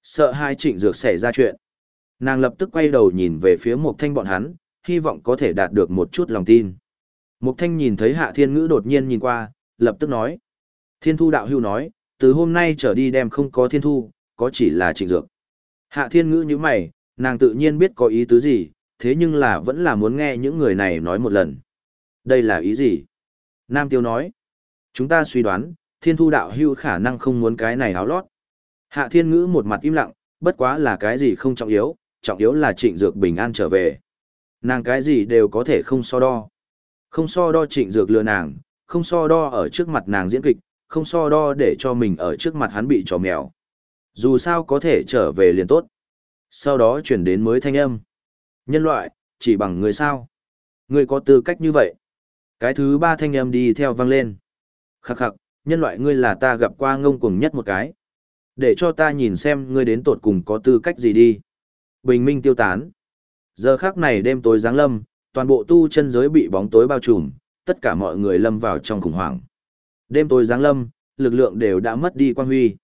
Sợ hai trịnh dược xảy ra chuyện. Nàng lập tức quay đầu nhìn về phía một thanh bọn hắn, hy vọng có thể đạt được một chút lòng tin. Mục thanh nhìn thấy hạ thiên ngữ đột nhiên nhìn qua, lập tức nói. Thiên thu đạo hưu nói, từ hôm nay trở đi đem không có thiên thu, có chỉ là trịnh dược. Hạ thiên ngữ như mày, nàng tự nhiên biết có ý tứ gì, thế nhưng là vẫn là muốn nghe những người này nói một lần. Đây là ý gì? Nam tiêu nói. Chúng ta suy đoán, thiên thu đạo hưu khả năng không muốn cái này áo lót. Hạ thiên ngữ một mặt im lặng, bất quá là cái gì không trọng yếu, trọng yếu là trịnh dược bình an trở về. Nàng cái gì đều có thể không so đo. Không so đo trịnh dược lừa nàng, không so đo ở trước mặt nàng diễn kịch, không so đo để cho mình ở trước mặt hắn bị trò mèo. Dù sao có thể trở về liền tốt. Sau đó chuyển đến mới thanh âm. Nhân loại, chỉ bằng người sao. Người có tư cách như vậy. Cái thứ ba thanh âm đi theo vang lên. Khắc khắc, nhân loại ngươi là ta gặp qua ngông cuồng nhất một cái. Để cho ta nhìn xem ngươi đến tột cùng có tư cách gì đi. Bình minh tiêu tán. Giờ khác này đêm tối giáng lâm, toàn bộ tu chân giới bị bóng tối bao trùm, tất cả mọi người lâm vào trong khủng hoảng. Đêm tối giáng lâm, lực lượng đều đã mất đi quan huy.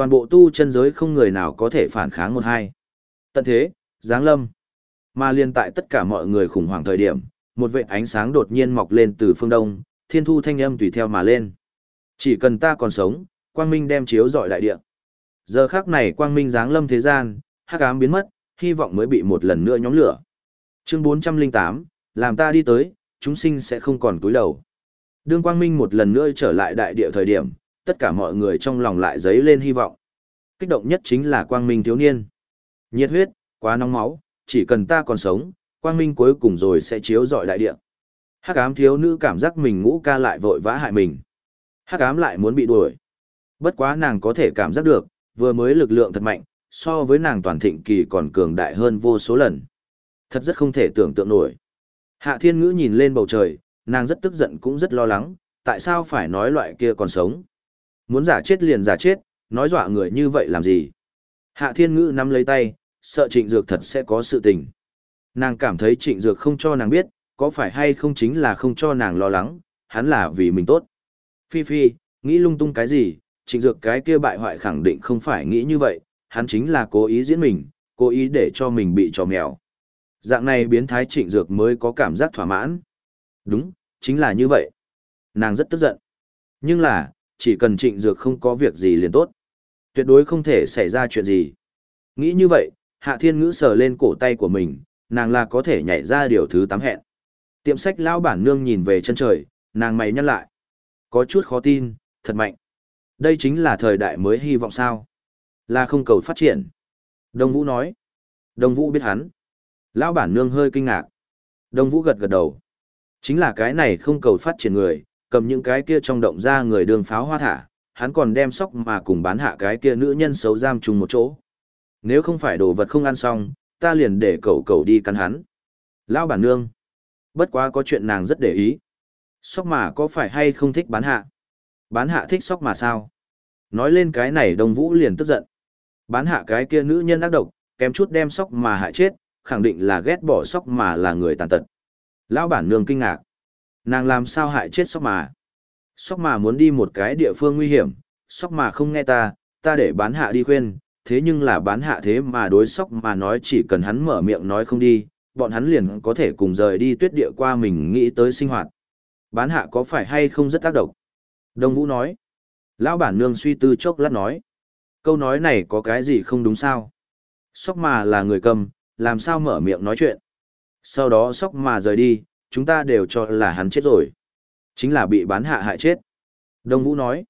Toàn bộ tu chân giới không người nào có thể phản kháng một hai. Tận thế, giáng lâm. Mà liên tại tất cả mọi người khủng hoảng thời điểm, một vệ ánh sáng đột nhiên mọc lên từ phương đông, thiên thu thanh âm tùy theo mà lên. Chỉ cần ta còn sống, quang minh đem chiếu rọi đại địa. Giờ khắc này quang minh giáng lâm thế gian, hắc ám biến mất, hy vọng mới bị một lần nữa nhóm lửa. Chương 408, làm ta đi tới, chúng sinh sẽ không còn cúi đầu. Đương quang minh một lần nữa trở lại đại địa thời điểm, tất cả mọi người trong lòng lại dấy lên hy vọng. Kích động nhất chính là quang minh thiếu niên. Nhiệt huyết, quá nóng máu, chỉ cần ta còn sống, quang minh cuối cùng rồi sẽ chiếu rọi đại địa. Hắc ám thiếu nữ cảm giác mình ngũ ca lại vội vã hại mình. Hắc ám lại muốn bị đuổi. Bất quá nàng có thể cảm giác được, vừa mới lực lượng thật mạnh, so với nàng toàn thịnh kỳ còn cường đại hơn vô số lần. Thật rất không thể tưởng tượng nổi. Hạ thiên ngữ nhìn lên bầu trời, nàng rất tức giận cũng rất lo lắng, tại sao phải nói loại kia còn sống. Muốn giả chết liền giả chết, nói dọa người như vậy làm gì. Hạ thiên ngữ nắm lấy tay, sợ trịnh dược thật sẽ có sự tình. Nàng cảm thấy trịnh dược không cho nàng biết, có phải hay không chính là không cho nàng lo lắng, hắn là vì mình tốt. Phi Phi, nghĩ lung tung cái gì, trịnh dược cái kia bại hoại khẳng định không phải nghĩ như vậy, hắn chính là cố ý diễn mình, cố ý để cho mình bị trò mèo. Dạng này biến thái trịnh dược mới có cảm giác thỏa mãn. Đúng, chính là như vậy. Nàng rất tức giận. Nhưng là, chỉ cần trịnh dược không có việc gì liền tốt. Tuyệt đối không thể xảy ra chuyện gì. Nghĩ như vậy, Hạ Thiên Ngữ sờ lên cổ tay của mình, nàng là có thể nhảy ra điều thứ tám hẹn. Tiệm sách lão bản nương nhìn về chân trời, nàng mày nhăn lại. Có chút khó tin, thật mạnh. Đây chính là thời đại mới hy vọng sao. Là không cầu phát triển. Đông Vũ nói. Đông Vũ biết hắn. Lão bản nương hơi kinh ngạc. Đông Vũ gật gật đầu. Chính là cái này không cầu phát triển người, cầm những cái kia trong động ra người đường pháo hoa thả, hắn còn đem sóc mà cùng bán hạ cái kia nữ nhân xấu giam chung một chỗ. Nếu không phải đồ vật không ăn xong, ta liền để cậu cậu đi cắn hắn. Lão bản nương. Bất quá có chuyện nàng rất để ý. Sóc mà có phải hay không thích bán hạ? Bán hạ thích sóc mà sao? Nói lên cái này Đông Vũ liền tức giận. Bán hạ cái kia nữ nhân ác độc, kém chút đem sóc mà hại chết, khẳng định là ghét bỏ sóc mà là người tàn tật. Lão bản nương kinh ngạc. Nàng làm sao hại chết sóc mà? Sóc mà muốn đi một cái địa phương nguy hiểm, sóc mà không nghe ta, ta để bán hạ đi khuyên, thế nhưng là bán hạ thế mà đối sóc mà nói chỉ cần hắn mở miệng nói không đi, bọn hắn liền có thể cùng rời đi tuyết địa qua mình nghĩ tới sinh hoạt. Bán hạ có phải hay không rất tác động? Đông Vũ nói. Lão bản nương suy tư chốc lát nói. Câu nói này có cái gì không đúng sao? Sóc mà là người cầm, làm sao mở miệng nói chuyện? Sau đó sóc mà rời đi, chúng ta đều cho là hắn chết rồi. Chính là bị bán hạ hại chết. Đông Vũ nói.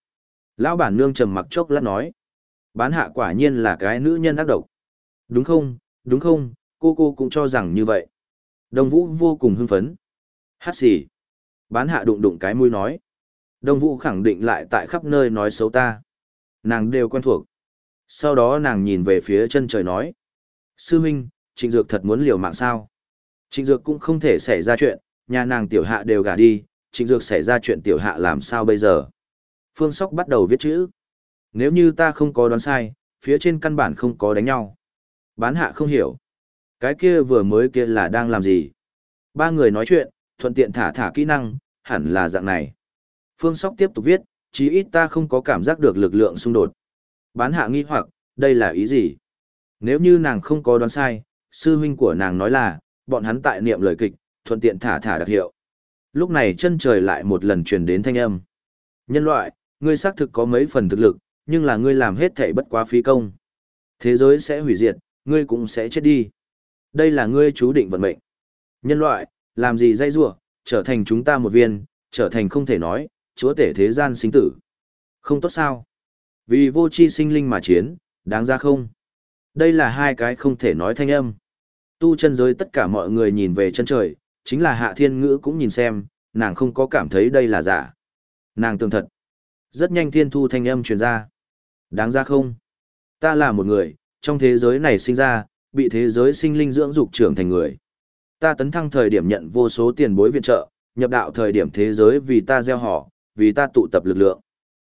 Lão bản nương trầm mặc chốc lát nói. Bán hạ quả nhiên là cái nữ nhân ác độc. Đúng không, đúng không, cô cô cũng cho rằng như vậy. Đông Vũ vô cùng hưng phấn. Hát xì. Bán hạ đụng đụng cái mũi nói. Đông Vũ khẳng định lại tại khắp nơi nói xấu ta. Nàng đều quen thuộc. Sau đó nàng nhìn về phía chân trời nói. Sư huynh, trịnh dược thật muốn liều mạng sao? Trịnh dược cũng không thể xảy ra chuyện, nhà nàng tiểu hạ đều gả đi, trịnh dược xảy ra chuyện tiểu hạ làm sao bây giờ? Phương Sóc bắt đầu viết chữ. Nếu như ta không có đoán sai, phía trên căn bản không có đánh nhau. Bán hạ không hiểu. Cái kia vừa mới kia là đang làm gì? Ba người nói chuyện, thuận tiện thả thả kỹ năng, hẳn là dạng này. Phương Sóc tiếp tục viết, chí ít ta không có cảm giác được lực lượng xung đột. Bán hạ nghi hoặc, đây là ý gì? Nếu như nàng không có đoán sai, sư huynh của nàng nói là, bọn hắn tại niệm lời kịch, thuận tiện thả thả đặc hiệu. Lúc này chân trời lại một lần truyền đến thanh âm. Nhân loại, ngươi xác thực có mấy phần thực lực, nhưng là ngươi làm hết thảy bất quá phí công. Thế giới sẽ hủy diệt, ngươi cũng sẽ chết đi. Đây là ngươi chú định vận mệnh. Nhân loại, làm gì dây rủa, trở thành chúng ta một viên, trở thành không thể nói, chúa tể thế gian sinh tử. Không tốt sao? Vì vô chi sinh linh mà chiến, đáng ra không? Đây là hai cái không thể nói thanh âm. Tu chân giới tất cả mọi người nhìn về chân trời, chính là hạ thiên ngữ cũng nhìn xem, nàng không có cảm thấy đây là giả. Nàng tường thật. Rất nhanh thiên thu thanh âm truyền ra. Đáng ra không? Ta là một người, trong thế giới này sinh ra, bị thế giới sinh linh dưỡng dục trưởng thành người. Ta tấn thăng thời điểm nhận vô số tiền bối viện trợ, nhập đạo thời điểm thế giới vì ta gieo họ, vì ta tụ tập lực lượng.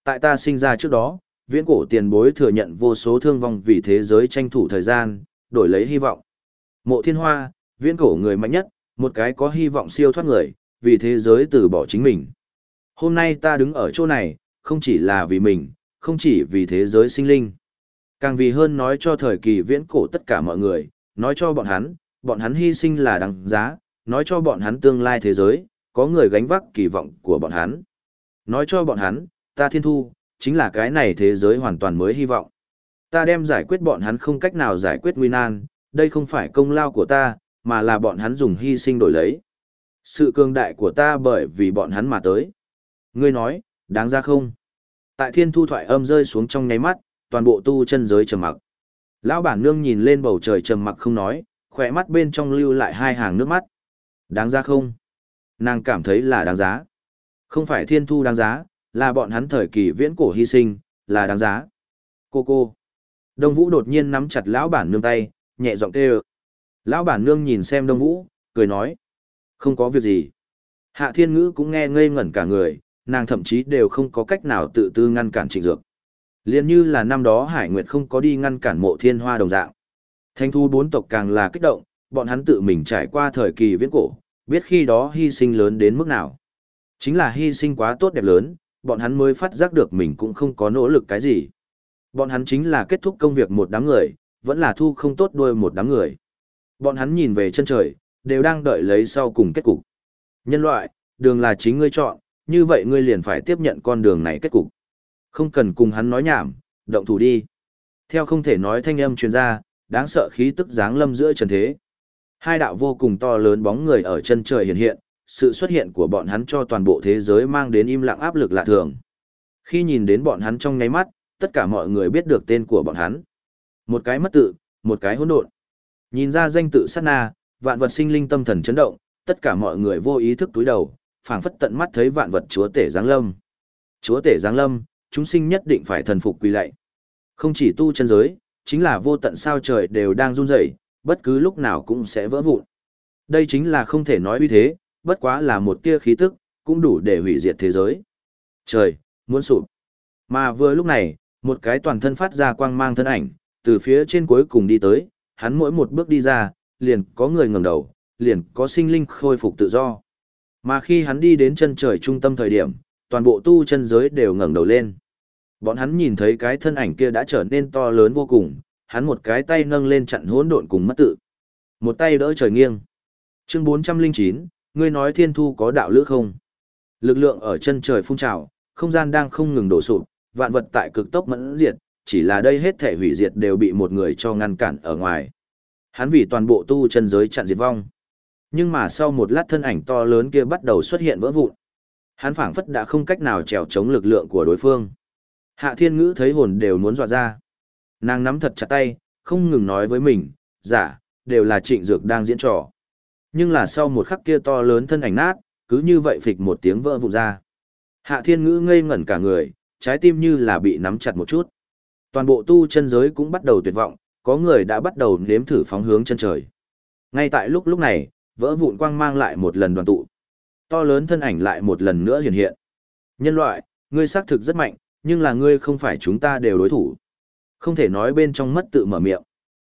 Tại ta sinh ra trước đó, viễn cổ tiền bối thừa nhận vô số thương vong vì thế giới tranh thủ thời gian, đổi lấy hy vọng. Mộ thiên hoa, viễn cổ người mạnh nhất, một cái có hy vọng siêu thoát người, vì thế giới từ bỏ chính mình. Hôm nay ta đứng ở chỗ này, không chỉ là vì mình, không chỉ vì thế giới sinh linh. Càng vì hơn nói cho thời kỳ viễn cổ tất cả mọi người, nói cho bọn hắn, bọn hắn hy sinh là đằng giá, nói cho bọn hắn tương lai thế giới, có người gánh vác kỳ vọng của bọn hắn. Nói cho bọn hắn, ta thiên thu, chính là cái này thế giới hoàn toàn mới hy vọng. Ta đem giải quyết bọn hắn không cách nào giải quyết nguy nan, đây không phải công lao của ta, mà là bọn hắn dùng hy sinh đổi lấy. Sự cường đại của ta bởi vì bọn hắn mà tới. Ngươi nói, đáng ra không? Tại thiên thu thoại âm rơi xuống trong nháy mắt, toàn bộ tu chân giới trầm mặc. Lão bản nương nhìn lên bầu trời trầm mặc không nói, khỏe mắt bên trong lưu lại hai hàng nước mắt. Đáng ra không? Nàng cảm thấy là đáng giá. Không phải thiên thu đáng giá, là bọn hắn thời kỳ viễn cổ hy sinh, là đáng giá. Cô cô. Đông Vũ đột nhiên nắm chặt lão bản nương tay, nhẹ giọng kêu. Lão bản nương nhìn xem Đông Vũ, cười nói. Không có việc gì. Hạ thiên ngữ cũng nghe ngây ngẩn cả người, nàng thậm chí đều không có cách nào tự tư ngăn cản trịnh dược. Liên như là năm đó Hải Nguyệt không có đi ngăn cản mộ thiên hoa đồng dạng. Thanh thu bốn tộc càng là kích động, bọn hắn tự mình trải qua thời kỳ viễn cổ, biết khi đó hy sinh lớn đến mức nào. Chính là hy sinh quá tốt đẹp lớn, bọn hắn mới phát giác được mình cũng không có nỗ lực cái gì. Bọn hắn chính là kết thúc công việc một đám người, vẫn là thu không tốt đuôi một đám người. Bọn hắn nhìn về chân trời, đều đang đợi lấy sau cùng kết cục. Nhân loại, đường là chính ngươi chọn, như vậy ngươi liền phải tiếp nhận con đường này kết cục. Không cần cùng hắn nói nhảm, động thủ đi. Theo không thể nói thanh âm truyền ra, đáng sợ khí tức giáng lâm giữa trần thế. Hai đạo vô cùng to lớn bóng người ở chân trời hiện hiện, sự xuất hiện của bọn hắn cho toàn bộ thế giới mang đến im lặng áp lực lạ thường. Khi nhìn đến bọn hắn trong nháy mắt, tất cả mọi người biết được tên của bọn hắn. Một cái mất tự, một cái hỗn độn. Nhìn ra danh tự sát na, vạn vật sinh linh tâm thần chấn động, tất cả mọi người vô ý thức túi đầu, phảng phất tận mắt thấy vạn vật chúa tể giáng lâm. Chúa tể giáng lâm, chúng sinh nhất định phải thần phục quỳ lạy. Không chỉ tu chân giới, chính là vô tận sao trời đều đang run rẩy, bất cứ lúc nào cũng sẽ vỡ vụn. Đây chính là không thể nói uy thế, bất quá là một tia khí tức, cũng đủ để hủy diệt thế giới. Trời, muốn sụp. Mà vừa lúc này, một cái toàn thân phát ra quang mang thân ảnh, từ phía trên cuối cùng đi tới, hắn mỗi một bước đi ra, liền có người ngẩng đầu, liền có sinh linh khôi phục tự do. Mà khi hắn đi đến chân trời trung tâm thời điểm, toàn bộ tu chân giới đều ngẩng đầu lên. Bọn hắn nhìn thấy cái thân ảnh kia đã trở nên to lớn vô cùng, hắn một cái tay nâng lên chặn hỗn độn cùng mất tự. Một tay đỡ trời nghiêng. Chương 409, ngươi nói thiên thu có đạo lữ không? Lực lượng ở chân trời phun trào, không gian đang không ngừng đổ sụp, vạn vật tại cực tốc mẫn diệt, chỉ là đây hết thể hủy diệt đều bị một người cho ngăn cản ở ngoài. Hắn vì toàn bộ tu chân giới chặn diệt vong. Nhưng mà sau một lát thân ảnh to lớn kia bắt đầu xuất hiện vỡ vụn. Hắn phảng phất đã không cách nào trèo chống lực lượng của đối phương. Hạ thiên ngữ thấy hồn đều muốn dọa ra. Nàng nắm thật chặt tay, không ngừng nói với mình, giả, đều là trịnh dược đang diễn trò. Nhưng là sau một khắc kia to lớn thân ảnh nát, cứ như vậy phịch một tiếng vỡ vụn ra. Hạ thiên ngữ ngây ngẩn cả người, trái tim như là bị nắm chặt một chút. Toàn bộ tu chân giới cũng bắt đầu tuyệt vọng, có người đã bắt đầu nếm thử phóng hướng chân trời. Ngay tại lúc lúc này, vỡ vụn quang mang lại một lần đoàn tụ. To lớn thân ảnh lại một lần nữa hiện hiện. Nhân loại, ngươi xác thực rất mạnh, nhưng là ngươi không phải chúng ta đều đối thủ. Không thể nói bên trong mất tự mở miệng.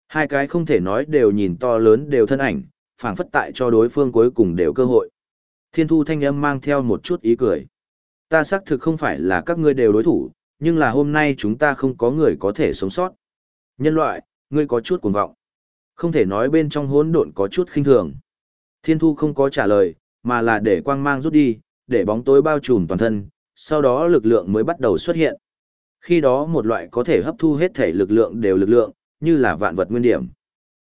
Hai cái không thể nói đều nhìn to lớn đều thân ảnh, phảng phất tại cho đối phương cuối cùng đều cơ hội. Thiên thu thanh âm mang theo một chút ý cười. Ta xác thực không phải là các ngươi đều đối thủ, nhưng là hôm nay chúng ta không có người có thể sống sót. Nhân loại, ngươi có chút cuồng vọng. Không thể nói bên trong hỗn độn có chút khinh thường. Thiên thu không có trả lời, mà là để quang mang rút đi, để bóng tối bao trùm toàn thân, sau đó lực lượng mới bắt đầu xuất hiện. Khi đó một loại có thể hấp thu hết thể lực lượng đều lực lượng, như là vạn vật nguyên điểm.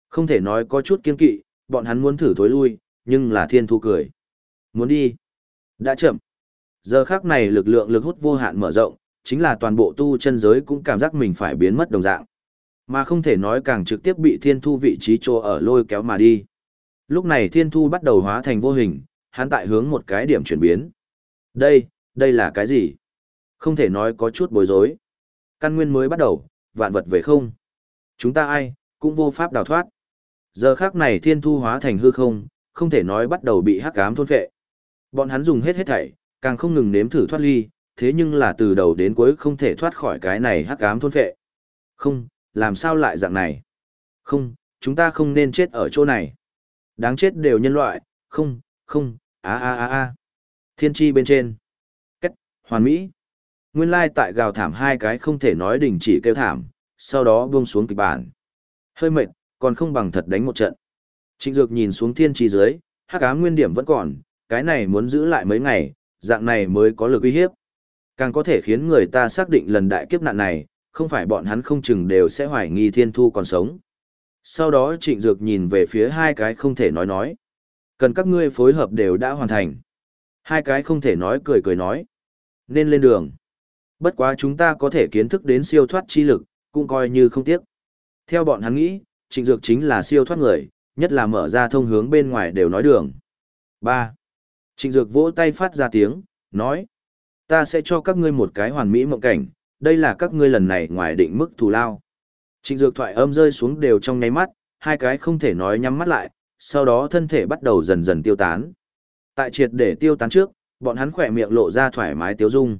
Không thể nói có chút kiên kỵ, bọn hắn muốn thử thối lui, nhưng là thiên thu cười. Muốn đi. Đã chậm. Giờ khác này lực lượng lực hút vô hạn mở rộng, chính là toàn bộ tu chân giới cũng cảm giác mình phải biến mất đồng dạng. Mà không thể nói càng trực tiếp bị thiên thu vị trí chỗ ở lôi kéo mà đi. Lúc này thiên thu bắt đầu hóa thành vô hình, hắn tại hướng một cái điểm chuyển biến. Đây, đây là cái gì? Không thể nói có chút bối rối. Căn nguyên mới bắt đầu, vạn vật về không. Chúng ta ai, cũng vô pháp đào thoát. Giờ khác này thiên thu hóa thành hư không, không thể nói bắt đầu bị hắc ám thôn phệ. Bọn hắn dùng hết hết thảy, càng không ngừng nếm thử thoát ly, thế nhưng là từ đầu đến cuối không thể thoát khỏi cái này hắc ám thôn phệ. Không, làm sao lại dạng này? Không, chúng ta không nên chết ở chỗ này. Đáng chết đều nhân loại, không, không, a a a a. Thiên tri bên trên. Cách, hoàn mỹ. Nguyên lai tại gào thảm hai cái không thể nói đình chỉ kêu thảm, sau đó buông xuống kịch bản. Hơi mệt, còn không bằng thật đánh một trận. Trịnh Dược nhìn xuống thiên tri dưới, hắc ám nguyên điểm vẫn còn, cái này muốn giữ lại mấy ngày, dạng này mới có lực uy hiếp. Càng có thể khiến người ta xác định lần đại kiếp nạn này, không phải bọn hắn không chừng đều sẽ hoài nghi thiên thu còn sống. Sau đó trịnh dược nhìn về phía hai cái không thể nói nói. Cần các ngươi phối hợp đều đã hoàn thành. Hai cái không thể nói cười cười nói. Nên lên đường. Bất quá chúng ta có thể kiến thức đến siêu thoát chi lực, cũng coi như không tiếc. Theo bọn hắn nghĩ, trịnh dược chính là siêu thoát người, nhất là mở ra thông hướng bên ngoài đều nói đường. 3. Trịnh dược vỗ tay phát ra tiếng, nói. Ta sẽ cho các ngươi một cái hoàn mỹ mộng cảnh, đây là các ngươi lần này ngoài định mức thù lao. Trịnh dược thoại âm rơi xuống đều trong nháy mắt, hai cái không thể nói nhắm mắt lại, sau đó thân thể bắt đầu dần dần tiêu tán. Tại triệt để tiêu tán trước, bọn hắn khỏe miệng lộ ra thoải mái tiêu dung.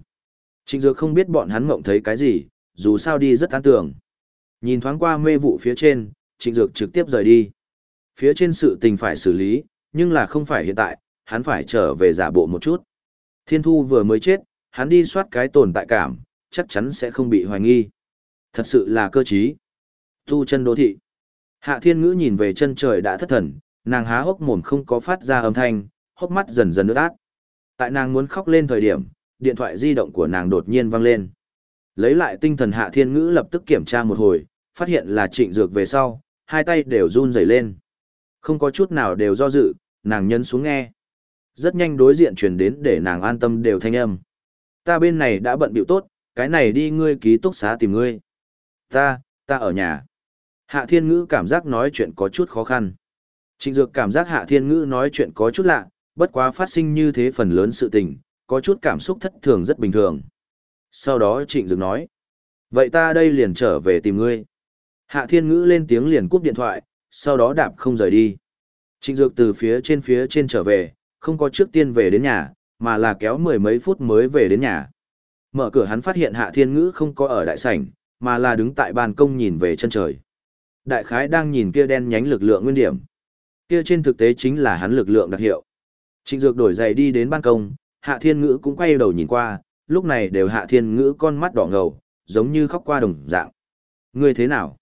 Trịnh dược không biết bọn hắn mộng thấy cái gì, dù sao đi rất an tưởng. Nhìn thoáng qua mê vụ phía trên, trịnh dược trực tiếp rời đi. Phía trên sự tình phải xử lý, nhưng là không phải hiện tại, hắn phải trở về giả bộ một chút. Thiên thu vừa mới chết, hắn đi soát cái tồn tại cảm, chắc chắn sẽ không bị hoài nghi. Thật sự là cơ trí. Tu chân đô thị. Hạ thiên ngữ nhìn về chân trời đã thất thần, nàng há hốc mồm không có phát ra âm thanh, hốc mắt dần dần ướt át. Tại nàng muốn khóc lên thời điểm, điện thoại di động của nàng đột nhiên vang lên. Lấy lại tinh thần hạ thiên ngữ lập tức kiểm tra một hồi, phát hiện là trịnh dược về sau, hai tay đều run rẩy lên. Không có chút nào đều do dự, nàng nhấn xuống nghe. Rất nhanh đối diện truyền đến để nàng an tâm đều thanh âm. Ta bên này đã bận biểu tốt, cái này đi ngươi ký túc xá tìm ngươi. Ta, ta ở nhà. Hạ thiên ngữ cảm giác nói chuyện có chút khó khăn. Trịnh dược cảm giác hạ thiên ngữ nói chuyện có chút lạ, bất quá phát sinh như thế phần lớn sự tình, có chút cảm xúc thất thường rất bình thường. Sau đó trịnh dược nói. Vậy ta đây liền trở về tìm ngươi. Hạ thiên ngữ lên tiếng liền cúp điện thoại, sau đó đạp không rời đi. Trịnh dược từ phía trên phía trên trở về, không có trước tiên về đến nhà, mà là kéo mười mấy phút mới về đến nhà. Mở cửa hắn phát hiện hạ thiên ngữ không có ở đại sảnh, mà là đứng tại ban công nhìn về chân trời. Đại khái đang nhìn kia đen nhánh lực lượng nguyên điểm. Kia trên thực tế chính là hắn lực lượng đặc hiệu. Trịnh Dược đổi giày đi đến ban công, Hạ Thiên Ngữ cũng quay đầu nhìn qua, lúc này đều Hạ Thiên Ngữ con mắt đỏ ngầu, giống như khóc qua đồng dạng. Ngươi thế nào?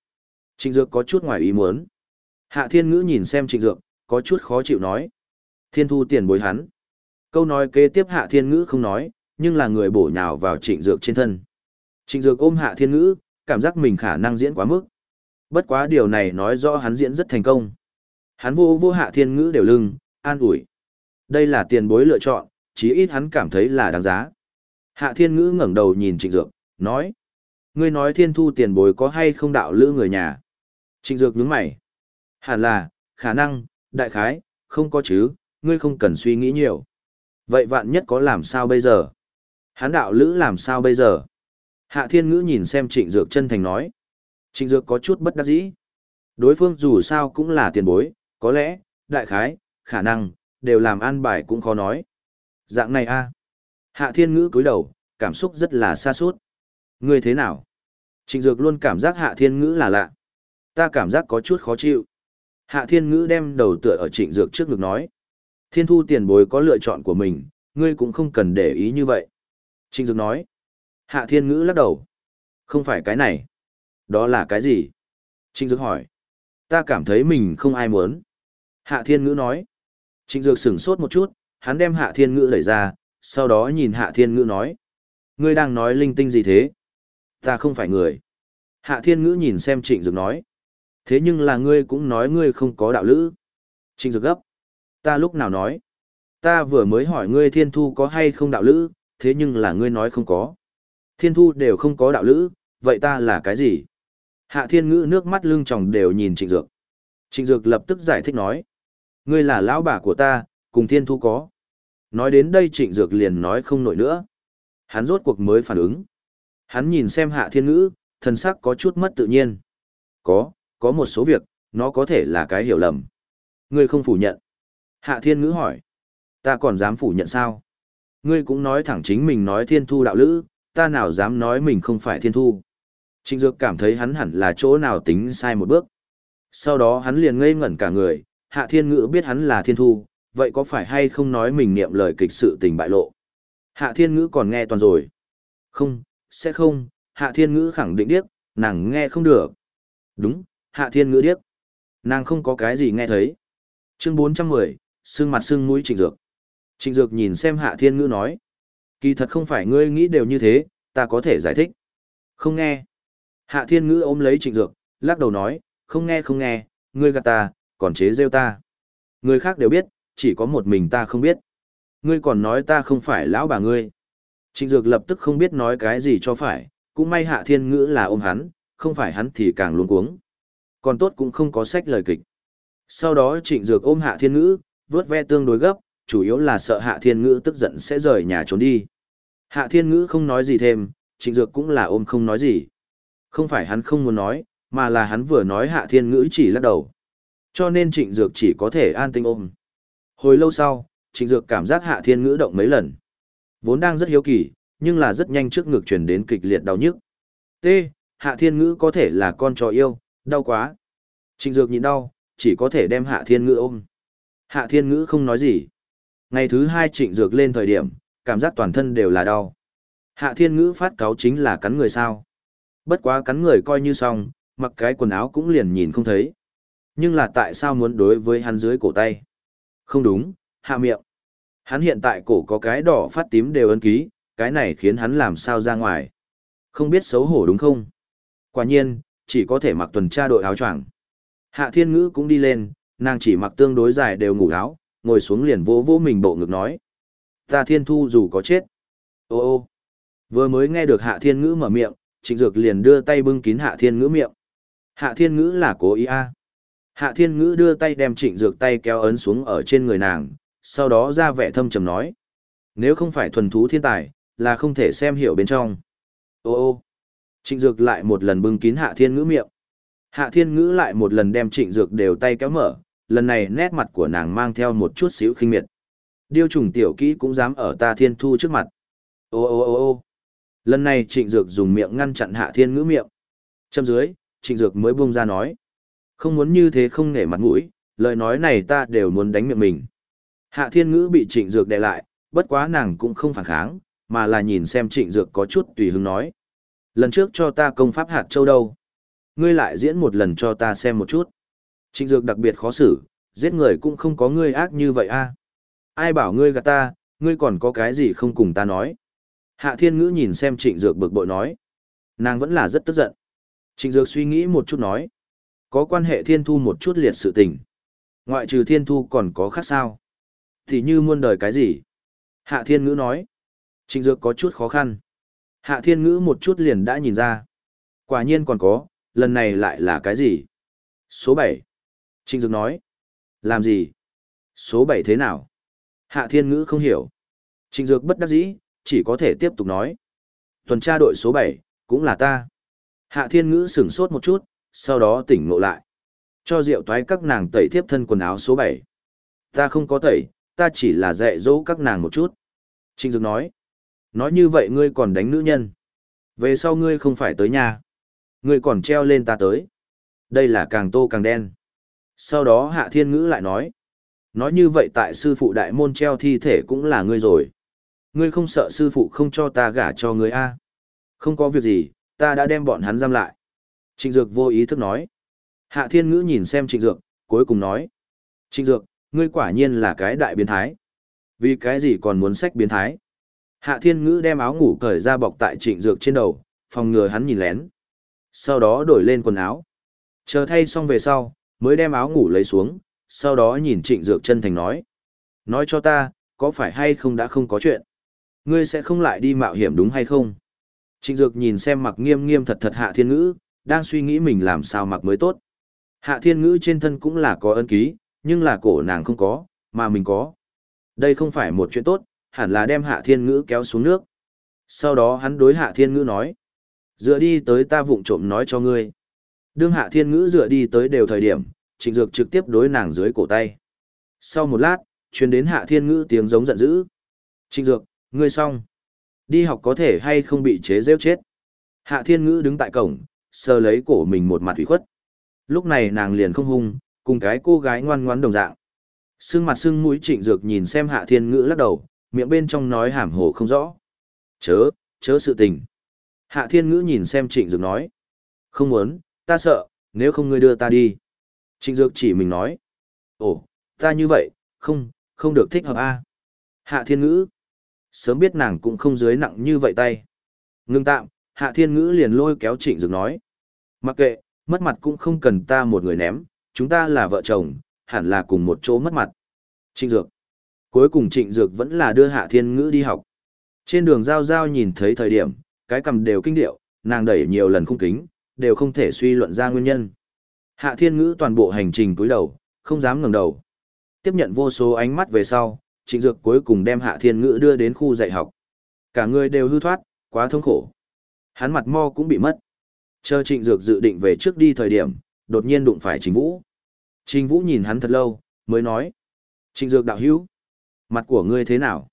Trịnh Dược có chút ngoài ý muốn. Hạ Thiên Ngữ nhìn xem Trịnh Dược, có chút khó chịu nói. Thiên thu tiền bối hắn. Câu nói kế tiếp Hạ Thiên Ngữ không nói, nhưng là người bổ nhào vào Trịnh Dược trên thân. Trịnh Dược ôm Hạ Thiên Ngữ, cảm giác mình khả năng diễn quá mức. Bất quá điều này nói rõ hắn diễn rất thành công. Hắn vô vô Hạ Thiên Ngữ đều lưng, an ủi. Đây là tiền bối lựa chọn, chí ít hắn cảm thấy là đáng giá. Hạ Thiên Ngữ ngẩng đầu nhìn Trịnh Dược, nói. Ngươi nói thiên thu tiền bối có hay không đạo lữ người nhà? Trịnh Dược nhướng mày. Hẳn là, khả năng, đại khái, không có chứ, ngươi không cần suy nghĩ nhiều. Vậy vạn nhất có làm sao bây giờ? hán đạo lữ làm sao bây giờ? Hạ Thiên Ngữ nhìn xem Trịnh Dược chân thành nói. Trịnh Dược có chút bất đắc dĩ. Đối phương dù sao cũng là tiền bối, có lẽ, đại khái, khả năng, đều làm an bài cũng khó nói. Dạng này a Hạ Thiên Ngữ cúi đầu, cảm xúc rất là xa suốt. Ngươi thế nào? Trịnh Dược luôn cảm giác Hạ Thiên Ngữ là lạ. Ta cảm giác có chút khó chịu. Hạ Thiên Ngữ đem đầu tựa ở Trịnh Dược trước ngực nói. Thiên thu tiền bối có lựa chọn của mình, ngươi cũng không cần để ý như vậy. Trịnh Dược nói. Hạ Thiên Ngữ lắc đầu. Không phải cái này. Đó là cái gì? Trịnh Dược hỏi. Ta cảm thấy mình không ai muốn. Hạ Thiên Ngữ nói. Trịnh Dược sửng sốt một chút, hắn đem Hạ Thiên Ngữ đẩy ra, sau đó nhìn Hạ Thiên Ngữ nói. Ngươi đang nói linh tinh gì thế? Ta không phải người. Hạ Thiên Ngữ nhìn xem Trịnh Dược nói. Thế nhưng là ngươi cũng nói ngươi không có đạo lữ. Trịnh Dược gấp. Ta lúc nào nói? Ta vừa mới hỏi ngươi Thiên Thu có hay không đạo lữ, thế nhưng là ngươi nói không có. Thiên Thu đều không có đạo lữ, vậy ta là cái gì? Hạ Thiên Ngữ nước mắt lưng tròng đều nhìn Trịnh Dược. Trịnh Dược lập tức giải thích nói. Ngươi là lão bà của ta, cùng Thiên Thu có. Nói đến đây Trịnh Dược liền nói không nổi nữa. Hắn rốt cuộc mới phản ứng. Hắn nhìn xem Hạ Thiên Ngữ, thần sắc có chút mất tự nhiên. Có, có một số việc, nó có thể là cái hiểu lầm. Ngươi không phủ nhận. Hạ Thiên Ngữ hỏi. Ta còn dám phủ nhận sao? Ngươi cũng nói thẳng chính mình nói Thiên Thu đạo lữ, ta nào dám nói mình không phải Thiên Thu. Trịnh Dược cảm thấy hắn hẳn là chỗ nào tính sai một bước. Sau đó hắn liền ngây ngẩn cả người, Hạ Thiên Ngữ biết hắn là Thiên Thu, vậy có phải hay không nói mình niệm lời kịch sự tình bại lộ? Hạ Thiên Ngữ còn nghe toàn rồi. Không, sẽ không, Hạ Thiên Ngữ khẳng định điếc, nàng nghe không được. Đúng, Hạ Thiên Ngữ điếc. Nàng không có cái gì nghe thấy. Chương 410, xương mặt xương mũi Trịnh Dược. Trịnh Dược nhìn xem Hạ Thiên Ngữ nói. Kỳ thật không phải ngươi nghĩ đều như thế, ta có thể giải thích. Không nghe. Hạ Thiên Ngữ ôm lấy Trịnh Dược, lắc đầu nói, không nghe không nghe, ngươi gạt ta, còn chế rêu ta. Người khác đều biết, chỉ có một mình ta không biết. Ngươi còn nói ta không phải lão bà ngươi. Trịnh Dược lập tức không biết nói cái gì cho phải, cũng may Hạ Thiên Ngữ là ôm hắn, không phải hắn thì càng luống cuống. Còn tốt cũng không có sách lời kịch. Sau đó Trịnh Dược ôm Hạ Thiên Ngữ, vớt ve tương đối gấp, chủ yếu là sợ Hạ Thiên Ngữ tức giận sẽ rời nhà trốn đi. Hạ Thiên Ngữ không nói gì thêm, Trịnh Dược cũng là ôm không nói gì. Không phải hắn không muốn nói, mà là hắn vừa nói Hạ Thiên Ngữ chỉ lắc đầu. Cho nên Trịnh Dược chỉ có thể an tinh ôm. Hồi lâu sau, Trịnh Dược cảm giác Hạ Thiên Ngữ động mấy lần. Vốn đang rất hiếu kỳ, nhưng là rất nhanh trước ngực truyền đến kịch liệt đau nhức. T. Hạ Thiên Ngữ có thể là con trò yêu, đau quá. Trịnh Dược nhịn đau, chỉ có thể đem Hạ Thiên Ngữ ôm. Hạ Thiên Ngữ không nói gì. Ngày thứ hai Trịnh Dược lên thời điểm, cảm giác toàn thân đều là đau. Hạ Thiên Ngữ phát cáo chính là cắn người sao. Bất quá cắn người coi như xong, mặc cái quần áo cũng liền nhìn không thấy. Nhưng là tại sao muốn đối với hắn dưới cổ tay? Không đúng, hạ miệng. Hắn hiện tại cổ có cái đỏ phát tím đều ấn ký, cái này khiến hắn làm sao ra ngoài. Không biết xấu hổ đúng không? Quả nhiên, chỉ có thể mặc tuần tra đội áo choàng. Hạ Thiên Ngữ cũng đi lên, nàng chỉ mặc tương đối dài đều ngủ áo, ngồi xuống liền vỗ vỗ mình bộ ngực nói. Ta Thiên Thu dù có chết. Ô ô. Vừa mới nghe được Hạ Thiên Ngữ mở miệng, Trịnh Dược liền đưa tay bưng kín Hạ Thiên Ngữ miệng. Hạ Thiên Ngữ là cố ý a. À. Hạ Thiên Ngữ đưa tay đem Trịnh Dược tay kéo ấn xuống ở trên người nàng, sau đó ra vẻ thâm trầm nói. Nếu không phải thuần thú thiên tài, là không thể xem hiểu bên trong. Ô ô. Trịnh Dược lại một lần bưng kín Hạ Thiên Ngữ miệng. Hạ Thiên Ngữ lại một lần đem Trịnh Dược đều tay kéo mở, lần này nét mặt của nàng mang theo một chút xíu khinh miệt. Điêu trùng tiểu kỹ cũng dám ở ta Thiên Thu trước mặt. Ô ô ô ô. Lần này Trịnh Dược dùng miệng ngăn chặn Hạ Thiên Ngữ miệng. Châm dưới, Trịnh Dược mới buông ra nói. Không muốn như thế không nể mặt mũi, lời nói này ta đều muốn đánh miệng mình. Hạ Thiên Ngữ bị Trịnh Dược đè lại, bất quá nàng cũng không phản kháng, mà là nhìn xem Trịnh Dược có chút tùy hứng nói. Lần trước cho ta công pháp hạt châu đâu? Ngươi lại diễn một lần cho ta xem một chút. Trịnh Dược đặc biệt khó xử, giết người cũng không có ngươi ác như vậy a. Ai bảo ngươi gạt ta, ngươi còn có cái gì không cùng ta nói. Hạ Thiên Ngữ nhìn xem Trịnh Dược bực bội nói. Nàng vẫn là rất tức giận. Trịnh Dược suy nghĩ một chút nói. Có quan hệ Thiên Thu một chút liệt sự tình. Ngoại trừ Thiên Thu còn có khác sao? Thì như muôn đời cái gì? Hạ Thiên Ngữ nói. Trịnh Dược có chút khó khăn. Hạ Thiên Ngữ một chút liền đã nhìn ra. Quả nhiên còn có, lần này lại là cái gì? Số 7. Trịnh Dược nói. Làm gì? Số 7 thế nào? Hạ Thiên Ngữ không hiểu. Trịnh Dược bất đắc dĩ, chỉ có thể tiếp tục nói. Tuần tra đội số 7, cũng là ta. Hạ Thiên Ngữ sửng sốt một chút, sau đó tỉnh ngộ lại. Cho rượu toái các nàng tẩy thiếp thân quần áo số 7. Ta không có tẩy, ta chỉ là dạy dỗ các nàng một chút. Trịnh Dược nói. Nói như vậy ngươi còn đánh nữ nhân. Về sau ngươi không phải tới nhà. Ngươi còn treo lên ta tới. Đây là càng tô càng đen. Sau đó Hạ Thiên Ngữ lại nói. Nói như vậy tại sư phụ đại môn treo thi thể cũng là ngươi rồi. Ngươi không sợ sư phụ không cho ta gả cho ngươi a? Không có việc gì, ta đã đem bọn hắn giam lại. Trịnh Dược vô ý thức nói. Hạ Thiên Ngữ nhìn xem Trịnh Dược, cuối cùng nói. Trịnh Dược, ngươi quả nhiên là cái đại biến thái. Vì cái gì còn muốn sách biến thái? Hạ Thiên Ngữ đem áo ngủ cởi ra bọc tại Trịnh Dược trên đầu, phòng ngừa hắn nhìn lén. Sau đó đổi lên quần áo. Chờ thay xong về sau, mới đem áo ngủ lấy xuống, sau đó nhìn Trịnh Dược chân thành nói. Nói cho ta, có phải hay không đã không có chuyện? Ngươi sẽ không lại đi mạo hiểm đúng hay không? Trịnh Dược nhìn xem mặc nghiêm nghiêm thật thật Hạ Thiên Ngữ, đang suy nghĩ mình làm sao mặc mới tốt. Hạ Thiên Ngữ trên thân cũng là có ân ký, nhưng là cổ nàng không có, mà mình có. Đây không phải một chuyện tốt, hẳn là đem Hạ Thiên Ngữ kéo xuống nước. Sau đó hắn đối Hạ Thiên Ngữ nói. Dựa đi tới ta vụng trộm nói cho ngươi. Đương Hạ Thiên Ngữ dựa đi tới đều thời điểm, Trịnh Dược trực tiếp đối nàng dưới cổ tay. Sau một lát, truyền đến Hạ Thiên Ngữ tiếng giống giận dữ. Trịnh Dược, ngươi xong. Đi học có thể hay không bị chế rêu chết. Hạ Thiên Ngữ đứng tại cổng, sờ lấy cổ mình một mặt ủy khuất. Lúc này nàng liền không hung, cùng cái cô gái ngoan ngoãn đồng dạng. Sưng mặt sưng mũi trịnh dược nhìn xem Hạ Thiên Ngữ lắc đầu, miệng bên trong nói hàm hồ không rõ. Chớ, chớ sự tình. Hạ Thiên Ngữ nhìn xem trịnh dược nói. Không muốn, ta sợ, nếu không ngươi đưa ta đi. Trịnh dược chỉ mình nói. Ồ, ta như vậy, không, không được thích hợp a. Hạ Thiên Ngữ. Sớm biết nàng cũng không dưới nặng như vậy tay. Ngưng tạm, Hạ Thiên Ngữ liền lôi kéo trịnh dược nói. Mặc kệ, mất mặt cũng không cần ta một người ném, chúng ta là vợ chồng, hẳn là cùng một chỗ mất mặt. Trịnh Dược. Cuối cùng Trịnh Dược vẫn là đưa Hạ Thiên Ngữ đi học. Trên đường giao giao nhìn thấy thời điểm, cái cầm đều kinh điệu, nàng đẩy nhiều lần khung kính, đều không thể suy luận ra nguyên nhân. Hạ Thiên Ngữ toàn bộ hành trình cúi đầu, không dám ngẩng đầu. Tiếp nhận vô số ánh mắt về sau, Trịnh Dược cuối cùng đem Hạ Thiên Ngữ đưa đến khu dạy học. Cả người đều hư thoát, quá thống khổ. Hắn mặt mo cũng bị mất. Chờ Trịnh Dược dự định về trước đi thời điểm, đột nhiên đụng phải Trình Vũ. Trình Vũ nhìn hắn thật lâu, mới nói. Trịnh Dược đạo hữu, mặt của ngươi thế nào?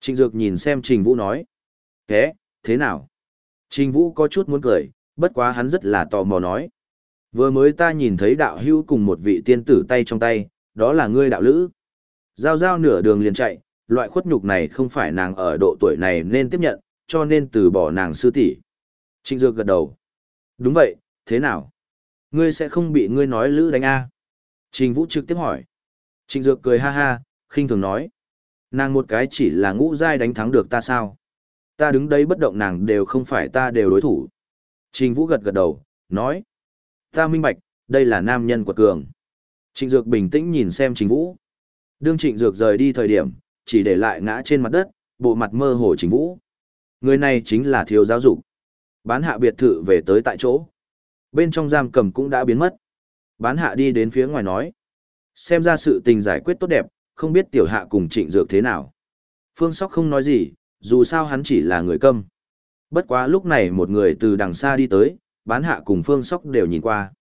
Trịnh Dược nhìn xem Trình Vũ nói. Thế, thế nào? Trình Vũ có chút muốn cười, bất quá hắn rất là tò mò nói. Vừa mới ta nhìn thấy đạo hưu cùng một vị tiên tử tay trong tay, đó là ngươi đạo lữ. Giao giao nửa đường liền chạy, loại khuất nhục này không phải nàng ở độ tuổi này nên tiếp nhận, cho nên từ bỏ nàng sư tỷ. Trịnh Dược gật đầu. Đúng vậy, thế nào? Ngươi sẽ không bị ngươi nói lữ đánh a? Trình Vũ trực tiếp hỏi. Trịnh Dược cười ha ha, khinh thường nói. Nàng một cái chỉ là ngũ giai đánh thắng được ta sao? Ta đứng đây bất động nàng đều không phải ta đều đối thủ. Trình Vũ gật gật đầu, nói. ta minh bạch, đây là nam nhân quật cường. Trịnh Dược bình tĩnh nhìn xem Trình Vũ. Đương Trịnh Dược rời đi thời điểm, chỉ để lại ngã trên mặt đất, bộ mặt mơ hồ Trình Vũ. Người này chính là thiếu giáo dục. Bán hạ biệt thự về tới tại chỗ. Bên trong giam cầm cũng đã biến mất. Bán hạ đi đến phía ngoài nói. Xem ra sự tình giải quyết tốt đẹp, không biết tiểu hạ cùng trịnh dược thế nào. Phương Sóc không nói gì, dù sao hắn chỉ là người câm. Bất quá lúc này một người từ đằng xa đi tới, bán hạ cùng Phương Sóc đều nhìn qua.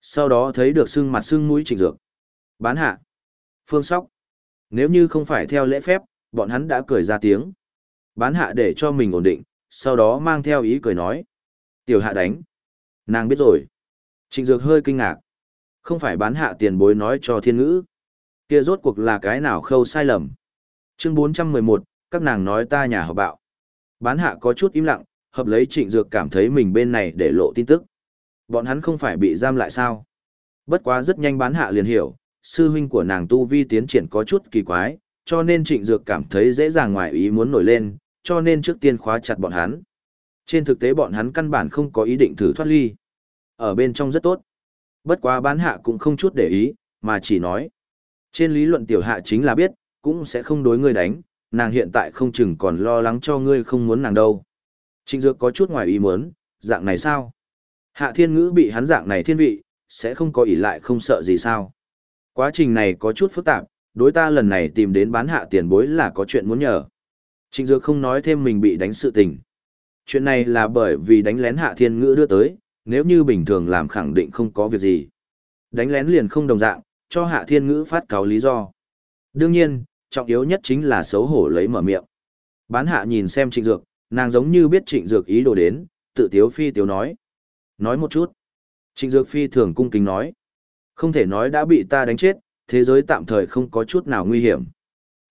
Sau đó thấy được sưng mặt sưng mũi trịnh dược. Bán hạ. Phương Sóc. Nếu như không phải theo lễ phép, bọn hắn đã cười ra tiếng. Bán hạ để cho mình ổn định, sau đó mang theo ý cười nói. Tiểu hạ đánh. Nàng biết rồi. Trịnh Dược hơi kinh ngạc. Không phải bán hạ tiền bối nói cho thiên ngữ. Kia rốt cuộc là cái nào khâu sai lầm. Chương 411, các nàng nói ta nhà họ bạo. Bán hạ có chút im lặng, hợp lấy trịnh Dược cảm thấy mình bên này để lộ tin tức. Bọn hắn không phải bị giam lại sao? Bất quá rất nhanh bán hạ liền hiểu, sư huynh của nàng tu vi tiến triển có chút kỳ quái, cho nên trịnh Dược cảm thấy dễ dàng ngoài ý muốn nổi lên, cho nên trước tiên khóa chặt bọn hắn. Trên thực tế bọn hắn căn bản không có ý định thử thoát ly. Ở bên trong rất tốt. Bất quá bán hạ cũng không chút để ý, mà chỉ nói. Trên lý luận tiểu hạ chính là biết, cũng sẽ không đối ngươi đánh, nàng hiện tại không chừng còn lo lắng cho ngươi không muốn nàng đâu. Trịnh Dược có chút ngoài ý muốn, dạng này sao? Hạ thiên ngữ bị hắn dạng này thiên vị, sẽ không có ỷ lại không sợ gì sao? Quá trình này có chút phức tạp, đối ta lần này tìm đến bán hạ tiền bối là có chuyện muốn nhờ. Trịnh Dược không nói thêm mình bị đánh sự tình. Chuyện này là bởi vì đánh lén hạ thiên ngữ đưa tới, nếu như bình thường làm khẳng định không có việc gì. Đánh lén liền không đồng dạng, cho hạ thiên ngữ phát cáo lý do. Đương nhiên, trọng yếu nhất chính là xấu hổ lấy mở miệng. Bán hạ nhìn xem trịnh dược, nàng giống như biết trịnh dược ý đồ đến, tự tiếu phi tiếu nói. Nói một chút. Trịnh dược phi thường cung kính nói. Không thể nói đã bị ta đánh chết, thế giới tạm thời không có chút nào nguy hiểm.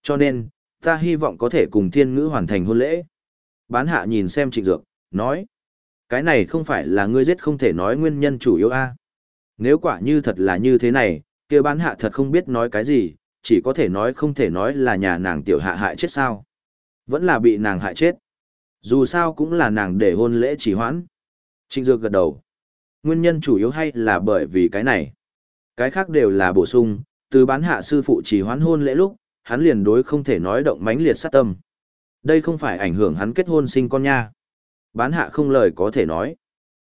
Cho nên, ta hy vọng có thể cùng thiên ngữ hoàn thành hôn lễ. Bán hạ nhìn xem trịnh dược, nói. Cái này không phải là ngươi giết không thể nói nguyên nhân chủ yếu a Nếu quả như thật là như thế này, kia bán hạ thật không biết nói cái gì, chỉ có thể nói không thể nói là nhà nàng tiểu hạ hại chết sao. Vẫn là bị nàng hại chết. Dù sao cũng là nàng để hôn lễ chỉ hoãn. Trịnh Dược gật đầu. Nguyên nhân chủ yếu hay là bởi vì cái này. Cái khác đều là bổ sung, từ bán hạ sư phụ chỉ hoãn hôn lễ lúc, hắn liền đối không thể nói động mãnh liệt sát tâm. Đây không phải ảnh hưởng hắn kết hôn sinh con nha. Bán hạ không lời có thể nói.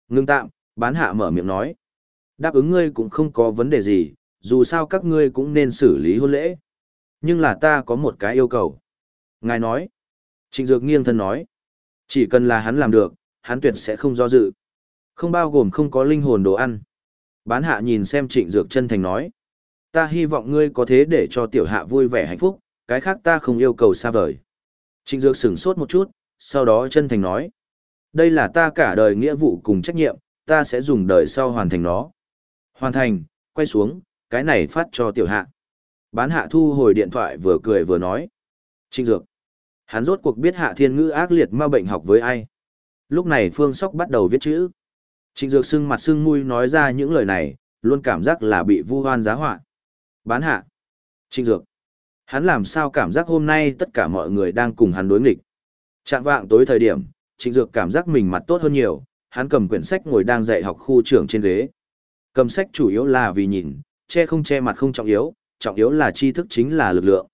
Ngưng tạm, bán hạ mở miệng nói. Đáp ứng ngươi cũng không có vấn đề gì, dù sao các ngươi cũng nên xử lý hôn lễ. Nhưng là ta có một cái yêu cầu. Ngài nói. Trịnh Dược nghiêng thân nói. Chỉ cần là hắn làm được, hắn tuyệt sẽ không do dự. Không bao gồm không có linh hồn đồ ăn. Bán hạ nhìn xem trịnh Dược chân thành nói. Ta hy vọng ngươi có thế để cho tiểu hạ vui vẻ hạnh phúc, cái khác ta không yêu cầu xa vời. Trịnh Dược sửng sốt một chút, sau đó chân thành nói. Đây là ta cả đời nghĩa vụ cùng trách nhiệm, ta sẽ dùng đời sau hoàn thành nó. Hoàn thành, quay xuống, cái này phát cho tiểu hạ. Bán hạ thu hồi điện thoại vừa cười vừa nói. Trịnh Dược. Hắn rốt cuộc biết hạ thiên ngữ ác liệt ma bệnh học với ai. Lúc này Phương Sóc bắt đầu viết chữ. Trịnh Dược sưng mặt sưng mũi nói ra những lời này, luôn cảm giác là bị vu hoan giá họa. Bán hạ. Trịnh Dược. Hắn làm sao cảm giác hôm nay tất cả mọi người đang cùng hắn đối nghịch. Trạng vạng tối thời điểm, Trịnh Dược cảm giác mình mặt tốt hơn nhiều, hắn cầm quyển sách ngồi đang dạy học khu trưởng trên ghế. Cầm sách chủ yếu là vì nhìn, che không che mặt không trọng yếu, trọng yếu là tri thức chính là lực lượng.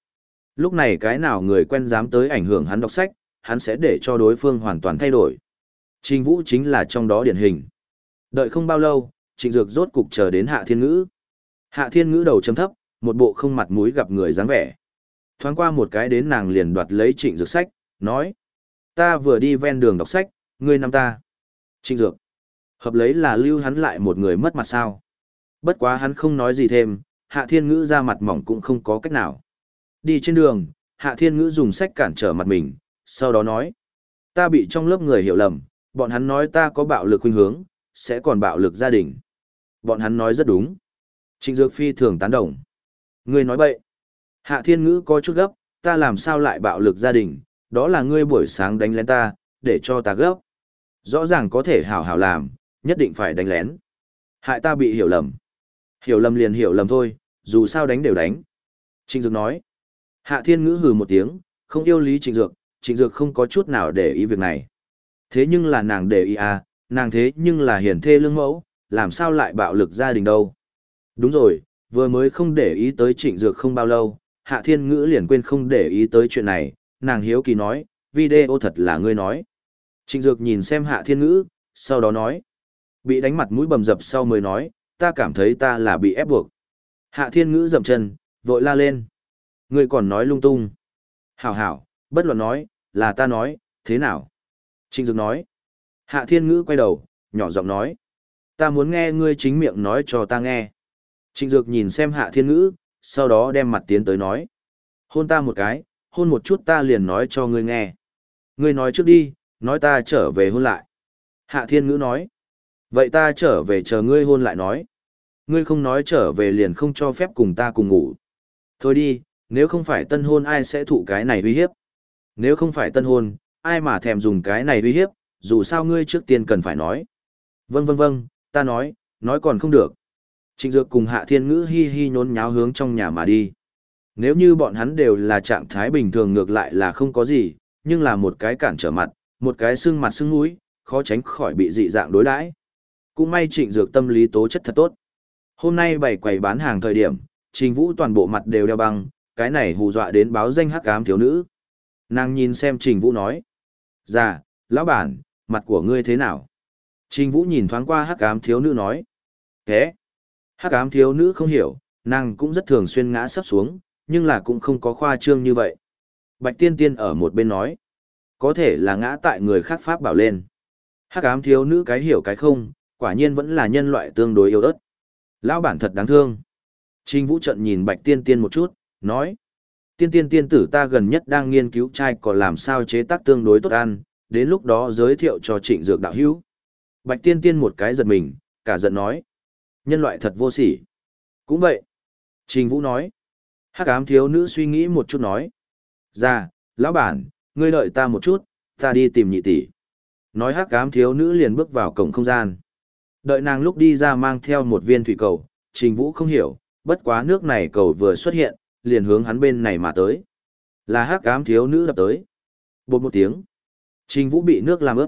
Lúc này cái nào người quen dám tới ảnh hưởng hắn đọc sách, hắn sẽ để cho đối phương hoàn toàn thay đổi. Trình Vũ chính là trong đó điển hình. Đợi không bao lâu, Trịnh Dược rốt cục chờ đến Hạ Thiên Ngữ. Hạ Thiên Ngữ đầu chấm thấp, một bộ không mặt mũi gặp người dáng vẻ. Thoáng qua một cái đến nàng liền đoạt lấy Trịnh Dược sách, nói: Ta vừa đi ven đường đọc sách, ngươi nắm ta. Trịnh Dược. Hợp lấy là lưu hắn lại một người mất mặt sao. Bất quá hắn không nói gì thêm, Hạ Thiên Ngữ ra mặt mỏng cũng không có cách nào. Đi trên đường, Hạ Thiên Ngữ dùng sách cản trở mặt mình, sau đó nói. Ta bị trong lớp người hiểu lầm, bọn hắn nói ta có bạo lực khuynh hướng, sẽ còn bạo lực gia đình. Bọn hắn nói rất đúng. Trịnh Dược Phi thường tán đồng. Ngươi nói bậy. Hạ Thiên Ngữ có chút gấp, ta làm sao lại bạo lực gia đình, đó là ngươi buổi sáng đánh lén ta, để cho ta gấp. Rõ ràng có thể hảo hảo làm, nhất định phải đánh lén. Hại ta bị hiểu lầm. Hiểu lầm liền hiểu lầm thôi, dù sao đánh đều đánh. Trịnh Dược nói. Hạ Thiên Ngữ hừ một tiếng, không yêu lý Trịnh Dược, Trịnh Dược không có chút nào để ý việc này. Thế nhưng là nàng để ý à, nàng thế nhưng là hiển thê lương mẫu, làm sao lại bạo lực gia đình đâu. Đúng rồi, vừa mới không để ý tới trịnh dược không bao lâu, Hạ Thiên Ngữ liền quên không để ý tới chuyện này, nàng hiếu kỳ nói, video thật là ngươi nói. Trịnh dược nhìn xem Hạ Thiên Ngữ, sau đó nói, bị đánh mặt mũi bầm dập sau mới nói, ta cảm thấy ta là bị ép buộc. Hạ Thiên Ngữ dậm chân, vội la lên. Ngươi còn nói lung tung. Hảo hảo, bất luận nói, là ta nói, thế nào? Trịnh Dược nói. Hạ Thiên Ngữ quay đầu, nhỏ giọng nói. Ta muốn nghe ngươi chính miệng nói cho ta nghe. Trịnh Dược nhìn xem Hạ Thiên Ngữ, sau đó đem mặt tiến tới nói. Hôn ta một cái, hôn một chút ta liền nói cho ngươi nghe. Ngươi nói trước đi, nói ta trở về hôn lại. Hạ Thiên Ngữ nói. Vậy ta trở về chờ ngươi hôn lại nói. Ngươi không nói trở về liền không cho phép cùng ta cùng ngủ. Thôi đi, nếu không phải tân hôn ai sẽ thụ cái này uy hiếp. Nếu không phải tân hôn, ai mà thèm dùng cái này uy hiếp, dù sao ngươi trước tiên cần phải nói. Vâng vâng vâng, ta nói, nói còn không được. Trịnh Dược cùng Hạ Thiên Ngữ hi hi nhốn nháo hướng trong nhà mà đi. Nếu như bọn hắn đều là trạng thái bình thường ngược lại là không có gì, nhưng là một cái cản trở mặt, một cái xương mặt xương mũi, khó tránh khỏi bị dị dạng đối đãi. Cũng may Trịnh Dược tâm lý tố chất thật tốt. Hôm nay bày quầy bán hàng thời điểm, Trình Vũ toàn bộ mặt đều đeo băng, cái này hù dọa đến báo danh hắc ám thiếu nữ. Nàng nhìn xem Trình Vũ nói. Dạ, lão bản, mặt của ngươi thế nào? Trình Vũ nhìn thoáng qua hắc ám thiếu nữ nói. Thế. Hắc ám thiếu nữ không hiểu, nàng cũng rất thường xuyên ngã sắp xuống, nhưng là cũng không có khoa trương như vậy. Bạch tiên tiên ở một bên nói. Có thể là ngã tại người khác pháp bảo lên. Hắc ám thiếu nữ cái hiểu cái không, quả nhiên vẫn là nhân loại tương đối yếu ớt. Lão bản thật đáng thương. Trình Vũ trận nhìn Bạch Tiên Tiên một chút, nói. Tiên Tiên Tiên tử ta gần nhất đang nghiên cứu trai còn làm sao chế tác tương đối tốt ăn, đến lúc đó giới thiệu cho trịnh dược đạo hữu. Bạch Tiên Tiên một cái giật mình, cả giận nói. Nhân loại thật vô sỉ. Cũng vậy. Trình Vũ nói. Hắc ám thiếu nữ suy nghĩ một chút nói. Ra, lão bản, ngươi đợi ta một chút, ta đi tìm nhị tỷ. Nói hắc ám thiếu nữ liền bước vào cổng không gian. Đợi nàng lúc đi ra mang theo một viên thủy cầu, Trình Vũ không hiểu, bất quá nước này cầu vừa xuất hiện, liền hướng hắn bên này mà tới. Là hắc ám thiếu nữ đập tới. Bột một tiếng. Trình Vũ bị nước làm ướt.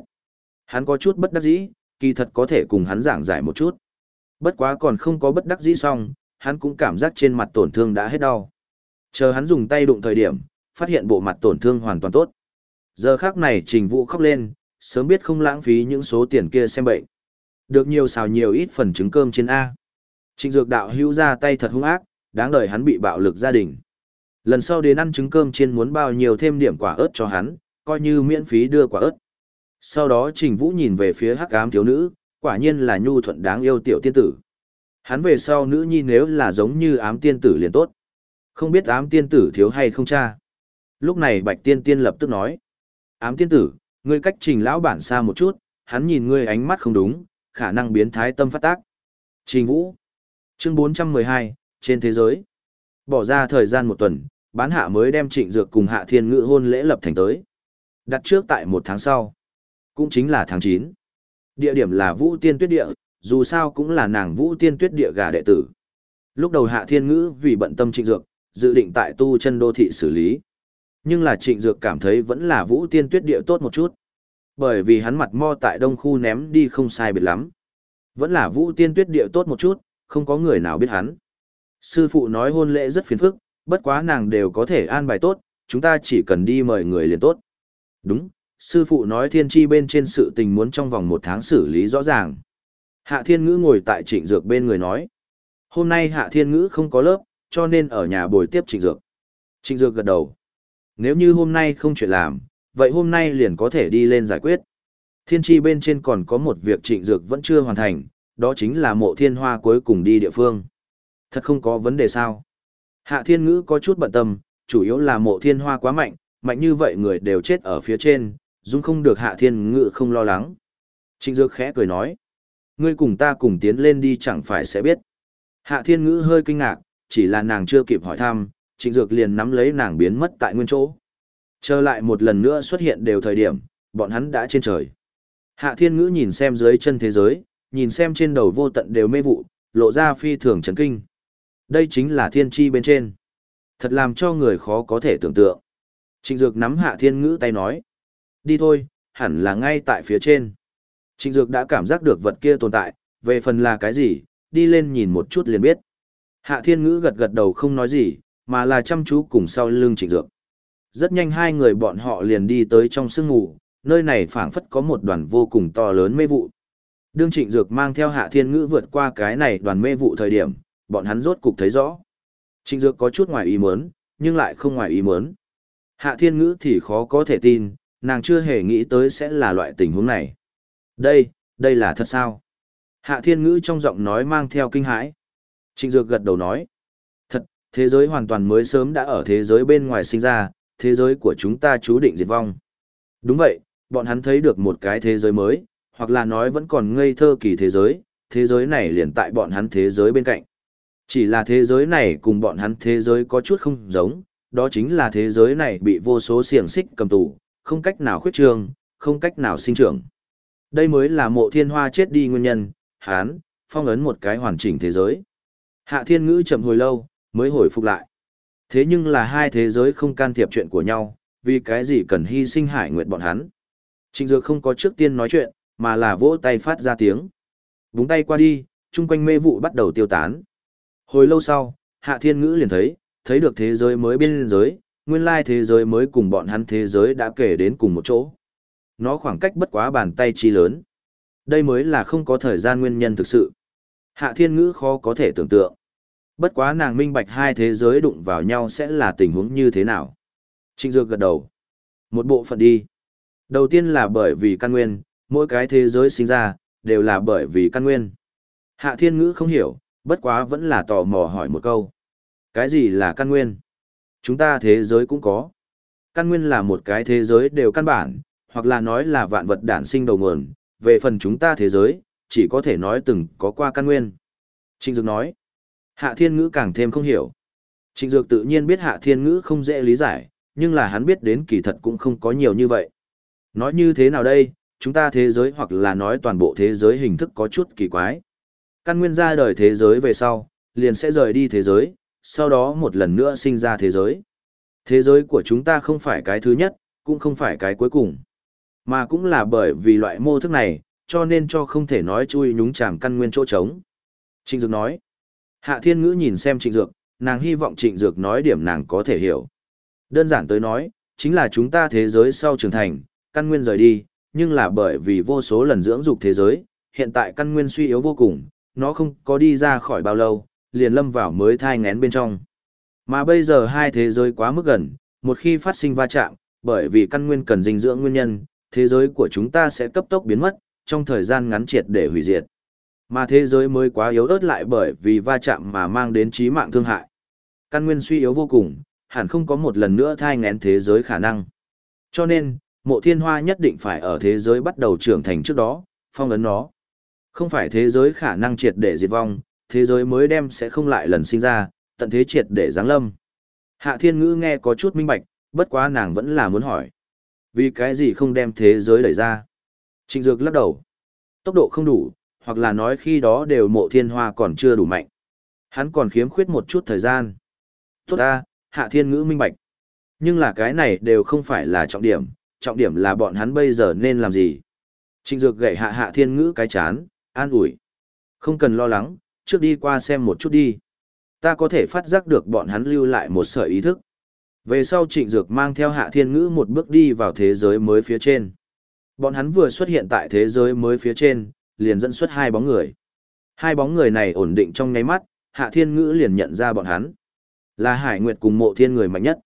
Hắn có chút bất đắc dĩ, kỳ thật có thể cùng hắn giảng giải một chút. Bất quá còn không có bất đắc dĩ xong, hắn cũng cảm giác trên mặt tổn thương đã hết đau. Chờ hắn dùng tay đụng thời điểm, phát hiện bộ mặt tổn thương hoàn toàn tốt. Giờ khác này Trình Vũ khóc lên, sớm biết không lãng phí những số tiền kia xem bệnh. Được nhiều xào nhiều ít phần trứng cơm trên A. Trịnh dược đạo hữu ra tay thật hung ác, đáng đời hắn bị bạo lực gia đình. Lần sau đến ăn trứng cơm chiên muốn bao nhiêu thêm điểm quả ớt cho hắn, coi như miễn phí đưa quả ớt. Sau đó Trình Vũ nhìn về phía hắc ám thiếu nữ, quả nhiên là nhu thuận đáng yêu tiểu tiên tử. Hắn về sau nữ nhi nếu là giống như ám tiên tử liền tốt. Không biết ám tiên tử thiếu hay không cha. Lúc này Bạch Tiên Tiên lập tức nói. Ám tiên tử, ngươi cách trình lão bản xa một chút, hắn nhìn ngươi ánh mắt không đúng, khả năng biến thái tâm phát tác. Trình Vũ Chương 412, trên thế giới. Bỏ ra thời gian một tuần, bán hạ mới đem trịnh dược cùng hạ thiên ngữ hôn lễ lập thành tới. Đặt trước tại một tháng sau. Cũng chính là tháng 9. Địa điểm là Vũ Tiên Tuyết Địa, dù sao cũng là nàng Vũ Tiên Tuyết Địa gà đệ tử. Lúc đầu hạ thiên ngữ vì bận tâm trịnh dược, dự định tại tu chân đô thị xử lý. Nhưng là trịnh dược cảm thấy vẫn là Vũ Tiên Tuyết Địa tốt một chút. Bởi vì hắn mặt mo tại đông khu ném đi không sai biệt lắm. Vẫn là Vũ Tiên Tuyết Địa tốt một chút, không có người nào biết hắn. Sư phụ nói hôn lễ rất phiền phức, bất quá nàng đều có thể an bài tốt, chúng ta chỉ cần đi mời người liền tốt. Đúng, sư phụ nói thiên tri bên trên sự tình muốn trong vòng một tháng xử lý rõ ràng. Hạ thiên ngữ ngồi tại trịnh dược bên người nói. Hôm nay hạ thiên ngữ không có lớp, cho nên ở nhà bồi tiếp trịnh dược. Trịnh dược gật đầu. Nếu như hôm nay không chuyện làm, vậy hôm nay liền có thể đi lên giải quyết. Thiên tri bên trên còn có một việc trịnh dược vẫn chưa hoàn thành, đó chính là mộ thiên hoa cuối cùng đi địa phương. Thật không có vấn đề sao. Hạ thiên ngữ có chút bận tâm, chủ yếu là mộ thiên hoa quá mạnh, mạnh như vậy người đều chết ở phía trên, dung không được hạ thiên ngữ không lo lắng. Trịnh Dược khẽ cười nói, ngươi cùng ta cùng tiến lên đi chẳng phải sẽ biết. Hạ thiên ngữ hơi kinh ngạc, chỉ là nàng chưa kịp hỏi thăm, trịnh Dược liền nắm lấy nàng biến mất tại nguyên chỗ. Trở lại một lần nữa xuất hiện đều thời điểm, bọn hắn đã trên trời. Hạ thiên ngữ nhìn xem dưới chân thế giới, nhìn xem trên đầu vô tận đều mê vụ, lộ ra phi thường chấn kinh. Đây chính là thiên tri bên trên. Thật làm cho người khó có thể tưởng tượng. Trịnh Dược nắm hạ thiên ngữ tay nói. Đi thôi, hẳn là ngay tại phía trên. Trịnh Dược đã cảm giác được vật kia tồn tại, về phần là cái gì, đi lên nhìn một chút liền biết. Hạ thiên ngữ gật gật đầu không nói gì, mà là chăm chú cùng sau lưng trịnh dược. Rất nhanh hai người bọn họ liền đi tới trong sương ngủ, nơi này phảng phất có một đoàn vô cùng to lớn mê vụ. Đương trịnh dược mang theo hạ thiên ngữ vượt qua cái này đoàn mê vụ thời điểm, bọn hắn rốt cục thấy rõ. Trịnh dược có chút ngoài ý muốn, nhưng lại không ngoài ý muốn. Hạ thiên ngữ thì khó có thể tin, nàng chưa hề nghĩ tới sẽ là loại tình huống này. Đây, đây là thật sao? Hạ thiên ngữ trong giọng nói mang theo kinh hãi. Trịnh dược gật đầu nói. Thật, thế giới hoàn toàn mới sớm đã ở thế giới bên ngoài sinh ra, thế giới của chúng ta chú định diệt vong. Đúng vậy, bọn hắn thấy được một cái thế giới mới, hoặc là nói vẫn còn ngây thơ kỳ thế giới, thế giới này liền tại bọn hắn thế giới bên cạnh. Chỉ là thế giới này cùng bọn hắn thế giới có chút không giống, đó chính là thế giới này bị vô số xiềng xích cầm tù, không cách nào khuyết trương, không cách nào sinh trưởng. Đây mới là mộ thiên hoa chết đi nguyên nhân, hán, phong ấn một cái hoàn chỉnh thế giới. Hạ thiên ngữ chậm hồi lâu, mới hồi phục lại. Thế nhưng là hai thế giới không can thiệp chuyện của nhau, vì cái gì cần hy sinh hải nguyện bọn hắn. Trịnh Dược không có trước tiên nói chuyện, mà là vỗ tay phát ra tiếng. Búng tay qua đi, chung quanh mê vụ bắt đầu tiêu tán. Hồi lâu sau, Hạ Thiên Ngữ liền thấy, thấy được thế giới mới bên giới, nguyên lai thế giới mới cùng bọn hắn thế giới đã kể đến cùng một chỗ. Nó khoảng cách bất quá bàn tay chi lớn. Đây mới là không có thời gian nguyên nhân thực sự. Hạ Thiên Ngữ khó có thể tưởng tượng. Bất quá nàng minh bạch hai thế giới đụng vào nhau sẽ là tình huống như thế nào. Trịnh Dược gật đầu. Một bộ phận đi. Đầu tiên là bởi vì căn nguyên, mỗi cái thế giới sinh ra, đều là bởi vì căn nguyên. Hạ Thiên Ngữ không hiểu, bất quá vẫn là tò mò hỏi một câu. Cái gì là căn nguyên? Chúng ta thế giới cũng có. Căn nguyên là một cái thế giới đều căn bản, hoặc là nói là vạn vật đản sinh đầu nguồn, về phần chúng ta thế giới, chỉ có thể nói từng có qua căn nguyên. Trịnh Dược nói, Hạ Thiên Ngữ càng thêm không hiểu. Trịnh Dược tự nhiên biết Hạ Thiên Ngữ không dễ lý giải, nhưng là hắn biết đến kỳ thật cũng không có nhiều như vậy. Nói như thế nào đây, chúng ta thế giới hoặc là nói toàn bộ thế giới hình thức có chút kỳ quái. Căn nguyên ra đời thế giới về sau, liền sẽ rời đi thế giới, sau đó một lần nữa sinh ra thế giới. Thế giới của chúng ta không phải cái thứ nhất, cũng không phải cái cuối cùng. Mà cũng là bởi vì loại mô thức này, cho nên cho không thể nói chui nhúng chàm căn nguyên chỗ trống. Trịnh Dược nói. Hạ Thiên Ngữ nhìn xem Trịnh Dược, nàng hy vọng Trịnh Dược nói điểm nàng có thể hiểu. Đơn giản tới nói, chính là chúng ta thế giới sau trưởng thành, căn nguyên rời đi, nhưng là bởi vì vô số lần dưỡng dục thế giới, hiện tại căn nguyên suy yếu vô cùng, nó không có đi ra khỏi bao lâu, liền lâm vào mới thai ngén bên trong. Mà bây giờ hai thế giới quá mức gần, một khi phát sinh va chạm, bởi vì căn nguyên cần dinh dưỡng nguyên nhân, thế giới của chúng ta sẽ cấp tốc biến mất, trong thời gian ngắn triệt để hủy diệt. Mà thế giới mới quá yếu ớt lại bởi vì va chạm mà mang đến chí mạng thương hại. Căn nguyên suy yếu vô cùng, hẳn không có một lần nữa thai ngén thế giới khả năng. Cho nên, mộ thiên hoa nhất định phải ở thế giới bắt đầu trưởng thành trước đó, phong ấn nó. Không phải thế giới khả năng triệt để diệt vong, thế giới mới đem sẽ không lại lần sinh ra, tận thế triệt để giáng lâm. Hạ thiên ngữ nghe có chút minh bạch, bất quá nàng vẫn là muốn hỏi. Vì cái gì không đem thế giới đẩy ra? Trịnh Dược lắc đầu. Tốc độ không đủ, hoặc là nói khi đó đều mộ thiên hoa còn chưa đủ mạnh. Hắn còn khiếm khuyết một chút thời gian. Tốt ta, hạ thiên ngữ minh bạch. Nhưng là cái này đều không phải là trọng điểm, trọng điểm là bọn hắn bây giờ nên làm gì. Trịnh Dược gậy hạ hạ thiên ngữ cái chán, an ủi. Không cần lo lắng, trước đi qua xem một chút đi. Ta có thể phát giác được bọn hắn lưu lại một sợi ý thức. Về sau trịnh dược mang theo hạ thiên ngữ một bước đi vào thế giới mới phía trên. Bọn hắn vừa xuất hiện tại thế giới mới phía trên, liền dẫn xuất hai bóng người. Hai bóng người này ổn định trong nháy mắt, hạ thiên ngữ liền nhận ra bọn hắn. Là hải nguyệt cùng mộ thiên người mạnh nhất.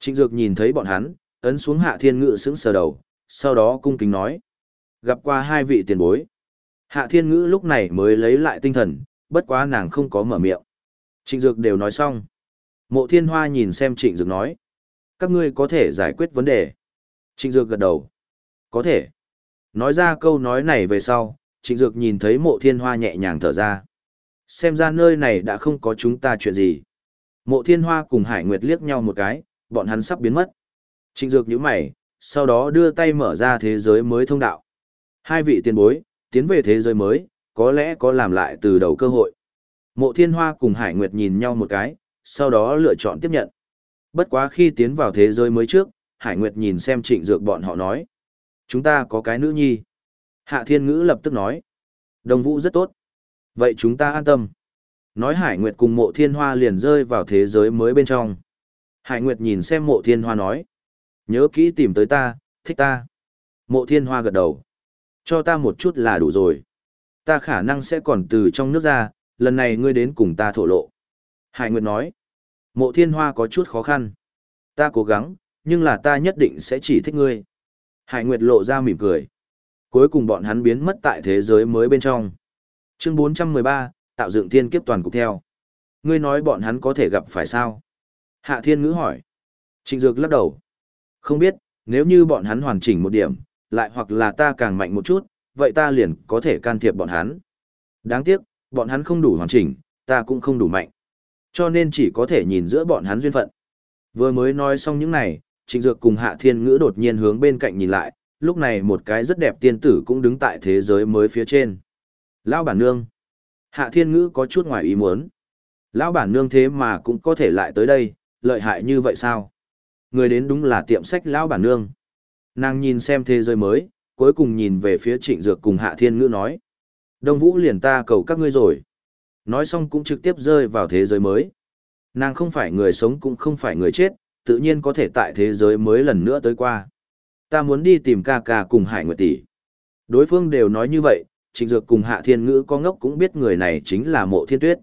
Trịnh dược nhìn thấy bọn hắn, ấn xuống hạ thiên ngữ sững sờ đầu, sau đó cung kính nói. Gặp qua hai vị tiền bối. Hạ thiên ngữ lúc này mới lấy lại tinh thần, bất quá nàng không có mở miệng. Trịnh dược đều nói xong. Mộ thiên hoa nhìn xem trịnh dược nói. Các ngươi có thể giải quyết vấn đề. Trịnh dược gật đầu. Có thể. Nói ra câu nói này về sau, trịnh dược nhìn thấy mộ thiên hoa nhẹ nhàng thở ra. Xem ra nơi này đã không có chúng ta chuyện gì. Mộ thiên hoa cùng hải nguyệt liếc nhau một cái, bọn hắn sắp biến mất. Trịnh dược nhíu mày, sau đó đưa tay mở ra thế giới mới thông đạo. Hai vị tiền bối, tiến về thế giới mới, có lẽ có làm lại từ đầu cơ hội. Mộ thiên hoa cùng hải nguyệt nhìn nhau một cái, sau đó lựa chọn tiếp nhận. Bất quá khi tiến vào thế giới mới trước, hải nguyệt nhìn xem trịnh dược bọn họ nói. Chúng ta có cái nữ nhi. Hạ thiên ngữ lập tức nói. Đồng vũ rất tốt, Vậy chúng ta an tâm. Nói Hải Nguyệt cùng mộ thiên hoa liền rơi vào thế giới mới bên trong. Hải Nguyệt nhìn xem mộ thiên hoa nói. Nhớ kỹ tìm tới ta, thích ta. Mộ thiên hoa gật đầu. Cho ta một chút là đủ rồi. Ta khả năng sẽ còn từ trong nước ra, lần này ngươi đến cùng ta thổ lộ. Hải Nguyệt nói. Mộ thiên hoa có chút khó khăn. Ta cố gắng, nhưng là ta nhất định sẽ chỉ thích ngươi. Hải Nguyệt lộ ra mỉm cười. Cuối cùng bọn hắn biến mất tại thế giới mới bên trong. Chương 413, tạo dựng thiên kiếp toàn cục theo. Ngươi nói bọn hắn có thể gặp phải sao? Hạ Thiên Ngữ hỏi. Trịnh Dược lắc đầu. Không biết, nếu như bọn hắn hoàn chỉnh một điểm, lại hoặc là ta càng mạnh một chút, vậy ta liền có thể can thiệp bọn hắn. Đáng tiếc, bọn hắn không đủ hoàn chỉnh, ta cũng không đủ mạnh. Cho nên chỉ có thể nhìn giữa bọn hắn duyên phận. Vừa mới nói xong những này, Trịnh Dược cùng Hạ Thiên Ngữ đột nhiên hướng bên cạnh nhìn lại, lúc này một cái rất đẹp tiên tử cũng đứng tại thế giới mới phía trên. Lão bản nương. Hạ Thiên Ngữ có chút ngoài ý muốn. Lão bản nương thế mà cũng có thể lại tới đây, lợi hại như vậy sao? Người đến đúng là tiệm sách Lão bản nương. Nàng nhìn xem thế giới mới, cuối cùng nhìn về phía Trịnh Dược cùng Hạ Thiên Ngữ nói. Đông Vũ liền ta cầu các ngươi rồi. Nói xong cũng trực tiếp rơi vào thế giới mới. Nàng không phải người sống cũng không phải người chết, tự nhiên có thể tại thế giới mới lần nữa tới qua. Ta muốn đi tìm ca ca cùng Hải Nguyệt tỷ. Đối phương đều nói như vậy, Trịnh Dược cùng Hạ Thiên Ngữ con ngốc cũng biết người này chính là Mộ Thiên Tuyết.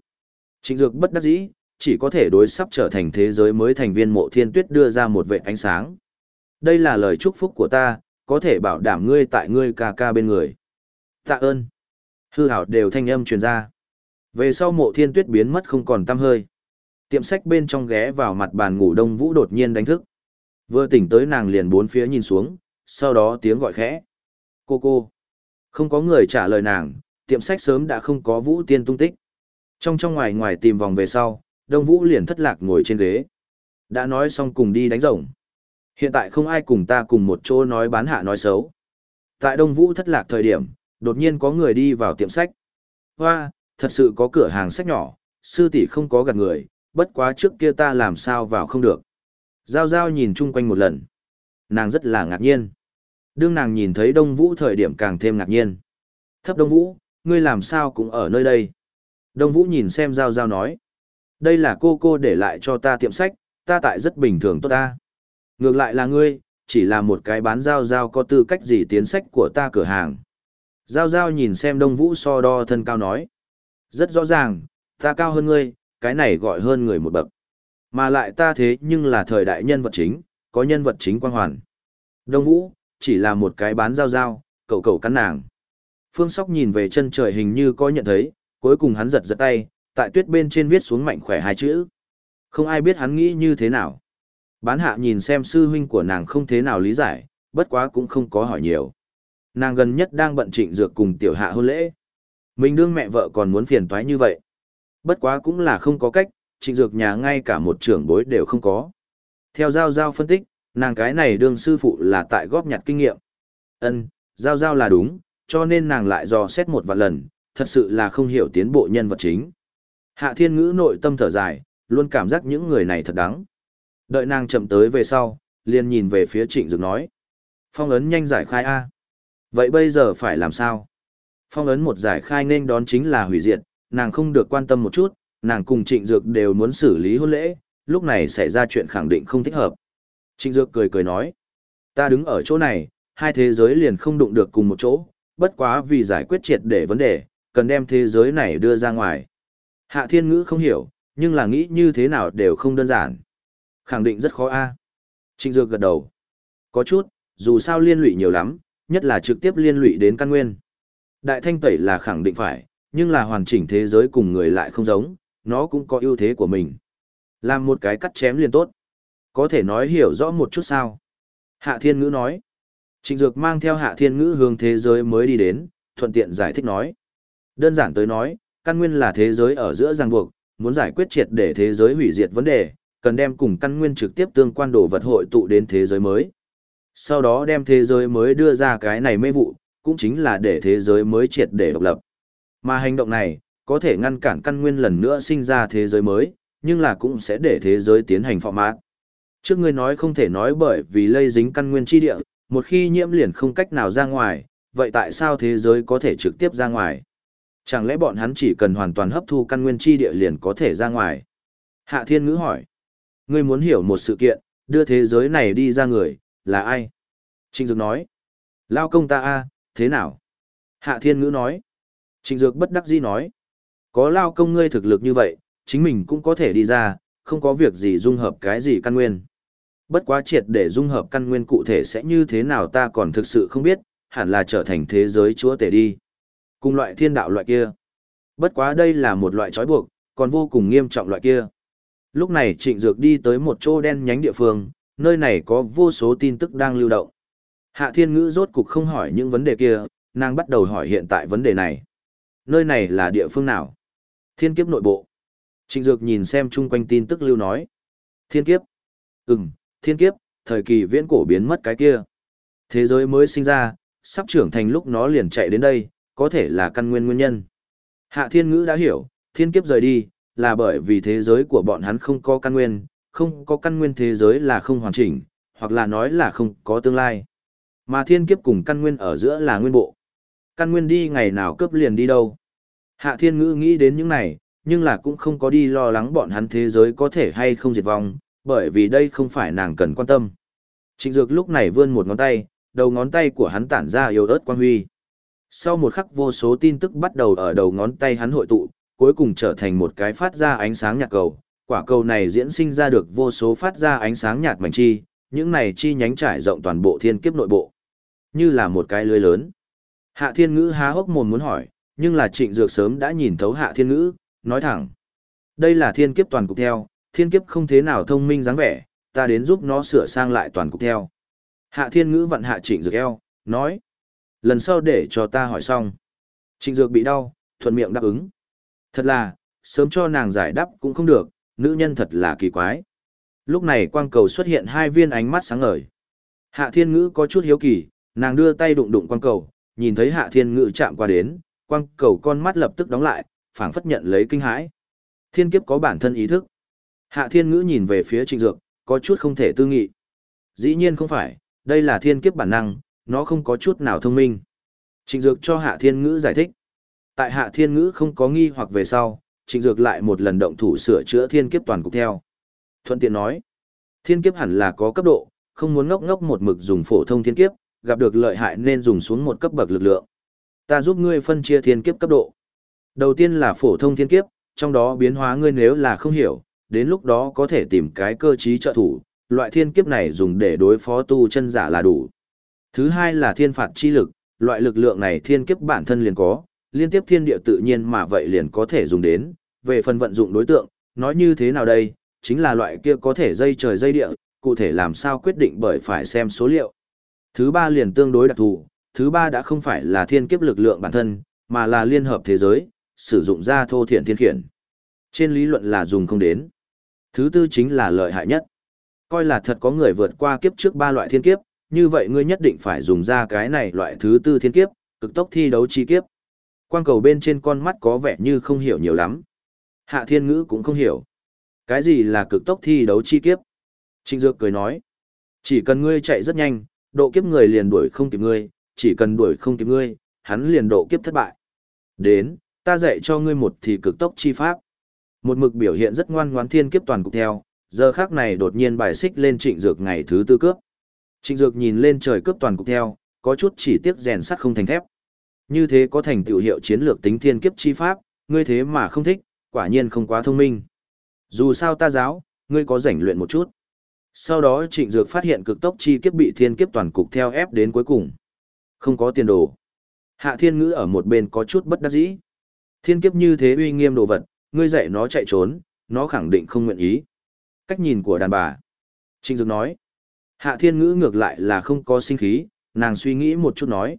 Trịnh Dược bất đắc dĩ, chỉ có thể đối sắp trở thành thế giới mới thành viên Mộ Thiên Tuyết đưa ra một vệ ánh sáng. Đây là lời chúc phúc của ta, có thể bảo đảm ngươi tại ngươi ca ca bên người. Tạ ơn. Hư hảo đều thanh âm truyền ra. Về sau Mộ Thiên Tuyết biến mất không còn tăm hơi. Tiệm sách bên trong ghé vào mặt bàn ngủ đông vũ đột nhiên đánh thức. Vừa tỉnh tới nàng liền bốn phía nhìn xuống, sau đó tiếng gọi khẽ. Cô cô. Không có người trả lời nàng, tiệm sách sớm đã không có vũ tiên tung tích. Trong trong ngoài ngoài tìm vòng về sau, đông vũ liền thất lạc ngồi trên ghế. Đã nói xong cùng đi đánh rồng. Hiện tại không ai cùng ta cùng một chỗ nói bán hạ nói xấu. Tại đông vũ thất lạc thời điểm, đột nhiên có người đi vào tiệm sách. Hoa, thật sự có cửa hàng sách nhỏ, sư tỷ không có gạt người, bất quá trước kia ta làm sao vào không được. Giao giao nhìn chung quanh một lần. Nàng rất là ngạc nhiên. Đương nàng nhìn thấy Đông Vũ thời điểm càng thêm ngạc nhiên. Thấp Đông Vũ, ngươi làm sao cũng ở nơi đây. Đông Vũ nhìn xem Giao Giao nói. Đây là cô cô để lại cho ta tiệm sách, ta tại rất bình thường tốt ta. Ngược lại là ngươi, chỉ là một cái bán Giao Giao có tư cách gì tiến sách của ta cửa hàng. Giao Giao nhìn xem Đông Vũ so đo thân cao nói. Rất rõ ràng, ta cao hơn ngươi, cái này gọi hơn người một bậc. Mà lại ta thế nhưng là thời đại nhân vật chính, có nhân vật chính quan hoàn. Đông Vũ, chỉ là một cái bán giao giao, cậu cậu cắn nàng. Phương Sóc nhìn về chân trời hình như có nhận thấy, cuối cùng hắn giật giật tay, tại tuyết bên trên viết xuống mạnh khỏe hai chữ. Không ai biết hắn nghĩ như thế nào. Bán hạ nhìn xem sư huynh của nàng không thế nào lý giải, bất quá cũng không có hỏi nhiều. Nàng gần nhất đang bận trịnh dược cùng tiểu hạ hôn lễ. Mình đương mẹ vợ còn muốn phiền toái như vậy. Bất quá cũng là không có cách, trịnh dược nhà ngay cả một trưởng bối đều không có. Theo Giao Giao phân tích, nàng cái này đương sư phụ là tại góp nhặt kinh nghiệm. Ân, Giao Giao là đúng, cho nên nàng lại dò xét một vạn lần, thật sự là không hiểu tiến bộ nhân vật chính. Hạ thiên ngữ nội tâm thở dài, luôn cảm giác những người này thật đáng. Đợi nàng chậm tới về sau, liền nhìn về phía trịnh dược nói. Phong ấn nhanh giải khai A. Vậy bây giờ phải làm sao? Phong ấn một giải khai nên đón chính là hủy diệt, nàng không được quan tâm một chút, nàng cùng trịnh dược đều muốn xử lý hôn lễ, lúc này xảy ra chuyện khẳng định không thích hợp. Trịnh dược cười cười nói, ta đứng ở chỗ này, hai thế giới liền không đụng được cùng một chỗ, bất quá vì giải quyết triệt để vấn đề, cần đem thế giới này đưa ra ngoài. Hạ thiên ngữ không hiểu, nhưng là nghĩ như thế nào đều không đơn giản. Khẳng định rất khó a. Trịnh dược gật đầu. Có chút, dù sao liên lụy nhiều lắm, nhất là trực tiếp liên lụy đến căn nguyên. Đại thanh tẩy là khẳng định phải, nhưng là hoàn chỉnh thế giới cùng người lại không giống, nó cũng có ưu thế của mình. Làm một cái cắt chém liền tốt. Có thể nói hiểu rõ một chút sao. Hạ Thiên Ngữ nói. Trịnh Dược mang theo Hạ Thiên Ngữ hướng thế giới mới đi đến, thuận tiện giải thích nói. Đơn giản tới nói, căn nguyên là thế giới ở giữa ràng buộc, muốn giải quyết triệt để thế giới hủy diệt vấn đề, cần đem cùng căn nguyên trực tiếp tương quan đồ vật hội tụ đến thế giới mới. Sau đó đem thế giới mới đưa ra cái này mê vụ, cũng chính là để thế giới mới triệt để độc lập. Mà hành động này, có thể ngăn cản căn nguyên lần nữa sinh ra thế giới mới, nhưng là cũng sẽ để thế giới tiến hành phọ mát. Trước ngươi nói không thể nói bởi vì lây dính căn nguyên chi địa, một khi nhiễm liền không cách nào ra ngoài, vậy tại sao thế giới có thể trực tiếp ra ngoài? Chẳng lẽ bọn hắn chỉ cần hoàn toàn hấp thu căn nguyên chi địa liền có thể ra ngoài? Hạ Thiên Ngữ hỏi. Ngươi muốn hiểu một sự kiện, đưa thế giới này đi ra người, là ai? Trịnh Dược nói. Lao công ta a thế nào? Hạ Thiên Ngữ nói. Trịnh Dược bất đắc dĩ nói. Có Lao công ngươi thực lực như vậy, chính mình cũng có thể đi ra, không có việc gì dung hợp cái gì căn nguyên. Bất quá triệt để dung hợp căn nguyên cụ thể sẽ như thế nào ta còn thực sự không biết, hẳn là trở thành thế giới chúa tể đi. Cùng loại thiên đạo loại kia. Bất quá đây là một loại trói buộc, còn vô cùng nghiêm trọng loại kia. Lúc này Trịnh Dược đi tới một chỗ đen nhánh địa phương, nơi này có vô số tin tức đang lưu động. Hạ Thiên Ngữ rốt cục không hỏi những vấn đề kia, nàng bắt đầu hỏi hiện tại vấn đề này. Nơi này là địa phương nào? Thiên kiếp nội bộ. Trịnh Dược nhìn xem chung quanh tin tức lưu nói. Thiên kiếp. Ừm, thiên kiếp, thời kỳ viễn cổ biến mất cái kia. Thế giới mới sinh ra, sắp trưởng thành lúc nó liền chạy đến đây, có thể là căn nguyên nguyên nhân. Hạ Thiên Ngữ đã hiểu, thiên kiếp rời đi, là bởi vì thế giới của bọn hắn không có căn nguyên, không có căn nguyên thế giới là không hoàn chỉnh, hoặc là nói là không có tương lai. Mà thiên kiếp cùng căn nguyên ở giữa là nguyên bộ. Căn nguyên đi ngày nào cướp liền đi đâu. Hạ thiên ngữ nghĩ đến những này, nhưng là cũng không có đi lo lắng bọn hắn thế giới có thể hay không diệt vong, bởi vì đây không phải nàng cần quan tâm. Trịnh Dược lúc này vươn một ngón tay, đầu ngón tay của hắn tản ra yếu ớt quang huy. Sau một khắc vô số tin tức bắt đầu ở đầu ngón tay hắn hội tụ, cuối cùng trở thành một cái phát ra ánh sáng nhạt cầu. Quả cầu này diễn sinh ra được vô số phát ra ánh sáng nhạt mảnh chi, những này chi nhánh trải rộng toàn bộ thiên kiếp nội bộ. Như là một cái lưới lớn. Hạ thiên ngữ há hốc mồm muốn hỏi, nhưng là trịnh dược sớm đã nhìn thấu hạ thiên ngữ, nói thẳng. Đây là thiên kiếp toàn cục theo, thiên kiếp không thế nào thông minh dáng vẻ, ta đến giúp nó sửa sang lại toàn cục theo. Hạ thiên ngữ vặn hạ trịnh dược eo, nói. Lần sau để cho ta hỏi xong. Trịnh dược bị đau, thuận miệng đáp ứng. Thật là, sớm cho nàng giải đáp cũng không được, nữ nhân thật là kỳ quái. Lúc này quang cầu xuất hiện hai viên ánh mắt sáng ngời. Hạ thiên ngữ có chút hiếu kỳ, nàng đưa tay đụng đụng quang cầu, nhìn thấy hạ thiên ngữ chạm qua đến, quang cầu con mắt lập tức đóng lại, phảng phất nhận lấy kinh hãi. Thiên kiếp có bản thân ý thức. Hạ thiên ngữ nhìn về phía trịnh dược, có chút không thể tư nghị. Dĩ nhiên không phải, đây là thiên kiếp bản năng, nó không có chút nào thông minh. Trịnh dược cho hạ thiên ngữ giải thích. Tại hạ thiên ngữ không có nghi hoặc về sau, trịnh dược lại một lần động thủ sửa chữa thiên kiếp toàn cục theo. Thuận tiện nói, thiên kiếp hẳn là có cấp độ, không muốn ngốc ngốc một mực dùng phổ thông thiên kiếp, gặp được lợi hại nên dùng xuống một cấp bậc lực lượng. Ta giúp ngươi phân chia thiên kiếp cấp độ. Đầu tiên là phổ thông thiên kiếp, trong đó biến hóa ngươi nếu là không hiểu, đến lúc đó có thể tìm cái cơ trí trợ thủ, loại thiên kiếp này dùng để đối phó tu chân giả là đủ. Thứ hai là thiên phạt chi lực, loại lực lượng này thiên kiếp bản thân liền có, liên tiếp thiên địa tự nhiên mà vậy liền có thể dùng đến, về phần vận dụng đối tượng, nói như thế nào đây, chính là loại kia có thể dây trời dây địa, cụ thể làm sao quyết định bởi phải xem số liệu. Thứ ba liền tương đối đặc thù, thứ ba đã không phải là thiên kiếp lực lượng bản thân, mà là liên hợp thế giới, sử dụng ra thô thiện thiên khiển. Trên lý luận là dùng không đến. Thứ tư chính là lợi hại nhất. Coi là thật có người vượt qua kiếp trước ba loại thiên kiếp, như vậy ngươi nhất định phải dùng ra cái này loại thứ tư thiên kiếp, cực tốc thi đấu chi kiếp. Quang cầu bên trên con mắt có vẻ như không hiểu nhiều lắm. Hạ thiên ngữ cũng không hiểu. Cái gì là cực tốc thi đấu chi kiếp? Trịnh Dược cười nói. Chỉ cần ngươi chạy rất nhanh, độ kiếp người liền đuổi không kịp ngươi, chỉ cần đuổi không kịp ngươi, hắn liền độ kiếp thất bại. Đến, ta dạy cho ngươi một thì cực tốc chi pháp. Một mực biểu hiện rất ngoan ngoãn thiên kiếp toàn cục theo, giờ khác này đột nhiên bài xích lên trịnh dược ngày thứ tư cướp. Trịnh dược nhìn lên trời cướp toàn cục theo, có chút chỉ tiếc rèn sắt không thành thép. Như thế có thành tựu hiệu chiến lược tính thiên kiếp chi pháp, ngươi thế mà không thích, quả nhiên không quá thông minh. Dù sao ta giáo, ngươi có rảnh luyện một chút. Sau đó trịnh dược phát hiện cực tốc chi kiếp bị thiên kiếp toàn cục theo ép đến cuối cùng. Không có tiền đồ. Hạ thiên ngữ ở một bên có chút bất đắc dĩ. Thiên kiếp như thế uy nghiêm đồ vật, ngươi dạy nó chạy trốn, nó khẳng định không nguyện ý. Cách nhìn của đàn bà. Trịnh dược nói. Hạ thiên ngữ ngược lại là không có sinh khí, nàng suy nghĩ một chút nói.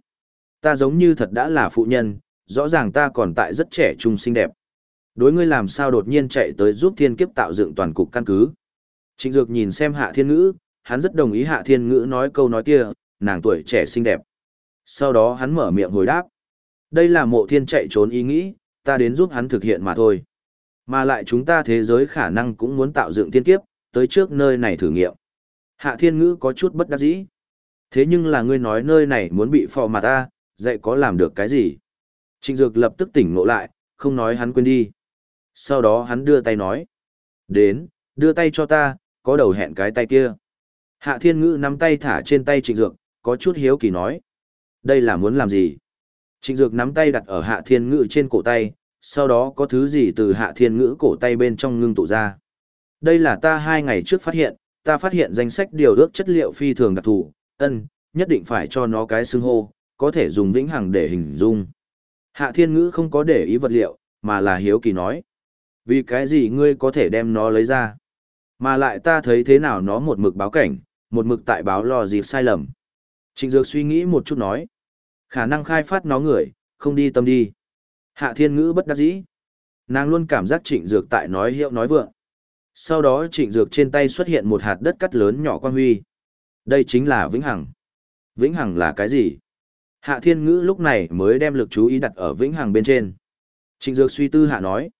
Ta giống như thật đã là phụ nhân, rõ ràng ta còn tại rất trẻ trung xinh đẹp. Đối ngươi làm sao đột nhiên chạy tới giúp thiên kiếp tạo dựng toàn cục căn cứ. Trịnh Dược nhìn xem Hạ Thiên Ngữ, hắn rất đồng ý Hạ Thiên Ngữ nói câu nói kia, nàng tuổi trẻ xinh đẹp. Sau đó hắn mở miệng hồi đáp. Đây là mộ thiên chạy trốn ý nghĩ, ta đến giúp hắn thực hiện mà thôi. Mà lại chúng ta thế giới khả năng cũng muốn tạo dựng thiên kiếp, tới trước nơi này thử nghiệm. Hạ Thiên Ngữ có chút bất đắc dĩ. Thế nhưng là ngươi nói nơi này muốn bị phò mà ta, dạy có làm được cái gì? Trịnh Dược lập tức tỉnh ngộ lại, không nói hắn quên đi. Sau đó hắn đưa tay nói. Đến, đưa tay cho ta, có đầu hẹn cái tay kia. Hạ Thiên Ngữ nắm tay thả trên tay Trịnh Dược, có chút hiếu kỳ nói. Đây là muốn làm gì? Trịnh Dược nắm tay đặt ở Hạ Thiên Ngữ trên cổ tay, sau đó có thứ gì từ Hạ Thiên Ngữ cổ tay bên trong ngưng tụ ra. Đây là ta hai ngày trước phát hiện, ta phát hiện danh sách điều ước chất liệu phi thường đặc thù, ân, nhất định phải cho nó cái xưng hô, có thể dùng vĩnh hằng để hình dung. Hạ Thiên Ngữ không có để ý vật liệu, mà là hiếu kỳ nói. Vì cái gì ngươi có thể đem nó lấy ra? Mà lại ta thấy thế nào nó một mực báo cảnh, một mực tại báo lo dịp sai lầm. Trịnh Dược suy nghĩ một chút nói. Khả năng khai phát nó người, không đi tâm đi. Hạ Thiên Ngữ bất đắc dĩ. Nàng luôn cảm giác Trịnh Dược tại nói hiệu nói vượng. Sau đó Trịnh Dược trên tay xuất hiện một hạt đất cắt lớn nhỏ quan huy. Đây chính là Vĩnh Hằng. Vĩnh Hằng là cái gì? Hạ Thiên Ngữ lúc này mới đem lực chú ý đặt ở Vĩnh Hằng bên trên. Trịnh Dược suy tư hạ nói.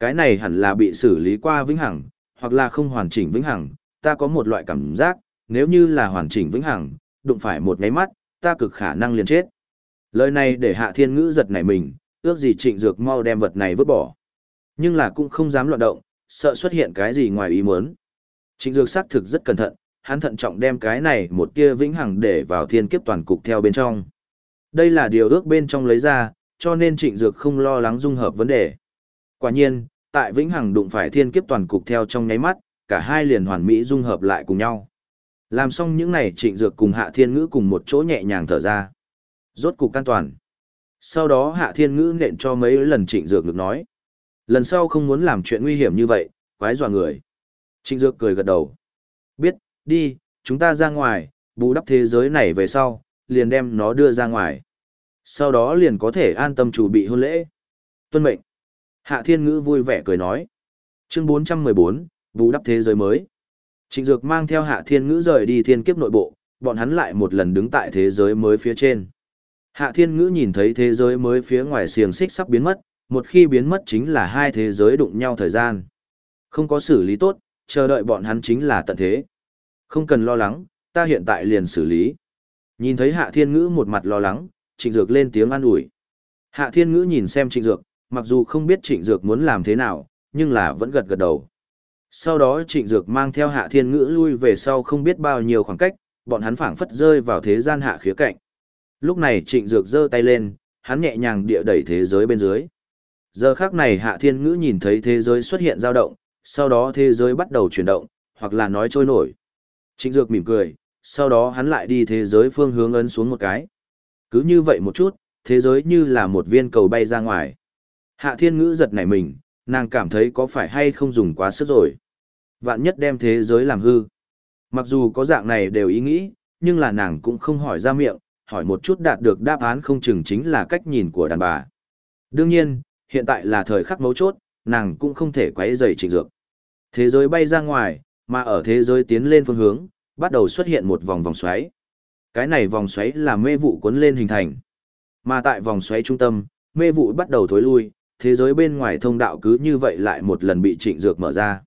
Cái này hẳn là bị xử lý qua Vĩnh Hằng, hoặc là không hoàn chỉnh Vĩnh Hằng. Ta có một loại cảm giác, nếu như là hoàn chỉnh Vĩnh Hằng, đụng phải một ngáy mắt, ta cực khả năng liền chết. Lời này để Hạ Thiên Ngữ giật nảy mình, ước gì Trịnh Dược mau đem vật này vứt bỏ. Nhưng là cũng không dám loạn động, sợ xuất hiện cái gì ngoài ý muốn. Trịnh Dược xác thực rất cẩn thận, hắn thận trọng đem cái này một tia vĩnh hằng để vào thiên kiếp toàn cục theo bên trong. Đây là điều ước bên trong lấy ra, cho nên Trịnh Dược không lo lắng dung hợp vấn đề. Quả nhiên, tại vĩnh hằng đụng phải thiên kiếp toàn cục theo trong nháy mắt, cả hai liền hoàn mỹ dung hợp lại cùng nhau. Làm xong những này Trịnh Dược cùng Hạ Thiên Ngữ cùng một chỗ nhẹ nhàng thở ra. Rốt cục an toàn. Sau đó Hạ Thiên Ngữ nện cho mấy lần Trịnh Dược được nói. Lần sau không muốn làm chuyện nguy hiểm như vậy, quái dọa người. Trịnh Dược cười gật đầu. Biết, đi, chúng ta ra ngoài, bù đắp thế giới này về sau, liền đem nó đưa ra ngoài. Sau đó liền có thể an tâm chủ bị hôn lễ. Tuân mệnh. Hạ Thiên Ngữ vui vẻ cười nói. Chương 414, vũ đắp thế giới mới. Trịnh Dược mang theo Hạ Thiên Ngữ rời đi thiên kiếp nội bộ, bọn hắn lại một lần đứng tại thế giới mới phía trên. Hạ Thiên Ngữ nhìn thấy thế giới mới phía ngoài xiềng xích sắp biến mất, một khi biến mất chính là hai thế giới đụng nhau thời gian. Không có xử lý tốt, chờ đợi bọn hắn chính là tận thế. Không cần lo lắng, ta hiện tại liền xử lý. Nhìn thấy Hạ Thiên Ngữ một mặt lo lắng, Trịnh Dược lên tiếng an ủi. Hạ Thiên Ngữ nhìn xem Trịnh Dược, mặc dù không biết Trịnh Dược muốn làm thế nào, nhưng là vẫn gật gật đầu. Sau đó Trịnh Dược mang theo Hạ Thiên Ngữ lui về sau không biết bao nhiêu khoảng cách, bọn hắn phảng phất rơi vào thế gian hạ khía cạnh. Lúc này Trịnh Dược giơ tay lên, hắn nhẹ nhàng địa đẩy thế giới bên dưới. Giờ khác này Hạ Thiên Ngữ nhìn thấy thế giới xuất hiện dao động, sau đó thế giới bắt đầu chuyển động, hoặc là nói trôi nổi. Trịnh Dược mỉm cười, sau đó hắn lại đi thế giới phương hướng ấn xuống một cái. Cứ như vậy một chút, thế giới như là một viên cầu bay ra ngoài. Hạ Thiên Ngữ giật nảy mình, nàng cảm thấy có phải hay không dùng quá sức rồi. Vạn nhất đem thế giới làm hư. Mặc dù có dạng này đều ý nghĩ, nhưng là nàng cũng không hỏi ra miệng, hỏi một chút đạt được đáp án không chừng chính là cách nhìn của đàn bà. Đương nhiên, hiện tại là thời khắc mấu chốt, nàng cũng không thể quấy rầy trịnh dược. Thế giới bay ra ngoài, mà ở thế giới tiến lên phương hướng, bắt đầu xuất hiện một vòng vòng xoáy. Cái này vòng xoáy là mê vụ cuốn lên hình thành. Mà tại vòng xoáy trung tâm, mê vụ bắt đầu thối lui, thế giới bên ngoài thông đạo cứ như vậy lại một lần bị trịnh dược mở ra.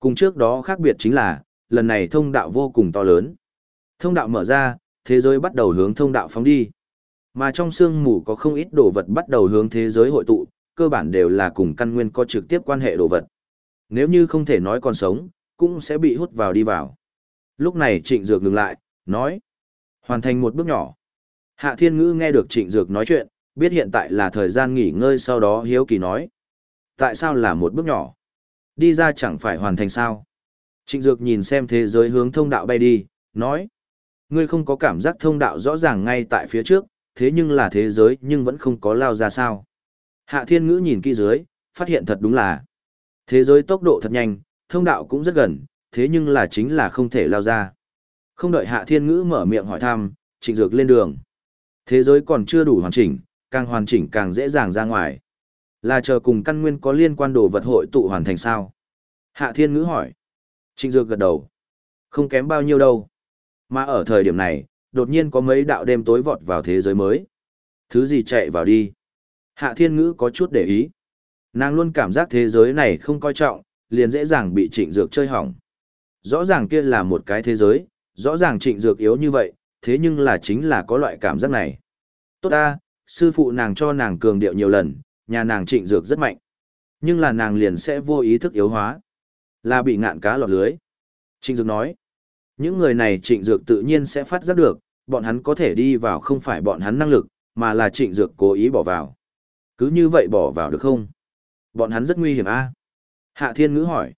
Cùng trước đó khác biệt chính là, lần này thông đạo vô cùng to lớn. Thông đạo mở ra, thế giới bắt đầu hướng thông đạo phóng đi. Mà trong sương mù có không ít đồ vật bắt đầu hướng thế giới hội tụ, cơ bản đều là cùng căn nguyên có trực tiếp quan hệ đồ vật. Nếu như không thể nói còn sống, cũng sẽ bị hút vào đi vào. Lúc này Trịnh Dược ngừng lại, nói. Hoàn thành một bước nhỏ. Hạ Thiên Ngữ nghe được Trịnh Dược nói chuyện, biết hiện tại là thời gian nghỉ ngơi sau đó hiếu kỳ nói. Tại sao là một bước nhỏ? Đi ra chẳng phải hoàn thành sao? Trịnh Dược nhìn xem thế giới hướng thông đạo bay đi, nói. Ngươi không có cảm giác thông đạo rõ ràng ngay tại phía trước, thế nhưng là thế giới nhưng vẫn không có lao ra sao. Hạ Thiên Ngữ nhìn kỹ dưới, phát hiện thật đúng là thế giới tốc độ thật nhanh, thông đạo cũng rất gần, thế nhưng là chính là không thể lao ra. Không đợi Hạ Thiên Ngữ mở miệng hỏi thăm, Trịnh Dược lên đường. Thế giới còn chưa đủ hoàn chỉnh, càng hoàn chỉnh càng dễ dàng ra ngoài. Là chờ cùng căn nguyên có liên quan đồ vật hội tụ hoàn thành sao? Hạ Thiên Ngữ hỏi. Trịnh Dược gật đầu. Không kém bao nhiêu đâu. Mà ở thời điểm này, đột nhiên có mấy đạo đêm tối vọt vào thế giới mới. Thứ gì chạy vào đi? Hạ Thiên Ngữ có chút để ý. Nàng luôn cảm giác thế giới này không coi trọng, liền dễ dàng bị trịnh dược chơi hỏng. Rõ ràng kia là một cái thế giới, rõ ràng trịnh dược yếu như vậy, thế nhưng là chính là có loại cảm giác này. Tốt ta, Sư phụ nàng cho nàng cường điệu nhiều lần, nhà nàng trịnh dược rất mạnh. Nhưng là nàng liền sẽ vô ý thức yếu hóa. Là bị ngạn cá lọt lưới. Trịnh dược nói, những người này trịnh dược tự nhiên sẽ phát giác được, bọn hắn có thể đi vào không phải bọn hắn năng lực, mà là trịnh dược cố ý bỏ vào. Cứ như vậy bỏ vào được không? Bọn hắn rất nguy hiểm a Hạ thiên ngữ hỏi.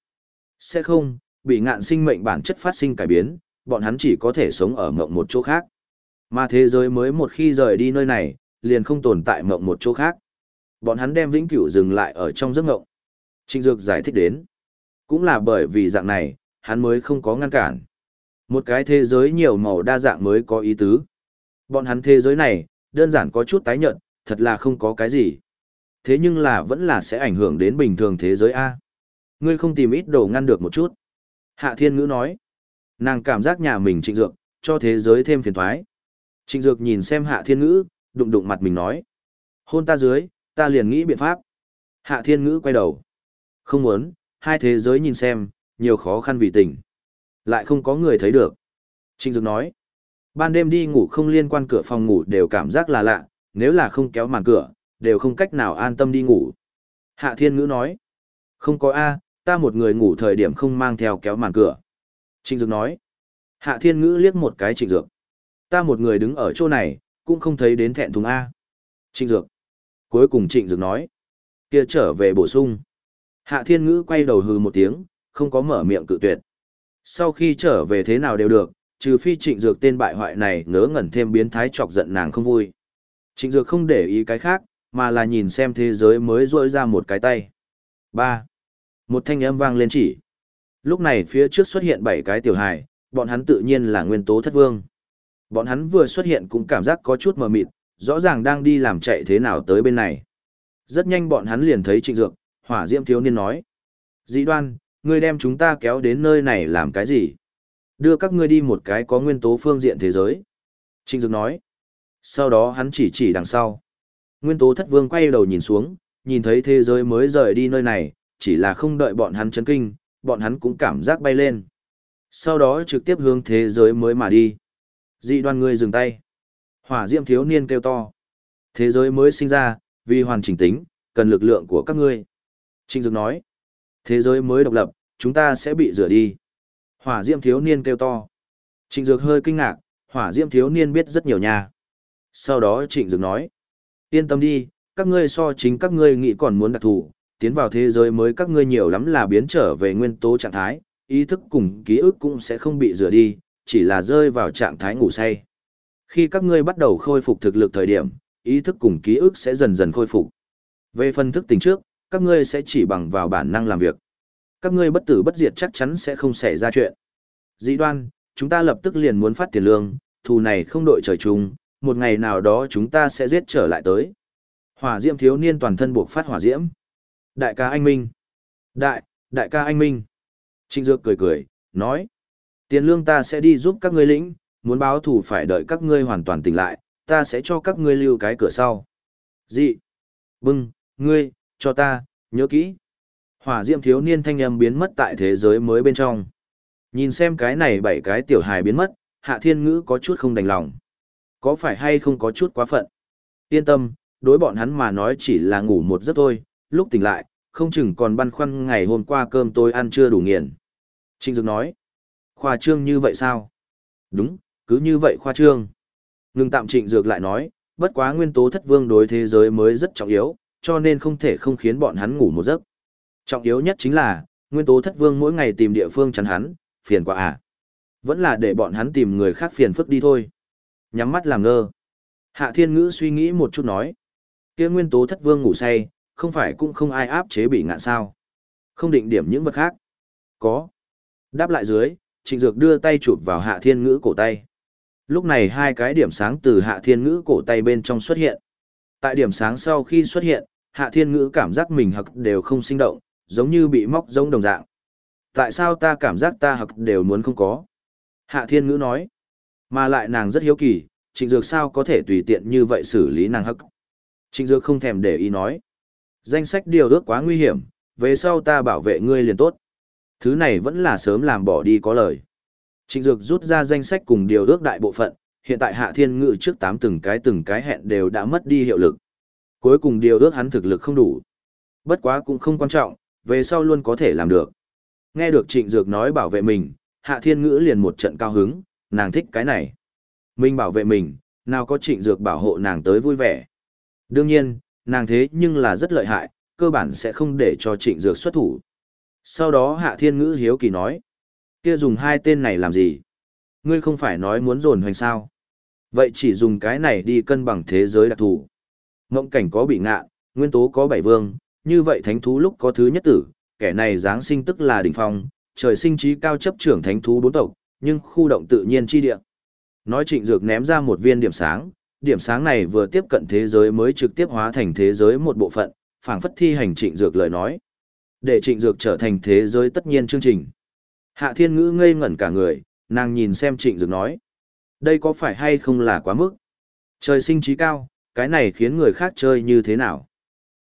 Sẽ không, bị ngạn sinh mệnh bản chất phát sinh cải biến, bọn hắn chỉ có thể sống ở mộng một chỗ khác. Mà thế giới mới một khi rời đi nơi này, liền không tồn tại mộng một chỗ khác. Bọn hắn đem vĩnh cửu dừng lại ở trong giấc mộng. Trịnh Dược giải thích đến. Cũng là bởi vì dạng này, hắn mới không có ngăn cản. Một cái thế giới nhiều màu đa dạng mới có ý tứ. Bọn hắn thế giới này, đơn giản có chút tái nhợt, thật là không có cái gì. Thế nhưng là vẫn là sẽ ảnh hưởng đến bình thường thế giới A. Ngươi không tìm ít đồ ngăn được một chút. Hạ Thiên Ngữ nói. Nàng cảm giác nhà mình trịnh dược, cho thế giới thêm phiền thoái. Trịnh dược nhìn xem Hạ Thiên Ngữ, đụng đụng mặt mình nói. Hôn ta dưới, ta liền nghĩ biện pháp. Hạ Thiên Ngữ quay đầu. Không muốn, hai thế giới nhìn xem, nhiều khó khăn vì tình. Lại không có người thấy được. Trịnh Dược nói. Ban đêm đi ngủ không liên quan cửa phòng ngủ đều cảm giác là lạ, nếu là không kéo màn cửa, đều không cách nào an tâm đi ngủ. Hạ Thiên Ngữ nói. Không có A, ta một người ngủ thời điểm không mang theo kéo màn cửa. Trịnh Dược nói. Hạ Thiên Ngữ liếc một cái Trịnh Dược. Ta một người đứng ở chỗ này, cũng không thấy đến thẹn thùng A. Trịnh Dược. Cuối cùng Trịnh Dược nói. kia trở về bổ sung. Hạ Thiên Ngữ quay đầu hừ một tiếng, không có mở miệng cự tuyệt. Sau khi trở về thế nào đều được, trừ phi Trịnh Dược tên bại hoại này ngớ ngẩn thêm biến thái chọc giận nàng không vui. Trịnh Dược không để ý cái khác, mà là nhìn xem thế giới mới rỗi ra một cái tay. ba một thanh âm vang lên chỉ. Lúc này phía trước xuất hiện bảy cái tiểu hài, bọn hắn tự nhiên là nguyên tố thất vương. Bọn hắn vừa xuất hiện cũng cảm giác có chút mờ mịt, rõ ràng đang đi làm chạy thế nào tới bên này. Rất nhanh bọn hắn liền thấy trịnh dược, hỏa diễm thiếu niên nói. Dĩ đoan, ngươi đem chúng ta kéo đến nơi này làm cái gì? Đưa các ngươi đi một cái có nguyên tố phương diện thế giới. Trịnh dược nói. Sau đó hắn chỉ chỉ đằng sau. Nguyên tố thất vương quay đầu nhìn xuống, nhìn thấy thế giới mới rời đi nơi này, chỉ là không đợi bọn hắn chấn kinh, bọn hắn cũng cảm giác bay lên. Sau đó trực tiếp hướng thế giới mới mà đi. Dị đoan người dừng tay. Hỏa diệm thiếu niên kêu to. Thế giới mới sinh ra, vì hoàn chỉnh tính, cần lực lượng của các ngươi. Trinh Dược nói. Thế giới mới độc lập, chúng ta sẽ bị rửa đi. Hỏa diệm thiếu niên kêu to. Trịnh Dược hơi kinh ngạc, hỏa diệm thiếu niên biết rất nhiều nhà. Sau đó Trịnh Dược nói. Yên tâm đi, các ngươi so chính các ngươi nghĩ còn muốn đặc thù, tiến vào thế giới mới các ngươi nhiều lắm là biến trở về nguyên tố trạng thái, ý thức cùng ký ức cũng sẽ không bị rửa đi, chỉ là rơi vào trạng thái ngủ say. Khi các ngươi bắt đầu khôi phục thực lực thời điểm, ý thức cùng ký ức sẽ dần dần khôi phục. Về phân thức tình trước, các ngươi sẽ chỉ bằng vào bản năng làm việc. Các ngươi bất tử bất diệt chắc chắn sẽ không xảy ra chuyện. Dĩ đoan, chúng ta lập tức liền muốn phát tiền lương, thù này không đội trời chung, một ngày nào đó chúng ta sẽ giết trở lại tới. Hỏa diễm thiếu niên toàn thân buộc phát hỏa diễm. Đại ca anh Minh. Đại, đại ca anh Minh. Trịnh Dược cười cười, nói. Tiền lương ta sẽ đi giúp các ngươi lĩnh, muốn báo thù phải đợi các ngươi hoàn toàn tỉnh lại, ta sẽ cho các ngươi lưu cái cửa sau. Dị. Bưng, ngươi, cho ta, nhớ kỹ. Hỏa diệm thiếu niên thanh âm biến mất tại thế giới mới bên trong. Nhìn xem cái này bảy cái tiểu hài biến mất, hạ thiên ngữ có chút không đành lòng. Có phải hay không có chút quá phận? Yên tâm, đối bọn hắn mà nói chỉ là ngủ một giấc thôi, lúc tỉnh lại, không chừng còn băn khoăn ngày hôm qua cơm tôi ăn chưa đủ nghiền. Trinh Dược nói, khoa trương như vậy sao? Đúng, cứ như vậy khoa trương. Ngừng tạm Trịnh Dược lại nói, bất quá nguyên tố thất vương đối thế giới mới rất trọng yếu, cho nên không thể không khiến bọn hắn ngủ một giấc. Trọng yếu nhất chính là, nguyên tố thất vương mỗi ngày tìm địa phương chắn hắn, phiền quá à. Vẫn là để bọn hắn tìm người khác phiền phức đi thôi. Nhắm mắt làm ngơ. Hạ thiên ngữ suy nghĩ một chút nói. kia nguyên tố thất vương ngủ say, không phải cũng không ai áp chế bị ngạn sao. Không định điểm những vật khác. Có. Đáp lại dưới, trịnh dược đưa tay chụp vào hạ thiên ngữ cổ tay. Lúc này hai cái điểm sáng từ hạ thiên ngữ cổ tay bên trong xuất hiện. Tại điểm sáng sau khi xuất hiện, hạ thiên ngữ cảm giác mình hặc đều không sinh động, giống như bị móc giống đồng dạng. Tại sao ta cảm giác ta hặc đều muốn không có? Hạ thiên ngữ nói. Mà lại nàng rất hiếu kỳ, trịnh dược sao có thể tùy tiện như vậy xử lý nàng hắc. Trịnh dược không thèm để ý nói. Danh sách điều ước quá nguy hiểm, về sau ta bảo vệ ngươi liền tốt. Thứ này vẫn là sớm làm bỏ đi có lời. Trịnh dược rút ra danh sách cùng điều ước đại bộ phận, hiện tại hạ thiên ngữ trước tám từng cái từng cái hẹn đều đã mất đi hiệu lực. Cuối cùng điều ước hắn thực lực không đủ. Bất quá cũng không quan trọng, về sau luôn có thể làm được. Nghe được trịnh dược nói bảo vệ mình, hạ thiên ngữ liền một trận cao hứng, nàng thích cái này. Mình bảo vệ mình, nào có trịnh dược bảo hộ nàng tới vui vẻ. Đương nhiên, nàng thế nhưng là rất lợi hại, cơ bản sẽ không để cho trịnh dược xuất thủ. Sau đó hạ thiên ngữ hiếu kỳ nói, kia dùng hai tên này làm gì? Ngươi không phải nói muốn dồn hoành sao? Vậy chỉ dùng cái này đi cân bằng thế giới đặc thù. Ngộng cảnh có bị ngạ, nguyên tố có bảy vương, như vậy thánh thú lúc có thứ nhất tử, kẻ này giáng sinh tức là đỉnh phong, trời sinh trí cao chấp trưởng thánh thú bốn tộc, nhưng khu động tự nhiên chi địa. Nói trịnh dược ném ra một viên điểm sáng, điểm sáng này vừa tiếp cận thế giới mới trực tiếp hóa thành thế giới một bộ phận, phảng phất thi hành trịnh dược lời nói. Để trịnh dược trở thành thế giới tất nhiên chương trình. Hạ thiên ngữ ngây ngẩn cả người, nàng nhìn xem trịnh dược nói. Đây có phải hay không là quá mức? Trời sinh trí cao, cái này khiến người khác chơi như thế nào?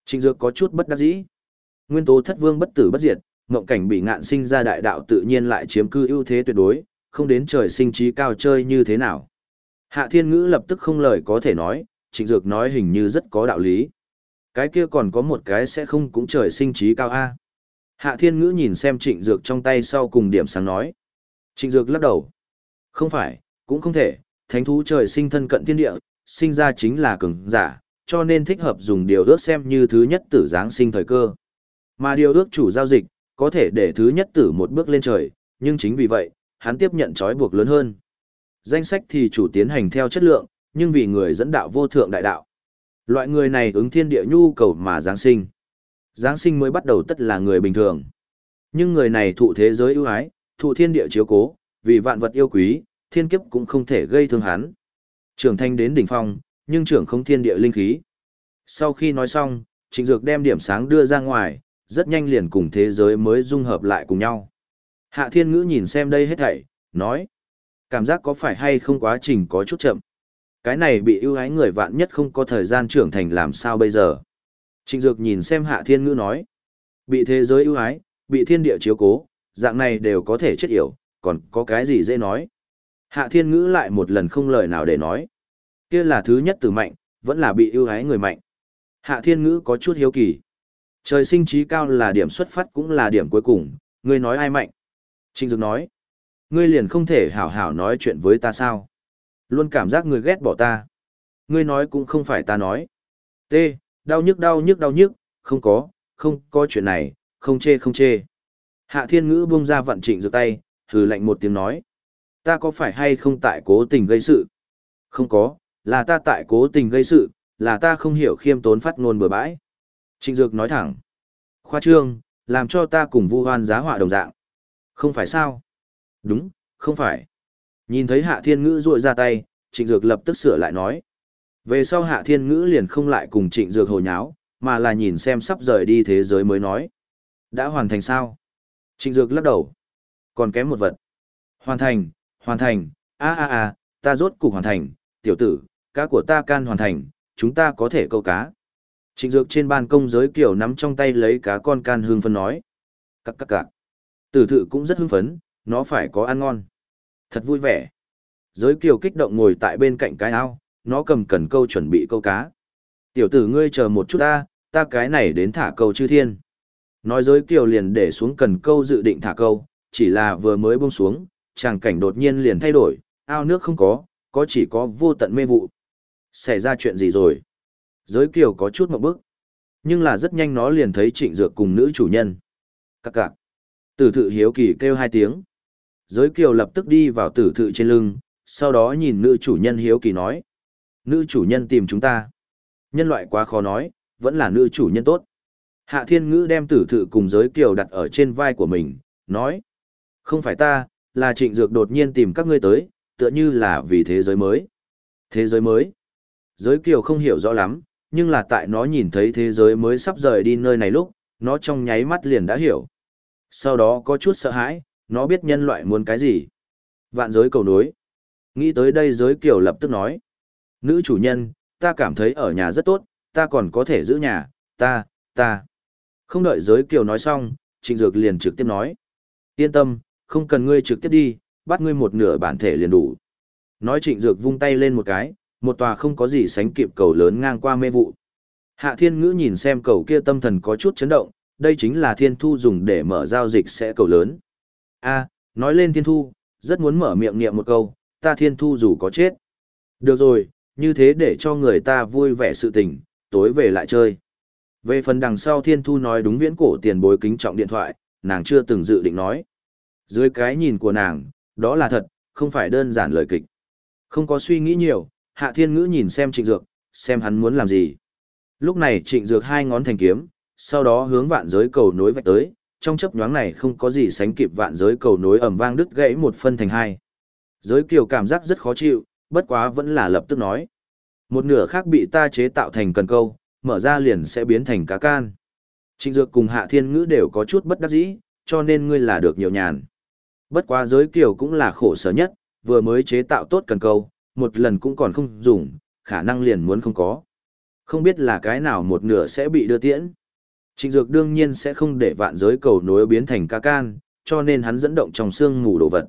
Trịnh dược có chút bất đắc dĩ. Nguyên tố thất vương bất tử bất diệt, mộng cảnh bị ngạn sinh ra đại đạo tự nhiên lại chiếm cư ưu thế tuyệt đối, không đến trời sinh trí cao chơi như thế nào. Hạ thiên ngữ lập tức không lời có thể nói, trịnh dược nói hình như rất có đạo lý. Cái kia còn có một cái sẽ không cũng trời sinh trí cao A. Hạ thiên ngữ nhìn xem trịnh dược trong tay sau cùng điểm sáng nói. Trịnh dược lắc đầu. Không phải, cũng không thể, thánh thú trời sinh thân cận thiên địa, sinh ra chính là cường giả, cho nên thích hợp dùng điều ước xem như thứ nhất tử giáng sinh thời cơ. Mà điều ước chủ giao dịch, có thể để thứ nhất tử một bước lên trời, nhưng chính vì vậy, hắn tiếp nhận trói buộc lớn hơn. Danh sách thì chủ tiến hành theo chất lượng, nhưng vì người dẫn đạo vô thượng đại đạo. Loại người này ứng thiên địa nhu cầu mà Giáng sinh. Giáng sinh mới bắt đầu tất là người bình thường. Nhưng người này thụ thế giới ưu ái, thụ thiên địa chiếu cố, vì vạn vật yêu quý, thiên kiếp cũng không thể gây thương hắn. Trưởng thanh đến đỉnh phong, nhưng trưởng không thiên địa linh khí. Sau khi nói xong, Trịnh Dược đem điểm sáng đưa ra ngoài, rất nhanh liền cùng thế giới mới dung hợp lại cùng nhau. Hạ Thiên Ngữ nhìn xem đây hết thảy, nói. Cảm giác có phải hay không quá trình có chút chậm. Cái này bị ưu ái người vạn nhất không có thời gian trưởng thành làm sao bây giờ. Trịnh Dược nhìn xem Hạ Thiên Ngữ nói. Bị thế giới ưu ái, bị thiên địa chiếu cố, dạng này đều có thể chết yểu, còn có cái gì dễ nói. Hạ Thiên Ngữ lại một lần không lời nào để nói. kia là thứ nhất từ mạnh, vẫn là bị ưu ái người mạnh. Hạ Thiên Ngữ có chút hiếu kỳ. Trời sinh trí cao là điểm xuất phát cũng là điểm cuối cùng, ngươi nói ai mạnh. Trịnh Dược nói, ngươi liền không thể hảo hảo nói chuyện với ta sao? Luôn cảm giác ngươi ghét bỏ ta. Ngươi nói cũng không phải ta nói. T, đau nhức đau nhức đau nhức, không có, không có chuyện này, không chê không chê. Hạ thiên ngữ buông ra vận trịnh giơ tay, hừ lạnh một tiếng nói. Ta có phải hay không tại cố tình gây sự? Không có, là ta tại cố tình gây sự, là ta không hiểu khiêm tốn phát ngôn bừa bãi. Trịnh Dược nói thẳng. Khoa trương, làm cho ta cùng vu hoan giá họa đồng dạng. Không phải sao? Đúng, không phải. Nhìn thấy Hạ Thiên Ngữ ruội ra tay, Trịnh Dược lập tức sửa lại nói. Về sau Hạ Thiên Ngữ liền không lại cùng Trịnh Dược hồi nháo, mà là nhìn xem sắp rời đi thế giới mới nói. Đã hoàn thành sao? Trịnh Dược lắc đầu. Còn kém một vật. Hoàn thành, hoàn thành, a a a, ta rốt cục hoàn thành, tiểu tử, cá của ta can hoàn thành, chúng ta có thể câu cá. Trịnh Dược trên ban công giới kiểu nắm trong tay lấy cá con can hương phân nói. Cắc cắc cạc. Tử thự cũng rất hưng phấn, nó phải có ăn ngon. Thật vui vẻ. Giới kiều kích động ngồi tại bên cạnh cái ao, nó cầm cần câu chuẩn bị câu cá. Tiểu tử ngươi chờ một chút ta, ta cái này đến thả câu chư thiên. Nói giới kiều liền để xuống cần câu dự định thả câu, chỉ là vừa mới buông xuống, tràng cảnh đột nhiên liền thay đổi, ao nước không có, có chỉ có vô tận mê vụ. Xảy ra chuyện gì rồi? Giới kiều có chút một bước, Nhưng là rất nhanh nó liền thấy trịnh dược cùng nữ chủ nhân. Các cạc. Tử thự hiếu kỳ kêu hai tiếng. Giới kiều lập tức đi vào tử thự trên lưng, sau đó nhìn nữ chủ nhân hiếu kỳ nói. Nữ chủ nhân tìm chúng ta. Nhân loại quá khó nói, vẫn là nữ chủ nhân tốt. Hạ thiên ngữ đem tử thự cùng giới kiều đặt ở trên vai của mình, nói. Không phải ta, là trịnh dược đột nhiên tìm các ngươi tới, tựa như là vì thế giới mới. Thế giới mới. Giới kiều không hiểu rõ lắm, nhưng là tại nó nhìn thấy thế giới mới sắp rời đi nơi này lúc, nó trong nháy mắt liền đã hiểu. Sau đó có chút sợ hãi, nó biết nhân loại muốn cái gì. Vạn giới cầu nối. Nghĩ tới đây giới kiều lập tức nói. Nữ chủ nhân, ta cảm thấy ở nhà rất tốt, ta còn có thể giữ nhà, ta, ta. Không đợi giới kiều nói xong, trịnh dược liền trực tiếp nói. Yên tâm, không cần ngươi trực tiếp đi, bắt ngươi một nửa bản thể liền đủ. Nói trịnh dược vung tay lên một cái, một tòa không có gì sánh kịp cầu lớn ngang qua mê vụ. Hạ thiên ngữ nhìn xem cầu kia tâm thần có chút chấn động, đây chính là thiên thu dùng để mở giao dịch sẽ cầu lớn a nói lên thiên thu, rất muốn mở miệng niệm một câu, ta thiên thu dù có chết. Được rồi, như thế để cho người ta vui vẻ sự tình, tối về lại chơi. Về phần đằng sau thiên thu nói đúng viễn cổ tiền bối kính trọng điện thoại, nàng chưa từng dự định nói. Dưới cái nhìn của nàng, đó là thật, không phải đơn giản lời kịch. Không có suy nghĩ nhiều, hạ thiên ngữ nhìn xem trịnh dược, xem hắn muốn làm gì. Lúc này trịnh dược hai ngón thành kiếm, sau đó hướng vạn giới cầu nối vạch tới, trong chấp nhoáng này không có gì sánh kịp vạn giới cầu nối ẩm vang đứt gãy một phân thành hai. Giới kiều cảm giác rất khó chịu, bất quá vẫn là lập tức nói. Một nửa khác bị ta chế tạo thành cần câu, mở ra liền sẽ biến thành cá can. Trịnh Dược cùng Hạ Thiên Ngữ đều có chút bất đắc dĩ, cho nên ngươi là được nhiều nhàn. Bất quá giới kiều cũng là khổ sở nhất, vừa mới chế tạo tốt cần câu, một lần cũng còn không dùng, khả năng liền muốn không có. Không biết là cái nào một nửa sẽ bị đưa tiễn. Trịnh Dược đương nhiên sẽ không để vạn giới cầu nối biến thành ca can, cho nên hắn dẫn động trong xương mù đồ vật.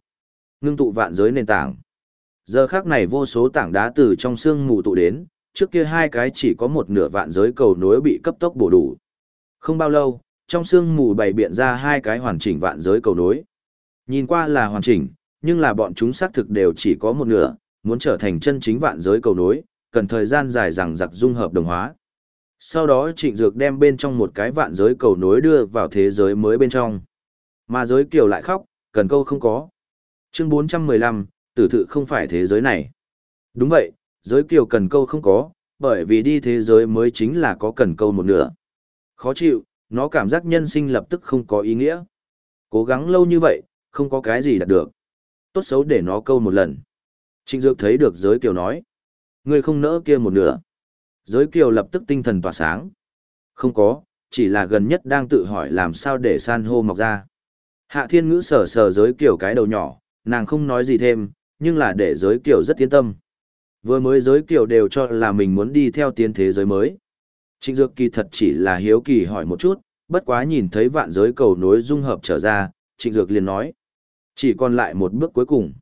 Ngưng tụ vạn giới nền tảng. Giờ khác này vô số tảng đá từ trong xương mù tụ đến, trước kia hai cái chỉ có một nửa vạn giới cầu nối bị cấp tốc bổ đủ. Không bao lâu, trong xương mù bày biện ra hai cái hoàn chỉnh vạn giới cầu nối. Nhìn qua là hoàn chỉnh, nhưng là bọn chúng xác thực đều chỉ có một nửa, muốn trở thành chân chính vạn giới cầu nối, cần thời gian dài rằng giặc dung hợp đồng hóa. Sau đó trịnh dược đem bên trong một cái vạn giới cầu nối đưa vào thế giới mới bên trong. Mà giới kiều lại khóc, cần câu không có. Chương 415, tử thự không phải thế giới này. Đúng vậy, giới kiều cần câu không có, bởi vì đi thế giới mới chính là có cần câu một nửa. Khó chịu, nó cảm giác nhân sinh lập tức không có ý nghĩa. Cố gắng lâu như vậy, không có cái gì đạt được. Tốt xấu để nó câu một lần. Trịnh Dược thấy được giới kiều nói. Ngươi không nỡ kia một nửa. Giới kiều lập tức tinh thần tỏa sáng. Không có, chỉ là gần nhất đang tự hỏi làm sao để san hô mọc ra. Hạ thiên ngữ sờ sờ giới kiều cái đầu nhỏ, nàng không nói gì thêm, nhưng là để giới kiều rất yên tâm. Vừa mới giới kiều đều cho là mình muốn đi theo tiến thế giới mới. Trịnh Dược kỳ thật chỉ là hiếu kỳ hỏi một chút, bất quá nhìn thấy vạn giới cầu nối dung hợp trở ra, Trịnh Dược liền nói. Chỉ còn lại một bước cuối cùng.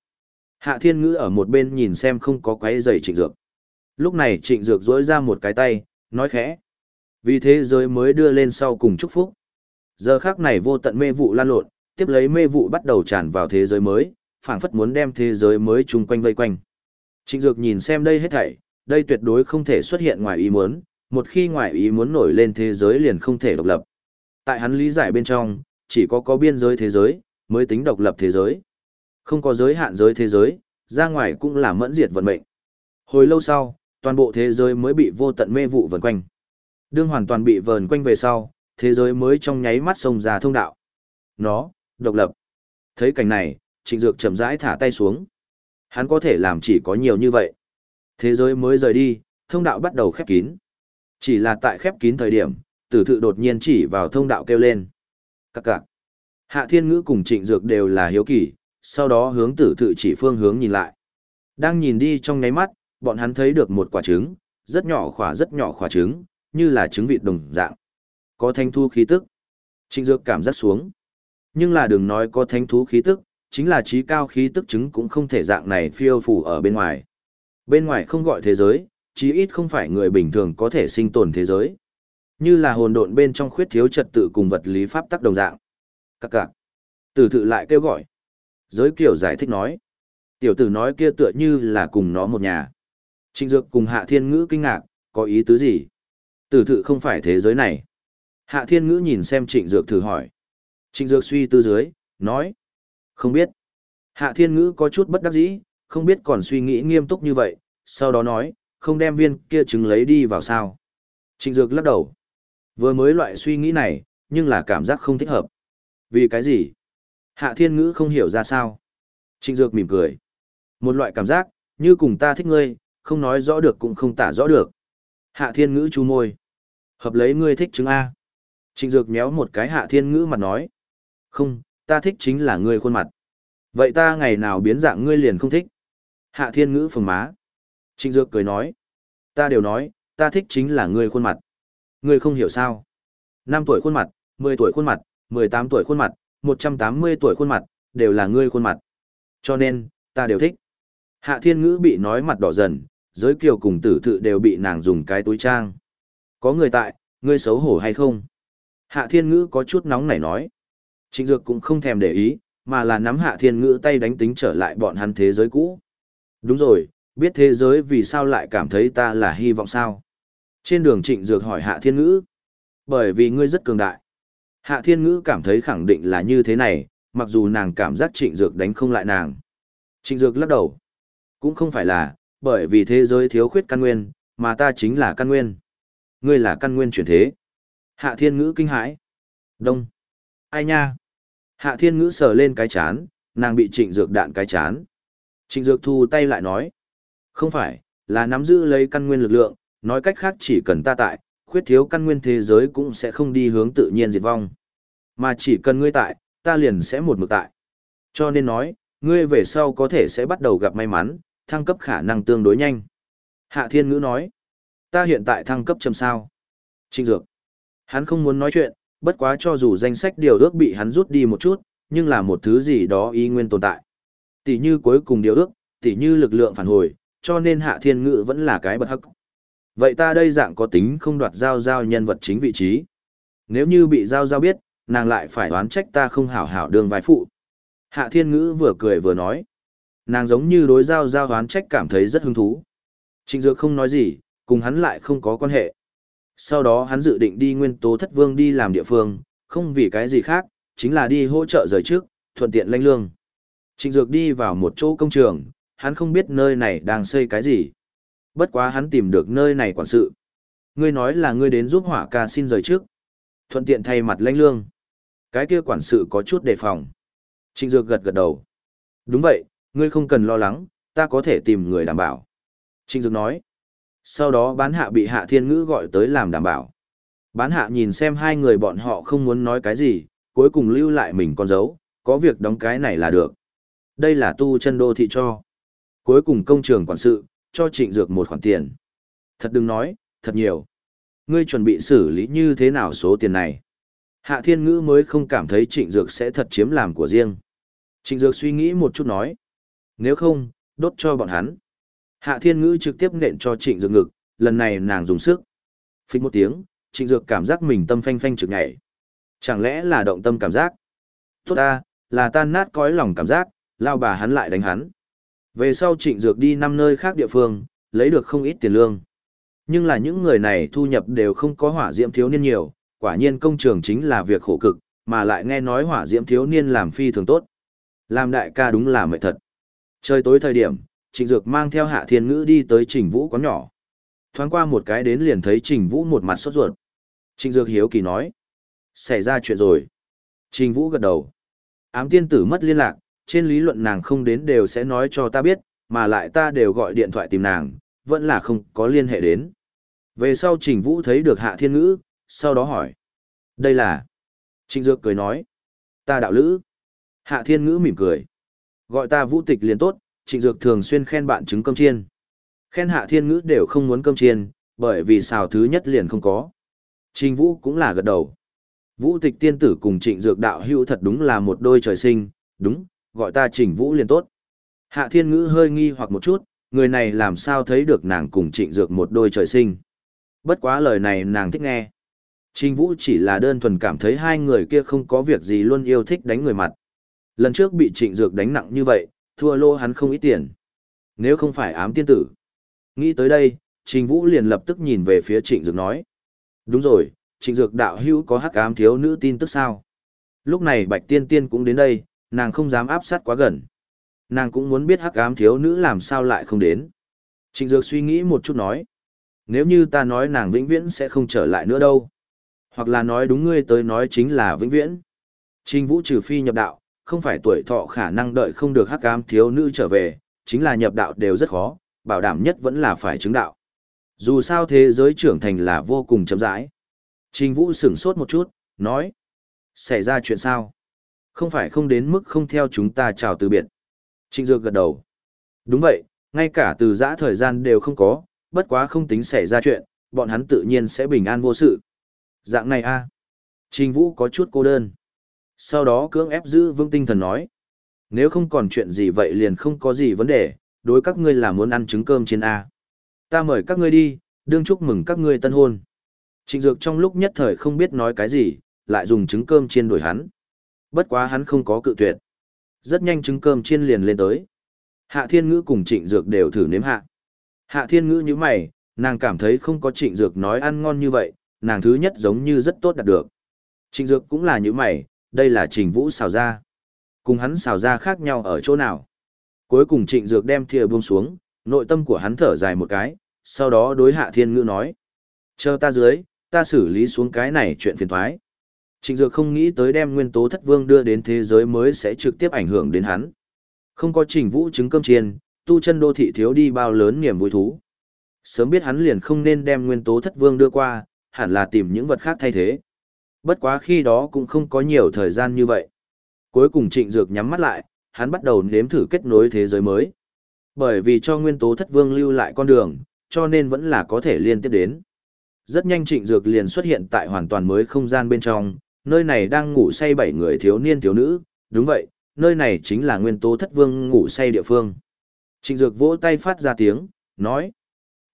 Hạ Thiên Ngữ ở một bên nhìn xem không có quấy giày Trịnh Dược. Lúc này Trịnh Dược dỗi ra một cái tay, nói khẽ. Vì thế giới mới đưa lên sau cùng chúc phúc. Giờ khác này vô tận mê vụ lan lộn, tiếp lấy mê vụ bắt đầu tràn vào thế giới mới, phảng phất muốn đem thế giới mới chung quanh vây quanh. Trịnh Dược nhìn xem đây hết thảy, đây tuyệt đối không thể xuất hiện ngoài ý muốn, một khi ngoài ý muốn nổi lên thế giới liền không thể độc lập. Tại hắn lý giải bên trong, chỉ có có biên giới thế giới, mới tính độc lập thế giới. Không có giới hạn giới thế giới, ra ngoài cũng là mẫn diệt vận mệnh. Hồi lâu sau, toàn bộ thế giới mới bị vô tận mê vụ vần quanh. Đương hoàn toàn bị vờn quanh về sau, thế giới mới trong nháy mắt xông ra thông đạo. Nó, độc lập. Thấy cảnh này, trịnh dược chậm rãi thả tay xuống. Hắn có thể làm chỉ có nhiều như vậy. Thế giới mới rời đi, thông đạo bắt đầu khép kín. Chỉ là tại khép kín thời điểm, tử thự đột nhiên chỉ vào thông đạo kêu lên. Các cạc. Hạ thiên ngữ cùng trịnh dược đều là hiếu kỳ, sau đó hướng tử thự chỉ phương hướng nhìn lại. Đang nhìn đi trong nháy mắt, bọn hắn thấy được một quả trứng, rất nhỏ khỏa rất nhỏ khỏa trứng, như là trứng vịt đồng dạng. Có thanh thu khí tức. Trịnh dược cảm giác xuống. Nhưng là đừng nói có thanh thú khí tức, chính là trí cao khí tức trứng cũng không thể dạng này phiêu phủ ở bên ngoài. Bên ngoài không gọi thế giới, chí ít không phải người bình thường có thể sinh tồn thế giới. Như là hồn độn bên trong khuyết thiếu trật tự cùng vật lý pháp tắc đồng dạng. Các cạc. Tử thự lại kêu gọi. Giới kiểu giải thích nói. Tiểu tử nói kia tựa như là cùng nó một nhà. Trịnh Dược cùng Hạ Thiên Ngữ kinh ngạc, có ý tứ gì? Tử thự không phải thế giới này. Hạ Thiên Ngữ nhìn xem Trịnh Dược thử hỏi. Trịnh Dược suy tư dưới, nói. Không biết. Hạ Thiên Ngữ có chút bất đắc dĩ, không biết còn suy nghĩ nghiêm túc như vậy, sau đó nói, không đem viên kia trứng lấy đi vào sao. Trịnh Dược lắc đầu. Vừa mới loại suy nghĩ này, nhưng là cảm giác không thích hợp. Vì cái gì? Hạ Thiên Ngữ không hiểu ra sao. Trịnh Dược mỉm cười. Một loại cảm giác, như cùng ta thích ngươi, không nói rõ được cũng không tả rõ được. Hạ Thiên Ngữ chu môi. Hợp lấy ngươi thích chứng A. Trịnh Dược méo một cái Hạ Thiên Ngữ mặt nói. Không, ta thích chính là ngươi khuôn mặt. Vậy ta ngày nào biến dạng ngươi liền không thích. Hạ Thiên Ngữ phồng má. Trịnh Dược cười nói. Ta đều nói, ta thích chính là ngươi khuôn mặt. Ngươi không hiểu sao. 5 tuổi khuôn mặt, 10 tuổi khuôn mặt, 18 tuổi khuôn mặt, 180 tuổi khuôn mặt, đều là ngươi khuôn mặt. Cho nên, ta đều thích. Hạ thiên ngữ bị nói mặt đỏ dần, giới kiều cùng tử thự đều bị nàng dùng cái túi trang. Có người tại, ngươi xấu hổ hay không? Hạ thiên ngữ có chút nóng nảy nói. Trịnh Dược cũng không thèm để ý, mà là nắm hạ thiên ngữ tay đánh tính trở lại bọn hắn thế giới cũ. Đúng rồi, biết thế giới vì sao lại cảm thấy ta là hy vọng sao? Trên đường Trịnh Dược hỏi hạ thiên ngữ. Bởi vì ngươi rất cường đại. Hạ thiên ngữ cảm thấy khẳng định là như thế này, mặc dù nàng cảm giác trịnh dược đánh không lại nàng. Trịnh dược lắc đầu. Cũng không phải là, bởi vì thế giới thiếu khuyết căn nguyên, mà ta chính là căn nguyên. Ngươi là căn nguyên chuyển thế. Hạ thiên ngữ kinh hãi. Đông. Ai nha? Hạ thiên ngữ sờ lên cái chán, nàng bị trịnh dược đạn cái chán. Trịnh dược thu tay lại nói. Không phải, là nắm giữ lấy căn nguyên lực lượng, nói cách khác chỉ cần ta tại, khuyết thiếu căn nguyên thế giới cũng sẽ không đi hướng tự nhiên diệt vong. Mà chỉ cần ngươi tại, ta liền sẽ một mực tại. Cho nên nói, ngươi về sau có thể sẽ bắt đầu gặp may mắn, thăng cấp khả năng tương đối nhanh. Hạ Thiên Ngữ nói, ta hiện tại thăng cấp chầm sao. Trinh Dược. Hắn không muốn nói chuyện, bất quá cho dù danh sách điều ước bị hắn rút đi một chút, nhưng là một thứ gì đó y nguyên tồn tại. Tỷ như cuối cùng điều ước, tỷ như lực lượng phản hồi, cho nên Hạ Thiên Ngữ vẫn là cái bật hắc. Vậy ta đây dạng có tính không đoạt giao giao nhân vật chính vị trí. Nếu như bị giao giao biết, nàng lại phải đoán trách ta không hảo hảo đường vai phụ. Hạ thiên ngữ vừa cười vừa nói. Nàng giống như đối giao giao đoán trách cảm thấy rất hứng thú. Trịnh Dược không nói gì, cùng hắn lại không có quan hệ. Sau đó hắn dự định đi nguyên tố thất vương đi làm địa phương, không vì cái gì khác, chính là đi hỗ trợ rời trước, thuận tiện lãnh lương. Trịnh Dược đi vào một chỗ công trường, hắn không biết nơi này đang xây cái gì. Bất quá hắn tìm được nơi này quản sự. Ngươi nói là ngươi đến giúp hỏa ca xin rời trước. Thuận tiện thay mặt lãnh lương. Cái kia quản sự có chút đề phòng. Trịnh Dược gật gật đầu. Đúng vậy, ngươi không cần lo lắng, ta có thể tìm người đảm bảo. Trịnh Dược nói. Sau đó bán hạ bị hạ thiên ngữ gọi tới làm đảm bảo. Bán hạ nhìn xem hai người bọn họ không muốn nói cái gì, cuối cùng lưu lại mình con dấu, có việc đóng cái này là được. Đây là tu chân đô thị cho. Cuối cùng công trường quản sự, cho trịnh dược một khoản tiền. Thật đừng nói, thật nhiều. Ngươi chuẩn bị xử lý như thế nào số tiền này? Hạ thiên ngữ mới không cảm thấy trịnh dược sẽ thật chiếm làm của riêng. Trịnh dược suy nghĩ một chút nói. Nếu không, đốt cho bọn hắn. Hạ thiên ngữ trực tiếp nện cho trịnh dược ngực, lần này nàng dùng sức. Phích một tiếng, trịnh dược cảm giác mình tâm phanh phanh trực nhảy. Chẳng lẽ là động tâm cảm giác? Tốt ta, là tan nát cõi lòng cảm giác, lao bà hắn lại đánh hắn. Về sau trịnh dược đi năm nơi khác địa phương, lấy được không ít tiền lương. Nhưng là những người này thu nhập đều không có hỏa diễm thiếu niên nhiều, quả nhiên công trường chính là việc khổ cực, mà lại nghe nói hỏa diễm thiếu niên làm phi thường tốt. Làm đại ca đúng là mệt thật. Trời tối thời điểm, trịnh dược mang theo hạ thiên ngữ đi tới trình vũ quán nhỏ. Thoáng qua một cái đến liền thấy trình vũ một mặt sốt ruột. Trịnh dược hiếu kỳ nói. Xảy ra chuyện rồi. Trình vũ gật đầu. Ám tiên tử mất liên lạc, trên lý luận nàng không đến đều sẽ nói cho ta biết, mà lại ta đều gọi điện thoại tìm nàng, vẫn là không có liên hệ đến. Về sau Trình Vũ thấy được Hạ Thiên Ngữ, sau đó hỏi. Đây là... Trịnh Dược cười nói. Ta đạo lữ. Hạ Thiên Ngữ mỉm cười. Gọi ta Vũ Tịch liền tốt, Trịnh Dược thường xuyên khen bạn trứng cơm chiên. Khen Hạ Thiên Ngữ đều không muốn cơm chiên, bởi vì xào thứ nhất liền không có. Trình Vũ cũng là gật đầu. Vũ Tịch tiên tử cùng Trịnh Dược đạo hữu thật đúng là một đôi trời sinh, đúng, gọi ta Trình Vũ liền tốt. Hạ Thiên Ngữ hơi nghi hoặc một chút, người này làm sao thấy được nàng cùng Trịnh Dược một đôi trời sinh. Bất quá lời này nàng thích nghe. Trình Vũ chỉ là đơn thuần cảm thấy hai người kia không có việc gì luôn yêu thích đánh người mặt. Lần trước bị Trịnh Dược đánh nặng như vậy, thua lô hắn không ít tiền. Nếu không phải ám tiên tử. Nghĩ tới đây, Trình Vũ liền lập tức nhìn về phía Trịnh Dược nói. Đúng rồi, Trịnh Dược đạo hữu có hắc ám thiếu nữ tin tức sao? Lúc này Bạch Tiên Tiên cũng đến đây, nàng không dám áp sát quá gần. Nàng cũng muốn biết hắc ám thiếu nữ làm sao lại không đến. Trịnh Dược suy nghĩ một chút nói. Nếu như ta nói nàng vĩnh viễn sẽ không trở lại nữa đâu. Hoặc là nói đúng ngươi tới nói chính là vĩnh viễn. Trình Vũ trừ phi nhập đạo, không phải tuổi thọ khả năng đợi không được hắc Cam thiếu nữ trở về, chính là nhập đạo đều rất khó, bảo đảm nhất vẫn là phải chứng đạo. Dù sao thế giới trưởng thành là vô cùng chậm rãi. Trình Vũ sửng sốt một chút, nói. Xảy ra chuyện sao? Không phải không đến mức không theo chúng ta chào từ biệt. Trịnh Dược gật đầu. Đúng vậy, ngay cả từ giã thời gian đều không có, bất quá không tính xảy ra chuyện, bọn hắn tự nhiên sẽ bình an vô sự. Dạng này a à. Trình Vũ có chút cô đơn. Sau đó cưỡng ép giữ vững tinh thần nói. Nếu không còn chuyện gì vậy liền không có gì vấn đề, đối các ngươi là muốn ăn trứng cơm trên A. Ta mời các ngươi đi, đương chúc mừng các ngươi tân hôn. Trịnh Dược trong lúc nhất thời không biết nói cái gì, lại dùng trứng cơm chiên đổi hắn. Bất quá hắn không có cự tuyệt. Rất nhanh trứng cơm chiên liền lên tới. Hạ Thiên Ngữ cùng Trịnh Dược đều thử nếm hạ. Hạ Thiên Ngữ như mày, nàng cảm thấy không có Trịnh Dược nói ăn ngon như vậy, nàng thứ nhất giống như rất tốt đạt được. Trịnh Dược cũng là như mày, đây là Trình Vũ xào ra. Cùng hắn xào ra khác nhau ở chỗ nào? Cuối cùng Trịnh Dược đem thìa buông xuống, nội tâm của hắn thở dài một cái, sau đó đối Hạ Thiên Ngữ nói. Chờ ta dưới, ta xử lý xuống cái này chuyện phiền thoái. Trịnh Dược không nghĩ tới đem nguyên tố thất vương đưa đến thế giới mới sẽ trực tiếp ảnh hưởng đến hắn. Không có trình vũ chứng cơm chiên, tu chân đô thị thiếu đi bao lớn niềm vui thú. Sớm biết hắn liền không nên đem nguyên tố thất vương đưa qua, hẳn là tìm những vật khác thay thế. Bất quá khi đó cũng không có nhiều thời gian như vậy. Cuối cùng trịnh dược nhắm mắt lại, hắn bắt đầu nếm thử kết nối thế giới mới. Bởi vì cho nguyên tố thất vương lưu lại con đường, cho nên vẫn là có thể liên tiếp đến. Rất nhanh trịnh dược liền xuất hiện tại hoàn toàn mới không gian bên trong, nơi này đang ngủ say bảy người thiếu niên thiếu nữ, đúng vậy, nơi này chính là nguyên tố thất vương ngủ say địa phương. Trịnh dược vỗ tay phát ra tiếng, nói,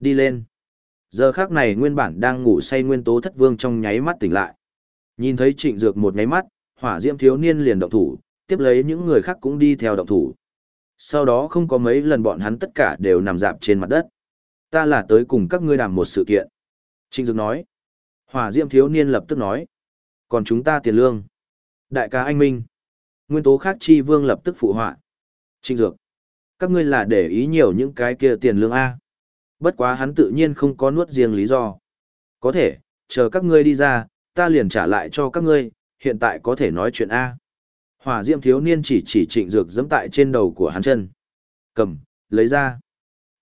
đi lên. Giờ khác này nguyên bản đang ngủ say nguyên tố thất vương trong nháy mắt tỉnh lại. Nhìn thấy trịnh dược một nháy mắt, hỏa diễm thiếu niên liền động thủ, tiếp lấy những người khác cũng đi theo động thủ. Sau đó không có mấy lần bọn hắn tất cả đều nằm dạp trên mặt đất. Ta là tới cùng các ngươi làm một sự kiện. Trịnh dược nói. Hỏa diễm thiếu niên lập tức nói. Còn chúng ta tiền lương. Đại ca anh Minh. Nguyên tố khác chi vương lập tức phụ họa. Trịnh dược. Các ngươi là để ý nhiều những cái kia tiền lương A. Bất quá hắn tự nhiên không có nuốt riêng lý do. Có thể, chờ các ngươi đi ra, ta liền trả lại cho các ngươi, hiện tại có thể nói chuyện A. Hỏa diệm thiếu niên chỉ chỉ trịnh dược dẫm tại trên đầu của hắn chân. Cầm, lấy ra.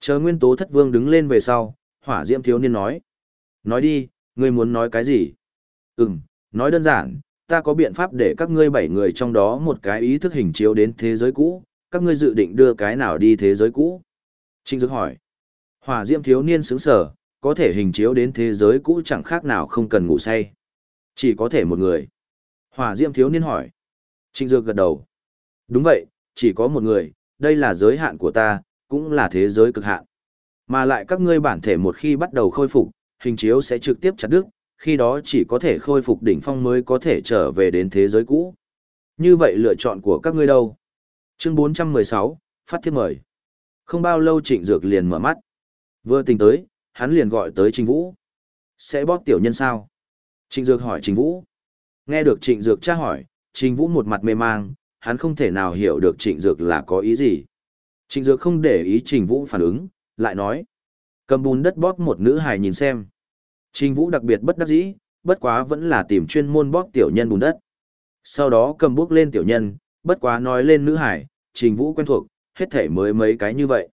Chờ nguyên tố thất vương đứng lên về sau, hỏa diệm thiếu niên nói. Nói đi, ngươi muốn nói cái gì? Ừm, nói đơn giản, ta có biện pháp để các ngươi bảy người trong đó một cái ý thức hình chiếu đến thế giới cũ, các ngươi dự định đưa cái nào đi thế giới cũ? Trịnh Dược hỏi. Hỏa Diệm thiếu niên sướng sở, có thể hình chiếu đến thế giới cũ chẳng khác nào không cần ngủ say. Chỉ có thể một người. Hỏa diêm thiếu niên hỏi. Trinh Dược gật đầu. Đúng vậy, chỉ có một người, đây là giới hạn của ta, cũng là thế giới cực hạn. Mà lại các ngươi bản thể một khi bắt đầu khôi phục, hình chiếu sẽ trực tiếp chặt đứt, khi đó chỉ có thể khôi phục đỉnh phong mới có thể trở về đến thế giới cũ. Như vậy lựa chọn của các ngươi đâu? Chương 416, phát thiết mời. Không bao lâu Trịnh Dược liền mở mắt. Vừa tỉnh tới, hắn liền gọi tới Trình Vũ. Sẽ bóp tiểu nhân sao? Trịnh Dược hỏi Trình Vũ. Nghe được Trịnh Dược tra hỏi, Trình Vũ một mặt mê mang, hắn không thể nào hiểu được Trịnh Dược là có ý gì. Trịnh Dược không để ý Trình Vũ phản ứng, lại nói. Cầm bùn đất bóp một nữ hài nhìn xem. Trình Vũ đặc biệt bất đắc dĩ, bất quá vẫn là tìm chuyên môn bóp tiểu nhân bùn đất. Sau đó cầm bước lên tiểu nhân, bất quá nói lên nữ hải, Trình Vũ quen thuộc, hết thể mới mấy cái như vậy.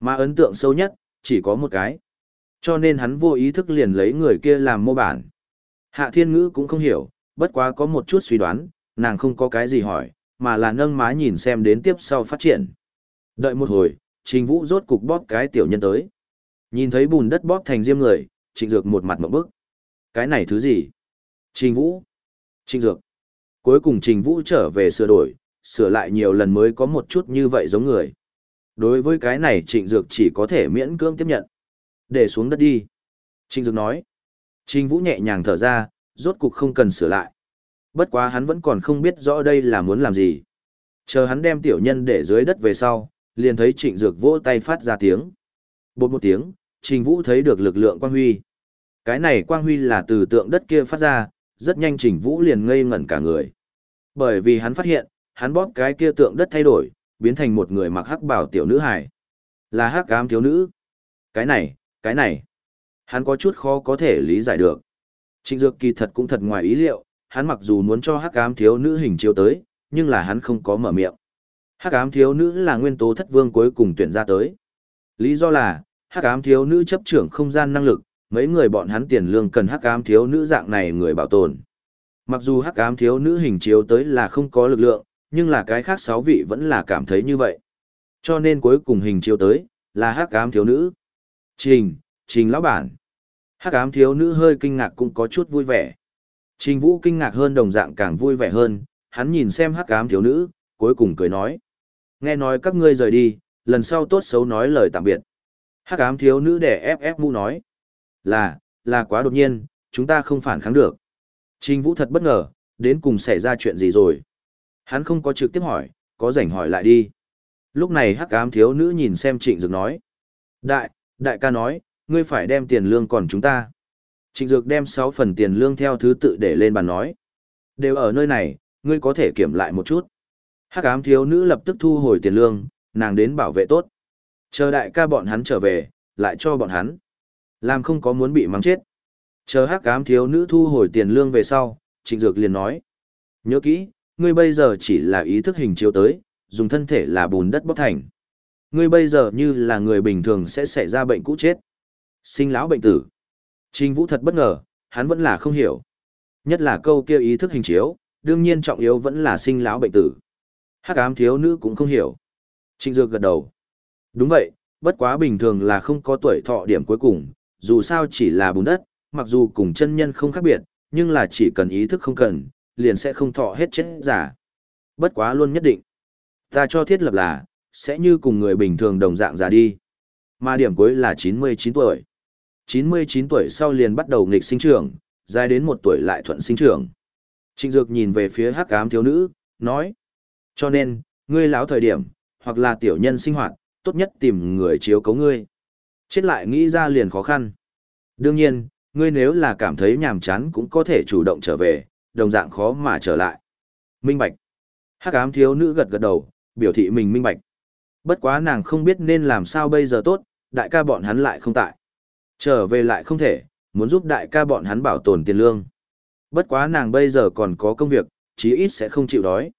Mà ấn tượng sâu nhất, chỉ có một cái. Cho nên hắn vô ý thức liền lấy người kia làm mô bản. Hạ Thiên Ngữ cũng không hiểu, bất quá có một chút suy đoán, nàng không có cái gì hỏi, mà là nâng má nhìn xem đến tiếp sau phát triển. Đợi một hồi, Trình Vũ rốt cục bóp cái tiểu nhân tới. Nhìn thấy bùn đất bóp thành diêm người, Trịnh Dược một mặt một bức. Cái này thứ gì? Trình Vũ. Trịnh Dược. Cuối cùng Trình Vũ trở về sửa đổi, sửa lại nhiều lần mới có một chút như vậy giống người. Đối với cái này Trịnh Dược chỉ có thể miễn cưỡng tiếp nhận. Để xuống đất đi. Trịnh Dược nói. Trình Vũ nhẹ nhàng thở ra, rốt cục không cần sửa lại. Bất quá hắn vẫn còn không biết rõ đây là muốn làm gì. Chờ hắn đem tiểu nhân để dưới đất về sau, liền thấy Trịnh Dược vỗ tay phát ra tiếng. Bột một tiếng, Trình Vũ thấy được lực lượng quang huy. Cái này quang huy là từ tượng đất kia phát ra, rất nhanh Trình Vũ liền ngây ngẩn cả người. Bởi vì hắn phát hiện, hắn bóp cái kia tượng đất thay đổi, biến thành một người mặc hắc bảo tiểu nữ hài. Là hắc ám thiếu nữ. Cái này, cái này. Hắn có chút khó có thể lý giải được. Trịnh Dược kỳ thật cũng thật ngoài ý liệu, hắn mặc dù muốn cho hắc ám thiếu nữ hình chiếu tới, nhưng là hắn không có mở miệng. Hắc ám thiếu nữ là nguyên tố thất vương cuối cùng tuyển ra tới. Lý do là, hắc ám thiếu nữ chấp trưởng không gian năng lực, mấy người bọn hắn tiền lương cần hắc ám thiếu nữ dạng này người bảo tồn. Mặc dù hắc ám thiếu nữ hình chiếu tới là không có lực lượng, nhưng là cái khác sáu vị vẫn là cảm thấy như vậy. Cho nên cuối cùng hình chiếu tới, là hắc ám thiếu nữ. Trình, trình lão bản. Hắc ám thiếu nữ hơi kinh ngạc cũng có chút vui vẻ. Trình vũ kinh ngạc hơn đồng dạng càng vui vẻ hơn, hắn nhìn xem hắc ám thiếu nữ, cuối cùng cười nói. Nghe nói các ngươi rời đi, lần sau tốt xấu nói lời tạm biệt. Hắc ám thiếu nữ đẻ ép ép mu nói. Là, là quá đột nhiên, chúng ta không phản kháng được. Trình Vũ thật bất ngờ, đến cùng xảy ra chuyện gì rồi. Hắn không có trực tiếp hỏi, có rảnh hỏi lại đi. Lúc này hắc ám thiếu nữ nhìn xem trịnh dược nói. Đại, đại ca nói, ngươi phải đem tiền lương còn chúng ta. Trịnh dược đem 6 phần tiền lương theo thứ tự để lên bàn nói. Đều ở nơi này, ngươi có thể kiểm lại một chút. Hắc ám thiếu nữ lập tức thu hồi tiền lương, nàng đến bảo vệ tốt. Chờ đại ca bọn hắn trở về, lại cho bọn hắn. Làm không có muốn bị mắng chết. Chờ hắc ám thiếu nữ thu hồi tiền lương về sau, trịnh dược liền nói. Nhớ kỹ, ngươi bây giờ chỉ là ý thức hình chiếu tới, dùng thân thể là bùn đất bóc thành. Ngươi bây giờ như là người bình thường sẽ xảy ra bệnh cũ chết. Sinh lão bệnh tử. Trình Vũ thật bất ngờ, hắn vẫn là không hiểu. Nhất là câu kia ý thức hình chiếu, đương nhiên trọng yếu vẫn là sinh lão bệnh tử. Hắc ám thiếu nữ cũng không hiểu. Trịnh Dược gật đầu. Đúng vậy, bất quá bình thường là không có tuổi thọ điểm cuối cùng, dù sao chỉ là bùn đất, mặc dù cùng chân nhân không khác biệt, nhưng là chỉ cần ý thức không cần, liền sẽ không thọ hết chết giả. Bất quá luôn nhất định. Ta cho thiết lập là, sẽ như cùng người bình thường đồng dạng già đi. Mà điểm cuối là 99 tuổi. 99 tuổi sau liền bắt đầu nghịch sinh trưởng, dài đến một tuổi lại thuận sinh trưởng. Trịnh Dược nhìn về phía hắc ám thiếu nữ, nói. Cho nên, ngươi lão thời điểm, hoặc là tiểu nhân sinh hoạt, tốt nhất tìm người chiếu cấu ngươi. Chết lại nghĩ ra liền khó khăn. Đương nhiên, ngươi nếu là cảm thấy nhàm chán cũng có thể chủ động trở về, đồng dạng khó mà trở lại. Minh Bạch. Hắc ám thiếu nữ gật gật đầu, biểu thị mình minh bạch. Bất quá nàng không biết nên làm sao bây giờ tốt, đại ca bọn hắn lại không tại. Trở về lại không thể, muốn giúp đại ca bọn hắn bảo tồn tiền lương. Bất quá nàng bây giờ còn có công việc, chí ít sẽ không chịu đói.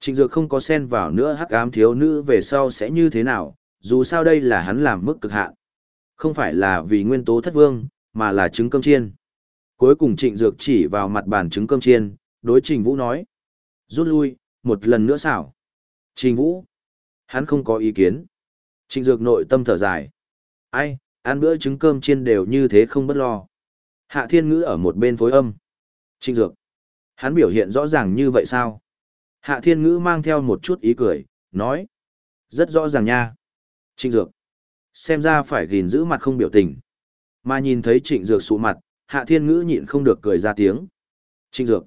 Trịnh Dược không có xen vào nữa hắc ám thiếu nữ về sau sẽ như thế nào, dù sao đây là hắn làm mức cực hạn. Không phải là vì nguyên tố thất vương, mà là trứng cơm chiên. Cuối cùng Trịnh Dược chỉ vào mặt bàn trứng cơm chiên, đối Trình Vũ nói. Rút lui, một lần nữa xảo. Trình Vũ. Hắn không có ý kiến. Trịnh Dược nội tâm thở dài. Ai, ăn bữa trứng cơm chiên đều như thế không bất lo. Hạ Thiên Ngữ ở một bên phối âm. Trinh Dược. Hắn biểu hiện rõ ràng như vậy sao? Hạ Thiên Ngữ mang theo một chút ý cười, nói. Rất rõ ràng nha. Trịnh Dược. Xem ra phải gìn giữ mặt không biểu tình. Mà nhìn thấy Trịnh Dược sụ mặt, Hạ Thiên Ngữ nhịn không được cười ra tiếng. Trịnh Dược.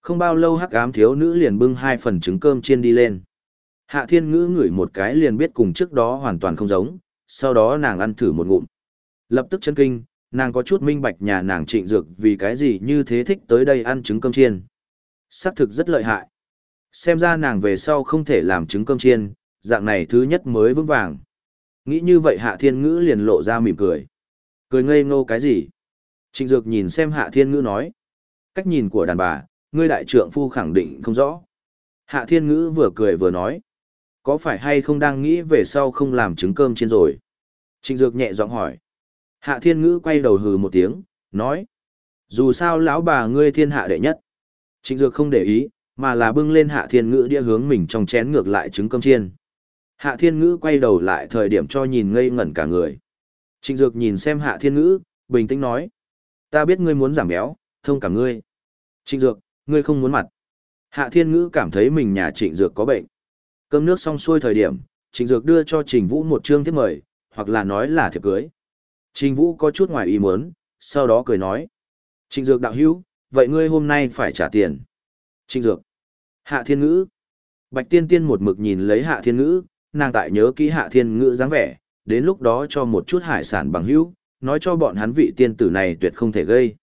Không bao lâu hắc ám thiếu nữ liền bưng hai phần trứng cơm chiên đi lên. Hạ thiên ngữ ngửi một cái liền biết cùng trước đó hoàn toàn không giống, sau đó nàng ăn thử một ngụm. Lập tức chân kinh, nàng có chút minh bạch nhà nàng trịnh dược vì cái gì như thế thích tới đây ăn trứng cơm chiên. Sắc thực rất lợi hại. Xem ra nàng về sau không thể làm trứng cơm chiên, dạng này thứ nhất mới vững vàng. Nghĩ như vậy hạ thiên ngữ liền lộ ra mỉm cười. Cười ngây ngô cái gì? Trịnh dược nhìn xem hạ thiên ngữ nói. Cách nhìn của đàn bà, ngươi đại trượng phu khẳng định không rõ. Hạ thiên ngữ vừa cười vừa nói có phải hay không đang nghĩ về sau không làm trứng cơm trên rồi? Trịnh Dược nhẹ giọng hỏi. Hạ Thiên Ngữ quay đầu hừ một tiếng, nói. Dù sao lão bà ngươi thiên hạ đệ nhất. Trịnh Dược không để ý, mà là bưng lên Hạ Thiên Ngữ đĩa hướng mình trong chén ngược lại trứng cơm chiên. Hạ Thiên Ngữ quay đầu lại thời điểm cho nhìn ngây ngẩn cả người. Trịnh Dược nhìn xem Hạ Thiên Ngữ, bình tĩnh nói. Ta biết ngươi muốn giảm béo, thông cảm ngươi. Trịnh Dược, ngươi không muốn mặt. Hạ Thiên Ngữ cảm thấy mình nhà Trịnh Dược có bệnh. Cơm nước xong xuôi thời điểm, Trình Dược đưa cho Trình Vũ một chương thiếp mời, hoặc là nói là thiệp cưới. Trình Vũ có chút ngoài ý muốn, sau đó cười nói. Trình Dược đạo hữu, vậy ngươi hôm nay phải trả tiền. Trình Dược. Hạ Thiên Ngữ. Bạch Tiên Tiên một mực nhìn lấy Hạ Thiên Ngữ, nàng tại nhớ kỹ Hạ Thiên Ngữ dáng vẻ, đến lúc đó cho một chút hải sản bằng hữu, nói cho bọn hắn vị tiên tử này tuyệt không thể gây.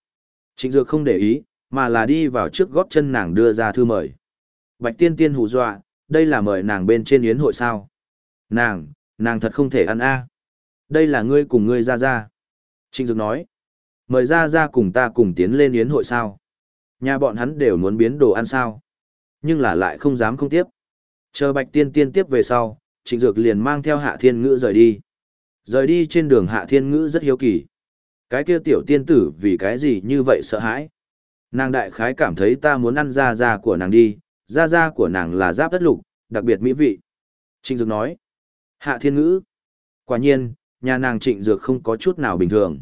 Trịnh Dược không để ý, mà là đi vào trước góp chân nàng đưa ra thư mời. Bạch Tiên Tiên hù dọa, đây là mời nàng bên trên yến hội sao? Nàng, nàng thật không thể ăn a. Đây là ngươi cùng ngươi ra ra. Trịnh Dược nói, mời ra ra cùng ta cùng tiến lên yến hội sao? Nhà bọn hắn đều muốn biến đồ ăn sao? Nhưng là lại không dám không tiếp. Chờ Bạch Tiên Tiên tiếp về sau, Trịnh Dược liền mang theo Hạ Thiên Ngữ rời đi. Rời đi trên đường Hạ Thiên Ngữ rất hiếu kỳ. Cái kia tiểu tiên tử vì cái gì như vậy sợ hãi? Nàng đại khái cảm thấy ta muốn ăn ra ra của nàng đi, da da của nàng là giáp đất lục, đặc biệt mỹ vị. Trịnh Dược nói. Hạ Thiên Ngữ. Quả nhiên, nhà nàng Trịnh Dược không có chút nào bình thường.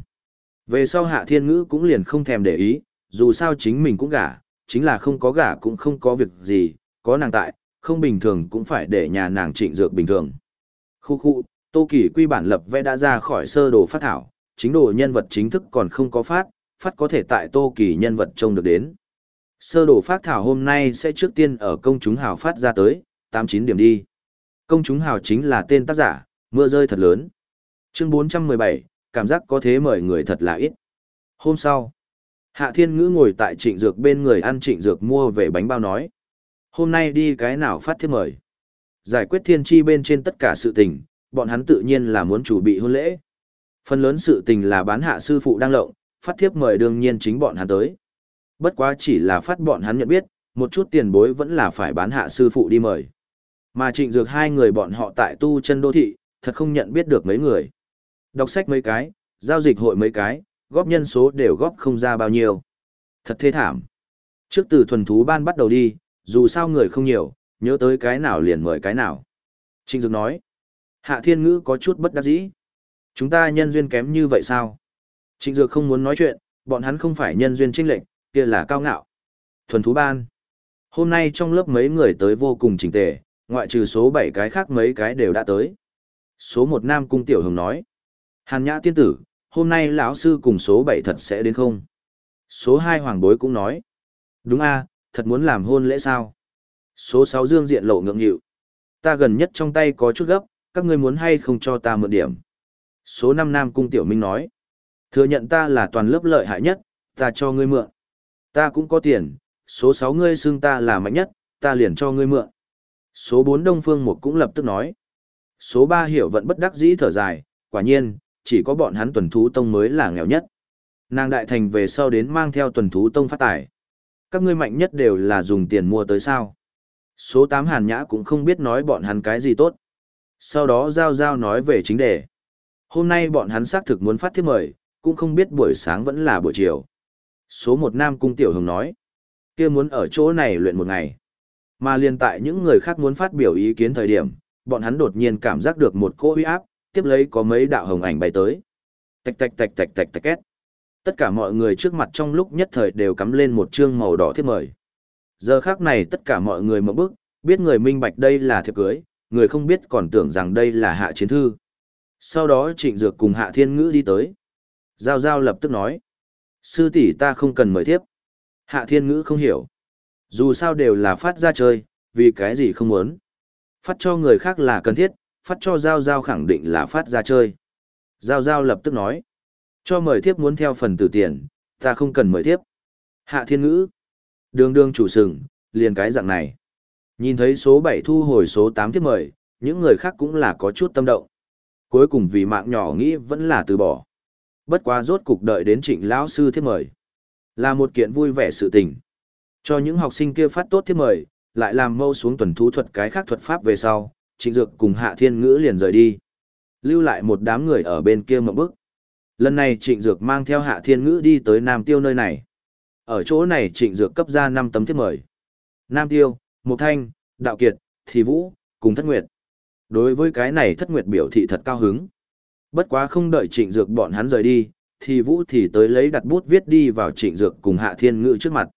Về sau Hạ Thiên Ngữ cũng liền không thèm để ý, dù sao chính mình cũng gả, chính là không có gả cũng không có việc gì, có nàng tại, không bình thường cũng phải để nhà nàng Trịnh Dược bình thường. Khu khu, Tô Kỳ quy bản lập vẽ đã ra khỏi sơ đồ phát thảo, chính đồ nhân vật chính thức còn không có phát, phát có thể tại Tô Kỳ nhân vật trông được đến. Sơ đồ phát thảo hôm nay sẽ trước tiên ở công chúng hào phát ra tới, 89 điểm đi. Công chúng hào chính là tên tác giả, mưa rơi thật lớn. Chương 417, cảm giác có thế mời người thật là ít. Hôm sau, Hạ Thiên Ngữ ngồi tại trịnh dược bên người ăn trịnh dược mua về bánh bao nói. Hôm nay đi cái nào phát thiết mời. Giải quyết thiên tri bên trên tất cả sự tình, bọn hắn tự nhiên là muốn chủ bị hôn lễ. Phần lớn sự tình là bán hạ sư phụ đang lộng, phát thiếp mời đương nhiên chính bọn hắn tới. Bất quá chỉ là phát bọn hắn nhận biết, một chút tiền bối vẫn là phải bán hạ sư phụ đi mời. Mà trịnh dược hai người bọn họ tại tu chân đô thị, thật không nhận biết được mấy người. Đọc sách mấy cái, giao dịch hội mấy cái, góp nhân số đều góp không ra bao nhiêu. Thật thê thảm. Trước từ thuần thú ban bắt đầu đi, dù sao người không nhiều, nhớ tới cái nào liền mời cái nào. Trịnh Dược nói. Hạ Thiên Ngữ có chút bất đắc dĩ. Chúng ta nhân duyên kém như vậy sao? Trịnh Dược không muốn nói chuyện, bọn hắn không phải nhân duyên trinh lệnh, kia là cao ngạo. Thuần thú ban. Hôm nay trong lớp mấy người tới vô cùng chỉnh tề, ngoại trừ số 7 cái khác mấy cái đều đã tới. Số 1 Nam Cung Tiểu Hồng nói. Hàn Nhã Tiên Tử, hôm nay lão sư cùng số 7 thật sẽ đến không? Số 2 Hoàng Bối cũng nói. Đúng a, thật muốn làm hôn lễ sao? Số 6 Dương Diện lộ ngượng nghịu. Ta gần nhất trong tay có chút gấp, các ngươi muốn hay không cho ta mượn điểm. Số 5 Nam Cung Tiểu Minh nói. Thừa nhận ta là toàn lớp lợi hại nhất, ta cho ngươi mượn. Ta cũng có tiền, số 6 ngươi xưng ta là mạnh nhất, ta liền cho ngươi mượn. Số 4 Đông Phương Mục cũng lập tức nói. Số 3 Hiểu vẫn bất đắc dĩ thở dài, quả nhiên, chỉ có bọn hắn tuần thú tông mới là nghèo nhất. Nàng đại thành về sau đến mang theo tuần thú tông phát tài. Các ngươi mạnh nhất đều là dùng tiền mua tới sao. Số 8 Hàn Nhã cũng không biết nói bọn hắn cái gì tốt. Sau đó Giao Giao nói về chính đề. Hôm nay bọn hắn xác thực muốn phát thiếp mời, cũng không biết buổi sáng vẫn là buổi chiều. Số một Nam Cung Tiểu Hồng nói. kia muốn ở chỗ này luyện một ngày. Mà liên tại những người khác muốn phát biểu ý kiến thời điểm, bọn hắn đột nhiên cảm giác được một cỗ uy áp, tiếp lấy có mấy đạo hồng ảnh bay tới. Tạch tạch tạch tạch tạch tạch két. Tất cả mọi người trước mặt trong lúc nhất thời đều cắm lên một chương màu đỏ thiếp mời. Giờ khác này tất cả mọi người mở bức, biết người minh bạch đây là thiệp cưới, người không biết còn tưởng rằng đây là hạ chiến thư. Sau đó trịnh dược cùng hạ thiên ngữ đi tới. Giao giao lập tức nói. Sư tỷ ta không cần mời tiếp, Hạ thiên ngữ không hiểu. Dù sao đều là phát ra chơi, vì cái gì không muốn. Phát cho người khác là cần thiết, phát cho Giao Giao khẳng định là phát ra chơi. Giao Giao lập tức nói. Cho mời thiếp muốn theo phần từ tiền, ta không cần mời thiếp. Hạ thiên ngữ. Đường đường chủ sừng, liền cái dạng này. Nhìn thấy số 7 thu hồi số 8 thiếp mời, những người khác cũng là có chút tâm động. Cuối cùng vì mạng nhỏ nghĩ vẫn là từ bỏ. Bất quá rốt cục đợi đến trịnh lão sư thiết mời. Là một kiện vui vẻ sự tình. Cho những học sinh kia phát tốt thiết mời, lại làm mâu xuống tuần thú thuật cái khác thuật pháp về sau, trịnh dược cùng hạ thiên ngữ liền rời đi. Lưu lại một đám người ở bên kia một bức. Lần này trịnh dược mang theo hạ thiên ngữ đi tới Nam Tiêu nơi này. Ở chỗ này trịnh dược cấp ra năm tấm thiết mời. Nam Tiêu, Mục Thanh, Đạo Kiệt, Thì Vũ, cùng Thất Nguyệt. Đối với cái này Thất Nguyệt biểu thị thật cao hứng. Bất quá không đợi trịnh dược bọn hắn rời đi, thì Vũ thì tới lấy đặt bút viết đi vào trịnh dược cùng hạ thiên ngữ trước mặt.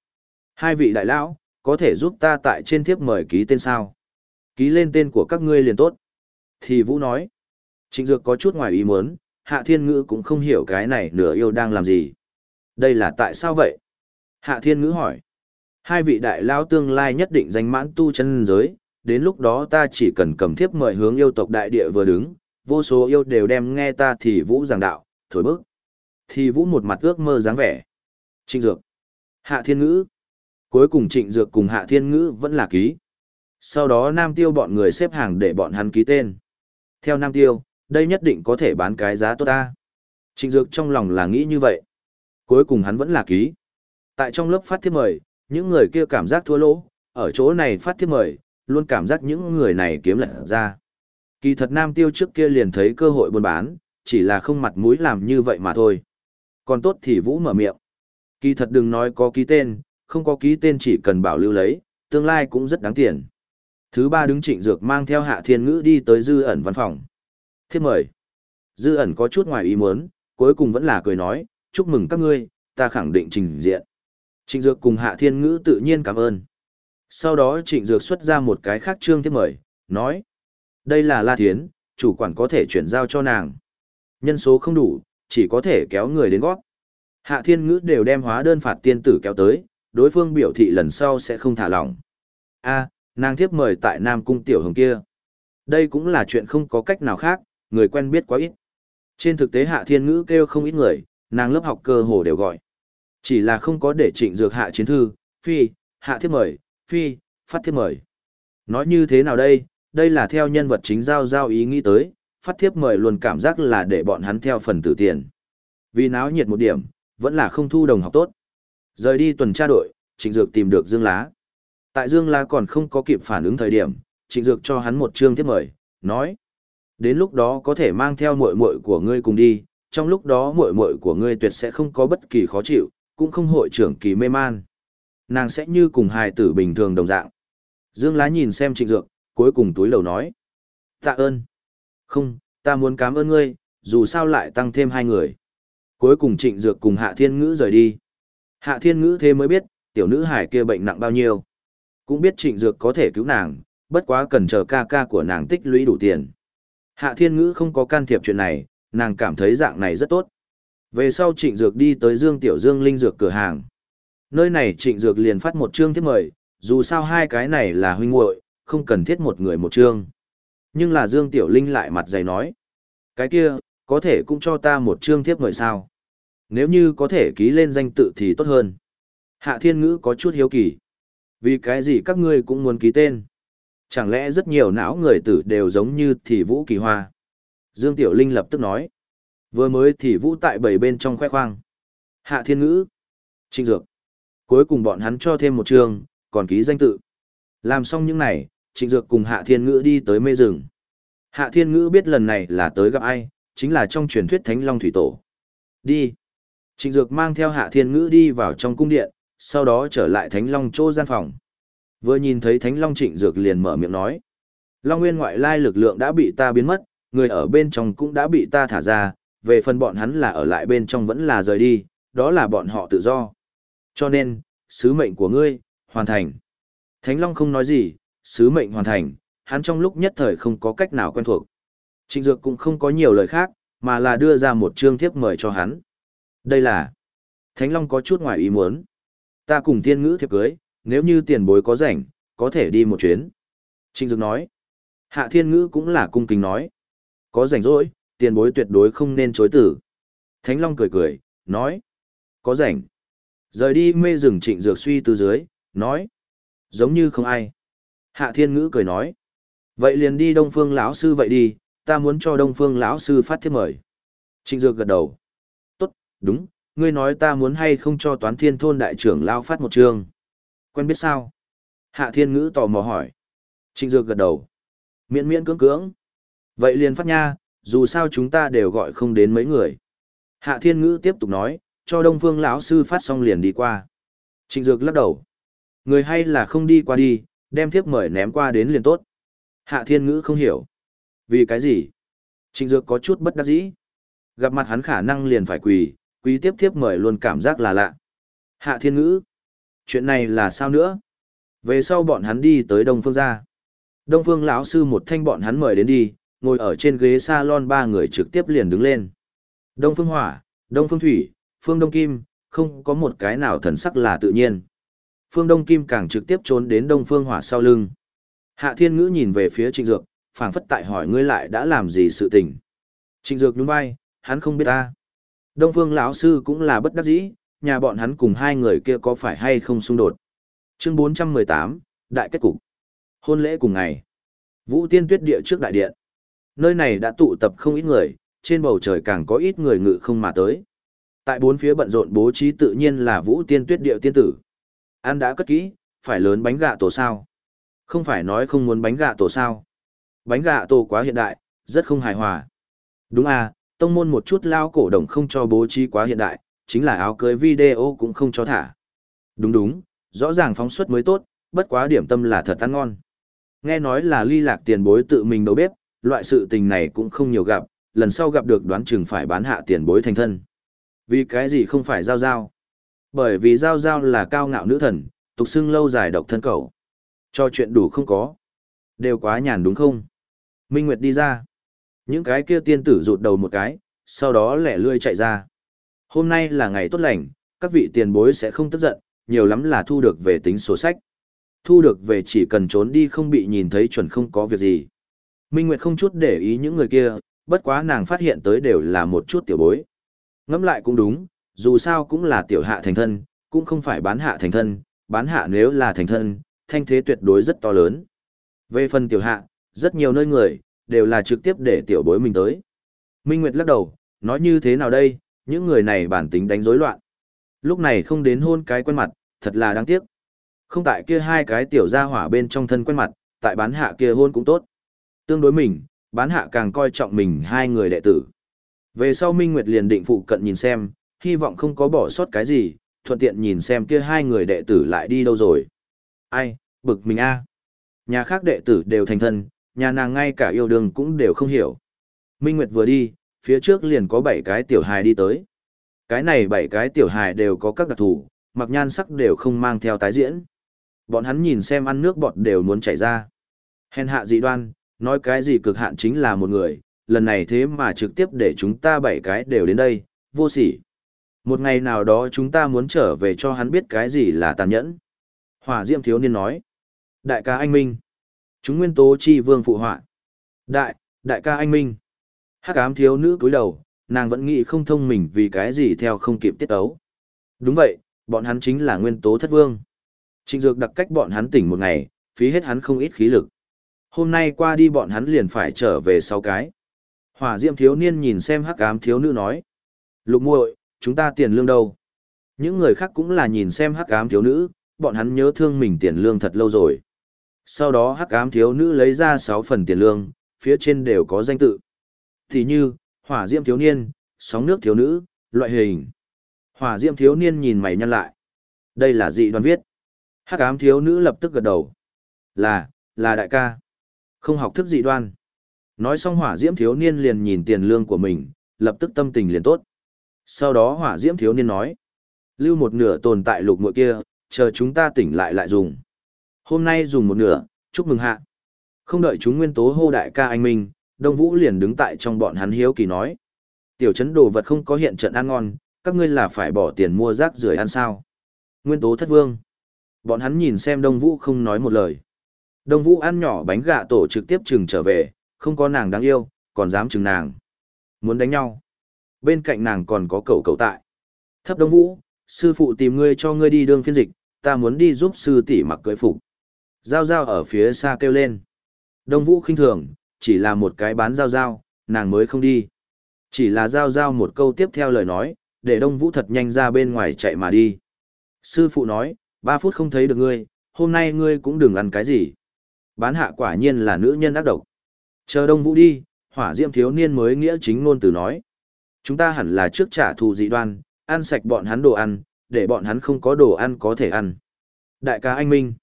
Hai vị đại lão, có thể giúp ta tại trên thiếp mời ký tên sao? Ký lên tên của các ngươi liền tốt. Thì Vũ nói. Trịnh Dược có chút ngoài ý muốn, Hạ Thiên Ngữ cũng không hiểu cái này nửa yêu đang làm gì. Đây là tại sao vậy? Hạ Thiên Ngữ hỏi. Hai vị đại lão tương lai nhất định danh mãn tu chân giới, đến lúc đó ta chỉ cần cầm thiếp mời hướng yêu tộc đại địa vừa đứng, vô số yêu đều đem nghe ta thì Vũ giảng đạo, thổi bức. Thì Vũ một mặt ước mơ dáng vẻ. Trịnh Dược. Hạ Thiên Ngữ. Cuối cùng Trịnh Dược cùng Hạ Thiên Ngữ vẫn là ký. Sau đó Nam Tiêu bọn người xếp hàng để bọn hắn ký tên. Theo Nam Tiêu, đây nhất định có thể bán cái giá tốt ta. Trịnh Dược trong lòng là nghĩ như vậy. Cuối cùng hắn vẫn là ký. Tại trong lớp phát thiếp mời, những người kia cảm giác thua lỗ, ở chỗ này phát thiếp mời, luôn cảm giác những người này kiếm lật ra. Kỳ thật Nam Tiêu trước kia liền thấy cơ hội buôn bán, chỉ là không mặt mũi làm như vậy mà thôi. Còn tốt thì Vũ mở miệng. Kỳ thật đừng nói có ký tên, không có ký tên chỉ cần bảo lưu lấy, tương lai cũng rất đáng tiền. Thứ ba đứng trịnh dược mang theo hạ thiên ngữ đi tới dư ẩn văn phòng. Thiết mời. Dư ẩn có chút ngoài ý muốn, cuối cùng vẫn là cười nói, chúc mừng các ngươi, ta khẳng định trình diện. Trịnh dược cùng hạ thiên ngữ tự nhiên cảm ơn. Sau đó trịnh dược xuất ra một cái khác trương thiết mời, nói. Đây là La Thiến, chủ quản có thể chuyển giao cho nàng. Nhân số không đủ, chỉ có thể kéo người đến gót. Hạ thiên ngữ đều đem hóa đơn phạt tiên tử kéo tới, đối phương biểu thị lần sau sẽ không thả lỏng. a nàng tiếp mời tại Nam Cung Tiểu Hồng kia. Đây cũng là chuyện không có cách nào khác, người quen biết quá ít. Trên thực tế hạ thiên ngữ kêu không ít người, nàng lớp học cơ hồ đều gọi. Chỉ là không có để trịnh dược hạ chiến thư, phi, hạ thiếp mời, phi, phát thiếp mời. Nói như thế nào đây, đây là theo nhân vật chính giao giao ý nghĩ tới, phát thiếp mời luôn cảm giác là để bọn hắn theo phần tử tiền. Vì náo nhiệt một điểm, vẫn là không thu đồng học tốt. Rời đi tuần tra đội, Trịnh Dược tìm được Dương Lá. Tại Dương Lá còn không có kịp phản ứng thời điểm, Trịnh Dược cho hắn một chương thiếp mời, nói: "Đến lúc đó có thể mang theo muội muội của ngươi cùng đi, trong lúc đó muội muội của ngươi tuyệt sẽ không có bất kỳ khó chịu, cũng không hội trưởng kỳ mê man. Nàng sẽ như cùng hài tử bình thường đồng dạng." Dương Lá nhìn xem Trịnh Dược, cuối cùng túi lầu nói: "Tạ ơn." "Không, ta muốn cảm ơn ngươi, dù sao lại tăng thêm hai người." Cuối cùng Trịnh Dược cùng Hạ Thiên Ngữ rời đi. Hạ Thiên Ngữ thế mới biết, tiểu nữ hải kia bệnh nặng bao nhiêu. Cũng biết Trịnh Dược có thể cứu nàng, bất quá cần chờ ca ca của nàng tích lũy đủ tiền. Hạ Thiên Ngữ không có can thiệp chuyện này, nàng cảm thấy dạng này rất tốt. Về sau Trịnh Dược đi tới Dương Tiểu Dương Linh Dược cửa hàng. Nơi này Trịnh Dược liền phát một chương thiết mời, dù sao hai cái này là huynh muội, không cần thiết một người một chương. Nhưng là Dương Tiểu Linh lại mặt dày nói. Cái kia, có thể cũng cho ta một chương thiếp mời sao. Nếu như có thể ký lên danh tự thì tốt hơn. Hạ Thiên Ngữ có chút hiếu kỳ. Vì cái gì các ngươi cũng muốn ký tên? Chẳng lẽ rất nhiều não người tử đều giống như thì Vũ Kỳ Hoa? Dương Tiểu Linh lập tức nói. Vừa mới thì Vũ tại bảy bên trong khoe khoang. Hạ Thiên Ngữ. Trinh Dược. Cuối cùng bọn hắn cho thêm một chương, còn ký danh tự. Làm xong những này, Trịnh Dược cùng Hạ Thiên Ngữ đi tới mê rừng. Hạ Thiên Ngữ biết lần này là tới gặp ai, chính là trong truyền thuyết Thánh Long Thủy Tổ. Đi. Trịnh Dược mang theo Hạ Thiên Ngữ đi vào trong cung điện, sau đó trở lại Thánh Long chỗ gian phòng. Vừa nhìn thấy Thánh Long Trịnh Dược liền mở miệng nói. Long Nguyên ngoại lai lực lượng đã bị ta biến mất, người ở bên trong cũng đã bị ta thả ra, về phần bọn hắn là ở lại bên trong vẫn là rời đi, đó là bọn họ tự do. Cho nên, sứ mệnh của ngươi, hoàn thành. Thánh Long không nói gì, sứ mệnh hoàn thành, hắn trong lúc nhất thời không có cách nào quen thuộc. Trịnh Dược cũng không có nhiều lời khác, mà là đưa ra một chương thiếp mời cho hắn. Đây là... Thánh Long có chút ngoài ý muốn. Ta cùng thiên ngữ thiệp cưới, nếu như tiền bối có rảnh, có thể đi một chuyến. Trịnh Dược nói. Hạ thiên ngữ cũng là cung kính nói. Có rảnh rỗi, tiền bối tuyệt đối không nên chối tử. Thánh Long cười cười, nói. Có rảnh. Rời đi mê rừng trịnh dược suy từ dưới, nói. Giống như không ai. Hạ thiên ngữ cười nói. Vậy liền đi đông phương lão sư vậy đi, ta muốn cho đông phương lão sư phát thiếp mời. Trịnh dược gật đầu. Tốt, đúng, ngươi nói ta muốn hay không cho toán thiên thôn đại trưởng lao phát một chương. Quen biết sao? Hạ thiên ngữ tò mò hỏi. Trịnh dược gật đầu. Miễn miễn cưỡng cưỡng. Vậy liền phát nha, dù sao chúng ta đều gọi không đến mấy người. Hạ thiên ngữ tiếp tục nói, cho đông phương lão sư phát xong liền đi qua. Trịnh dược lắc đầu. Người hay là không đi qua đi, đem thiếp mời ném qua đến liền tốt. Hạ thiên ngữ không hiểu. Vì cái gì? Trịnh dược có chút bất đắc dĩ. Gặp mặt hắn khả năng liền phải quỳ, quý tiếp thiếp mời luôn cảm giác là lạ. Hạ thiên ngữ. Chuyện này là sao nữa? Về sau bọn hắn đi tới Đông Phương gia. Đông Phương lão sư một thanh bọn hắn mời đến đi, ngồi ở trên ghế salon ba người trực tiếp liền đứng lên. Đông Phương Hỏa, Đông Phương Thủy, Phương Đông Kim, không có một cái nào thần sắc là tự nhiên. Phương Đông Kim càng trực tiếp trốn đến Đông Phương Hỏa sau lưng. Hạ Thiên Ngữ nhìn về phía Trịnh Dược, phảng phất tại hỏi ngươi lại đã làm gì sự tình. Trịnh Dược nhún vai, hắn không biết ta. Đông Phương lão sư cũng là bất đắc dĩ, nhà bọn hắn cùng hai người kia có phải hay không xung đột. Chương 418, Đại kết cục. Hôn lễ cùng ngày. Vũ Tiên Tuyết địa trước đại điện. Nơi này đã tụ tập không ít người, trên bầu trời càng có ít người ngự không mà tới. Tại bốn phía bận rộn bố trí tự nhiên là Vũ Tiên Tuyết địa tiên tử. Ăn đã cất kỹ, phải lớn bánh gạ tổ sao? Không phải nói không muốn bánh gạ tổ sao? Bánh gạ tổ quá hiện đại, rất không hài hòa. Đúng à, tông môn một chút lao cổ đồng không cho bố trí quá hiện đại, chính là áo cưới video cũng không cho thả. Đúng đúng, rõ ràng phóng suất mới tốt, bất quá điểm tâm là thật ăn ngon. Nghe nói là ly lạc tiền bối tự mình nấu bếp, loại sự tình này cũng không nhiều gặp, lần sau gặp được đoán chừng phải bán hạ tiền bối thành thân. Vì cái gì không phải giao giao? Bởi vì giao giao là cao ngạo nữ thần, tục xưng lâu dài độc thân cầu. Cho chuyện đủ không có. Đều quá nhàn đúng không? Minh Nguyệt đi ra. Những cái kia tiên tử rụt đầu một cái, sau đó lẻ lươi chạy ra. Hôm nay là ngày tốt lành, các vị tiền bối sẽ không tức giận, nhiều lắm là thu được về tính sổ sách. Thu được về chỉ cần trốn đi không bị nhìn thấy chuẩn không có việc gì. Minh Nguyệt không chút để ý những người kia, bất quá nàng phát hiện tới đều là một chút tiểu bối. Ngẫm lại cũng đúng, dù sao cũng là tiểu hạ thành thân, cũng không phải bán hạ thành thân, bán hạ nếu là thành thân, thanh thế tuyệt đối rất to lớn. Về phần tiểu hạ, rất nhiều nơi người, đều là trực tiếp để tiểu bối mình tới. Minh Nguyệt lắc đầu, nói như thế nào đây, những người này bản tính đánh rối loạn. Lúc này không đến hôn cái quen mặt, thật là đáng tiếc. Không tại kia hai cái tiểu gia hỏa bên trong thân quen mặt, tại bán hạ kia hôn cũng tốt. Tương đối mình, bán hạ càng coi trọng mình hai người đệ tử. Về sau Minh Nguyệt liền định phụ cận nhìn xem, hy vọng không có bỏ sót cái gì, thuận tiện nhìn xem kia hai người đệ tử lại đi đâu rồi. Ai, bực mình a. Nhà khác đệ tử đều thành thân, nhà nàng ngay cả yêu đương cũng đều không hiểu. Minh Nguyệt vừa đi, phía trước liền có bảy cái tiểu hài đi tới. Cái này bảy cái tiểu hài đều có các đặc thù, mặc nhan sắc đều không mang theo tái diễn. Bọn hắn nhìn xem ăn nước bọt đều muốn chảy ra. Hèn hạ dị đoan, nói cái gì cực hạn chính là một người, lần này thế mà trực tiếp để chúng ta bảy cái đều đến đây, vô sỉ. Một ngày nào đó chúng ta muốn trở về cho hắn biết cái gì là tàn nhẫn. Hỏa Diệm thiếu niên nói. Đại ca anh Minh. Chúng nguyên tố chi vương phụ họa. Đại, đại ca anh Minh. Hắc ám thiếu nữ cúi đầu, nàng vẫn nghĩ không thông mình vì cái gì theo không kịp tiết ấu. Đúng vậy, bọn hắn chính là nguyên tố thất vương. Trịnh Dược đặc cách bọn hắn tỉnh một ngày, phí hết hắn không ít khí lực. Hôm nay qua đi bọn hắn liền phải trở về sau cái. Hỏa Diệm thiếu niên nhìn xem hắc ám thiếu nữ nói. Lục muội, chúng ta tiền lương đâu? Những người khác cũng là nhìn xem hắc ám thiếu nữ, bọn hắn nhớ thương mình tiền lương thật lâu rồi. Sau đó hắc ám thiếu nữ lấy ra 6 phần tiền lương, phía trên đều có danh tự. Thì như, hỏa diệm thiếu niên, sóng nước thiếu nữ, loại hình. Hỏa diệm thiếu niên nhìn mày nhăn lại. Đây là dị đoan viết. Hắc ám thiếu nữ lập tức gật đầu. Là, là đại ca. Không học thức dị đoan. Nói xong hỏa diễm thiếu niên liền nhìn tiền lương của mình, lập tức tâm tình liền tốt. Sau đó hỏa diễm thiếu niên nói. Lưu một nửa tồn tại lục muội kia, chờ chúng ta tỉnh lại lại dùng. Hôm nay dùng một nửa, chúc mừng hạ. Không đợi chúng nguyên tố hô đại ca anh Minh, Đông Vũ liền đứng tại trong bọn hắn hiếu kỳ nói. Tiểu chấn đồ vật không có hiện trận ăn ngon, các ngươi là phải bỏ tiền mua rác rưởi ăn sao. Nguyên tố thất vương. Bọn hắn nhìn xem Đông Vũ không nói một lời. Đông Vũ ăn nhỏ bánh gạ tổ trực tiếp chừng trở về, không có nàng đáng yêu, còn dám chừng nàng. Muốn đánh nhau. Bên cạnh nàng còn có cậu cậu tại. Thấp Đông Vũ, sư phụ tìm ngươi cho ngươi đi đương phiên dịch, ta muốn đi giúp sư tỷ mặc cưới phục. Giao giao ở phía xa kêu lên. Đông Vũ khinh thường, chỉ là một cái bán giao giao, nàng mới không đi. Chỉ là giao giao một câu tiếp theo lời nói, để Đông Vũ thật nhanh ra bên ngoài chạy mà đi. Sư phụ nói, ba phút không thấy được ngươi, hôm nay ngươi cũng đừng ăn cái gì. Bán hạ quả nhiên là nữ nhân ác độc. Chờ Đông Vũ đi, hỏa diệm thiếu niên mới nghĩa chính ngôn từ nói. Chúng ta hẳn là trước trả thù dị đoan, ăn sạch bọn hắn đồ ăn, để bọn hắn không có đồ ăn có thể ăn. Đại ca anh Minh.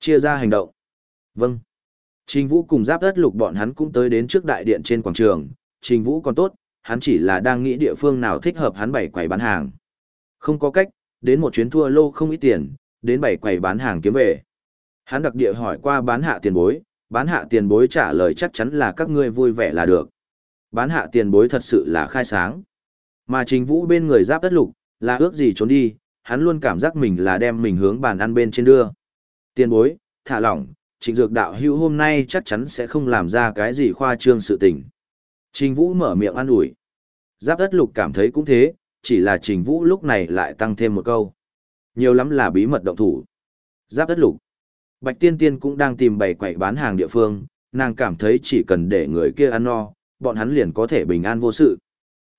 Chia ra hành động. Vâng. Trình Vũ cùng giáp đất lục bọn hắn cũng tới đến trước đại điện trên quảng trường. Trình Vũ còn tốt, hắn chỉ là đang nghĩ địa phương nào thích hợp hắn bảy quầy bán hàng. Không có cách, đến một chuyến thua lô không ít tiền, đến bảy quầy bán hàng kiếm về. Hắn đặc địa hỏi qua bán hạ tiền bối, bán hạ tiền bối trả lời chắc chắn là các ngươi vui vẻ là được. Bán hạ tiền bối thật sự là khai sáng. Mà trình vũ bên người giáp đất lục, là ước gì trốn đi, hắn luôn cảm giác mình là đem mình hướng bàn ăn bên trên đưa. Tiền bối, thả lỏng, trịnh dược đạo hữu hôm nay chắc chắn sẽ không làm ra cái gì khoa trương sự tình. Trình vũ mở miệng ăn ủi Giáp đất lục cảm thấy cũng thế, chỉ là trình vũ lúc này lại tăng thêm một câu. Nhiều lắm là bí mật động thủ. Giáp đất lục. Bạch tiên tiên cũng đang tìm bày quậy bán hàng địa phương, nàng cảm thấy chỉ cần để người kia ăn no, bọn hắn liền có thể bình an vô sự.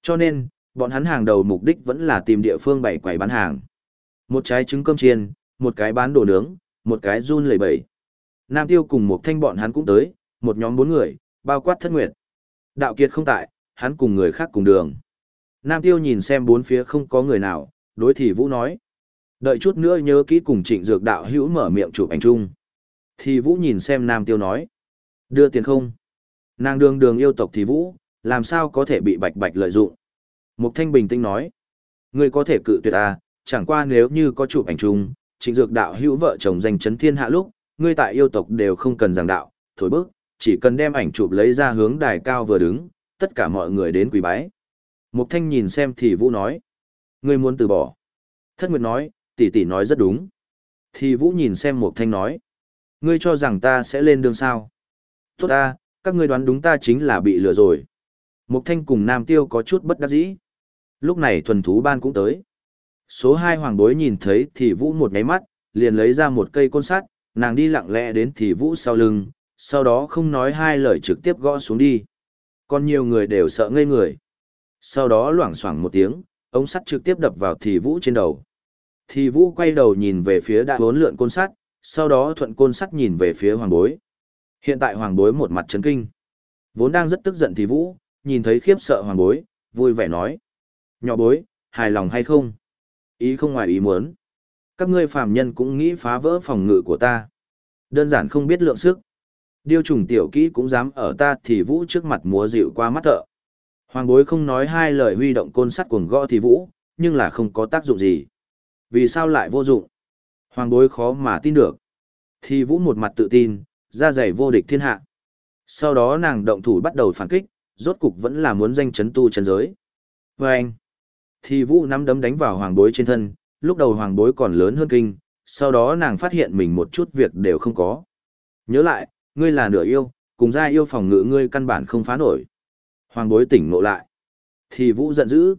Cho nên, bọn hắn hàng đầu mục đích vẫn là tìm địa phương bày quầy bán hàng. Một trái trứng cơm chiên, một cái bán đồ nướng, một cái run lẩy bẩy. Nam Tiêu cùng một thanh bọn hắn cũng tới, một nhóm bốn người, bao quát thất nguyệt. Đạo Kiệt không tại, hắn cùng người khác cùng đường. Nam Tiêu nhìn xem bốn phía không có người nào, đối thì Vũ nói. Đợi chút nữa nhớ kỹ cùng trịnh dược đạo hữu mở miệng chụp ảnh chung. Thì Vũ nhìn xem Nam Tiêu nói. Đưa tiền không? Nàng đường đường yêu tộc thì Vũ, làm sao có thể bị bạch bạch lợi dụng? Mục Thanh bình tĩnh nói. Ngươi có thể cự tuyệt à, chẳng qua nếu như có chụp ảnh chung, trịnh dược đạo hữu vợ chồng danh chấn thiên hạ lúc, ngươi tại yêu tộc đều không cần giảng đạo, thổi bước, chỉ cần đem ảnh chụp lấy ra hướng đài cao vừa đứng, tất cả mọi người đến quỳ bái. Mục Thanh nhìn xem thì Vũ nói. Ngươi muốn từ bỏ. Thất Nguyệt nói, tỷ tỷ nói rất đúng. Thì Vũ nhìn xem Mục Thanh nói. Ngươi cho rằng ta sẽ lên đường sao? Tốt ta, các ngươi đoán đúng ta chính là bị lừa rồi. Mục Thanh cùng Nam Tiêu có chút bất đắc dĩ. Lúc này thuần thú ban cũng tới. Số hai hoàng bối nhìn thấy thì Vũ một cái mắt, liền lấy ra một cây côn sắt, nàng đi lặng lẽ đến thì Vũ sau lưng, sau đó không nói hai lời trực tiếp gõ xuống đi. Còn nhiều người đều sợ ngây người. Sau đó loảng xoảng một tiếng, ống sắt trực tiếp đập vào thì Vũ trên đầu. Thì Vũ quay đầu nhìn về phía đã bốn lượn côn sắt, sau đó thuận côn sắt nhìn về phía hoàng bối. Hiện tại hoàng bối một mặt chấn kinh. Vốn đang rất tức giận thì Vũ, nhìn thấy khiếp sợ hoàng bối, vui vẻ nói. Nhỏ bối, hài lòng hay không? Ý không ngoài ý muốn. Các ngươi phàm nhân cũng nghĩ phá vỡ phòng ngự của ta. Đơn giản không biết lượng sức. Điêu trùng tiểu kỹ cũng dám ở ta thì Vũ trước mặt múa dịu qua mắt thợ. Hoàng bối không nói hai lời huy động côn sắt cuồng gõ thì Vũ, nhưng là không có tác dụng gì. Vì sao lại vô dụng? Hoàng bối khó mà tin được. Thì Vũ một mặt tự tin, ra giày vô địch thiên hạ. Sau đó nàng động thủ bắt đầu phản kích, rốt cục vẫn là muốn danh chấn tu chân giới. Và anh, thì vũ nắm đấm đánh vào hoàng bối trên thân, lúc đầu hoàng bối còn lớn hơn kinh, sau đó nàng phát hiện mình một chút việc đều không có. Nhớ lại, ngươi là nửa yêu, cùng gia yêu phòng ngự ngươi căn bản không phá nổi. Hoàng bối tỉnh ngộ lại. Thì vũ giận dữ.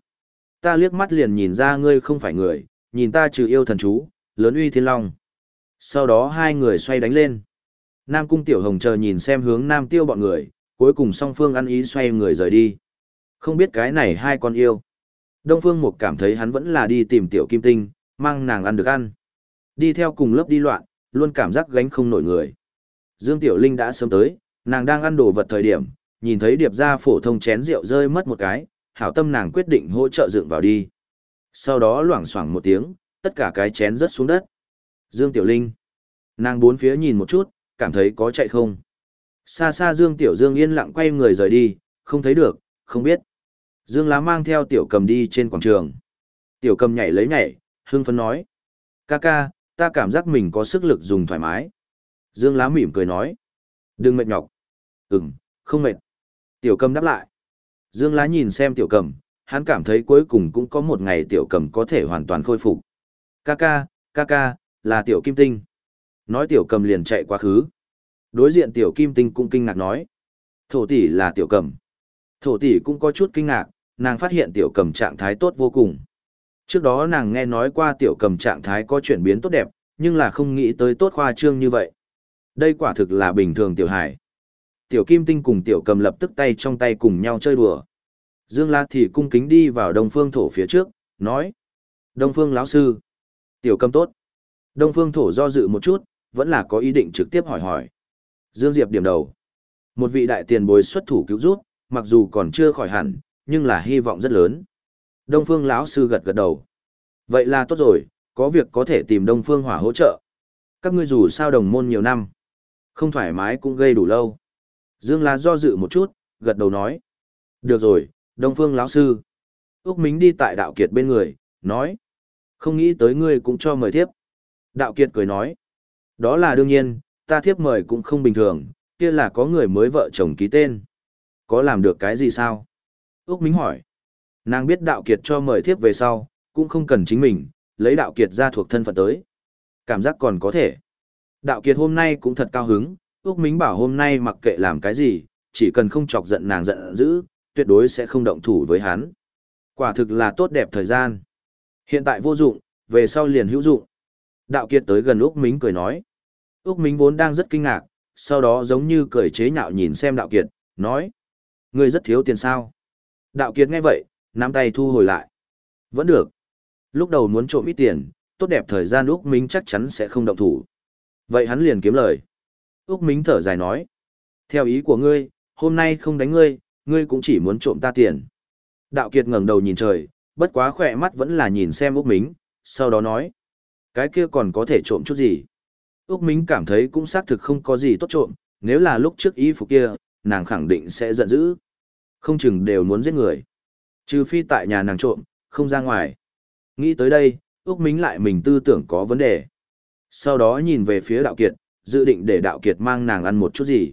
Ta liếc mắt liền nhìn ra ngươi không phải người, nhìn ta trừ yêu thần chú, lớn uy thiên long. Sau đó hai người xoay đánh lên. Nam cung tiểu hồng chờ nhìn xem hướng nam tiêu bọn người, cuối cùng song phương ăn ý xoay người rời đi. Không biết cái này hai con yêu. Đông Phương Mục cảm thấy hắn vẫn là đi tìm tiểu kim tinh, mang nàng ăn được ăn. Đi theo cùng lớp đi loạn, luôn cảm giác gánh không nổi người. Dương Tiểu Linh đã sớm tới, nàng đang ăn đồ vật thời điểm, nhìn thấy điệp ra phổ thông chén rượu rơi mất một cái, hảo tâm nàng quyết định hỗ trợ dựng vào đi. Sau đó loảng xoảng một tiếng, tất cả cái chén rớt xuống đất. Dương Tiểu Linh. Nàng bốn phía nhìn một chút, cảm thấy có chạy không. Xa xa Dương Tiểu Dương yên lặng quay người rời đi, không thấy được, không biết. Dương Lá mang theo Tiểu Cầm đi trên quảng trường. Tiểu Cầm nhảy lấy nhảy, hưng phấn nói. Ca ca, ta cảm giác mình có sức lực dùng thoải mái. Dương Lá mỉm cười nói. Đừng mệt nhọc. Ừm, không mệt. Tiểu Cầm đáp lại. Dương Lá nhìn xem Tiểu Cầm, hắn cảm thấy cuối cùng cũng có một ngày Tiểu Cầm có thể hoàn toàn khôi phục. Ca ca, ca ca, là Tiểu Kim Tinh. Nói Tiểu Cầm liền chạy quá khứ. Đối diện tiểu kim tinh cũng kinh ngạc nói. Thổ tỷ là tiểu cầm. Thổ tỷ cũng có chút kinh ngạc, nàng phát hiện tiểu cầm trạng thái tốt vô cùng. Trước đó nàng nghe nói qua tiểu cầm trạng thái có chuyển biến tốt đẹp, nhưng là không nghĩ tới tốt khoa trương như vậy. Đây quả thực là bình thường tiểu hải. Tiểu kim tinh cùng tiểu cầm lập tức tay trong tay cùng nhau chơi đùa. Dương La thì cung kính đi vào đông phương thổ phía trước, nói. Đông phương lão sư. Tiểu cầm tốt. Đông phương thổ do dự một chút, vẫn là có ý định trực tiếp hỏi hỏi. Dương Diệp điểm đầu. Một vị đại tiền bối xuất thủ cứu rút, mặc dù còn chưa khỏi hẳn, nhưng là hy vọng rất lớn. Đông Phương lão sư gật gật đầu. Vậy là tốt rồi, có việc có thể tìm Đông Phương Hỏa hỗ trợ. Các ngươi dù sao đồng môn nhiều năm, không thoải mái cũng gây đủ lâu. Dương La do dự một chút, gật đầu nói. Được rồi, Đông Phương lão sư. Úc Mính đi tại Đạo Kiệt bên người, nói. Không nghĩ tới ngươi cũng cho mời tiếp Đạo Kiệt cười nói. Đó là đương nhiên, ta thiếp mời cũng không bình thường, kia là có người mới vợ chồng ký tên. Có làm được cái gì sao? Úc Minh hỏi. Nàng biết đạo kiệt cho mời thiếp về sau, cũng không cần chính mình, lấy đạo kiệt ra thuộc thân phận tới. Cảm giác còn có thể. Đạo kiệt hôm nay cũng thật cao hứng, Úc Minh bảo hôm nay mặc kệ làm cái gì, chỉ cần không chọc giận nàng giận dữ, tuyệt đối sẽ không động thủ với hắn. Quả thực là tốt đẹp thời gian. Hiện tại vô dụng, về sau liền hữu dụng. Đạo kiệt tới gần Úc Minh cười nói. Úc Minh vốn đang rất kinh ngạc, sau đó giống như cười chế nhạo nhìn xem Đạo Kiệt, nói. Ngươi rất thiếu tiền sao? Đạo Kiệt nghe vậy, nắm tay thu hồi lại. Vẫn được. Lúc đầu muốn trộm ít tiền, tốt đẹp thời gian Úc Minh chắc chắn sẽ không động thủ. Vậy hắn liền kiếm lời. Úc Minh thở dài nói. Theo ý của ngươi, hôm nay không đánh ngươi, ngươi cũng chỉ muốn trộm ta tiền. Đạo Kiệt ngẩng đầu nhìn trời, bất quá khỏe mắt vẫn là nhìn xem Úc Minh, sau đó nói. Cái kia còn có thể trộm chút gì? Úc Minh cảm thấy cũng xác thực không có gì tốt trộm, nếu là lúc trước y phục kia, nàng khẳng định sẽ giận dữ. Không chừng đều muốn giết người. Trừ phi tại nhà nàng trộm, không ra ngoài. Nghĩ tới đây, Úc Minh lại mình tư tưởng có vấn đề. Sau đó nhìn về phía đạo kiệt, dự định để đạo kiệt mang nàng ăn một chút gì.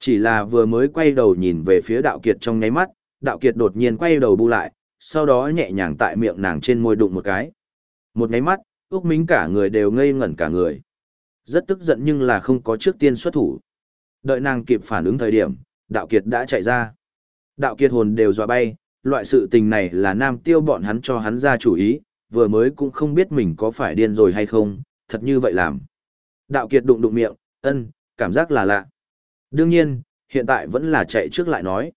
Chỉ là vừa mới quay đầu nhìn về phía đạo kiệt trong nháy mắt, đạo kiệt đột nhiên quay đầu bu lại, sau đó nhẹ nhàng tại miệng nàng trên môi đụng một cái. Một nháy mắt, ước Mính cả người đều ngây ngẩn cả người. Rất tức giận nhưng là không có trước tiên xuất thủ. Đợi nàng kịp phản ứng thời điểm, đạo kiệt đã chạy ra. Đạo kiệt hồn đều dọa bay, loại sự tình này là nam tiêu bọn hắn cho hắn ra chủ ý, vừa mới cũng không biết mình có phải điên rồi hay không, thật như vậy làm. Đạo kiệt đụng đụng miệng, ân, cảm giác là lạ. Đương nhiên, hiện tại vẫn là chạy trước lại nói.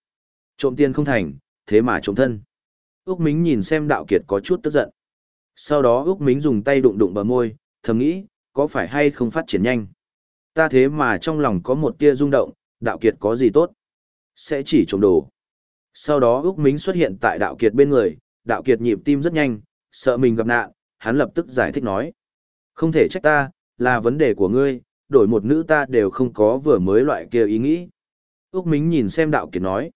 Trộm tiền không thành, thế mà trộm thân. Úc Mính nhìn xem đạo kiệt có chút tức giận. Sau đó Úc Mính dùng tay đụng đụng bờ môi, thầm nghĩ, có phải hay không phát triển nhanh. Ta thế mà trong lòng có một tia rung động, đạo kiệt có gì tốt? Sẽ chỉ trộm đồ. Sau đó Úc Mính xuất hiện tại đạo kiệt bên người, đạo kiệt nhịp tim rất nhanh, sợ mình gặp nạn, hắn lập tức giải thích nói. Không thể trách ta, là vấn đề của ngươi, đổi một nữ ta đều không có vừa mới loại kia ý nghĩ. Úc Mính nhìn xem đạo kiệt nói.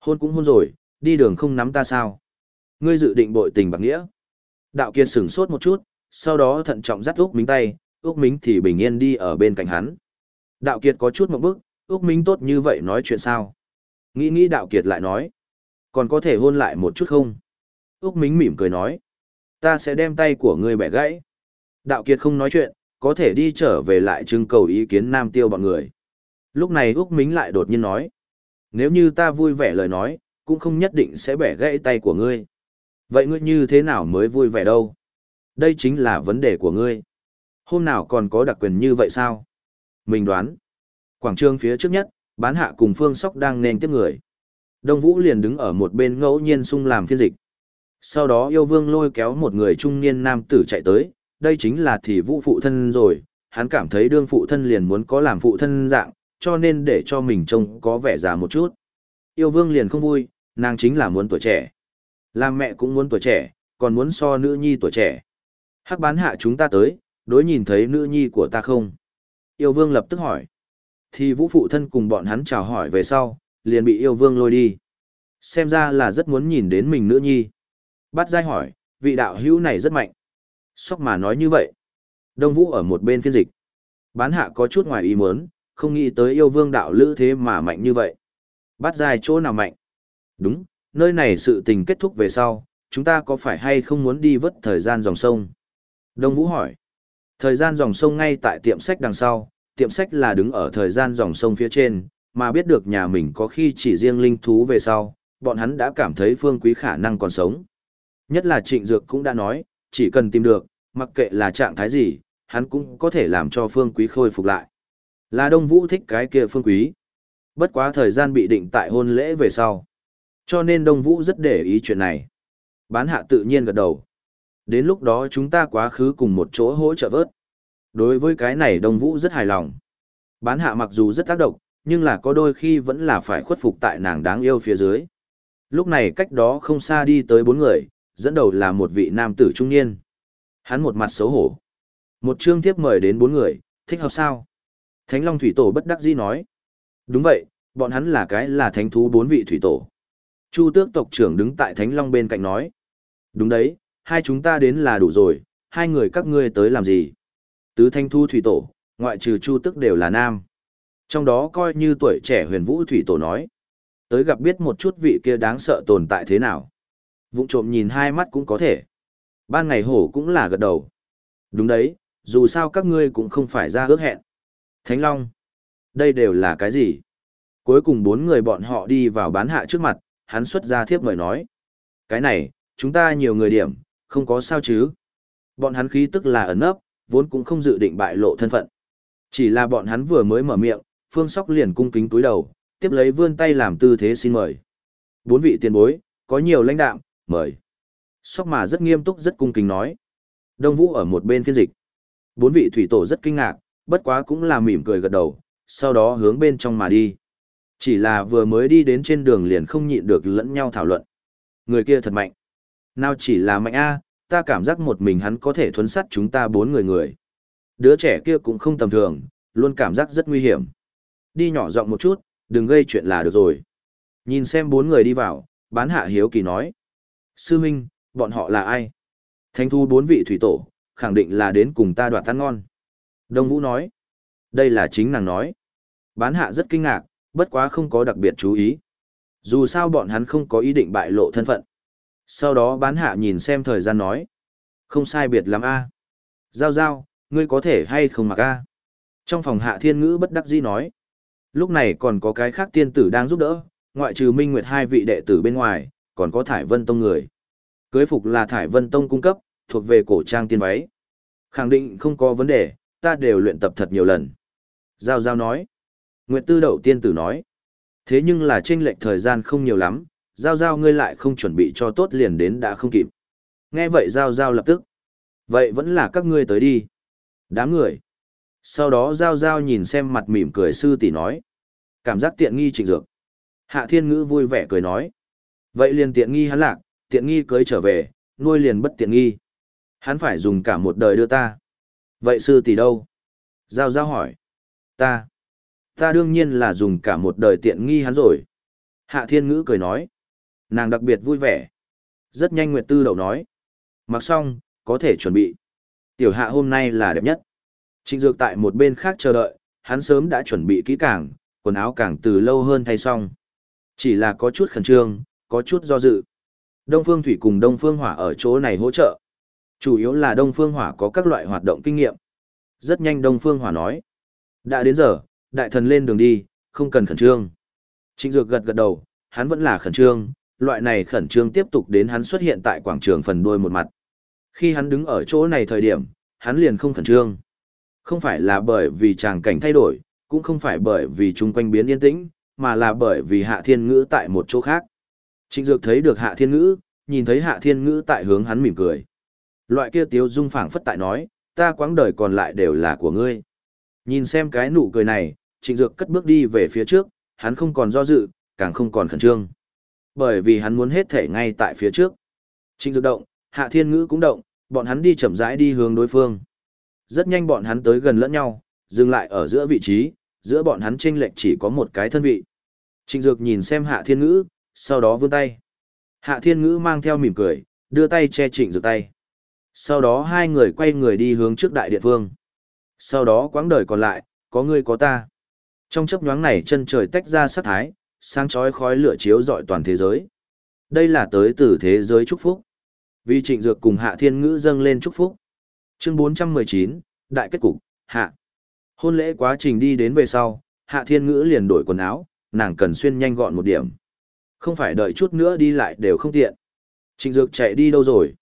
Hôn cũng hôn rồi, đi đường không nắm ta sao? Ngươi dự định bội tình bạc nghĩa. Đạo kiệt sửng sốt một chút, sau đó thận trọng dắt Úc Mính tay, Úc Mính thì bình yên đi ở bên cạnh hắn. Đạo kiệt có chút một bức, Úc Mính tốt như vậy nói chuyện sao? Nghĩ nghĩ đạo kiệt lại nói. Còn có thể hôn lại một chút không? Úc Mính mỉm cười nói. Ta sẽ đem tay của ngươi bẻ gãy. Đạo kiệt không nói chuyện, có thể đi trở về lại trưng cầu ý kiến nam tiêu bọn người. Lúc này Úc Mính lại đột nhiên nói. Nếu như ta vui vẻ lời nói, cũng không nhất định sẽ bẻ gãy tay của ngươi. Vậy ngươi như thế nào mới vui vẻ đâu? Đây chính là vấn đề của ngươi. Hôm nào còn có đặc quyền như vậy sao? Mình đoán. Quảng trường phía trước nhất, bán hạ cùng phương sóc đang nên tiếp người. Đông Vũ liền đứng ở một bên ngẫu nhiên sung làm phiên dịch. Sau đó yêu vương lôi kéo một người trung niên nam tử chạy tới, đây chính là thì vũ phụ thân rồi, hắn cảm thấy đương phụ thân liền muốn có làm phụ thân dạng, cho nên để cho mình trông có vẻ già một chút. Yêu vương liền không vui, nàng chính là muốn tuổi trẻ. Làm mẹ cũng muốn tuổi trẻ, còn muốn so nữ nhi tuổi trẻ. Hắc bán hạ chúng ta tới, đối nhìn thấy nữ nhi của ta không? Yêu vương lập tức hỏi. Thì vũ phụ thân cùng bọn hắn chào hỏi về sau, liền bị yêu vương lôi đi. Xem ra là rất muốn nhìn đến mình nữ nhi. Bát giai hỏi, vị đạo hữu này rất mạnh. Sóc mà nói như vậy. Đông Vũ ở một bên phiên dịch. Bán hạ có chút ngoài ý muốn, không nghĩ tới yêu vương đạo lữ thế mà mạnh như vậy. Bát giai chỗ nào mạnh? Đúng, nơi này sự tình kết thúc về sau, chúng ta có phải hay không muốn đi vất thời gian dòng sông? Đông Vũ hỏi. Thời gian dòng sông ngay tại tiệm sách đằng sau, tiệm sách là đứng ở thời gian dòng sông phía trên, mà biết được nhà mình có khi chỉ riêng linh thú về sau, bọn hắn đã cảm thấy phương quý khả năng còn sống. Nhất là trịnh dược cũng đã nói, chỉ cần tìm được, mặc kệ là trạng thái gì, hắn cũng có thể làm cho phương quý khôi phục lại. Là Đông Vũ thích cái kia phương quý. Bất quá thời gian bị định tại hôn lễ về sau. Cho nên Đông Vũ rất để ý chuyện này. Bán hạ tự nhiên gật đầu. Đến lúc đó chúng ta quá khứ cùng một chỗ hỗ trợ vớt. Đối với cái này Đông Vũ rất hài lòng. Bán hạ mặc dù rất tác động, nhưng là có đôi khi vẫn là phải khuất phục tại nàng đáng yêu phía dưới. Lúc này cách đó không xa đi tới bốn người, dẫn đầu là một vị nam tử trung niên. Hắn một mặt xấu hổ. Một chương tiếp mời đến bốn người, thích hợp sao? Thánh Long Thủy Tổ bất đắc dĩ nói. Đúng vậy, bọn hắn là cái là thánh thú bốn vị thủy tổ. Chu tước tộc trưởng đứng tại Thánh Long bên cạnh nói. Đúng đấy, hai chúng ta đến là đủ rồi, hai người các ngươi tới làm gì? Tứ thanh thu thủy tổ, ngoại trừ chu tước đều là nam. Trong đó coi như tuổi trẻ huyền vũ thủy tổ nói. Tới gặp biết một chút vị kia đáng sợ tồn tại thế nào. Vụng trộm nhìn hai mắt cũng có thể. Ban ngày hổ cũng là gật đầu. Đúng đấy, dù sao các ngươi cũng không phải ra ước hẹn. Thánh Long. Đây đều là cái gì? Cuối cùng bốn người bọn họ đi vào bán hạ trước mặt, hắn xuất ra thiếp mời nói. Cái này, chúng ta nhiều người điểm, không có sao chứ. Bọn hắn khí tức là ẩn ấp, vốn cũng không dự định bại lộ thân phận. Chỉ là bọn hắn vừa mới mở miệng, Phương Sóc liền cung kính túi đầu, tiếp lấy vươn tay làm tư thế xin mời. Bốn vị tiền bối, có nhiều lãnh đạm, mời. Sóc mà rất nghiêm túc rất cung kính nói. Đông Vũ ở một bên phiên dịch. Bốn vị thủy tổ rất kinh ngạc, bất quá cũng là mỉm cười gật đầu, sau đó hướng bên trong mà đi. Chỉ là vừa mới đi đến trên đường liền không nhịn được lẫn nhau thảo luận. Người kia thật mạnh. Nào chỉ là mạnh A, ta cảm giác một mình hắn có thể thuấn sắt chúng ta bốn người người. Đứa trẻ kia cũng không tầm thường, luôn cảm giác rất nguy hiểm. Đi nhỏ giọng một chút, đừng gây chuyện là được rồi. Nhìn xem bốn người đi vào, bán hạ hiếu kỳ nói. Sư Minh, bọn họ là ai? Thánh thu bốn vị thủy tổ, khẳng định là đến cùng ta đoạt tan ngon. Đông Vũ nói. Đây là chính nàng nói. Bán hạ rất kinh ngạc, bất quá không có đặc biệt chú ý. Dù sao bọn hắn không có ý định bại lộ thân phận. Sau đó bán hạ nhìn xem thời gian nói. Không sai biệt lắm a Giao giao, ngươi có thể hay không mặc a Trong phòng hạ thiên ngữ bất đắc dĩ nói. Lúc này còn có cái khác tiên tử đang giúp đỡ, ngoại trừ Minh Nguyệt hai vị đệ tử bên ngoài, còn có Thải Vân Tông người. Cưới phục là Thải Vân Tông cung cấp, thuộc về cổ trang tiên váy. Khẳng định không có vấn đề, ta đều luyện tập thật nhiều lần. Giao Giao nói. Nguyệt Tư Đậu tiên tử nói. Thế nhưng là chênh lệch thời gian không nhiều lắm, Giao Giao ngươi lại không chuẩn bị cho tốt liền đến đã không kịp. Nghe vậy Giao Giao lập tức. Vậy vẫn là các ngươi tới đi. Đám người. Sau đó Giao Giao nhìn xem mặt mỉm cười sư tỷ nói. Cảm giác tiện nghi trịnh dược. Hạ thiên ngữ vui vẻ cười nói. Vậy liền tiện nghi hắn lạc, tiện nghi cưới trở về, nuôi liền bất tiện nghi. Hắn phải dùng cả một đời đưa ta. Vậy sư tỷ đâu? Giao giao hỏi. Ta. Ta đương nhiên là dùng cả một đời tiện nghi hắn rồi. Hạ thiên ngữ cười nói. Nàng đặc biệt vui vẻ. Rất nhanh Nguyệt Tư đầu nói. Mặc xong, có thể chuẩn bị. Tiểu hạ hôm nay là đẹp nhất. Trịnh Dược tại một bên khác chờ đợi, hắn sớm đã chuẩn bị kỹ càng, quần áo càng từ lâu hơn thay xong. Chỉ là có chút khẩn trương, có chút do dự. Đông Phương Thủy cùng Đông Phương Hỏa ở chỗ này hỗ trợ. Chủ yếu là Đông Phương Hỏa có các loại hoạt động kinh nghiệm. Rất nhanh Đông Phương Hỏa nói. Đã đến giờ, đại thần lên đường đi, không cần khẩn trương. Trịnh Dược gật gật đầu, hắn vẫn là khẩn trương, loại này khẩn trương tiếp tục đến hắn xuất hiện tại quảng trường phần đuôi một mặt. Khi hắn đứng ở chỗ này thời điểm, hắn liền không khẩn trương. Không phải là bởi vì tràng cảnh thay đổi, cũng không phải bởi vì chung quanh biến yên tĩnh, mà là bởi vì hạ thiên ngữ tại một chỗ khác. Trịnh Dược thấy được hạ thiên ngữ, nhìn thấy hạ thiên ngữ tại hướng hắn mỉm cười. Loại kia tiếu dung phảng phất tại nói, ta quãng đời còn lại đều là của ngươi. Nhìn xem cái nụ cười này, trịnh Dược cất bước đi về phía trước, hắn không còn do dự, càng không còn khẩn trương. Bởi vì hắn muốn hết thể ngay tại phía trước. Trịnh Dược động, hạ thiên ngữ cũng động, bọn hắn đi chậm rãi đi hướng đối phương. Rất nhanh bọn hắn tới gần lẫn nhau, dừng lại ở giữa vị trí, giữa bọn hắn chênh lệch chỉ có một cái thân vị. Trịnh Dược nhìn xem Hạ Thiên Ngữ, sau đó vươn tay. Hạ Thiên Ngữ mang theo mỉm cười, đưa tay che Trịnh Dược tay. Sau đó hai người quay người đi hướng trước đại điện phương. Sau đó quãng đời còn lại, có ngươi có ta. Trong chấp nhoáng này chân trời tách ra sát thái, sáng chói khói lửa chiếu rọi toàn thế giới. Đây là tới từ thế giới chúc phúc. Vì Trịnh Dược cùng Hạ Thiên Ngữ dâng lên chúc phúc. Chương 419, Đại kết cục, Hạ. Hôn lễ quá trình đi đến về sau, Hạ Thiên Ngữ liền đổi quần áo, nàng cần xuyên nhanh gọn một điểm. Không phải đợi chút nữa đi lại đều không tiện. Trịnh Dược chạy đi đâu rồi?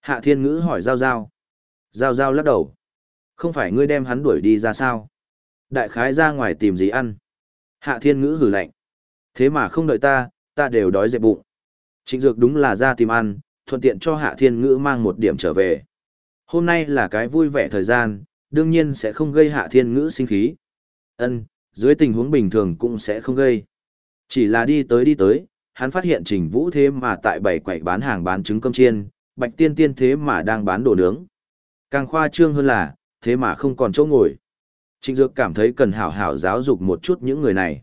Hạ Thiên Ngữ hỏi Giao Giao. Giao Giao lắc đầu. Không phải ngươi đem hắn đuổi đi ra sao? Đại khái ra ngoài tìm gì ăn? Hạ Thiên Ngữ hử lạnh. Thế mà không đợi ta, ta đều đói dẹp bụng. Trịnh Dược đúng là ra tìm ăn, thuận tiện cho Hạ Thiên Ngữ mang một điểm trở về. Hôm nay là cái vui vẻ thời gian, đương nhiên sẽ không gây hạ thiên ngữ sinh khí. Ân, dưới tình huống bình thường cũng sẽ không gây. Chỉ là đi tới đi tới, hắn phát hiện trình vũ thế mà tại bảy quầy bán hàng bán trứng cơm chiên, bạch tiên tiên thế mà đang bán đồ nướng. Càng khoa trương hơn là, thế mà không còn chỗ ngồi. Trịnh Dược cảm thấy cần hảo hảo giáo dục một chút những người này.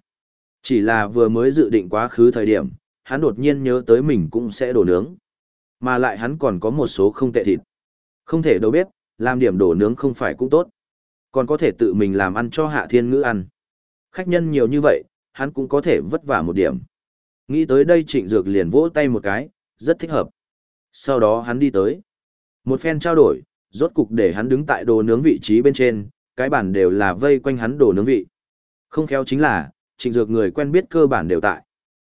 Chỉ là vừa mới dự định quá khứ thời điểm, hắn đột nhiên nhớ tới mình cũng sẽ đổ nướng. Mà lại hắn còn có một số không tệ thịt. Không thể đâu biết, làm điểm đổ nướng không phải cũng tốt. Còn có thể tự mình làm ăn cho hạ thiên ngữ ăn. Khách nhân nhiều như vậy, hắn cũng có thể vất vả một điểm. Nghĩ tới đây trịnh dược liền vỗ tay một cái, rất thích hợp. Sau đó hắn đi tới. Một phen trao đổi, rốt cục để hắn đứng tại đồ nướng vị trí bên trên, cái bản đều là vây quanh hắn đồ nướng vị. Không khéo chính là, trịnh dược người quen biết cơ bản đều tại.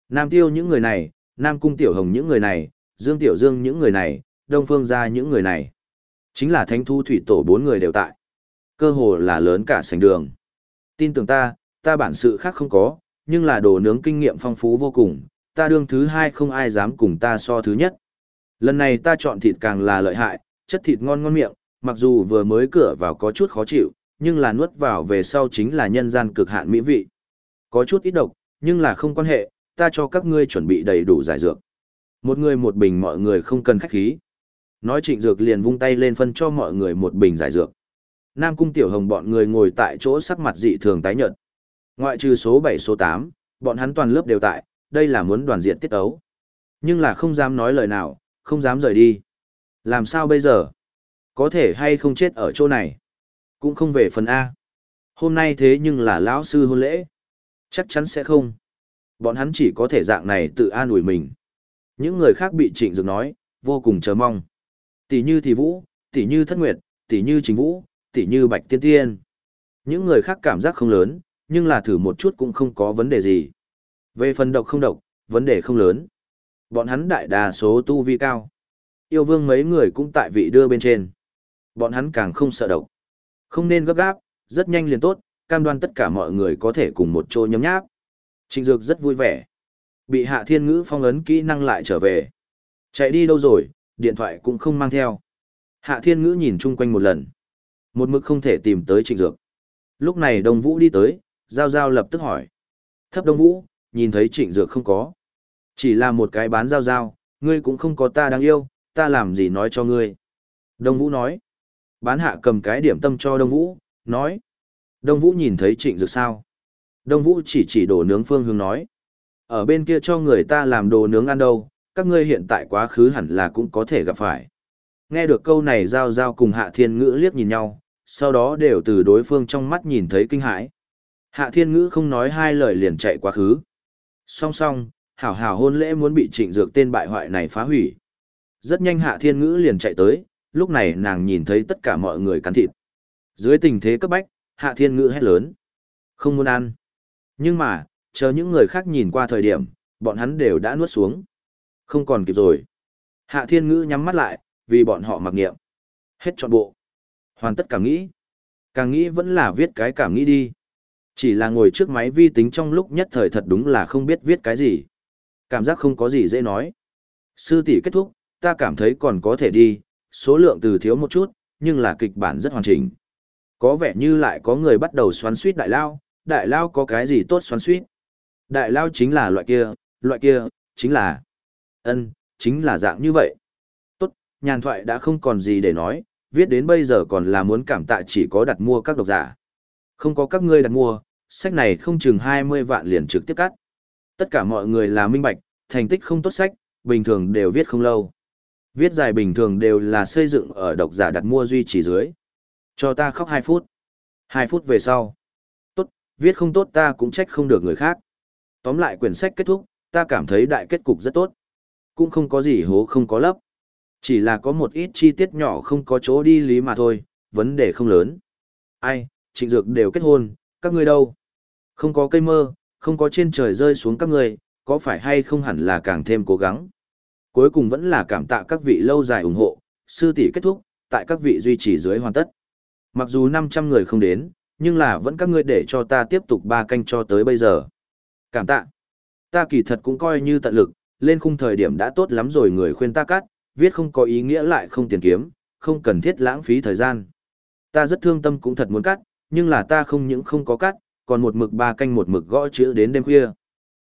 Nam tiêu những người này, Nam cung tiểu hồng những người này, Dương tiểu dương những người này, Đông phương gia những người này. Chính là thánh thu thủy tổ bốn người đều tại. Cơ hồ là lớn cả sành đường. Tin tưởng ta, ta bản sự khác không có, nhưng là đồ nướng kinh nghiệm phong phú vô cùng, ta đương thứ hai không ai dám cùng ta so thứ nhất. Lần này ta chọn thịt càng là lợi hại, chất thịt ngon ngon miệng, mặc dù vừa mới cửa vào có chút khó chịu, nhưng là nuốt vào về sau chính là nhân gian cực hạn mỹ vị. Có chút ít độc, nhưng là không quan hệ, ta cho các ngươi chuẩn bị đầy đủ giải dược. Một người một bình mọi người không cần khách khí. Nói trịnh dược liền vung tay lên phân cho mọi người một bình giải dược. Nam cung tiểu hồng bọn người ngồi tại chỗ sắc mặt dị thường tái nhợt. Ngoại trừ số bảy số tám, bọn hắn toàn lớp đều tại, đây là muốn đoàn diện tiết ấu. Nhưng là không dám nói lời nào, không dám rời đi. Làm sao bây giờ? Có thể hay không chết ở chỗ này? Cũng không về phần A. Hôm nay thế nhưng là lão sư hôn lễ. Chắc chắn sẽ không. Bọn hắn chỉ có thể dạng này tự an ủi mình. Những người khác bị trịnh dược nói, vô cùng chờ mong. Tỷ như thì vũ, tỷ như thất nguyệt, tỷ như chính vũ, tỷ như bạch tiên tiên. Những người khác cảm giác không lớn, nhưng là thử một chút cũng không có vấn đề gì. Về phần độc không độc, vấn đề không lớn. Bọn hắn đại đa số tu vi cao. Yêu vương mấy người cũng tại vị đưa bên trên. Bọn hắn càng không sợ độc. Không nên gấp gáp, rất nhanh liền tốt, cam đoan tất cả mọi người có thể cùng một chỗ nhấm nháp. Trịnh Dược rất vui vẻ. Bị hạ thiên ngữ phong ấn kỹ năng lại trở về. Chạy đi đâu rồi, điện thoại cũng không mang theo. Hạ thiên ngữ nhìn chung quanh một lần. Một mực không thể tìm tới trịnh dược. Lúc này Đông Vũ đi tới, Giao Giao lập tức hỏi. Thấp Đông Vũ, nhìn thấy trịnh dược không có. Chỉ là một cái bán Giao Giao, ngươi cũng không có ta đáng yêu, ta làm gì nói cho ngươi. Đông Vũ nói. Bán hạ cầm cái điểm tâm cho Đông Vũ, nói. Đông Vũ nhìn thấy trịnh dược sao? Đông Vũ chỉ chỉ đồ nướng phương hướng nói. Ở bên kia cho người ta làm đồ nướng ăn đâu, các ngươi hiện tại quá khứ hẳn là cũng có thể gặp phải. Nghe được câu này Giao Giao cùng Hạ Thiên Ngữ liếc nhìn nhau, sau đó đều từ đối phương trong mắt nhìn thấy kinh hãi. Hạ Thiên Ngữ không nói hai lời liền chạy quá khứ. Song song, hảo hảo hôn lễ muốn bị trịnh dược tên bại hoại này phá hủy. Rất nhanh Hạ Thiên Ngữ liền chạy tới, lúc này nàng nhìn thấy tất cả mọi người cắn thịt. Dưới tình thế cấp bách, Hạ Thiên Ngữ hét lớn. Không muốn ăn. Nhưng mà, chờ những người khác nhìn qua thời điểm, bọn hắn đều đã nuốt xuống. Không còn kịp rồi. Hạ Thiên Ngữ nhắm mắt lại, vì bọn họ mặc nghiệm. Hết trọn bộ. Hoàn tất cảm nghĩ. Càng nghĩ vẫn là viết cái cảm nghĩ đi. Chỉ là ngồi trước máy vi tính trong lúc nhất thời thật đúng là không biết viết cái gì. Cảm giác không có gì dễ nói. Sư tỷ kết thúc, ta cảm thấy còn có thể đi, số lượng từ thiếu một chút, nhưng là kịch bản rất hoàn chỉnh. Có vẻ như lại có người bắt đầu xoắn suýt đại lao, đại lao có cái gì tốt xoắn suýt. Đại lao chính là loại kia, loại kia, chính là... ân chính là dạng như vậy. Tốt, nhàn thoại đã không còn gì để nói, viết đến bây giờ còn là muốn cảm tạ chỉ có đặt mua các độc giả. Không có các ngươi đặt mua, sách này không chừng 20 vạn liền trực tiếp cắt. Tất cả mọi người là minh bạch, thành tích không tốt sách, bình thường đều viết không lâu. Viết dài bình thường đều là xây dựng ở độc giả đặt mua duy trì dưới. Cho ta khóc 2 phút. 2 phút về sau. Tốt, viết không tốt ta cũng trách không được người khác. Tóm lại quyển sách kết thúc, ta cảm thấy đại kết cục rất tốt. Cũng không có gì hố không có lấp. Chỉ là có một ít chi tiết nhỏ không có chỗ đi lý mà thôi, vấn đề không lớn. Ai, trịnh dược đều kết hôn, các ngươi đâu? Không có cây mơ, không có trên trời rơi xuống các ngươi, có phải hay không hẳn là càng thêm cố gắng. Cuối cùng vẫn là cảm tạ các vị lâu dài ủng hộ, sư tỷ kết thúc, tại các vị duy trì dưới hoàn tất. Mặc dù 500 người không đến, nhưng là vẫn các ngươi để cho ta tiếp tục ba canh cho tới bây giờ. Cảm tạ. Ta kỳ thật cũng coi như tận lực, lên khung thời điểm đã tốt lắm rồi người khuyên ta cắt, viết không có ý nghĩa lại không tiền kiếm, không cần thiết lãng phí thời gian. Ta rất thương tâm cũng thật muốn cắt, nhưng là ta không những không có cắt, còn một mực ba canh một mực gõ chữ đến đêm khuya.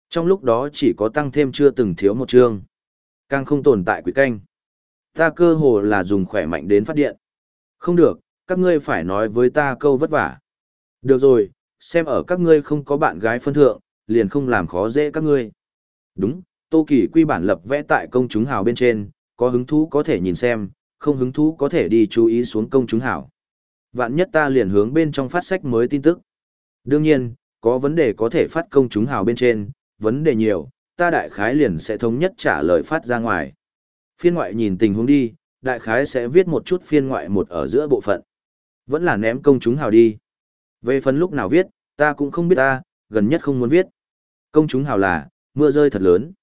Trong lúc đó chỉ có tăng thêm chưa từng thiếu một chương. Càng không tồn tại quỷ canh. Ta cơ hồ là dùng khỏe mạnh đến phát điện. Không được, các ngươi phải nói với ta câu vất vả. Được rồi, xem ở các ngươi không có bạn gái phân thượng, liền không làm khó dễ các ngươi. Đúng, Tô Kỳ quy bản lập vẽ tại công chúng hào bên trên, có hứng thú có thể nhìn xem, không hứng thú có thể đi chú ý xuống công chúng hảo. Vạn nhất ta liền hướng bên trong phát sách mới tin tức. Đương nhiên, có vấn đề có thể phát công chúng hào bên trên, vấn đề nhiều, ta đại khái liền sẽ thống nhất trả lời phát ra ngoài. Phiên ngoại nhìn tình huống đi, đại khái sẽ viết một chút phiên ngoại một ở giữa bộ phận. Vẫn là ném công chúng hào đi. Về phần lúc nào viết, ta cũng không biết ta, gần nhất không muốn viết. Công chúng hào là, mưa rơi thật lớn.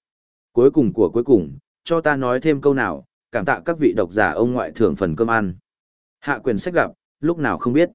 Cuối cùng của cuối cùng, cho ta nói thêm câu nào, cảm tạ các vị độc giả ông ngoại thưởng phần cơm ăn. Hạ quyền sách gặp, lúc nào không biết.